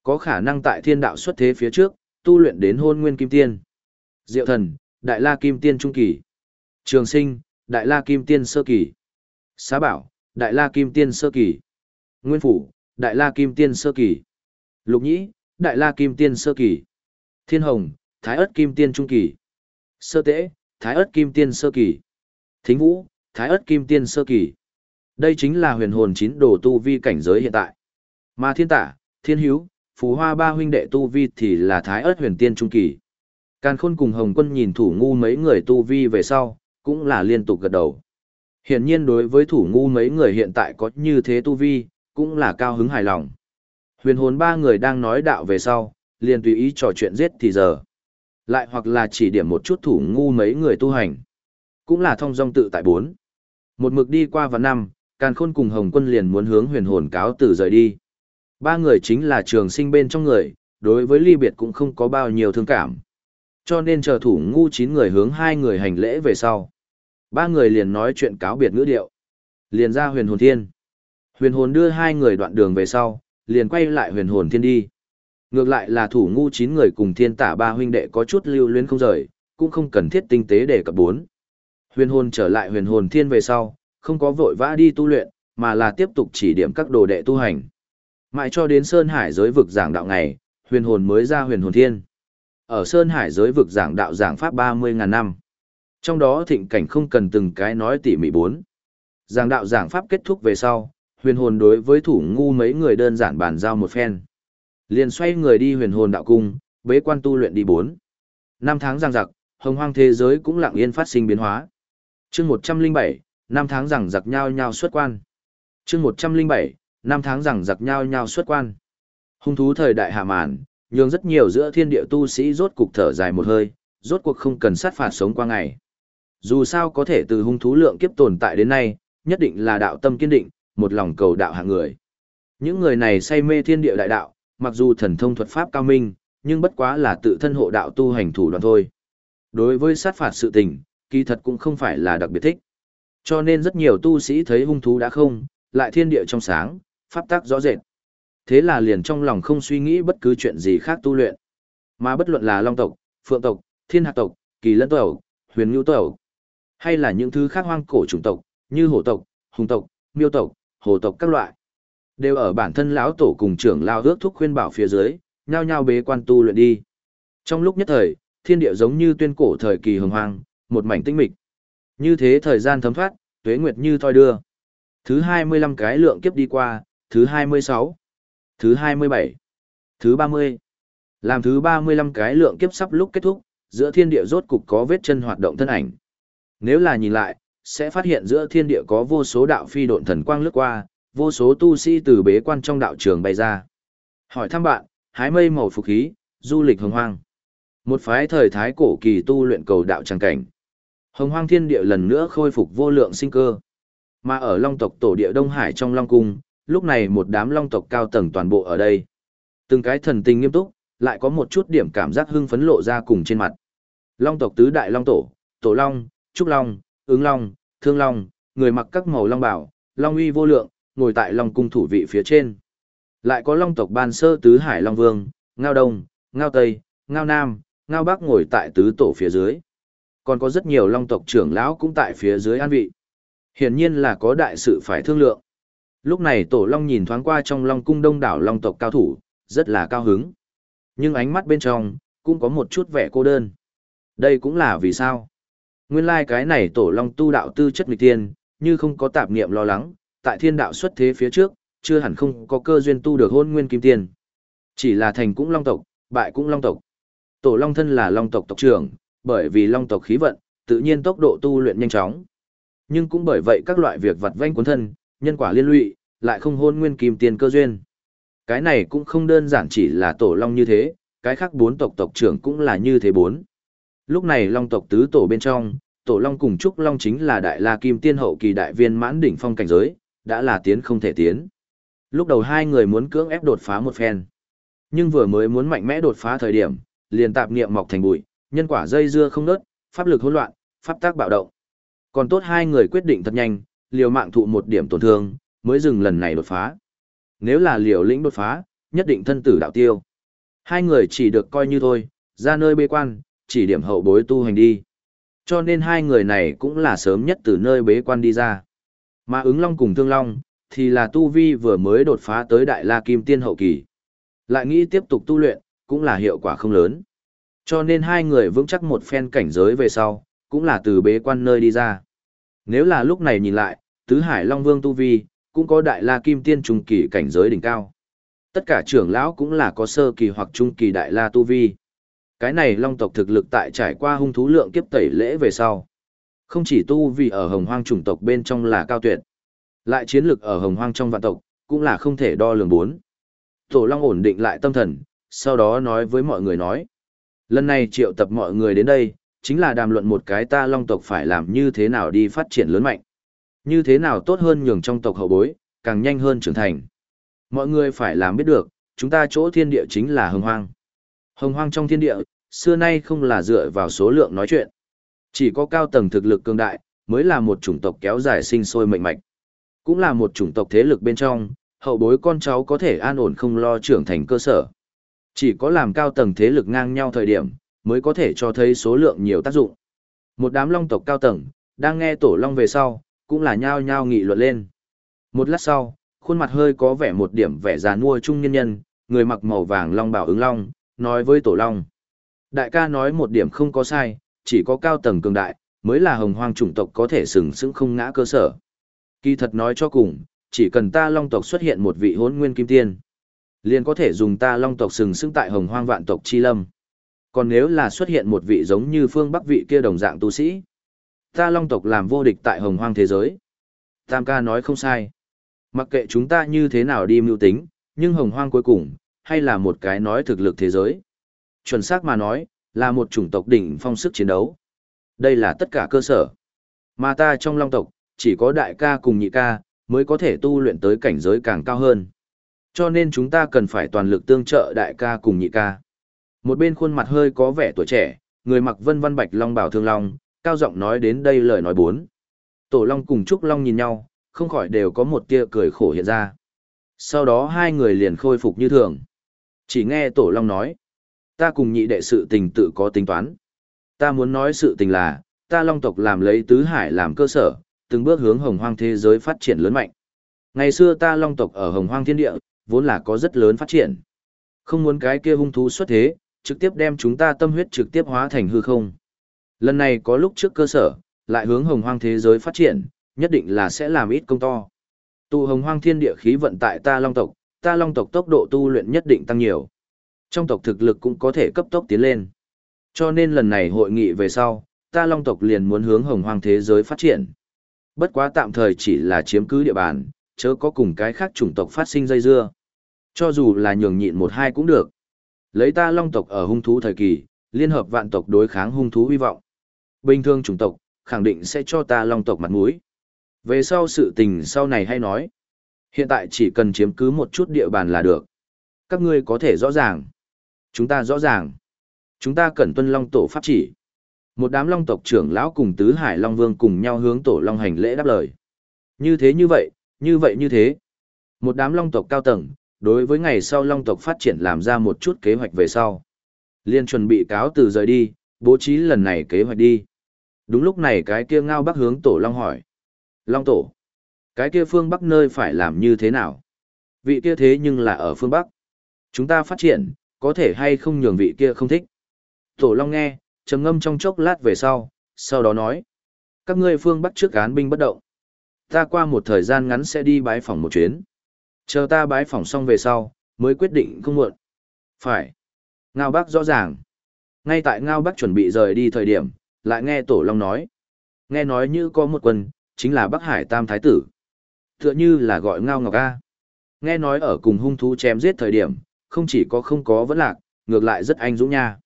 [SPEAKER 1] Có khả năng tại thiên đạo xuất thế phía trước, tu luyện đến hôn nguyên kim tiên. Diệu thần, đại la kim tiên trung kỳ. Trường sinh, đại la kim tiên sơ kỳ. Xá bảo, đại la kim tiên sơ kỳ. Nguyên phủ, đại la kim tiên sơ kỳ. Lục nhĩ, đại la kim tiên sơ kỳ. Thiên hồng, thái ớt kim tiên trung kỳ. Sơ tễ, thái ớt kim tiên sơ kỳ. Thính vũ, thái ớt kim tiên sơ kỳ. Đây chính là huyền hồn chín đồ tu vi cảnh giới hiện tại. Mà thiên tả, thiên hiếu, phú hoa ba huynh đệ tu vi thì là thái ớt huyền tiên trung kỳ. Càn khôn cùng hồng quân nhìn thủ ngu mấy người tu vi về sau, cũng là liên tục gật đầu. Hiển nhiên đối với thủ ngu mấy người hiện tại có như thế tu vi, cũng là cao hứng hài lòng. Huyền hồn ba người đang nói đạo về sau, liền tùy ý trò chuyện giết thì giờ. Lại hoặc là chỉ điểm một chút thủ ngu mấy người tu hành. Cũng là thông dong tự tại bốn. Một mực đi qua và năm, Càn Khôn cùng Hồng Quân liền muốn hướng huyền hồn cáo từ rời đi. Ba người chính là trường sinh bên trong người, đối với ly biệt cũng không có bao nhiêu thương cảm. Cho nên chờ thủ ngu chín người hướng hai người hành lễ về sau. Ba người liền nói chuyện cáo biệt ngữ điệu. Liền ra huyền hồn thiên. Huyền hồn đưa hai người đoạn đường về sau, liền quay lại huyền hồn thiên đi. Ngược lại là thủ ngu chín người cùng thiên tả ba huynh đệ có chút lưu luyến không rời, cũng không cần thiết tinh tế để cập bốn. Huyền hồn trở lại huyền hồn thiên về sau, không có vội vã đi tu luyện, mà là tiếp tục chỉ điểm các đồ đệ tu hành. Mãi cho đến Sơn Hải giới vực giảng đạo ngày, huyền hồn mới ra huyền hồn thiên. Ở Sơn Hải giới vực giảng đạo giảng pháp 30.000 năm. Trong đó thịnh cảnh không cần từng cái nói tỉ mỉ bốn. Giảng đạo giảng pháp kết thúc về sau, huyền hồn đối với thủ ngu mấy người đơn giản bàn giao một phen. Liền xoay người đi huyền hồn đạo cung, bế quan tu luyện đi bốn. Năm tháng giang giặc, hồng hoang thế giới cũng lặng yên phát sinh biến hóa. chương 107, năm tháng giằng giặc nhau nhau xuất quan. chương 107, năm tháng giằng giặc nhau nhau xuất quan. Hung thú thời đại hạ màn, nhường rất nhiều giữa thiên địa tu sĩ rốt cục thở dài một hơi, rốt cuộc không cần sát phạt sống qua ngày. Dù sao có thể từ hung thú lượng kiếp tồn tại đến nay, nhất định là đạo tâm kiên định, một lòng cầu đạo hạng người. Những người này say mê thiên địa đại đạo, mặc dù thần thông thuật pháp cao minh, nhưng bất quá là tự thân hộ đạo tu hành thủ đoạn thôi. Đối với sát phạt sự tình, kỳ thật cũng không phải là đặc biệt thích. Cho nên rất nhiều tu sĩ thấy hung thú đã không, lại thiên địa trong sáng, pháp tác rõ rệt. Thế là liền trong lòng không suy nghĩ bất cứ chuyện gì khác tu luyện. Mà bất luận là long tộc, phượng tộc, thiên Hạc tộc, kỳ lân tộc, huyền Nhu tộc, hay là những thứ khác hoang cổ chủng tộc, như hổ tộc, hùng tộc, miêu tộc, hồ tộc các loại. Đều ở bản thân lão tổ cùng trưởng lao ước thúc khuyên bảo phía dưới, nhao nhao bế quan tu luyện đi. Trong lúc nhất thời, thiên địa giống như tuyên cổ thời kỳ hồng hoang, một mảnh tinh mịch. Như thế thời gian thấm thoát, tuế nguyệt như thoi đưa. Thứ 25 cái lượng kiếp đi qua, thứ 26, thứ 27, thứ 30. Làm thứ 35 cái lượng kiếp sắp lúc kết thúc, giữa thiên địa rốt cục có vết chân hoạt động thân ảnh. Nếu là nhìn lại, sẽ phát hiện giữa thiên địa có vô số đạo phi độn thần quang lướt qua, vô số tu sĩ từ bế quan trong đạo trường bay ra. Hỏi thăm bạn, hái mây màu phục khí, du lịch hồng hoang. Một phái thời thái cổ kỳ tu luyện cầu đạo tràng cảnh. Hồng hoang thiên địa lần nữa khôi phục vô lượng sinh cơ. Mà ở long tộc tổ địa Đông Hải trong Long Cung, lúc này một đám long tộc cao tầng toàn bộ ở đây. Từng cái thần tình nghiêm túc, lại có một chút điểm cảm giác hưng phấn lộ ra cùng trên mặt. Long tộc tứ đại long tổ, tổ long, trúc long, ứng long, thương long, người mặc các màu long bảo, long uy vô lượng, ngồi tại long cung thủ vị phía trên. Lại có long tộc ban sơ tứ hải long vương, ngao đông, ngao tây, ngao nam, ngao bắc ngồi tại tứ tổ phía dưới. Còn có rất nhiều long tộc trưởng lão cũng tại phía dưới an vị. Hiển nhiên là có đại sự phải thương lượng. Lúc này tổ long nhìn thoáng qua trong long cung đông đảo long tộc cao thủ, rất là cao hứng. Nhưng ánh mắt bên trong, cũng có một chút vẻ cô đơn. Đây cũng là vì sao. Nguyên lai like cái này tổ long tu đạo tư chất nghịch tiên, như không có tạp niệm lo lắng, tại thiên đạo xuất thế phía trước, chưa hẳn không có cơ duyên tu được hôn nguyên kim tiền. Chỉ là thành cũng long tộc, bại cũng long tộc. Tổ long thân là long tộc tộc trưởng, bởi vì long tộc khí vận, tự nhiên tốc độ tu luyện nhanh chóng. Nhưng cũng bởi vậy các loại việc vặt vanh cuốn thân, nhân quả liên lụy, lại không hôn nguyên kim tiền cơ duyên. Cái này cũng không đơn giản chỉ là tổ long như thế, cái khác bốn tộc tộc trưởng cũng là như thế bốn. Lúc này long tộc tứ tổ bên trong, tổ long cùng trúc long chính là đại la kim tiên hậu kỳ đại viên mãn đỉnh phong cảnh giới, đã là tiến không thể tiến. Lúc đầu hai người muốn cưỡng ép đột phá một phen. Nhưng vừa mới muốn mạnh mẽ đột phá thời điểm, liền tạp niệm mọc thành bụi, nhân quả dây dưa không nớt, pháp lực hỗn loạn, pháp tác bạo động. Còn tốt hai người quyết định thật nhanh, liều mạng thụ một điểm tổn thương, mới dừng lần này đột phá. Nếu là liều lĩnh đột phá, nhất định thân tử đạo tiêu. Hai người chỉ được coi như thôi, ra nơi bế quan, chỉ điểm hậu bối tu hành đi. Cho nên hai người này cũng là sớm nhất từ nơi bế quan đi ra. Mà ứng long cùng thương long, thì là tu vi vừa mới đột phá tới đại la kim tiên hậu kỳ. Lại nghĩ tiếp tục tu luyện, cũng là hiệu quả không lớn. Cho nên hai người vững chắc một phen cảnh giới về sau, cũng là từ bế quan nơi đi ra. Nếu là lúc này nhìn lại, Tứ Hải Long Vương Tu Vi, cũng có đại la kim tiên trung kỳ cảnh giới đỉnh cao. Tất cả trưởng lão cũng là có sơ kỳ hoặc trung kỳ đại la Tu Vi. Cái này Long tộc thực lực tại trải qua hung thú lượng kiếp tẩy lễ về sau. Không chỉ Tu vì ở hồng hoang chủng tộc bên trong là cao tuyệt. Lại chiến lực ở hồng hoang trong vạn tộc, cũng là không thể đo lường bốn. Tổ Long ổn định lại tâm thần, sau đó nói với mọi người nói. Lần này triệu tập mọi người đến đây, chính là đàm luận một cái ta long tộc phải làm như thế nào đi phát triển lớn mạnh. Như thế nào tốt hơn nhường trong tộc hậu bối, càng nhanh hơn trưởng thành. Mọi người phải làm biết được, chúng ta chỗ thiên địa chính là hồng hoang. Hồng hoang trong thiên địa, xưa nay không là dựa vào số lượng nói chuyện. Chỉ có cao tầng thực lực cường đại, mới là một chủng tộc kéo dài sinh sôi mạnh mạch. Cũng là một chủng tộc thế lực bên trong, hậu bối con cháu có thể an ổn không lo trưởng thành cơ sở. Chỉ có làm cao tầng thế lực ngang nhau thời điểm, mới có thể cho thấy số lượng nhiều tác dụng. Một đám long tộc cao tầng, đang nghe tổ long về sau, cũng là nhao nhao nghị luận lên. Một lát sau, khuôn mặt hơi có vẻ một điểm vẻ già nua trung nhân nhân, người mặc màu vàng long bảo ứng long, nói với tổ long. Đại ca nói một điểm không có sai, chỉ có cao tầng cường đại, mới là hồng hoang chủng tộc có thể sừng sững không ngã cơ sở. Kỳ thật nói cho cùng, chỉ cần ta long tộc xuất hiện một vị hốn nguyên kim tiên, liền có thể dùng ta long tộc sừng sững tại hồng hoang vạn tộc chi lâm. Còn nếu là xuất hiện một vị giống như phương bắc vị kia đồng dạng tu sĩ, ta long tộc làm vô địch tại hồng hoang thế giới. Tam ca nói không sai. Mặc kệ chúng ta như thế nào đi mưu tính, nhưng hồng hoang cuối cùng, hay là một cái nói thực lực thế giới. Chuẩn xác mà nói, là một chủng tộc đỉnh phong sức chiến đấu. Đây là tất cả cơ sở. Mà ta trong long tộc, chỉ có đại ca cùng nhị ca, mới có thể tu luyện tới cảnh giới càng cao hơn. Cho nên chúng ta cần phải toàn lực tương trợ đại ca cùng nhị ca. Một bên khuôn mặt hơi có vẻ tuổi trẻ, người mặc vân văn bạch long bảo thương long, cao giọng nói đến đây lời nói bốn. Tổ long cùng Trúc Long nhìn nhau, không khỏi đều có một tia cười khổ hiện ra. Sau đó hai người liền khôi phục như thường. Chỉ nghe Tổ Long nói, ta cùng nhị đệ sự tình tự có tính toán. Ta muốn nói sự tình là, ta Long tộc làm lấy tứ hải làm cơ sở, từng bước hướng hồng hoang thế giới phát triển lớn mạnh. Ngày xưa ta Long tộc ở hồng hoang thiên địa, vốn là có rất lớn phát triển. Không muốn cái kia hung thú xuất thế, trực tiếp đem chúng ta tâm huyết trực tiếp hóa thành hư không. Lần này có lúc trước cơ sở, lại hướng hồng hoang thế giới phát triển, nhất định là sẽ làm ít công to. Tu hồng hoang thiên địa khí vận tại ta long tộc, ta long tộc tốc độ tu luyện nhất định tăng nhiều. Trong tộc thực lực cũng có thể cấp tốc tiến lên. Cho nên lần này hội nghị về sau, ta long tộc liền muốn hướng hồng hoang thế giới phát triển. Bất quá tạm thời chỉ là chiếm cứ địa bàn, chớ có cùng cái khác chủng tộc phát sinh dây dưa. Cho dù là nhường nhịn một hai cũng được. Lấy ta long tộc ở hung thú thời kỳ, liên hợp vạn tộc đối kháng hung thú hy vọng. Bình thường chủng tộc, khẳng định sẽ cho ta long tộc mặt mũi. Về sau sự tình sau này hay nói. Hiện tại chỉ cần chiếm cứ một chút địa bàn là được. Các ngươi có thể rõ ràng. Chúng ta rõ ràng. Chúng ta cần tuân long tổ pháp chỉ. Một đám long tộc trưởng lão cùng tứ hải long vương cùng nhau hướng tổ long hành lễ đáp lời. Như thế như vậy, như vậy như thế. Một đám long tộc cao tầng, đối với ngày sau long tộc phát triển làm ra một chút kế hoạch về sau. Liên chuẩn bị cáo từ rời đi, bố trí lần này kế hoạch đi. Đúng lúc này cái kia ngao bắc hướng tổ long hỏi. Long tổ, cái kia phương bắc nơi phải làm như thế nào? Vị kia thế nhưng là ở phương bắc. Chúng ta phát triển, có thể hay không nhường vị kia không thích. Tổ long nghe, trầm ngâm trong chốc lát về sau, sau đó nói. Các ngươi phương bắt trước án binh bất động. Ta qua một thời gian ngắn sẽ đi bái phòng một chuyến. Chờ ta bái phòng xong về sau, mới quyết định không muộn. Phải. Ngao bắc rõ ràng. Ngay tại Ngao bắc chuẩn bị rời đi thời điểm, lại nghe Tổ Long nói. Nghe nói như có một quân, chính là Bắc Hải Tam Thái Tử. Tựa như là gọi Ngao Ngọc A. Nghe nói ở cùng hung thú chém giết thời điểm, không chỉ có không có vẫn lạc, ngược lại rất anh dũng nha.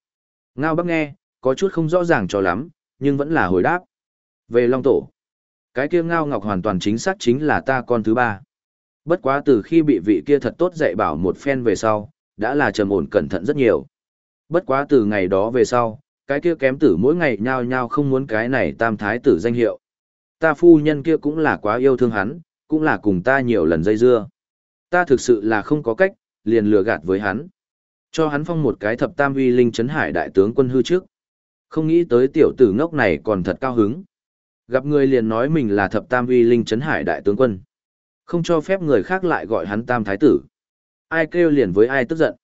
[SPEAKER 1] Ngao bác nghe, có chút không rõ ràng cho lắm, nhưng vẫn là hồi đáp. Về Long Tổ, cái kia Ngao Ngọc hoàn toàn chính xác chính là ta con thứ ba. Bất quá từ khi bị vị kia thật tốt dạy bảo một phen về sau, đã là trầm ổn cẩn thận rất nhiều. Bất quá từ ngày đó về sau, cái kia kém tử mỗi ngày nhao nhao không muốn cái này tam thái tử danh hiệu. Ta phu nhân kia cũng là quá yêu thương hắn, cũng là cùng ta nhiều lần dây dưa. Ta thực sự là không có cách, liền lừa gạt với hắn. Cho hắn phong một cái thập tam uy linh chấn hải đại tướng quân hư trước. Không nghĩ tới tiểu tử ngốc này còn thật cao hứng. Gặp người liền nói mình là thập tam uy linh chấn hải đại tướng quân. Không cho phép người khác lại gọi hắn tam thái tử. Ai kêu liền với ai tức giận.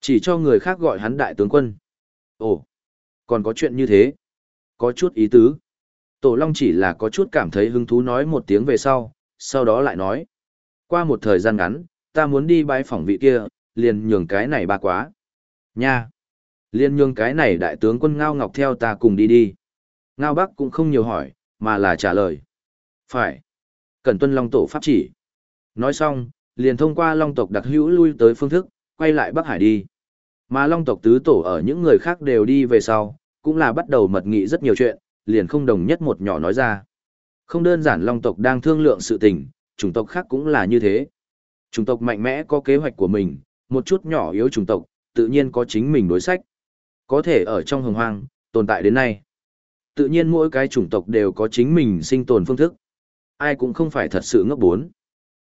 [SPEAKER 1] Chỉ cho người khác gọi hắn đại tướng quân. Ồ, còn có chuyện như thế. Có chút ý tứ. Tổ Long chỉ là có chút cảm thấy hứng thú nói một tiếng về sau, sau đó lại nói. Qua một thời gian ngắn, ta muốn đi bái phỏng vị kia, liền nhường cái này ba quá. Nha! Liền nhường cái này đại tướng quân Ngao Ngọc theo ta cùng đi đi. Ngao Bắc cũng không nhiều hỏi, mà là trả lời. Phải. Cần tuân Long Tổ pháp chỉ. Nói xong, liền thông qua Long tộc đặc hữu lui tới phương thức, quay lại Bắc Hải đi. Mà Long tộc tứ tổ ở những người khác đều đi về sau, cũng là bắt đầu mật nghị rất nhiều chuyện, liền không đồng nhất một nhỏ nói ra. Không đơn giản Long tộc đang thương lượng sự tình, chủng tộc khác cũng là như thế. Chủng tộc mạnh mẽ có kế hoạch của mình, một chút nhỏ yếu chủng tộc, tự nhiên có chính mình đối sách. Có thể ở trong hồng hoang, tồn tại đến nay. Tự nhiên mỗi cái chủng tộc đều có chính mình sinh tồn phương thức. Ai cũng không phải thật sự ngốc bốn.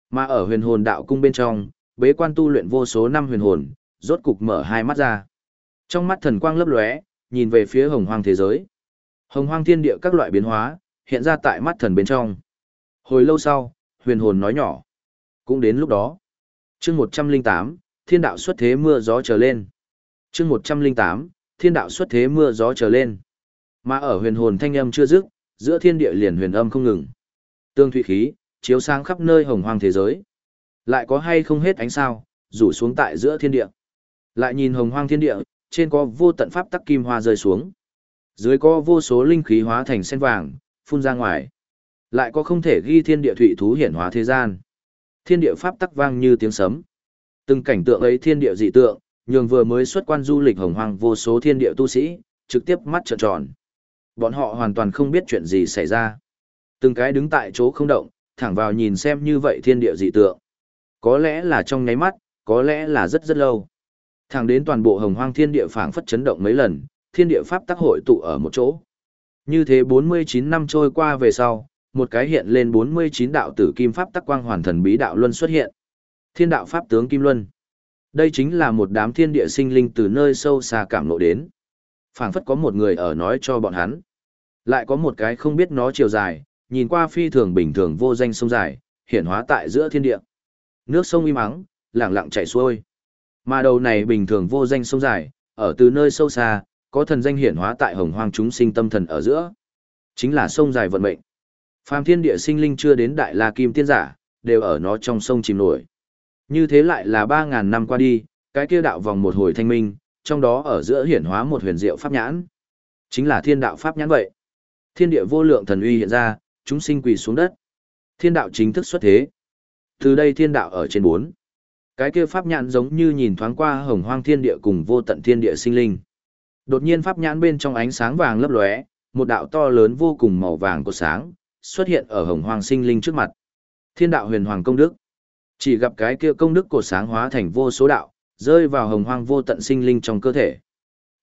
[SPEAKER 1] Mà ở huyền hồn đạo cung bên trong, bế quan tu luyện vô số năm huyền hồn, rốt cục mở hai mắt ra. Trong mắt thần quang lấp lóe, nhìn về phía hồng hoang thế giới. Hồng hoang thiên địa các loại biến hóa, hiện ra tại mắt thần bên trong. Hồi lâu sau, huyền hồn nói nhỏ. Cũng đến lúc đó. chương 108, thiên đạo xuất thế mưa gió trở lên. chương 108, thiên đạo xuất thế mưa gió trở lên. Mà ở huyền hồn thanh âm chưa dứt, giữa thiên địa liền huyền âm không ngừng. Tương thủy khí, chiếu sáng khắp nơi hồng hoang thế giới. Lại có hay không hết ánh sao, rủ xuống tại giữa thiên địa. Lại nhìn hồng hoang thiên địa, trên có vô tận pháp tắc kim hoa rơi xuống. Dưới có vô số linh khí hóa thành sen vàng, phun ra ngoài. Lại có không thể ghi thiên địa thủy thú hiển hóa thế gian. Thiên địa pháp tắc vang như tiếng sấm. Từng cảnh tượng ấy thiên địa dị tượng, nhường vừa mới xuất quan du lịch hồng hoang vô số thiên địa tu sĩ, trực tiếp mắt trợn tròn. Bọn họ hoàn toàn không biết chuyện gì xảy ra. Từng cái đứng tại chỗ không động, thẳng vào nhìn xem như vậy thiên địa dị tượng. Có lẽ là trong nháy mắt, có lẽ là rất rất lâu. Thẳng đến toàn bộ hồng hoang thiên địa phảng phất chấn động mấy lần, thiên địa pháp tác hội tụ ở một chỗ. Như thế 49 năm trôi qua về sau, một cái hiện lên 49 đạo tử kim pháp tắc quang hoàn thần bí đạo luân xuất hiện. Thiên đạo pháp tướng kim luân. Đây chính là một đám thiên địa sinh linh từ nơi sâu xa cảm ngộ đến. Phảng phất có một người ở nói cho bọn hắn. Lại có một cái không biết nó chiều dài, nhìn qua phi thường bình thường vô danh sông dài, hiển hóa tại giữa thiên địa. Nước sông im ắng, lặng lặng chảy xuôi. Mà đầu này bình thường vô danh sông dài, ở từ nơi sâu xa, có thần danh hiển hóa tại hồng hoang chúng sinh tâm thần ở giữa. Chính là sông dài vận mệnh. Phàm thiên địa sinh linh chưa đến đại la kim tiên giả, đều ở nó trong sông chìm nổi. Như thế lại là 3.000 năm qua đi, cái kia đạo vòng một hồi thanh minh, trong đó ở giữa hiển hóa một huyền diệu pháp nhãn. Chính là thiên đạo pháp nhãn vậy. Thiên địa vô lượng thần uy hiện ra, chúng sinh quỳ xuống đất. Thiên đạo chính thức xuất thế. Từ đây thiên đạo ở trên bốn. Cái kia pháp nhãn giống như nhìn thoáng qua hồng hoang thiên địa cùng vô tận thiên địa sinh linh. Đột nhiên pháp nhãn bên trong ánh sáng vàng lấp lóe, một đạo to lớn vô cùng màu vàng của sáng, xuất hiện ở hồng hoàng sinh linh trước mặt. Thiên đạo huyền hoàng công đức. Chỉ gặp cái kia công đức cột sáng hóa thành vô số đạo, rơi vào hồng hoang vô tận sinh linh trong cơ thể.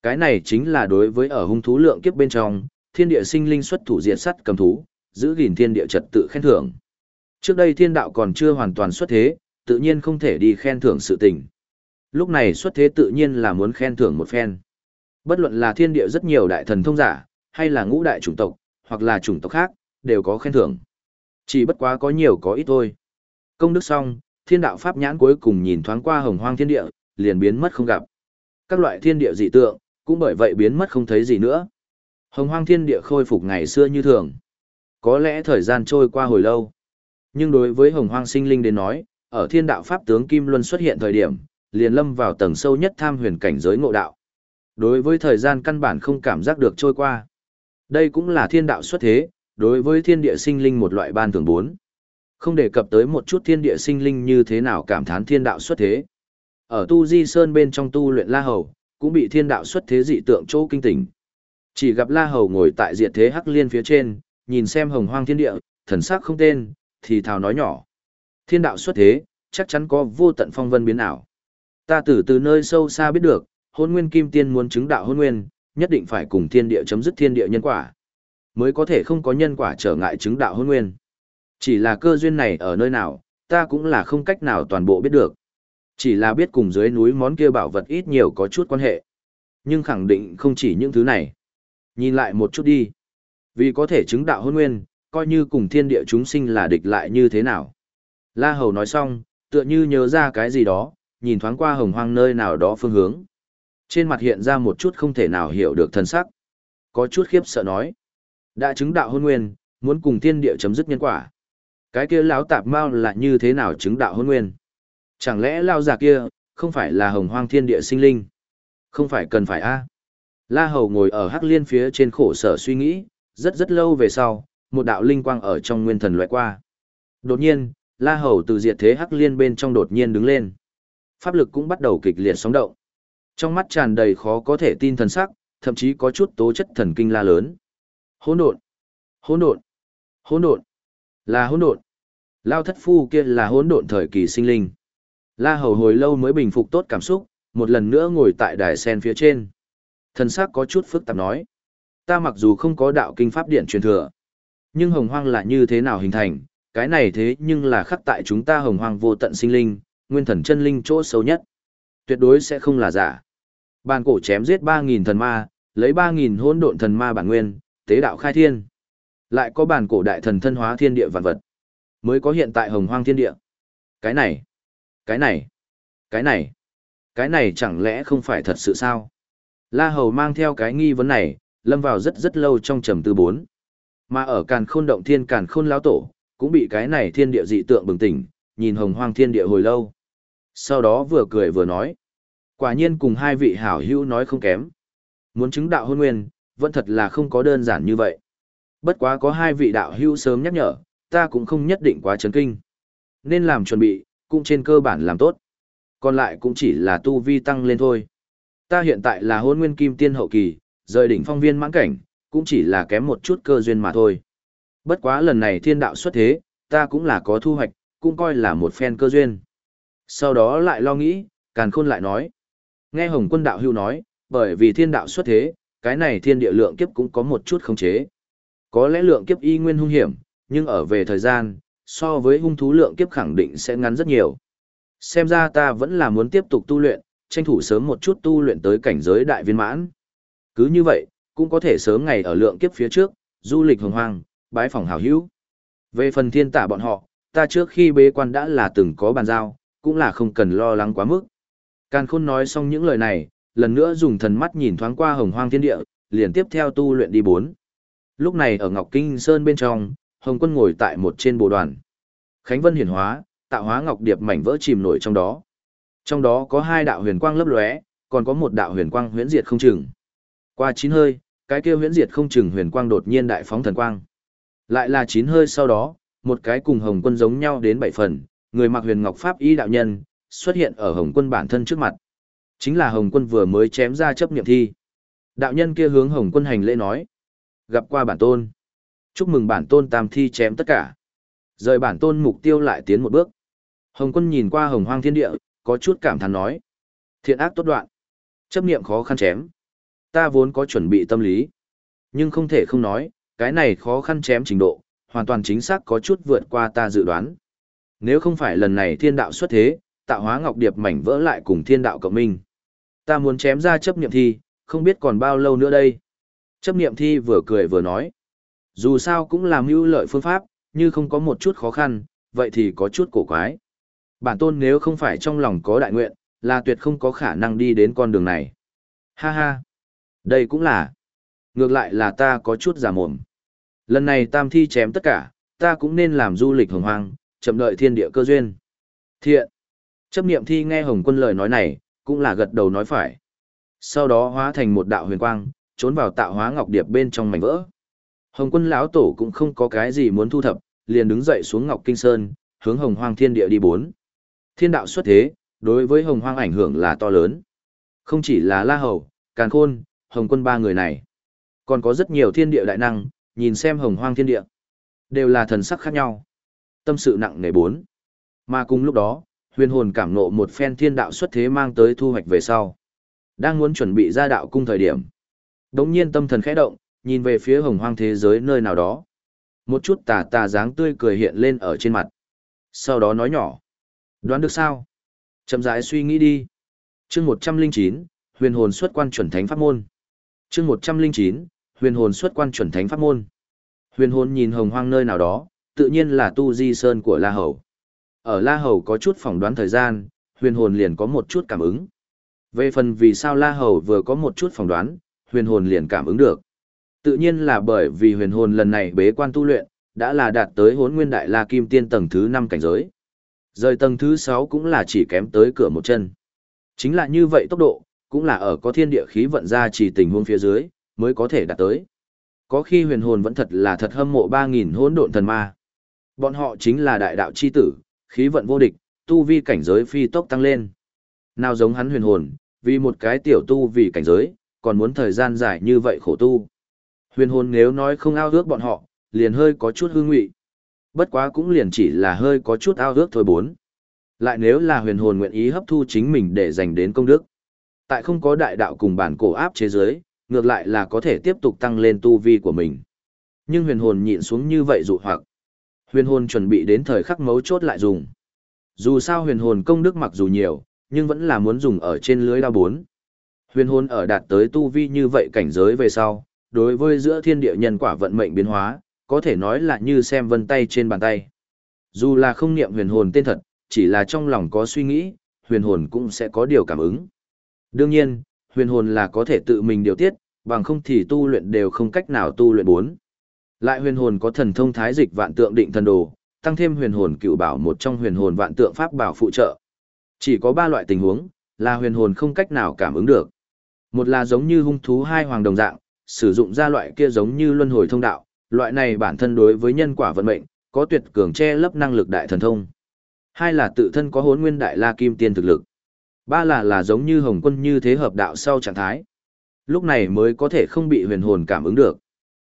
[SPEAKER 1] Cái này chính là đối với ở hung thú lượng kiếp bên trong, thiên địa sinh linh xuất thủ diệt sắt cầm thú, giữ gìn thiên địa trật tự khen thưởng. Trước đây thiên đạo còn chưa hoàn toàn xuất thế, tự nhiên không thể đi khen thưởng sự tình. Lúc này xuất thế tự nhiên là muốn khen thưởng một phen. Bất luận là thiên địa rất nhiều đại thần thông giả, hay là ngũ đại chủng tộc, hoặc là chủng tộc khác, đều có khen thưởng. Chỉ bất quá có nhiều có ít thôi. Công đức xong, thiên đạo pháp nhãn cuối cùng nhìn thoáng qua hồng hoang thiên địa, liền biến mất không gặp. Các loại thiên địa dị tượng, cũng bởi vậy biến mất không thấy gì nữa. Hồng hoang thiên địa khôi phục ngày xưa như thường. Có lẽ thời gian trôi qua hồi lâu. Nhưng đối với hồng hoang sinh linh đến nói, ở thiên đạo pháp tướng Kim Luân xuất hiện thời điểm, liền lâm vào tầng sâu nhất tham huyền cảnh giới ngộ đạo. Đối với thời gian căn bản không cảm giác được trôi qua. Đây cũng là thiên đạo xuất thế, đối với thiên địa sinh linh một loại ban thường bốn. Không đề cập tới một chút thiên địa sinh linh như thế nào cảm thán thiên đạo xuất thế. Ở tu di sơn bên trong tu luyện la hầu, cũng bị thiên đạo xuất thế dị tượng chỗ kinh tỉnh. Chỉ gặp la hầu ngồi tại diệt thế hắc liên phía trên, nhìn xem hồng hoang thiên địa, thần sắc không tên, thì thào nói nhỏ. Thiên đạo xuất thế, chắc chắn có vô tận phong vân biến ảo. Ta từ từ nơi sâu xa biết được, hôn nguyên kim tiên muốn chứng đạo hôn nguyên, nhất định phải cùng thiên địa chấm dứt thiên địa nhân quả. Mới có thể không có nhân quả trở ngại chứng đạo hôn nguyên. Chỉ là cơ duyên này ở nơi nào, ta cũng là không cách nào toàn bộ biết được. Chỉ là biết cùng dưới núi món kia bảo vật ít nhiều có chút quan hệ. Nhưng khẳng định không chỉ những thứ này. Nhìn lại một chút đi. Vì có thể chứng đạo hôn nguyên, coi như cùng thiên địa chúng sinh là địch lại như thế nào. La Hầu nói xong, tựa như nhớ ra cái gì đó, nhìn thoáng qua hồng hoang nơi nào đó phương hướng. Trên mặt hiện ra một chút không thể nào hiểu được thần sắc. Có chút khiếp sợ nói. Đã chứng đạo hôn nguyên, muốn cùng thiên địa chấm dứt nhân quả. Cái kia lão tạp mao là như thế nào chứng đạo hôn nguyên? Chẳng lẽ lao già kia, không phải là hồng hoang thiên địa sinh linh? Không phải cần phải a La Hầu ngồi ở hắc liên phía trên khổ sở suy nghĩ, rất rất lâu về sau, một đạo linh quang ở trong nguyên thần loại qua. Đột nhiên, La Hầu từ diệt thế hắc liên bên trong đột nhiên đứng lên. Pháp lực cũng bắt đầu kịch liệt sóng động. Trong mắt tràn đầy khó có thể tin thần sắc, thậm chí có chút tố chất thần kinh la lớn. Hỗn độn, hỗn độn, hỗn độn, là hỗn độn. Lao thất phu kia là hỗn độn thời kỳ sinh linh. La Hầu hồi lâu mới bình phục tốt cảm xúc, một lần nữa ngồi tại đài sen phía trên. Thần sắc có chút phức tạp nói. Ta mặc dù không có đạo kinh pháp điện truyền thừa, nhưng hồng hoang là như thế nào hình thành, cái này thế nhưng là khắc tại chúng ta hồng hoang vô tận sinh linh, nguyên thần chân linh chỗ sâu nhất. Tuyệt đối sẽ không là giả. Bàn cổ chém giết ba nghìn thần ma, lấy ba nghìn hỗn độn thần ma bản nguyên, tế đạo khai thiên. Lại có bàn cổ đại thần thân hóa thiên địa vạn vật. Mới có hiện tại hồng hoang thiên địa. Cái này, cái này, cái này, cái này chẳng lẽ không phải thật sự sao? La Hầu mang theo cái nghi vấn này, lâm vào rất rất lâu trong trầm tư bốn. Mà ở càn khôn động thiên càn khôn lão tổ, cũng bị cái này thiên địa dị tượng bừng tỉnh, nhìn hồng hoang thiên địa hồi lâu. Sau đó vừa cười vừa nói. Quả nhiên cùng hai vị hảo hữu nói không kém. Muốn chứng đạo hôn nguyên, vẫn thật là không có đơn giản như vậy. Bất quá có hai vị đạo hữu sớm nhắc nhở, ta cũng không nhất định quá chấn kinh. Nên làm chuẩn bị, cũng trên cơ bản làm tốt. Còn lại cũng chỉ là tu vi tăng lên thôi. Ta hiện tại là hôn nguyên kim tiên hậu kỳ, rời đỉnh phong viên mãn cảnh, cũng chỉ là kém một chút cơ duyên mà thôi. Bất quá lần này thiên đạo xuất thế, ta cũng là có thu hoạch, cũng coi là một phen cơ duyên. Sau đó lại lo nghĩ, càn khôn lại nói. Nghe Hồng quân đạo hưu nói, bởi vì thiên đạo xuất thế, cái này thiên địa lượng kiếp cũng có một chút khống chế. Có lẽ lượng kiếp y nguyên hung hiểm, nhưng ở về thời gian, so với hung thú lượng kiếp khẳng định sẽ ngắn rất nhiều. Xem ra ta vẫn là muốn tiếp tục tu luyện, tranh thủ sớm một chút tu luyện tới cảnh giới đại viên mãn. Cứ như vậy, cũng có thể sớm ngày ở lượng kiếp phía trước, du lịch hồng hoang, bái phòng hảo hữu. Về phần thiên tả bọn họ, ta trước khi bế quan đã là từng có bàn giao, cũng là không cần lo lắng quá mức. Càn khôn nói xong những lời này, lần nữa dùng thần mắt nhìn thoáng qua hồng hoang thiên địa, liền tiếp theo tu luyện đi bốn. Lúc này ở Ngọc Kinh Sơn bên trong, Hồng Quân ngồi tại một trên bộ đoàn. Khánh Vân hiển hóa, tạo hóa ngọc điệp mảnh vỡ chìm nổi trong đó. Trong đó có hai đạo huyền quang lấp lóe, còn có một đạo huyền quang huyễn diệt không chừng. Qua chín hơi, cái kia huyễn diệt không chừng huyền quang đột nhiên đại phóng thần quang. Lại là chín hơi sau đó, một cái cùng Hồng Quân giống nhau đến bảy phần, người mặc huyền ngọc pháp y đạo nhân, xuất hiện ở Hồng Quân bản thân trước mặt. Chính là Hồng Quân vừa mới chém ra chấp niệm thi. Đạo nhân kia hướng Hồng Quân hành lễ nói: "Gặp qua bản tôn. Chúc mừng bản tôn tam thi chém tất cả." Rời bản tôn mục tiêu lại tiến một bước. Hồng Quân nhìn qua Hồng Hoang Thiên Địa, có chút cảm thán nói: "Thiện ác tốt đoạn, chấp niệm khó khăn chém. Ta vốn có chuẩn bị tâm lý, nhưng không thể không nói, cái này khó khăn chém trình độ, hoàn toàn chính xác có chút vượt qua ta dự đoán. Nếu không phải lần này thiên đạo xuất thế, tạo hóa ngọc điệp mảnh vỡ lại cùng thiên đạo cộng minh. Ta muốn chém ra chấp niệm thi, không biết còn bao lâu nữa đây. Chấp niệm thi vừa cười vừa nói. Dù sao cũng làm mưu lợi phương pháp, như không có một chút khó khăn, vậy thì có chút cổ quái. Bản tôn nếu không phải trong lòng có đại nguyện, là tuyệt không có khả năng đi đến con đường này. Ha ha. Đây cũng là. Ngược lại là ta có chút giả mồm. Lần này tam thi chém tất cả, ta cũng nên làm du lịch hồng hoang, chậm đợi thiên địa cơ duyên. Thiện. Chấp niệm thi nghe hồng quân lời nói này, cũng là gật đầu nói phải. Sau đó hóa thành một đạo huyền quang, trốn vào tạo hóa ngọc điệp bên trong mảnh vỡ. Hồng quân lão tổ cũng không có cái gì muốn thu thập, liền đứng dậy xuống ngọc kinh sơn, hướng hồng hoang thiên địa đi bốn. Thiên đạo xuất thế, đối với hồng hoang ảnh hưởng là to lớn. Không chỉ là La Hầu, Càn Khôn, Hồng Quân ba người này. Còn có rất nhiều thiên địa đại năng, nhìn xem hồng hoang thiên địa. Đều là thần sắc khác nhau. Tâm sự nặng nề bốn. Mà cùng lúc đó, huyền hồn cảm nộ một phen thiên đạo xuất thế mang tới thu hoạch về sau. Đang muốn chuẩn bị ra đạo cung thời điểm. Đống nhiên tâm thần khẽ động, nhìn về phía hồng hoang thế giới nơi nào đó. Một chút tà tà dáng tươi cười hiện lên ở trên mặt. Sau đó nói nhỏ. Đoán được sao? Chậm rãi suy nghĩ đi. chương một trăm linh chín huyền hồn xuất quan chuẩn thánh pháp môn. chương một trăm linh chín huyền hồn xuất quan chuẩn thánh pháp môn. Huyền hồn nhìn hồng hoang nơi nào đó, tự nhiên là tu di sơn của La Hầu. Ở La Hầu có chút phỏng đoán thời gian, huyền hồn liền có một chút cảm ứng. Về phần vì sao La Hầu vừa có một chút phỏng đoán, huyền hồn liền cảm ứng được. Tự nhiên là bởi vì huyền hồn lần này bế quan tu luyện, đã là đạt tới hốn nguyên đại la kim tiên tầng thứ 5 cảnh giới. Rời tầng thứ 6 cũng là chỉ kém tới cửa một chân. Chính là như vậy tốc độ, cũng là ở có thiên địa khí vận ra chỉ tình huống phía dưới, mới có thể đạt tới. Có khi huyền hồn vẫn thật là thật hâm mộ 3.000 hỗn độn thần ma. Bọn họ chính là đại đạo chi tử, khí vận vô địch, tu vi cảnh giới phi tốc tăng lên. Nào giống hắn huyền hồn, vì một cái tiểu tu vì cảnh giới, còn muốn thời gian dài như vậy khổ tu. Huyền hồn nếu nói không ao ước bọn họ, liền hơi có chút hương ngụy. Bất quá cũng liền chỉ là hơi có chút ao ước thôi bốn. Lại nếu là huyền hồn nguyện ý hấp thu chính mình để dành đến công đức. Tại không có đại đạo cùng bản cổ áp chế giới, ngược lại là có thể tiếp tục tăng lên tu vi của mình. Nhưng huyền hồn nhịn xuống như vậy dụ hoặc. Huyền hồn chuẩn bị đến thời khắc mấu chốt lại dùng. Dù sao huyền hồn công đức mặc dù nhiều, nhưng vẫn là muốn dùng ở trên lưới đao bốn. Huyền hồn ở đạt tới tu vi như vậy cảnh giới về sau, đối với giữa thiên địa nhân quả vận mệnh biến hóa, có thể nói là như xem vân tay trên bàn tay. Dù là không niệm huyền hồn tên thật, chỉ là trong lòng có suy nghĩ, huyền hồn cũng sẽ có điều cảm ứng. Đương nhiên, huyền hồn là có thể tự mình điều tiết, bằng không thì tu luyện đều không cách nào tu luyện bốn. Lại huyền hồn có thần thông thái dịch vạn tượng định thần đồ, tăng thêm huyền hồn cựu bảo một trong huyền hồn vạn tượng pháp bảo phụ trợ. Chỉ có ba loại tình huống, là huyền hồn không cách nào cảm ứng được. Một là giống như hung thú hai hoàng đồng dạng, sử dụng ra loại kia giống như luân hồi thông đạo, loại này bản thân đối với nhân quả vận mệnh, có tuyệt cường che lấp năng lực đại thần thông. Hai là tự thân có hốn nguyên đại la kim tiên thực lực. Ba là là giống như hồng quân như thế hợp đạo sau trạng thái. Lúc này mới có thể không bị huyền hồn cảm ứng được.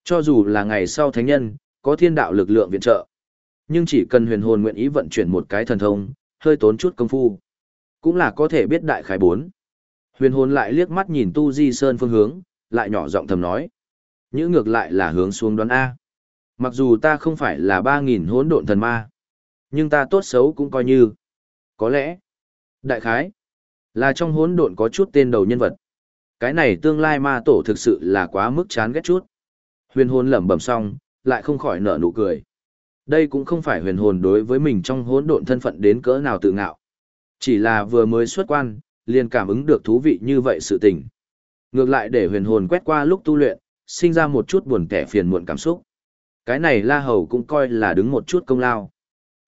[SPEAKER 1] Cho dù là ngày sau thánh nhân, có thiên đạo lực lượng viện trợ. Nhưng chỉ cần huyền hồn nguyện ý vận chuyển một cái thần thông, hơi tốn chút công phu. Cũng là có thể biết đại khái bốn. Huyền hồn lại liếc mắt nhìn tu di sơn phương hướng, lại nhỏ giọng thầm nói. Những ngược lại là hướng xuống đoán A. Mặc dù ta không phải là ba nghìn hỗn độn thần ma, nhưng ta tốt xấu cũng coi như. Có lẽ, đại khái, là trong hỗn độn có chút tên đầu nhân vật. Cái này tương lai ma tổ thực sự là quá mức chán ghét chút. Huyền hồn lẩm bẩm xong, lại không khỏi nở nụ cười. Đây cũng không phải huyền hồn đối với mình trong hỗn độn thân phận đến cỡ nào tự ngạo. Chỉ là vừa mới xuất quan, liền cảm ứng được thú vị như vậy sự tình. Ngược lại để huyền hồn quét qua lúc tu luyện, sinh ra một chút buồn kẻ phiền muộn cảm xúc. Cái này La Hầu cũng coi là đứng một chút công lao.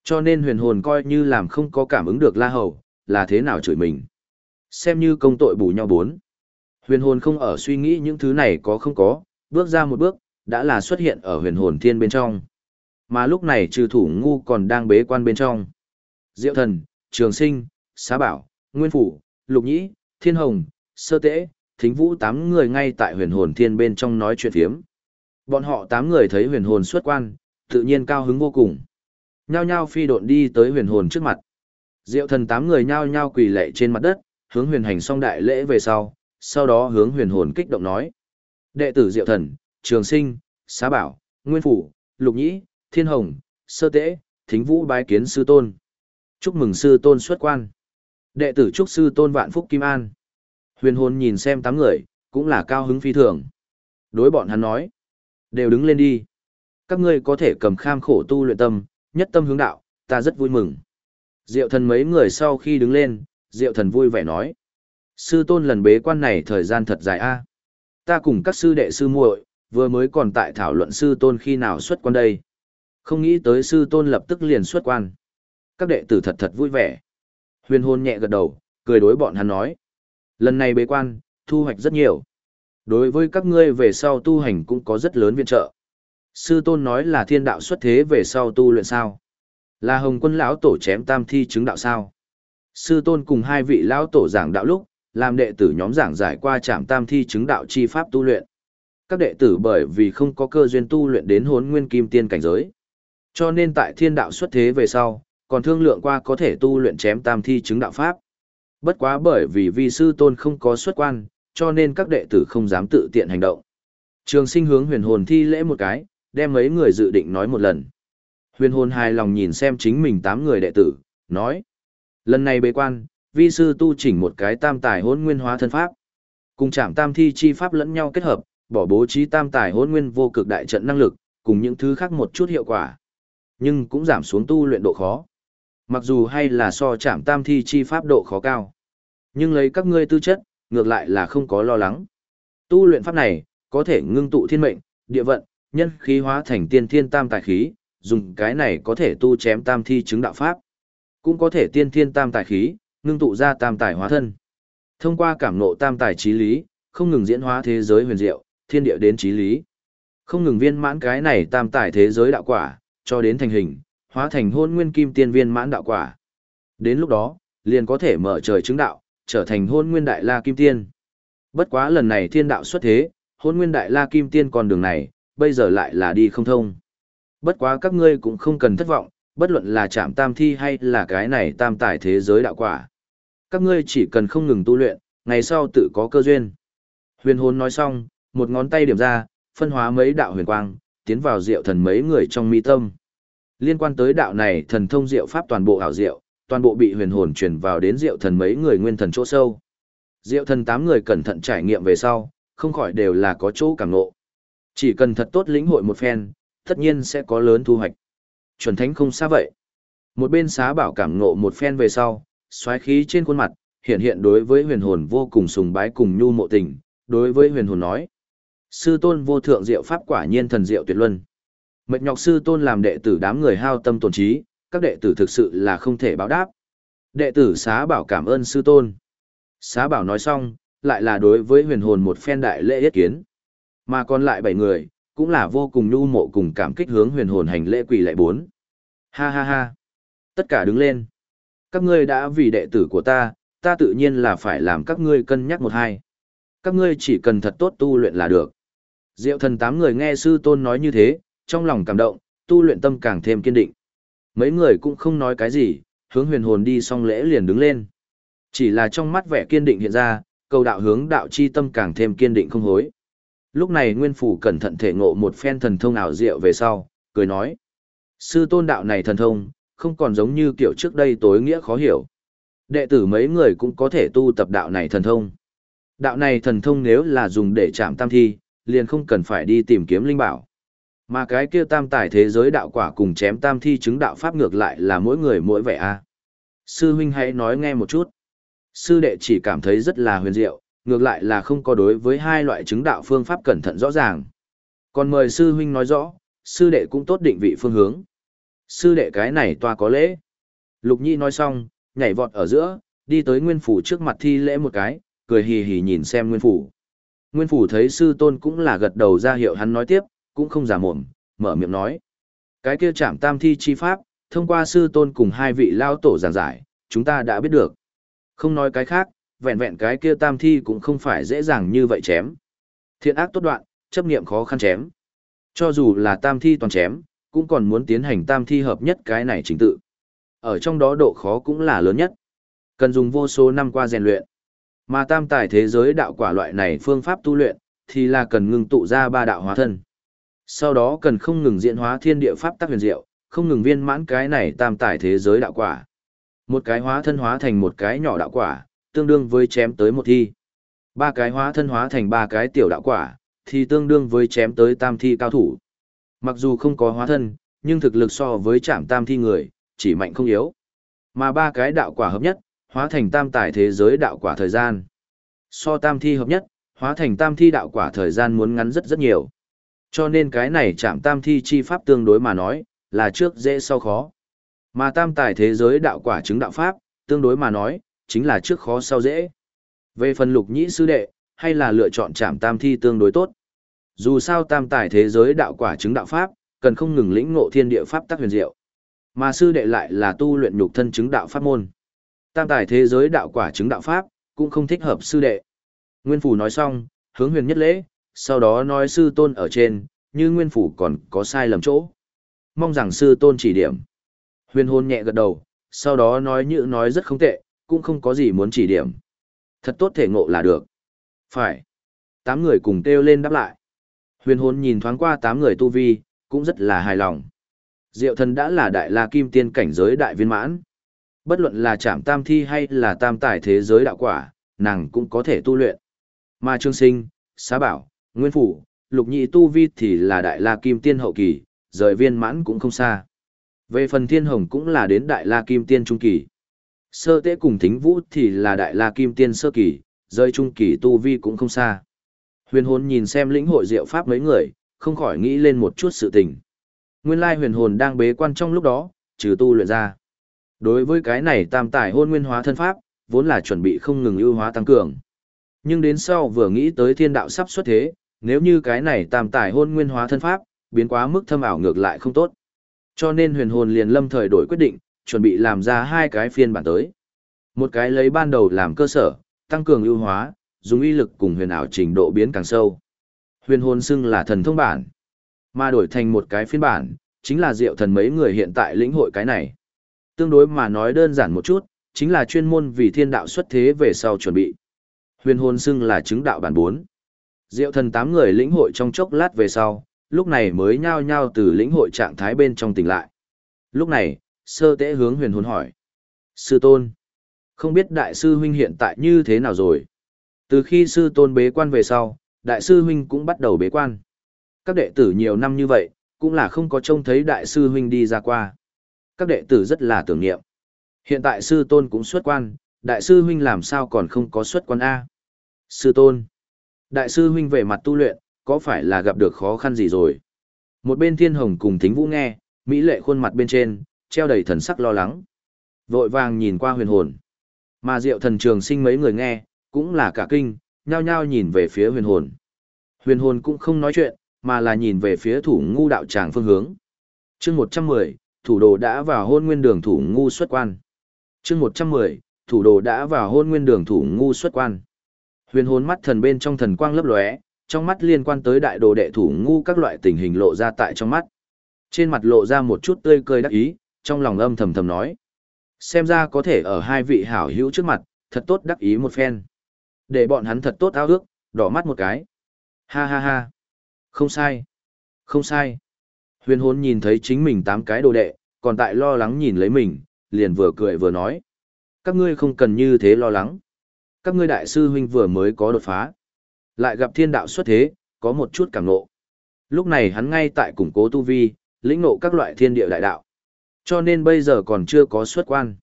[SPEAKER 1] Cho nên huyền hồn coi như làm không có cảm ứng được La Hầu, là thế nào chửi mình. Xem như công tội bù nhau bốn. Huyền hồn không ở suy nghĩ những thứ này có không có, bước ra một bước, đã là xuất hiện ở huyền hồn thiên bên trong. Mà lúc này trừ thủ ngu còn đang bế quan bên trong. Diệu thần, trường sinh, xá bảo, nguyên phủ, lục nhĩ, thiên hồng, sơ tễ, thính vũ tám người ngay tại huyền hồn thiên bên trong nói chuyện phiếm. Bọn họ tám người thấy huyền hồn xuất quan, tự nhiên cao hứng vô cùng. Nhao nhao phi độn đi tới huyền hồn trước mặt. Diệu thần tám người nhao nhao quỳ lệ trên mặt đất, hướng huyền hành xong đại lễ về sau, sau đó hướng huyền hồn kích động nói. Đệ tử Diệu thần, trường sinh, xá bảo, nguyên phủ, lục nhĩ, thiên hồng, sơ tễ, thính vũ bái kiến sư tôn. Chúc mừng sư tôn xuất quan. Đệ tử chúc sư tôn vạn phúc kim an. Huyền hồn nhìn xem tám người, cũng là cao hứng phi thường. Đối bọn hắn nói, đều đứng lên đi. Các ngươi có thể cầm kham khổ tu luyện tâm, nhất tâm hướng đạo, ta rất vui mừng. Diệu thần mấy người sau khi đứng lên, diệu thần vui vẻ nói. Sư tôn lần bế quan này thời gian thật dài a Ta cùng các sư đệ sư muội vừa mới còn tại thảo luận sư tôn khi nào xuất quan đây. Không nghĩ tới sư tôn lập tức liền xuất quan. Các đệ tử thật thật vui vẻ. Huyền hôn nhẹ gật đầu, cười đối bọn hắn nói. Lần này bế quan, thu hoạch rất nhiều. Đối với các ngươi về sau tu hành cũng có rất lớn viện trợ. Sư tôn nói là thiên đạo xuất thế về sau tu luyện sao? Là hồng quân lão tổ chém tam thi chứng đạo sao? Sư tôn cùng hai vị lão tổ giảng đạo lúc, làm đệ tử nhóm giảng giải qua trạm tam thi chứng đạo chi pháp tu luyện. Các đệ tử bởi vì không có cơ duyên tu luyện đến hốn nguyên kim tiên cảnh giới. Cho nên tại thiên đạo xuất thế về sau, còn thương lượng qua có thể tu luyện chém tam thi chứng đạo pháp. Bất quá bởi vì vi sư tôn không có xuất quan, cho nên các đệ tử không dám tự tiện hành động. Trường sinh hướng huyền hồn thi lễ một cái, đem mấy người dự định nói một lần. Huyền hồn hài lòng nhìn xem chính mình tám người đệ tử, nói. Lần này bế quan, vi sư tu chỉnh một cái tam tài hôn nguyên hóa thân pháp. Cùng chạm tam thi chi pháp lẫn nhau kết hợp, bỏ bố trí tam tài hôn nguyên vô cực đại trận năng lực, cùng những thứ khác một chút hiệu quả. Nhưng cũng giảm xuống tu luyện độ khó. Mặc dù hay là so chạm tam thi chi pháp độ khó cao. Nhưng lấy các ngươi tư chất, ngược lại là không có lo lắng. Tu luyện pháp này, có thể ngưng tụ thiên mệnh, địa vận, nhân khí hóa thành tiên thiên tam tài khí, dùng cái này có thể tu chém tam thi chứng đạo pháp. Cũng có thể tiên thiên tam tài khí, ngưng tụ ra tam tài hóa thân. Thông qua cảm ngộ tam tài trí lý, không ngừng diễn hóa thế giới huyền diệu, thiên địa đến trí lý. Không ngừng viên mãn cái này tam tải thế giới đạo quả, cho đến thành hình, hóa thành hôn nguyên kim tiên viên mãn đạo quả. Đến lúc đó, liền có thể mở trời chứng đạo, trở thành hôn nguyên đại la kim tiên. Bất quá lần này thiên đạo xuất thế, hôn nguyên đại la kim tiên con đường này, bây giờ lại là đi không thông. Bất quá các ngươi cũng không cần thất vọng, bất luận là chạm tam thi hay là cái này tam tải thế giới đạo quả. Các ngươi chỉ cần không ngừng tu luyện, ngày sau tự có cơ duyên. Huyền hồn nói xong, một ngón tay điểm ra, phân hóa mấy đạo huyền quang, tiến vào diệu thần mấy người trong mi tâm. Liên quan tới đạo này thần thông diệu pháp toàn bộ ảo diệu, toàn bộ bị huyền hồn truyền vào đến diệu thần mấy người nguyên thần chỗ sâu. Diệu thần tám người cẩn thận trải nghiệm về sau, không khỏi đều là có chỗ cảm ngộ. Chỉ cần thật tốt lĩnh hội một phen, tất nhiên sẽ có lớn thu hoạch. Chuẩn thánh không xa vậy. Một bên xá bảo cảm ngộ một phen về sau, xoáy khí trên khuôn mặt, hiện hiện đối với huyền hồn vô cùng sùng bái cùng nhu mộ tình, đối với huyền hồn nói. Sư tôn vô thượng diệu pháp quả nhiên thần diệu tuyệt luân. Mệnh nhọc sư tôn làm đệ tử đám người hao tâm tổn trí, các đệ tử thực sự là không thể báo đáp. Đệ tử xá bảo cảm ơn sư tôn. Xá bảo nói xong, lại là đối với huyền hồn một phen đại lễ yết kiến. Mà còn lại bảy người, cũng là vô cùng nhu mộ cùng cảm kích hướng huyền hồn hành lễ quỳ lại bốn. Ha ha ha. Tất cả đứng lên. Các ngươi đã vì đệ tử của ta, ta tự nhiên là phải làm các ngươi cân nhắc một hai. Các ngươi chỉ cần thật tốt tu luyện là được. Diệu thần tám người nghe sư tôn nói như thế, trong lòng cảm động, tu luyện tâm càng thêm kiên định. Mấy người cũng không nói cái gì, hướng huyền hồn đi xong lễ liền đứng lên. Chỉ là trong mắt vẻ kiên định hiện ra, cầu đạo hướng đạo chi tâm càng thêm kiên định không hối. Lúc này Nguyên Phủ cẩn thận thể ngộ một phen thần thông ảo diệu về sau, cười nói. Sư tôn đạo này thần thông, không còn giống như kiểu trước đây tối nghĩa khó hiểu. Đệ tử mấy người cũng có thể tu tập đạo này thần thông. Đạo này thần thông nếu là dùng để chạm tam thi, liền không cần phải đi tìm kiếm linh bảo. Mà cái kia tam tài thế giới đạo quả cùng chém tam thi chứng đạo pháp ngược lại là mỗi người mỗi vẻ a. Sư huynh hãy nói nghe một chút. Sư đệ chỉ cảm thấy rất là huyền diệu, ngược lại là không có đối với hai loại chứng đạo phương pháp cẩn thận rõ ràng. Còn mời sư huynh nói rõ, sư đệ cũng tốt định vị phương hướng. Sư đệ cái này toa có lễ. Lục Nhi nói xong, nhảy vọt ở giữa, đi tới Nguyên Phủ trước mặt thi lễ một cái, cười hì hì nhìn xem Nguyên Phủ. Nguyên Phủ thấy sư tôn cũng là gật đầu ra hiệu hắn nói tiếp, cũng không giả mồm, mở miệng nói. Cái kia chạm tam thi chi pháp, thông qua sư tôn cùng hai vị lao tổ giảng giải, chúng ta đã biết được. Không nói cái khác, vẹn vẹn cái kia tam thi cũng không phải dễ dàng như vậy chém. Thiện ác tốt đoạn, chấp niệm khó khăn chém. Cho dù là tam thi toàn chém, cũng còn muốn tiến hành tam thi hợp nhất cái này chính tự. Ở trong đó độ khó cũng là lớn nhất. Cần dùng vô số năm qua rèn luyện. Mà tam tài thế giới đạo quả loại này phương pháp tu luyện, thì là cần ngưng tụ ra ba đạo hóa thân. Sau đó cần không ngừng diễn hóa thiên địa pháp tác huyền diệu, không ngừng viên mãn cái này tam tài thế giới đạo quả. Một cái hóa thân hóa thành một cái nhỏ đạo quả, tương đương với chém tới một thi. Ba cái hóa thân hóa thành ba cái tiểu đạo quả, thì tương đương với chém tới tam thi cao thủ. Mặc dù không có hóa thân, nhưng thực lực so với chạm tam thi người, chỉ mạnh không yếu. Mà ba cái đạo quả hợp nhất, hóa thành tam tài thế giới đạo quả thời gian. So tam thi hợp nhất, hóa thành tam thi đạo quả thời gian muốn ngắn rất rất nhiều. Cho nên cái này chạm tam thi chi pháp tương đối mà nói, là trước dễ sau khó. Mà tam tài thế giới đạo quả chứng đạo pháp, tương đối mà nói, chính là trước khó sau dễ. Về phần lục nhĩ sư đệ, hay là lựa chọn chạm tam thi tương đối tốt. Dù sao tam tài thế giới đạo quả chứng đạo pháp, cần không ngừng lĩnh ngộ thiên địa pháp tác huyền diệu. Mà sư đệ lại là tu luyện nhục thân chứng đạo pháp môn. Tam tài thế giới đạo quả chứng đạo pháp, cũng không thích hợp sư đệ. Nguyên phủ nói xong, hướng huyền nhất lễ, sau đó nói sư tôn ở trên, như nguyên phủ còn có sai lầm chỗ. Mong rằng sư tôn chỉ điểm. Huyền hôn nhẹ gật đầu, sau đó nói như nói rất không tệ, cũng không có gì muốn chỉ điểm. Thật tốt thể ngộ là được. Phải. Tám người cùng kêu lên đáp lại. Huyền hôn nhìn thoáng qua tám người tu vi, cũng rất là hài lòng. Diệu thần đã là đại la kim tiên cảnh giới đại viên mãn. Bất luận là chạm tam thi hay là tam tài thế giới đạo quả, nàng cũng có thể tu luyện. Mà trương sinh, xá bảo, nguyên phủ, lục nhị tu vi thì là đại la kim tiên hậu kỳ, rời viên mãn cũng không xa. Về phần thiên hồng cũng là đến đại la kim tiên trung kỳ. Sơ tế cùng thính vũ thì là đại la kim tiên sơ kỳ, rơi trung kỳ tu vi cũng không xa. Huyền hồn nhìn xem lĩnh hội diệu pháp mấy người, không khỏi nghĩ lên một chút sự tình. Nguyên lai huyền hồn đang bế quan trong lúc đó, trừ tu luyện ra. Đối với cái này tam tài hôn nguyên hóa thân pháp, vốn là chuẩn bị không ngừng ưu hóa tăng cường. Nhưng đến sau vừa nghĩ tới thiên đạo sắp xuất thế, nếu như cái này tam tài hôn nguyên hóa thân pháp, biến quá mức thâm ảo ngược lại không tốt. Cho nên huyền hồn liền lâm thời đổi quyết định, chuẩn bị làm ra hai cái phiên bản tới. Một cái lấy ban đầu làm cơ sở, tăng cường ưu hóa, dùng uy lực cùng huyền ảo trình độ biến càng sâu. Huyền hồn xưng là thần thông bản, mà đổi thành một cái phiên bản, chính là diệu thần mấy người hiện tại lĩnh hội cái này. Tương đối mà nói đơn giản một chút, chính là chuyên môn vì thiên đạo xuất thế về sau chuẩn bị. Huyền hồn xưng là chứng đạo bản 4. Diệu thần 8 người lĩnh hội trong chốc lát về sau, lúc này mới nhao nhao từ lĩnh hội trạng thái bên trong tỉnh lại. Lúc này, sơ tế hướng huyền hồn hỏi. Sư tôn, không biết đại sư huynh hiện tại như thế nào rồi? Từ khi sư tôn bế quan về sau, đại sư huynh cũng bắt đầu bế quan. Các đệ tử nhiều năm như vậy, cũng là không có trông thấy đại sư huynh đi ra qua. Các đệ tử rất là tưởng niệm. Hiện tại sư tôn cũng xuất quan, đại sư huynh làm sao còn không có xuất quan A. Sư tôn, đại sư huynh về mặt tu luyện, có phải là gặp được khó khăn gì rồi? Một bên thiên hồng cùng thính vũ nghe, Mỹ lệ khuôn mặt bên trên, treo đầy thần sắc lo lắng. Vội vàng nhìn qua huyền hồn. Mà diệu thần trường sinh mấy người nghe, cũng là cả kinh, nhao nhao nhìn về phía huyền hồn. Huyền hồn cũng không nói chuyện, mà là nhìn về phía thủ ngu đạo tràng phương hướng. chương 110, thủ đồ đã vào hôn nguyên đường thủ ngu xuất quan. chương 110, thủ đồ đã vào hôn nguyên đường thủ ngu xuất quan. Huyền hồn mắt thần bên trong thần quang lấp lóe, trong mắt liên quan tới đại đồ đệ thủ ngu các loại tình hình lộ ra tại trong mắt. Trên mặt lộ ra một chút tươi cười đắc ý, trong lòng âm thầm thầm nói. Xem ra có thể ở hai vị hảo hữu trước mặt, thật tốt đắc ý một phen. Để bọn hắn thật tốt ao ước, đỏ mắt một cái. Ha ha ha. Không sai. Không sai. Huyền hồn nhìn thấy chính mình tám cái đồ đệ, còn tại lo lắng nhìn lấy mình, liền vừa cười vừa nói. Các ngươi không cần như thế lo lắng. Các ngươi đại sư huynh vừa mới có đột phá. Lại gặp thiên đạo xuất thế, có một chút cảm nộ. Lúc này hắn ngay tại củng cố tu vi, lĩnh ngộ các loại thiên địa đại đạo. Cho nên bây giờ còn chưa có xuất quan.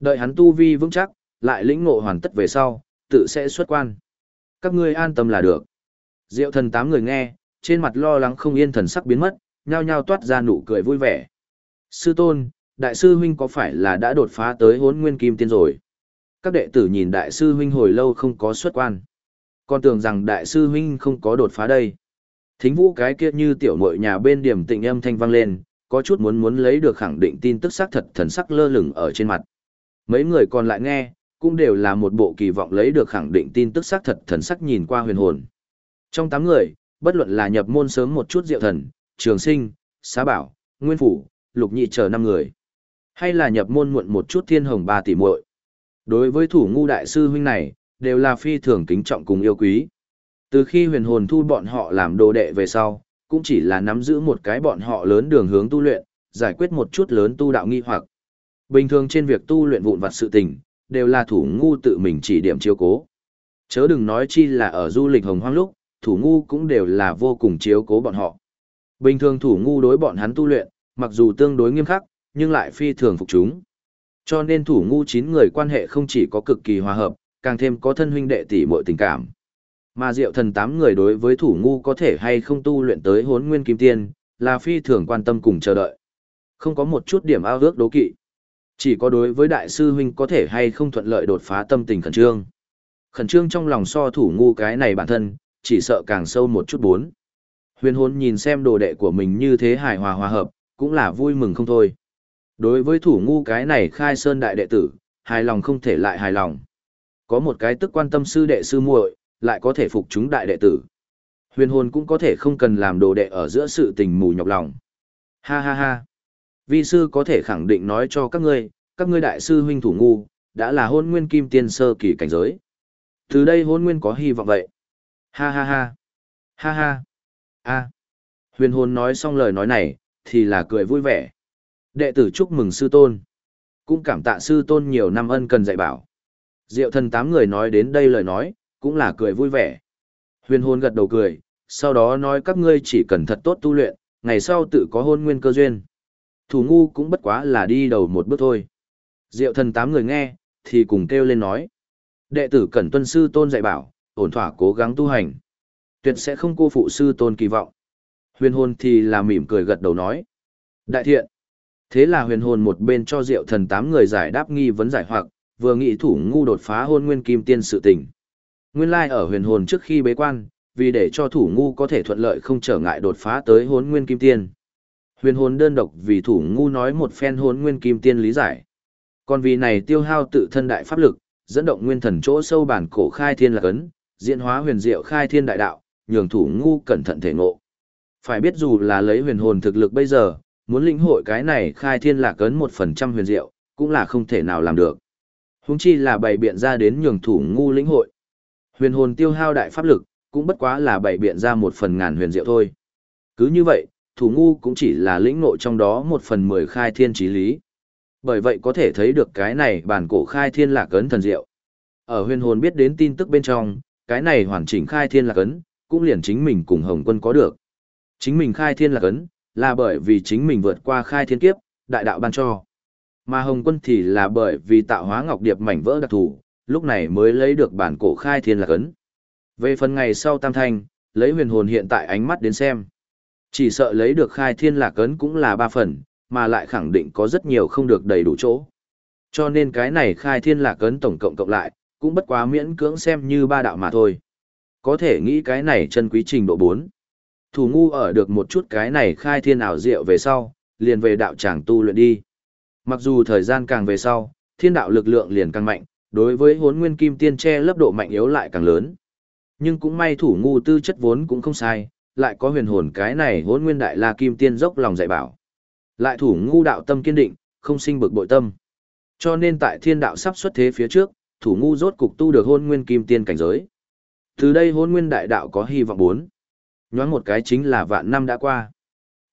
[SPEAKER 1] Đợi hắn tu vi vững chắc, lại lĩnh ngộ hoàn tất về sau, tự sẽ xuất quan. Các ngươi an tâm là được. Diệu thần tám người nghe, trên mặt lo lắng không yên thần sắc biến mất, nhao nhao toát ra nụ cười vui vẻ. Sư tôn, đại sư huynh có phải là đã đột phá tới hốn nguyên kim tiên rồi? Các đệ tử nhìn đại sư huynh hồi lâu không có xuất quan. Còn tưởng rằng đại sư huynh không có đột phá đây. Thính vũ cái kia như tiểu muội nhà bên điểm tịnh âm thanh vang lên, có chút muốn muốn lấy được khẳng định tin tức xác thật thần sắc lơ lửng ở trên mặt. Mấy người còn lại nghe, cũng đều là một bộ kỳ vọng lấy được khẳng định tin tức xác thật thần sắc nhìn qua huyền hồn. Trong tám người, bất luận là nhập môn sớm một chút diệu thần, trường sinh, xá bảo, nguyên phủ, lục nhị chờ năm người. Hay là nhập môn muộn một chút thiên hồng ba tỷ muội. Đối với thủ ngu đại sư huynh này, đều là phi thường kính trọng cùng yêu quý. Từ khi huyền hồn thu bọn họ làm đồ đệ về sau, cũng chỉ là nắm giữ một cái bọn họ lớn đường hướng tu luyện, giải quyết một chút lớn tu đạo nghi hoặc. Bình thường trên việc tu luyện vụn vặt sự tình, đều là thủ ngu tự mình chỉ điểm chiếu cố. Chớ đừng nói chi là ở du lịch hồng hoang lúc, thủ ngu cũng đều là vô cùng chiếu cố bọn họ. Bình thường thủ ngu đối bọn hắn tu luyện, mặc dù tương đối nghiêm khắc, nhưng lại phi thường phục chúng. Cho nên thủ ngu chín người quan hệ không chỉ có cực kỳ hòa hợp, càng thêm có thân huynh đệ tỷ muội tình cảm. Mà diệu thần tám người đối với thủ ngu có thể hay không tu luyện tới Hỗn nguyên kim tiên, là phi thường quan tâm cùng chờ đợi. Không có một chút điểm ao ước đố kỵ. Chỉ có đối với đại sư huynh có thể hay không thuận lợi đột phá tâm tình khẩn trương. Khẩn trương trong lòng so thủ ngu cái này bản thân, chỉ sợ càng sâu một chút bốn. Huyền Hôn nhìn xem đồ đệ của mình như thế hài hòa hòa hợp, cũng là vui mừng không thôi. Đối với thủ ngu cái này khai sơn đại đệ tử, hài lòng không thể lại hài lòng. Có một cái tức quan tâm sư đệ sư muội, lại có thể phục chúng đại đệ tử. Huyền hồn cũng có thể không cần làm đồ đệ ở giữa sự tình mù nhọc lòng. Ha ha ha. Vi sư có thể khẳng định nói cho các ngươi, các ngươi đại sư huynh thủ ngu, đã là hôn nguyên kim tiên sơ kỳ cảnh giới. Từ đây hôn nguyên có hy vọng vậy. Ha ha ha. Ha ha. A. Huyền hồn nói xong lời nói này, thì là cười vui vẻ. Đệ tử chúc mừng sư tôn. Cũng cảm tạ sư tôn nhiều năm ân cần dạy bảo. Diệu thần tám người nói đến đây lời nói, cũng là cười vui vẻ. Huyền hồn gật đầu cười, sau đó nói các ngươi chỉ cần thật tốt tu luyện, ngày sau tự có hôn nguyên cơ duyên. Thủ ngu cũng bất quá là đi đầu một bước thôi. Diệu thần tám người nghe, thì cùng kêu lên nói. Đệ tử cẩn tuân sư tôn dạy bảo, ổn thỏa cố gắng tu hành. Tuyệt sẽ không cô phụ sư tôn kỳ vọng. Huyền hồn thì là mỉm cười gật đầu nói. Đại thiện. Thế là huyền hồn một bên cho diệu thần tám người giải đáp nghi vấn giải hoặc, vừa nghị thủ ngu đột phá hôn nguyên kim tiên sự tình. Nguyên lai ở huyền hồn trước khi bế quan, vì để cho thủ ngu có thể thuận lợi không trở ngại đột phá tới hôn nguyên kim tiên. Huyền hồn đơn độc vì thủ ngu nói một phen hôn nguyên kim tiên lý giải. Còn vì này tiêu hao tự thân đại pháp lực, dẫn động nguyên thần chỗ sâu bản cổ khai thiên là cấn, diễn hóa huyền diệu khai thiên đại đạo, nhường thủ ngu cẩn thận thể ngộ. Phải biết dù là lấy huyền hồn thực lực bây giờ, muốn lĩnh hội cái này khai thiên lạc ấn một phần trăm huyền diệu, cũng là không thể nào làm được. Húng chi là bày biện ra đến nhường thủ ngu lĩnh hội. Huyền hồn tiêu hao đại pháp lực, cũng bất quá là bày biện ra một phần ngàn huyền diệu thôi. Cứ như vậy, thủ ngu cũng chỉ là lĩnh ngộ trong đó một phần mười khai thiên trí lý. Bởi vậy có thể thấy được cái này bản cổ khai thiên lạc ấn thần diệu. Ở huyền hồn biết đến tin tức bên trong, cái này hoàn chỉnh khai thiên lạc ấn, cũng liền chính mình cùng Hồng Quân có được. Chính mình khai thiên lạc ấn, là bởi vì chính mình vượt qua khai thiên kiếp, đại đạo ban cho. Mà Hồng Quân thì là bởi vì tạo hóa ngọc điệp mảnh vỡ đặc thù, lúc này mới lấy được bản cổ khai thiên lạc ấn. Về phần ngày sau tam thanh, lấy huyền hồn hiện tại ánh mắt đến xem. Chỉ sợ lấy được khai thiên lạc ấn cũng là ba phần, mà lại khẳng định có rất nhiều không được đầy đủ chỗ. Cho nên cái này khai thiên lạc ấn tổng cộng cộng lại, cũng bất quá miễn cưỡng xem như ba đạo mà thôi. Có thể nghĩ cái này chân quý trình độ 4. Thủ ngu ở được một chút cái này khai thiên ảo diệu về sau, liền về đạo tràng tu luyện đi. Mặc dù thời gian càng về sau, thiên đạo lực lượng liền càng mạnh, đối với hốn nguyên kim tiên che lớp độ mạnh yếu lại càng lớn. Nhưng cũng may thủ ngu tư chất vốn cũng không sai, lại có huyền hồn cái này hốn nguyên đại la kim tiên dốc lòng dạy bảo. Lại thủ ngu đạo tâm kiên định, không sinh bực bội tâm. Cho nên tại thiên đạo sắp xuất thế phía trước, thủ ngu rốt cục tu được hôn nguyên kim tiên cảnh giới. Từ đây hôn nguyên đại đạo có hy vọng bốn. Nhoáng một cái chính là vạn năm đã qua.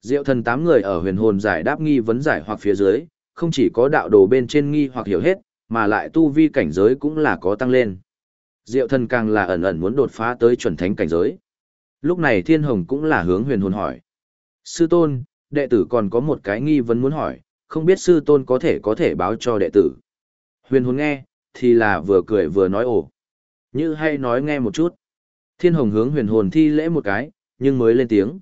[SPEAKER 1] Diệu thần tám người ở huyền hồn giải đáp nghi vấn giải hoặc phía dưới, không chỉ có đạo đồ bên trên nghi hoặc hiểu hết, mà lại tu vi cảnh giới cũng là có tăng lên. Diệu thần càng là ẩn ẩn muốn đột phá tới chuẩn thánh cảnh giới. Lúc này thiên hồng cũng là hướng huyền hồn hỏi. Sư tôn, đệ tử còn có một cái nghi vấn muốn hỏi, không biết sư tôn có thể có thể báo cho đệ tử. Huyền hồn nghe, thì là vừa cười vừa nói ồ. Như hay nói nghe một chút. Thiên hồng hướng huyền hồn thi lễ một cái, nhưng mới lên tiếng.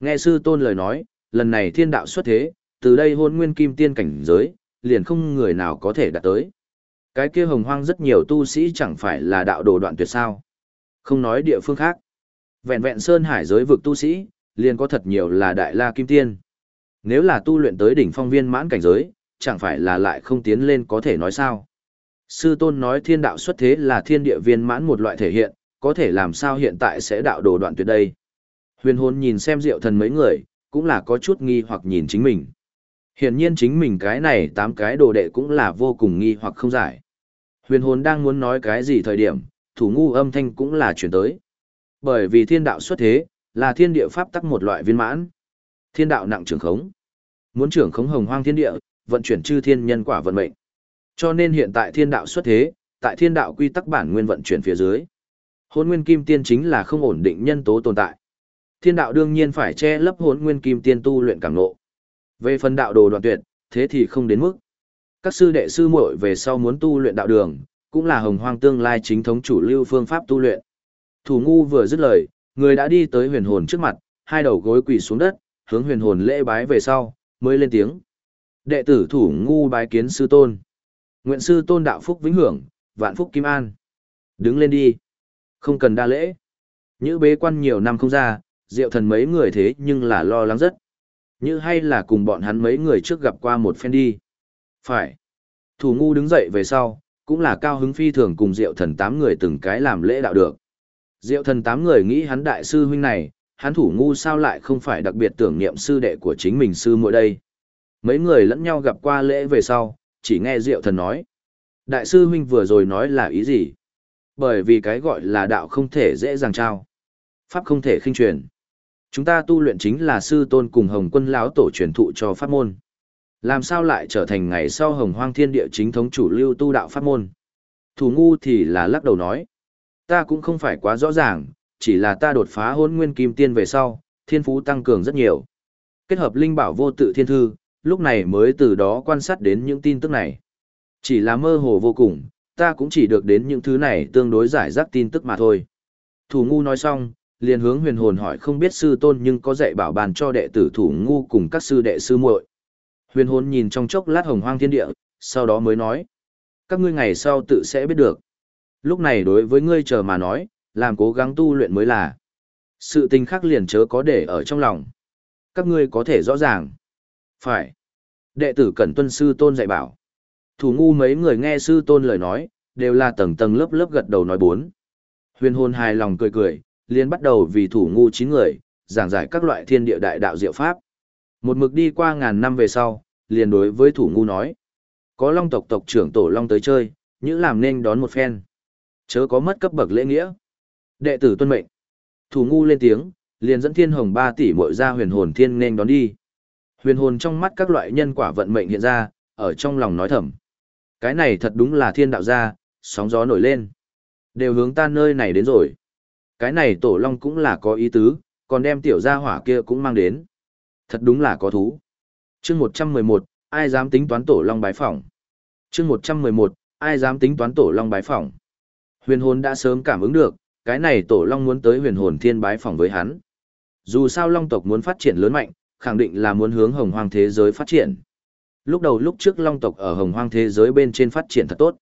[SPEAKER 1] Nghe sư tôn lời nói, lần này thiên đạo xuất thế, từ đây hôn nguyên kim tiên cảnh giới, liền không người nào có thể đạt tới. Cái kia hồng hoang rất nhiều tu sĩ chẳng phải là đạo đồ đoạn tuyệt sao. Không nói địa phương khác. Vẹn vẹn sơn hải giới vực tu sĩ, liền có thật nhiều là đại la kim tiên. Nếu là tu luyện tới đỉnh phong viên mãn cảnh giới, chẳng phải là lại không tiến lên có thể nói sao. Sư tôn nói thiên đạo xuất thế là thiên địa viên mãn một loại thể hiện, có thể làm sao hiện tại sẽ đạo đồ đoạn tuyệt đây. Huyền hồn nhìn xem diệu thần mấy người, cũng là có chút nghi hoặc nhìn chính mình. Hiển nhiên chính mình cái này tám cái đồ đệ cũng là vô cùng nghi hoặc không giải. Huyền hồn đang muốn nói cái gì thời điểm, thủ ngu âm thanh cũng là chuyển tới. Bởi vì thiên đạo xuất thế, là thiên địa pháp tắc một loại viên mãn. Thiên đạo nặng trưởng khống. Muốn trưởng khống hồng hoang thiên địa, vận chuyển chư thiên nhân quả vận mệnh. Cho nên hiện tại thiên đạo xuất thế, tại thiên đạo quy tắc bản nguyên vận chuyển phía dưới. Hôn nguyên kim tiên chính là không ổn định nhân tố tồn tại. Thiên đạo đương nhiên phải che lấp hỗn nguyên kim tiên tu luyện cảm nộ. Về phần đạo đồ đoạn tuyệt, thế thì không đến mức. Các sư đệ sư muội về sau muốn tu luyện đạo đường, cũng là hồng hoang tương lai chính thống chủ lưu phương pháp tu luyện. Thủ ngu vừa dứt lời, người đã đi tới huyền hồn trước mặt, hai đầu gối quỳ xuống đất, hướng huyền hồn lễ bái về sau, mới lên tiếng. Đệ tử thủ ngu bái kiến sư tôn. Nguyện sư tôn đạo phúc vĩnh hưởng, vạn phúc kim an. Đứng lên đi. Không cần đa lễ. Như bế quan nhiều năm không ra, diệu thần mấy người thế nhưng là lo lắng rất. Như hay là cùng bọn hắn mấy người trước gặp qua một phen đi. Phải. Thủ ngu đứng dậy về sau, cũng là cao hứng phi thường cùng diệu thần tám người từng cái làm lễ đạo được. Diệu thần tám người nghĩ hắn đại sư huynh này, hắn thủ ngu sao lại không phải đặc biệt tưởng niệm sư đệ của chính mình sư muội đây. Mấy người lẫn nhau gặp qua lễ về sau, chỉ nghe Diệu thần nói. Đại sư huynh vừa rồi nói là ý gì? Bởi vì cái gọi là đạo không thể dễ dàng trao. Pháp không thể khinh truyền. Chúng ta tu luyện chính là sư tôn cùng hồng quân lão tổ truyền thụ cho pháp môn. Làm sao lại trở thành ngày sau hồng hoang thiên địa chính thống chủ lưu tu đạo pháp môn? Thủ ngu thì là lắc đầu nói. Ta cũng không phải quá rõ ràng, chỉ là ta đột phá hôn nguyên kim tiên về sau, thiên phú tăng cường rất nhiều. Kết hợp linh bảo vô tự thiên thư, lúc này mới từ đó quan sát đến những tin tức này. Chỉ là mơ hồ vô cùng, ta cũng chỉ được đến những thứ này tương đối giải rác tin tức mà thôi. Thủ ngu nói xong, liền hướng huyền hồn hỏi không biết sư tôn nhưng có dạy bảo bàn cho đệ tử thủ ngu cùng các sư đệ sư muội. Huyền hồn nhìn trong chốc lát hồng hoang thiên địa, sau đó mới nói. Các ngươi ngày sau tự sẽ biết được. Lúc này đối với ngươi chờ mà nói, làm cố gắng tu luyện mới là. Sự tình khác liền chớ có để ở trong lòng. Các ngươi có thể rõ ràng. Phải. Đệ tử Cẩn Tuân Sư Tôn dạy bảo. Thủ ngu mấy người nghe Sư Tôn lời nói, đều là tầng tầng lớp lớp gật đầu nói bốn. Huyền hồn hài lòng cười cười, liền bắt đầu vì thủ ngu chín người, giảng giải các loại thiên địa đại đạo diệu pháp. Một mực đi qua ngàn năm về sau, liền đối với thủ ngu nói. Có long tộc tộc trưởng tổ long tới chơi, những làm nên đón một phen. Chớ có mất cấp bậc lễ nghĩa. Đệ tử tuân mệnh. Thủ ngu lên tiếng, liền dẫn thiên hồng ba tỷ mội ra huyền hồn thiên nên đón đi. Huyền hồn trong mắt các loại nhân quả vận mệnh hiện ra, ở trong lòng nói thầm. Cái này thật đúng là thiên đạo gia, sóng gió nổi lên. Đều hướng ta nơi này đến rồi. Cái này tổ long cũng là có ý tứ, còn đem tiểu gia hỏa kia cũng mang đến. Thật đúng là có thú. chương 111, ai dám tính toán tổ long bái phỏng. chương 111, ai dám tính toán tổ long bái phỏng. Huyền hồn đã sớm cảm ứng được, cái này tổ long muốn tới huyền hồn thiên bái phỏng với hắn. Dù sao long tộc muốn phát triển lớn mạnh, khẳng định là muốn hướng hồng hoang thế giới phát triển. Lúc đầu lúc trước long tộc ở hồng hoang thế giới bên trên phát triển thật tốt.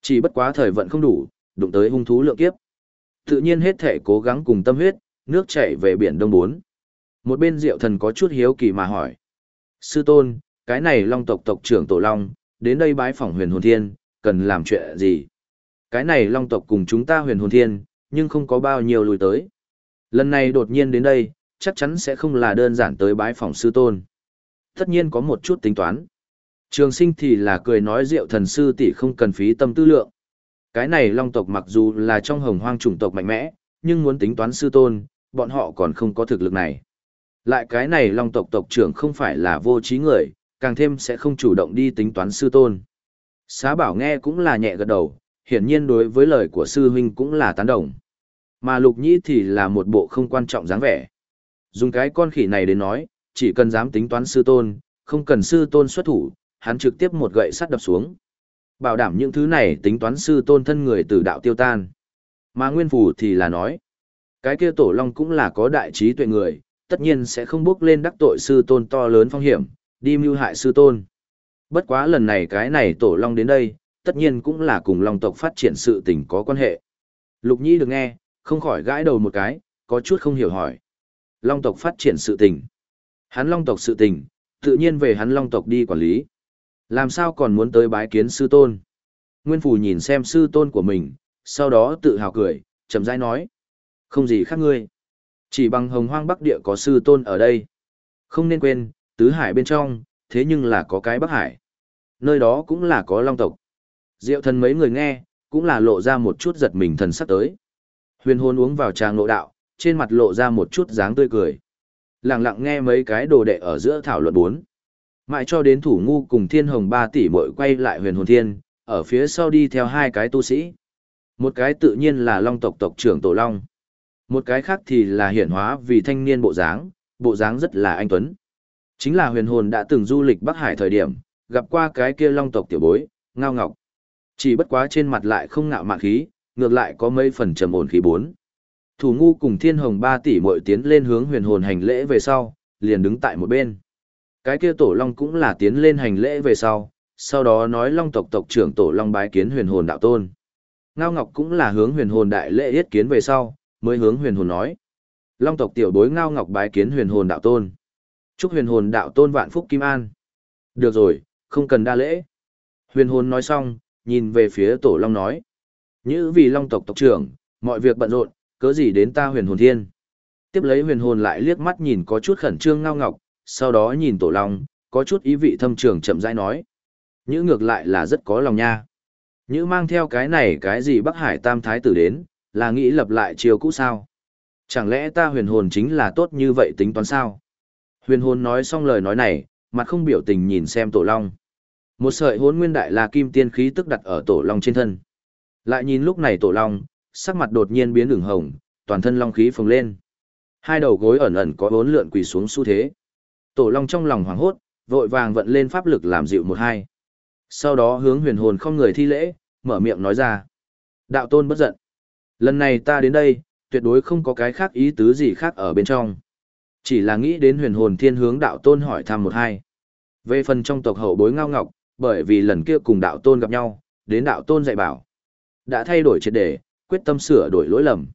[SPEAKER 1] Chỉ bất quá thời vận không đủ, đụng tới hung thú lượng kiếp. Tự nhiên hết thể cố gắng cùng tâm huyết, nước chảy về biển đông bốn. Một bên diệu thần có chút hiếu kỳ mà hỏi. Sư tôn, cái này long tộc tộc trưởng tổ long, đến đây bái phỏng huyền hồn thiên, cần làm chuyện gì? Cái này long tộc cùng chúng ta huyền hồn thiên, nhưng không có bao nhiêu lùi tới. Lần này đột nhiên đến đây, chắc chắn sẽ không là đơn giản tới bái phỏng sư tôn. Tất nhiên có một chút tính toán. Trường sinh thì là cười nói diệu thần sư tỷ không cần phí tâm tư lượng. Cái này long tộc mặc dù là trong hồng hoang chủng tộc mạnh mẽ, nhưng muốn tính toán sư tôn, bọn họ còn không có thực lực này. Lại cái này long tộc tộc trưởng không phải là vô trí người, càng thêm sẽ không chủ động đi tính toán sư tôn. Xá bảo nghe cũng là nhẹ gật đầu, hiển nhiên đối với lời của sư huynh cũng là tán đồng. Mà lục nhĩ thì là một bộ không quan trọng dáng vẻ. Dùng cái con khỉ này đến nói, chỉ cần dám tính toán sư tôn, không cần sư tôn xuất thủ, hắn trực tiếp một gậy sắt đập xuống. Bảo đảm những thứ này tính toán sư tôn thân người từ đạo tiêu tan. Mà nguyên phủ thì là nói, cái kia tổ long cũng là có đại trí tuệ người, tất nhiên sẽ không bước lên đắc tội sư tôn to lớn phong hiểm, đi mưu hại sư tôn. Bất quá lần này cái này tổ long đến đây, tất nhiên cũng là cùng long tộc phát triển sự tình có quan hệ. Lục Nhi được nghe, không khỏi gãi đầu một cái, có chút không hiểu hỏi. Long tộc phát triển sự tình. Hắn long tộc sự tình, tự nhiên về hắn long tộc đi quản lý. Làm sao còn muốn tới bái kiến sư tôn? Nguyên Phủ nhìn xem sư tôn của mình, sau đó tự hào cười, chậm rãi nói. Không gì khác ngươi. Chỉ bằng hồng hoang bắc địa có sư tôn ở đây. Không nên quên, tứ hải bên trong, thế nhưng là có cái bắc hải. Nơi đó cũng là có long tộc. Diệu thần mấy người nghe, cũng là lộ ra một chút giật mình thần sắp tới. Huyền hôn uống vào trà ngộ đạo, trên mặt lộ ra một chút dáng tươi cười. Lặng lặng nghe mấy cái đồ đệ ở giữa thảo luận bốn. Mãi cho đến thủ ngu cùng thiên hồng ba tỷ mội quay lại huyền hồn thiên, ở phía sau đi theo hai cái tu sĩ. Một cái tự nhiên là long tộc tộc trưởng tổ long. Một cái khác thì là hiển hóa vì thanh niên bộ dáng, bộ dáng rất là anh tuấn. Chính là huyền hồn đã từng du lịch Bắc Hải thời điểm, gặp qua cái kia long tộc tiểu bối, ngao ngọc. Chỉ bất quá trên mặt lại không ngạo mạn khí, ngược lại có mấy phần trầm ổn khí bốn. Thủ ngu cùng thiên hồng ba tỷ mội tiến lên hướng huyền hồn hành lễ về sau, liền đứng tại một bên. Cái kia tổ long cũng là tiến lên hành lễ về sau, sau đó nói long tộc tộc trưởng tổ long bái kiến huyền hồn đạo tôn. Ngao Ngọc cũng là hướng huyền hồn đại lễ yết kiến về sau, mới hướng huyền hồn nói. Long tộc tiểu bối Ngao Ngọc bái kiến huyền hồn đạo tôn. Chúc huyền hồn đạo tôn vạn phúc kim an. Được rồi, không cần đa lễ. Huyền hồn nói xong, nhìn về phía tổ long nói. Như vì long tộc tộc trưởng, mọi việc bận rộn, cớ gì đến ta huyền hồn thiên. Tiếp lấy huyền hồn lại liếc mắt nhìn có chút khẩn trương ngao ngọc, sau đó nhìn tổ long, có chút ý vị thâm trường chậm rãi nói. Nhữ ngược lại là rất có lòng nha. Nhữ mang theo cái này cái gì Bắc Hải Tam Thái tử đến, là nghĩ lập lại chiều cũ sao? Chẳng lẽ ta huyền hồn chính là tốt như vậy tính toán sao? Huyền hồn nói xong lời nói này, mặt không biểu tình nhìn xem tổ long. Một sợi hốn nguyên đại là kim tiên khí tức đặt ở tổ long trên thân. Lại nhìn lúc này tổ long, sắc mặt đột nhiên biến ửng hồng, toàn thân long khí phồng lên. Hai đầu gối ẩn ẩn có bốn lượn quỳ xuống xu thế. Tổ long trong lòng hoảng hốt, vội vàng vận lên pháp lực làm dịu một hai. Sau đó hướng huyền hồn không người thi lễ, mở miệng nói ra. Đạo tôn bất giận. Lần này ta đến đây, tuyệt đối không có cái khác ý tứ gì khác ở bên trong. Chỉ là nghĩ đến huyền hồn thiên hướng đạo tôn hỏi thăm một hai. Về phần trong tộc hậu bối ngao ngọc, bởi vì lần kia cùng đạo tôn gặp nhau, đến đạo tôn dạy bảo. Đã thay đổi triệt đề, quyết tâm sửa đổi lỗi lầm.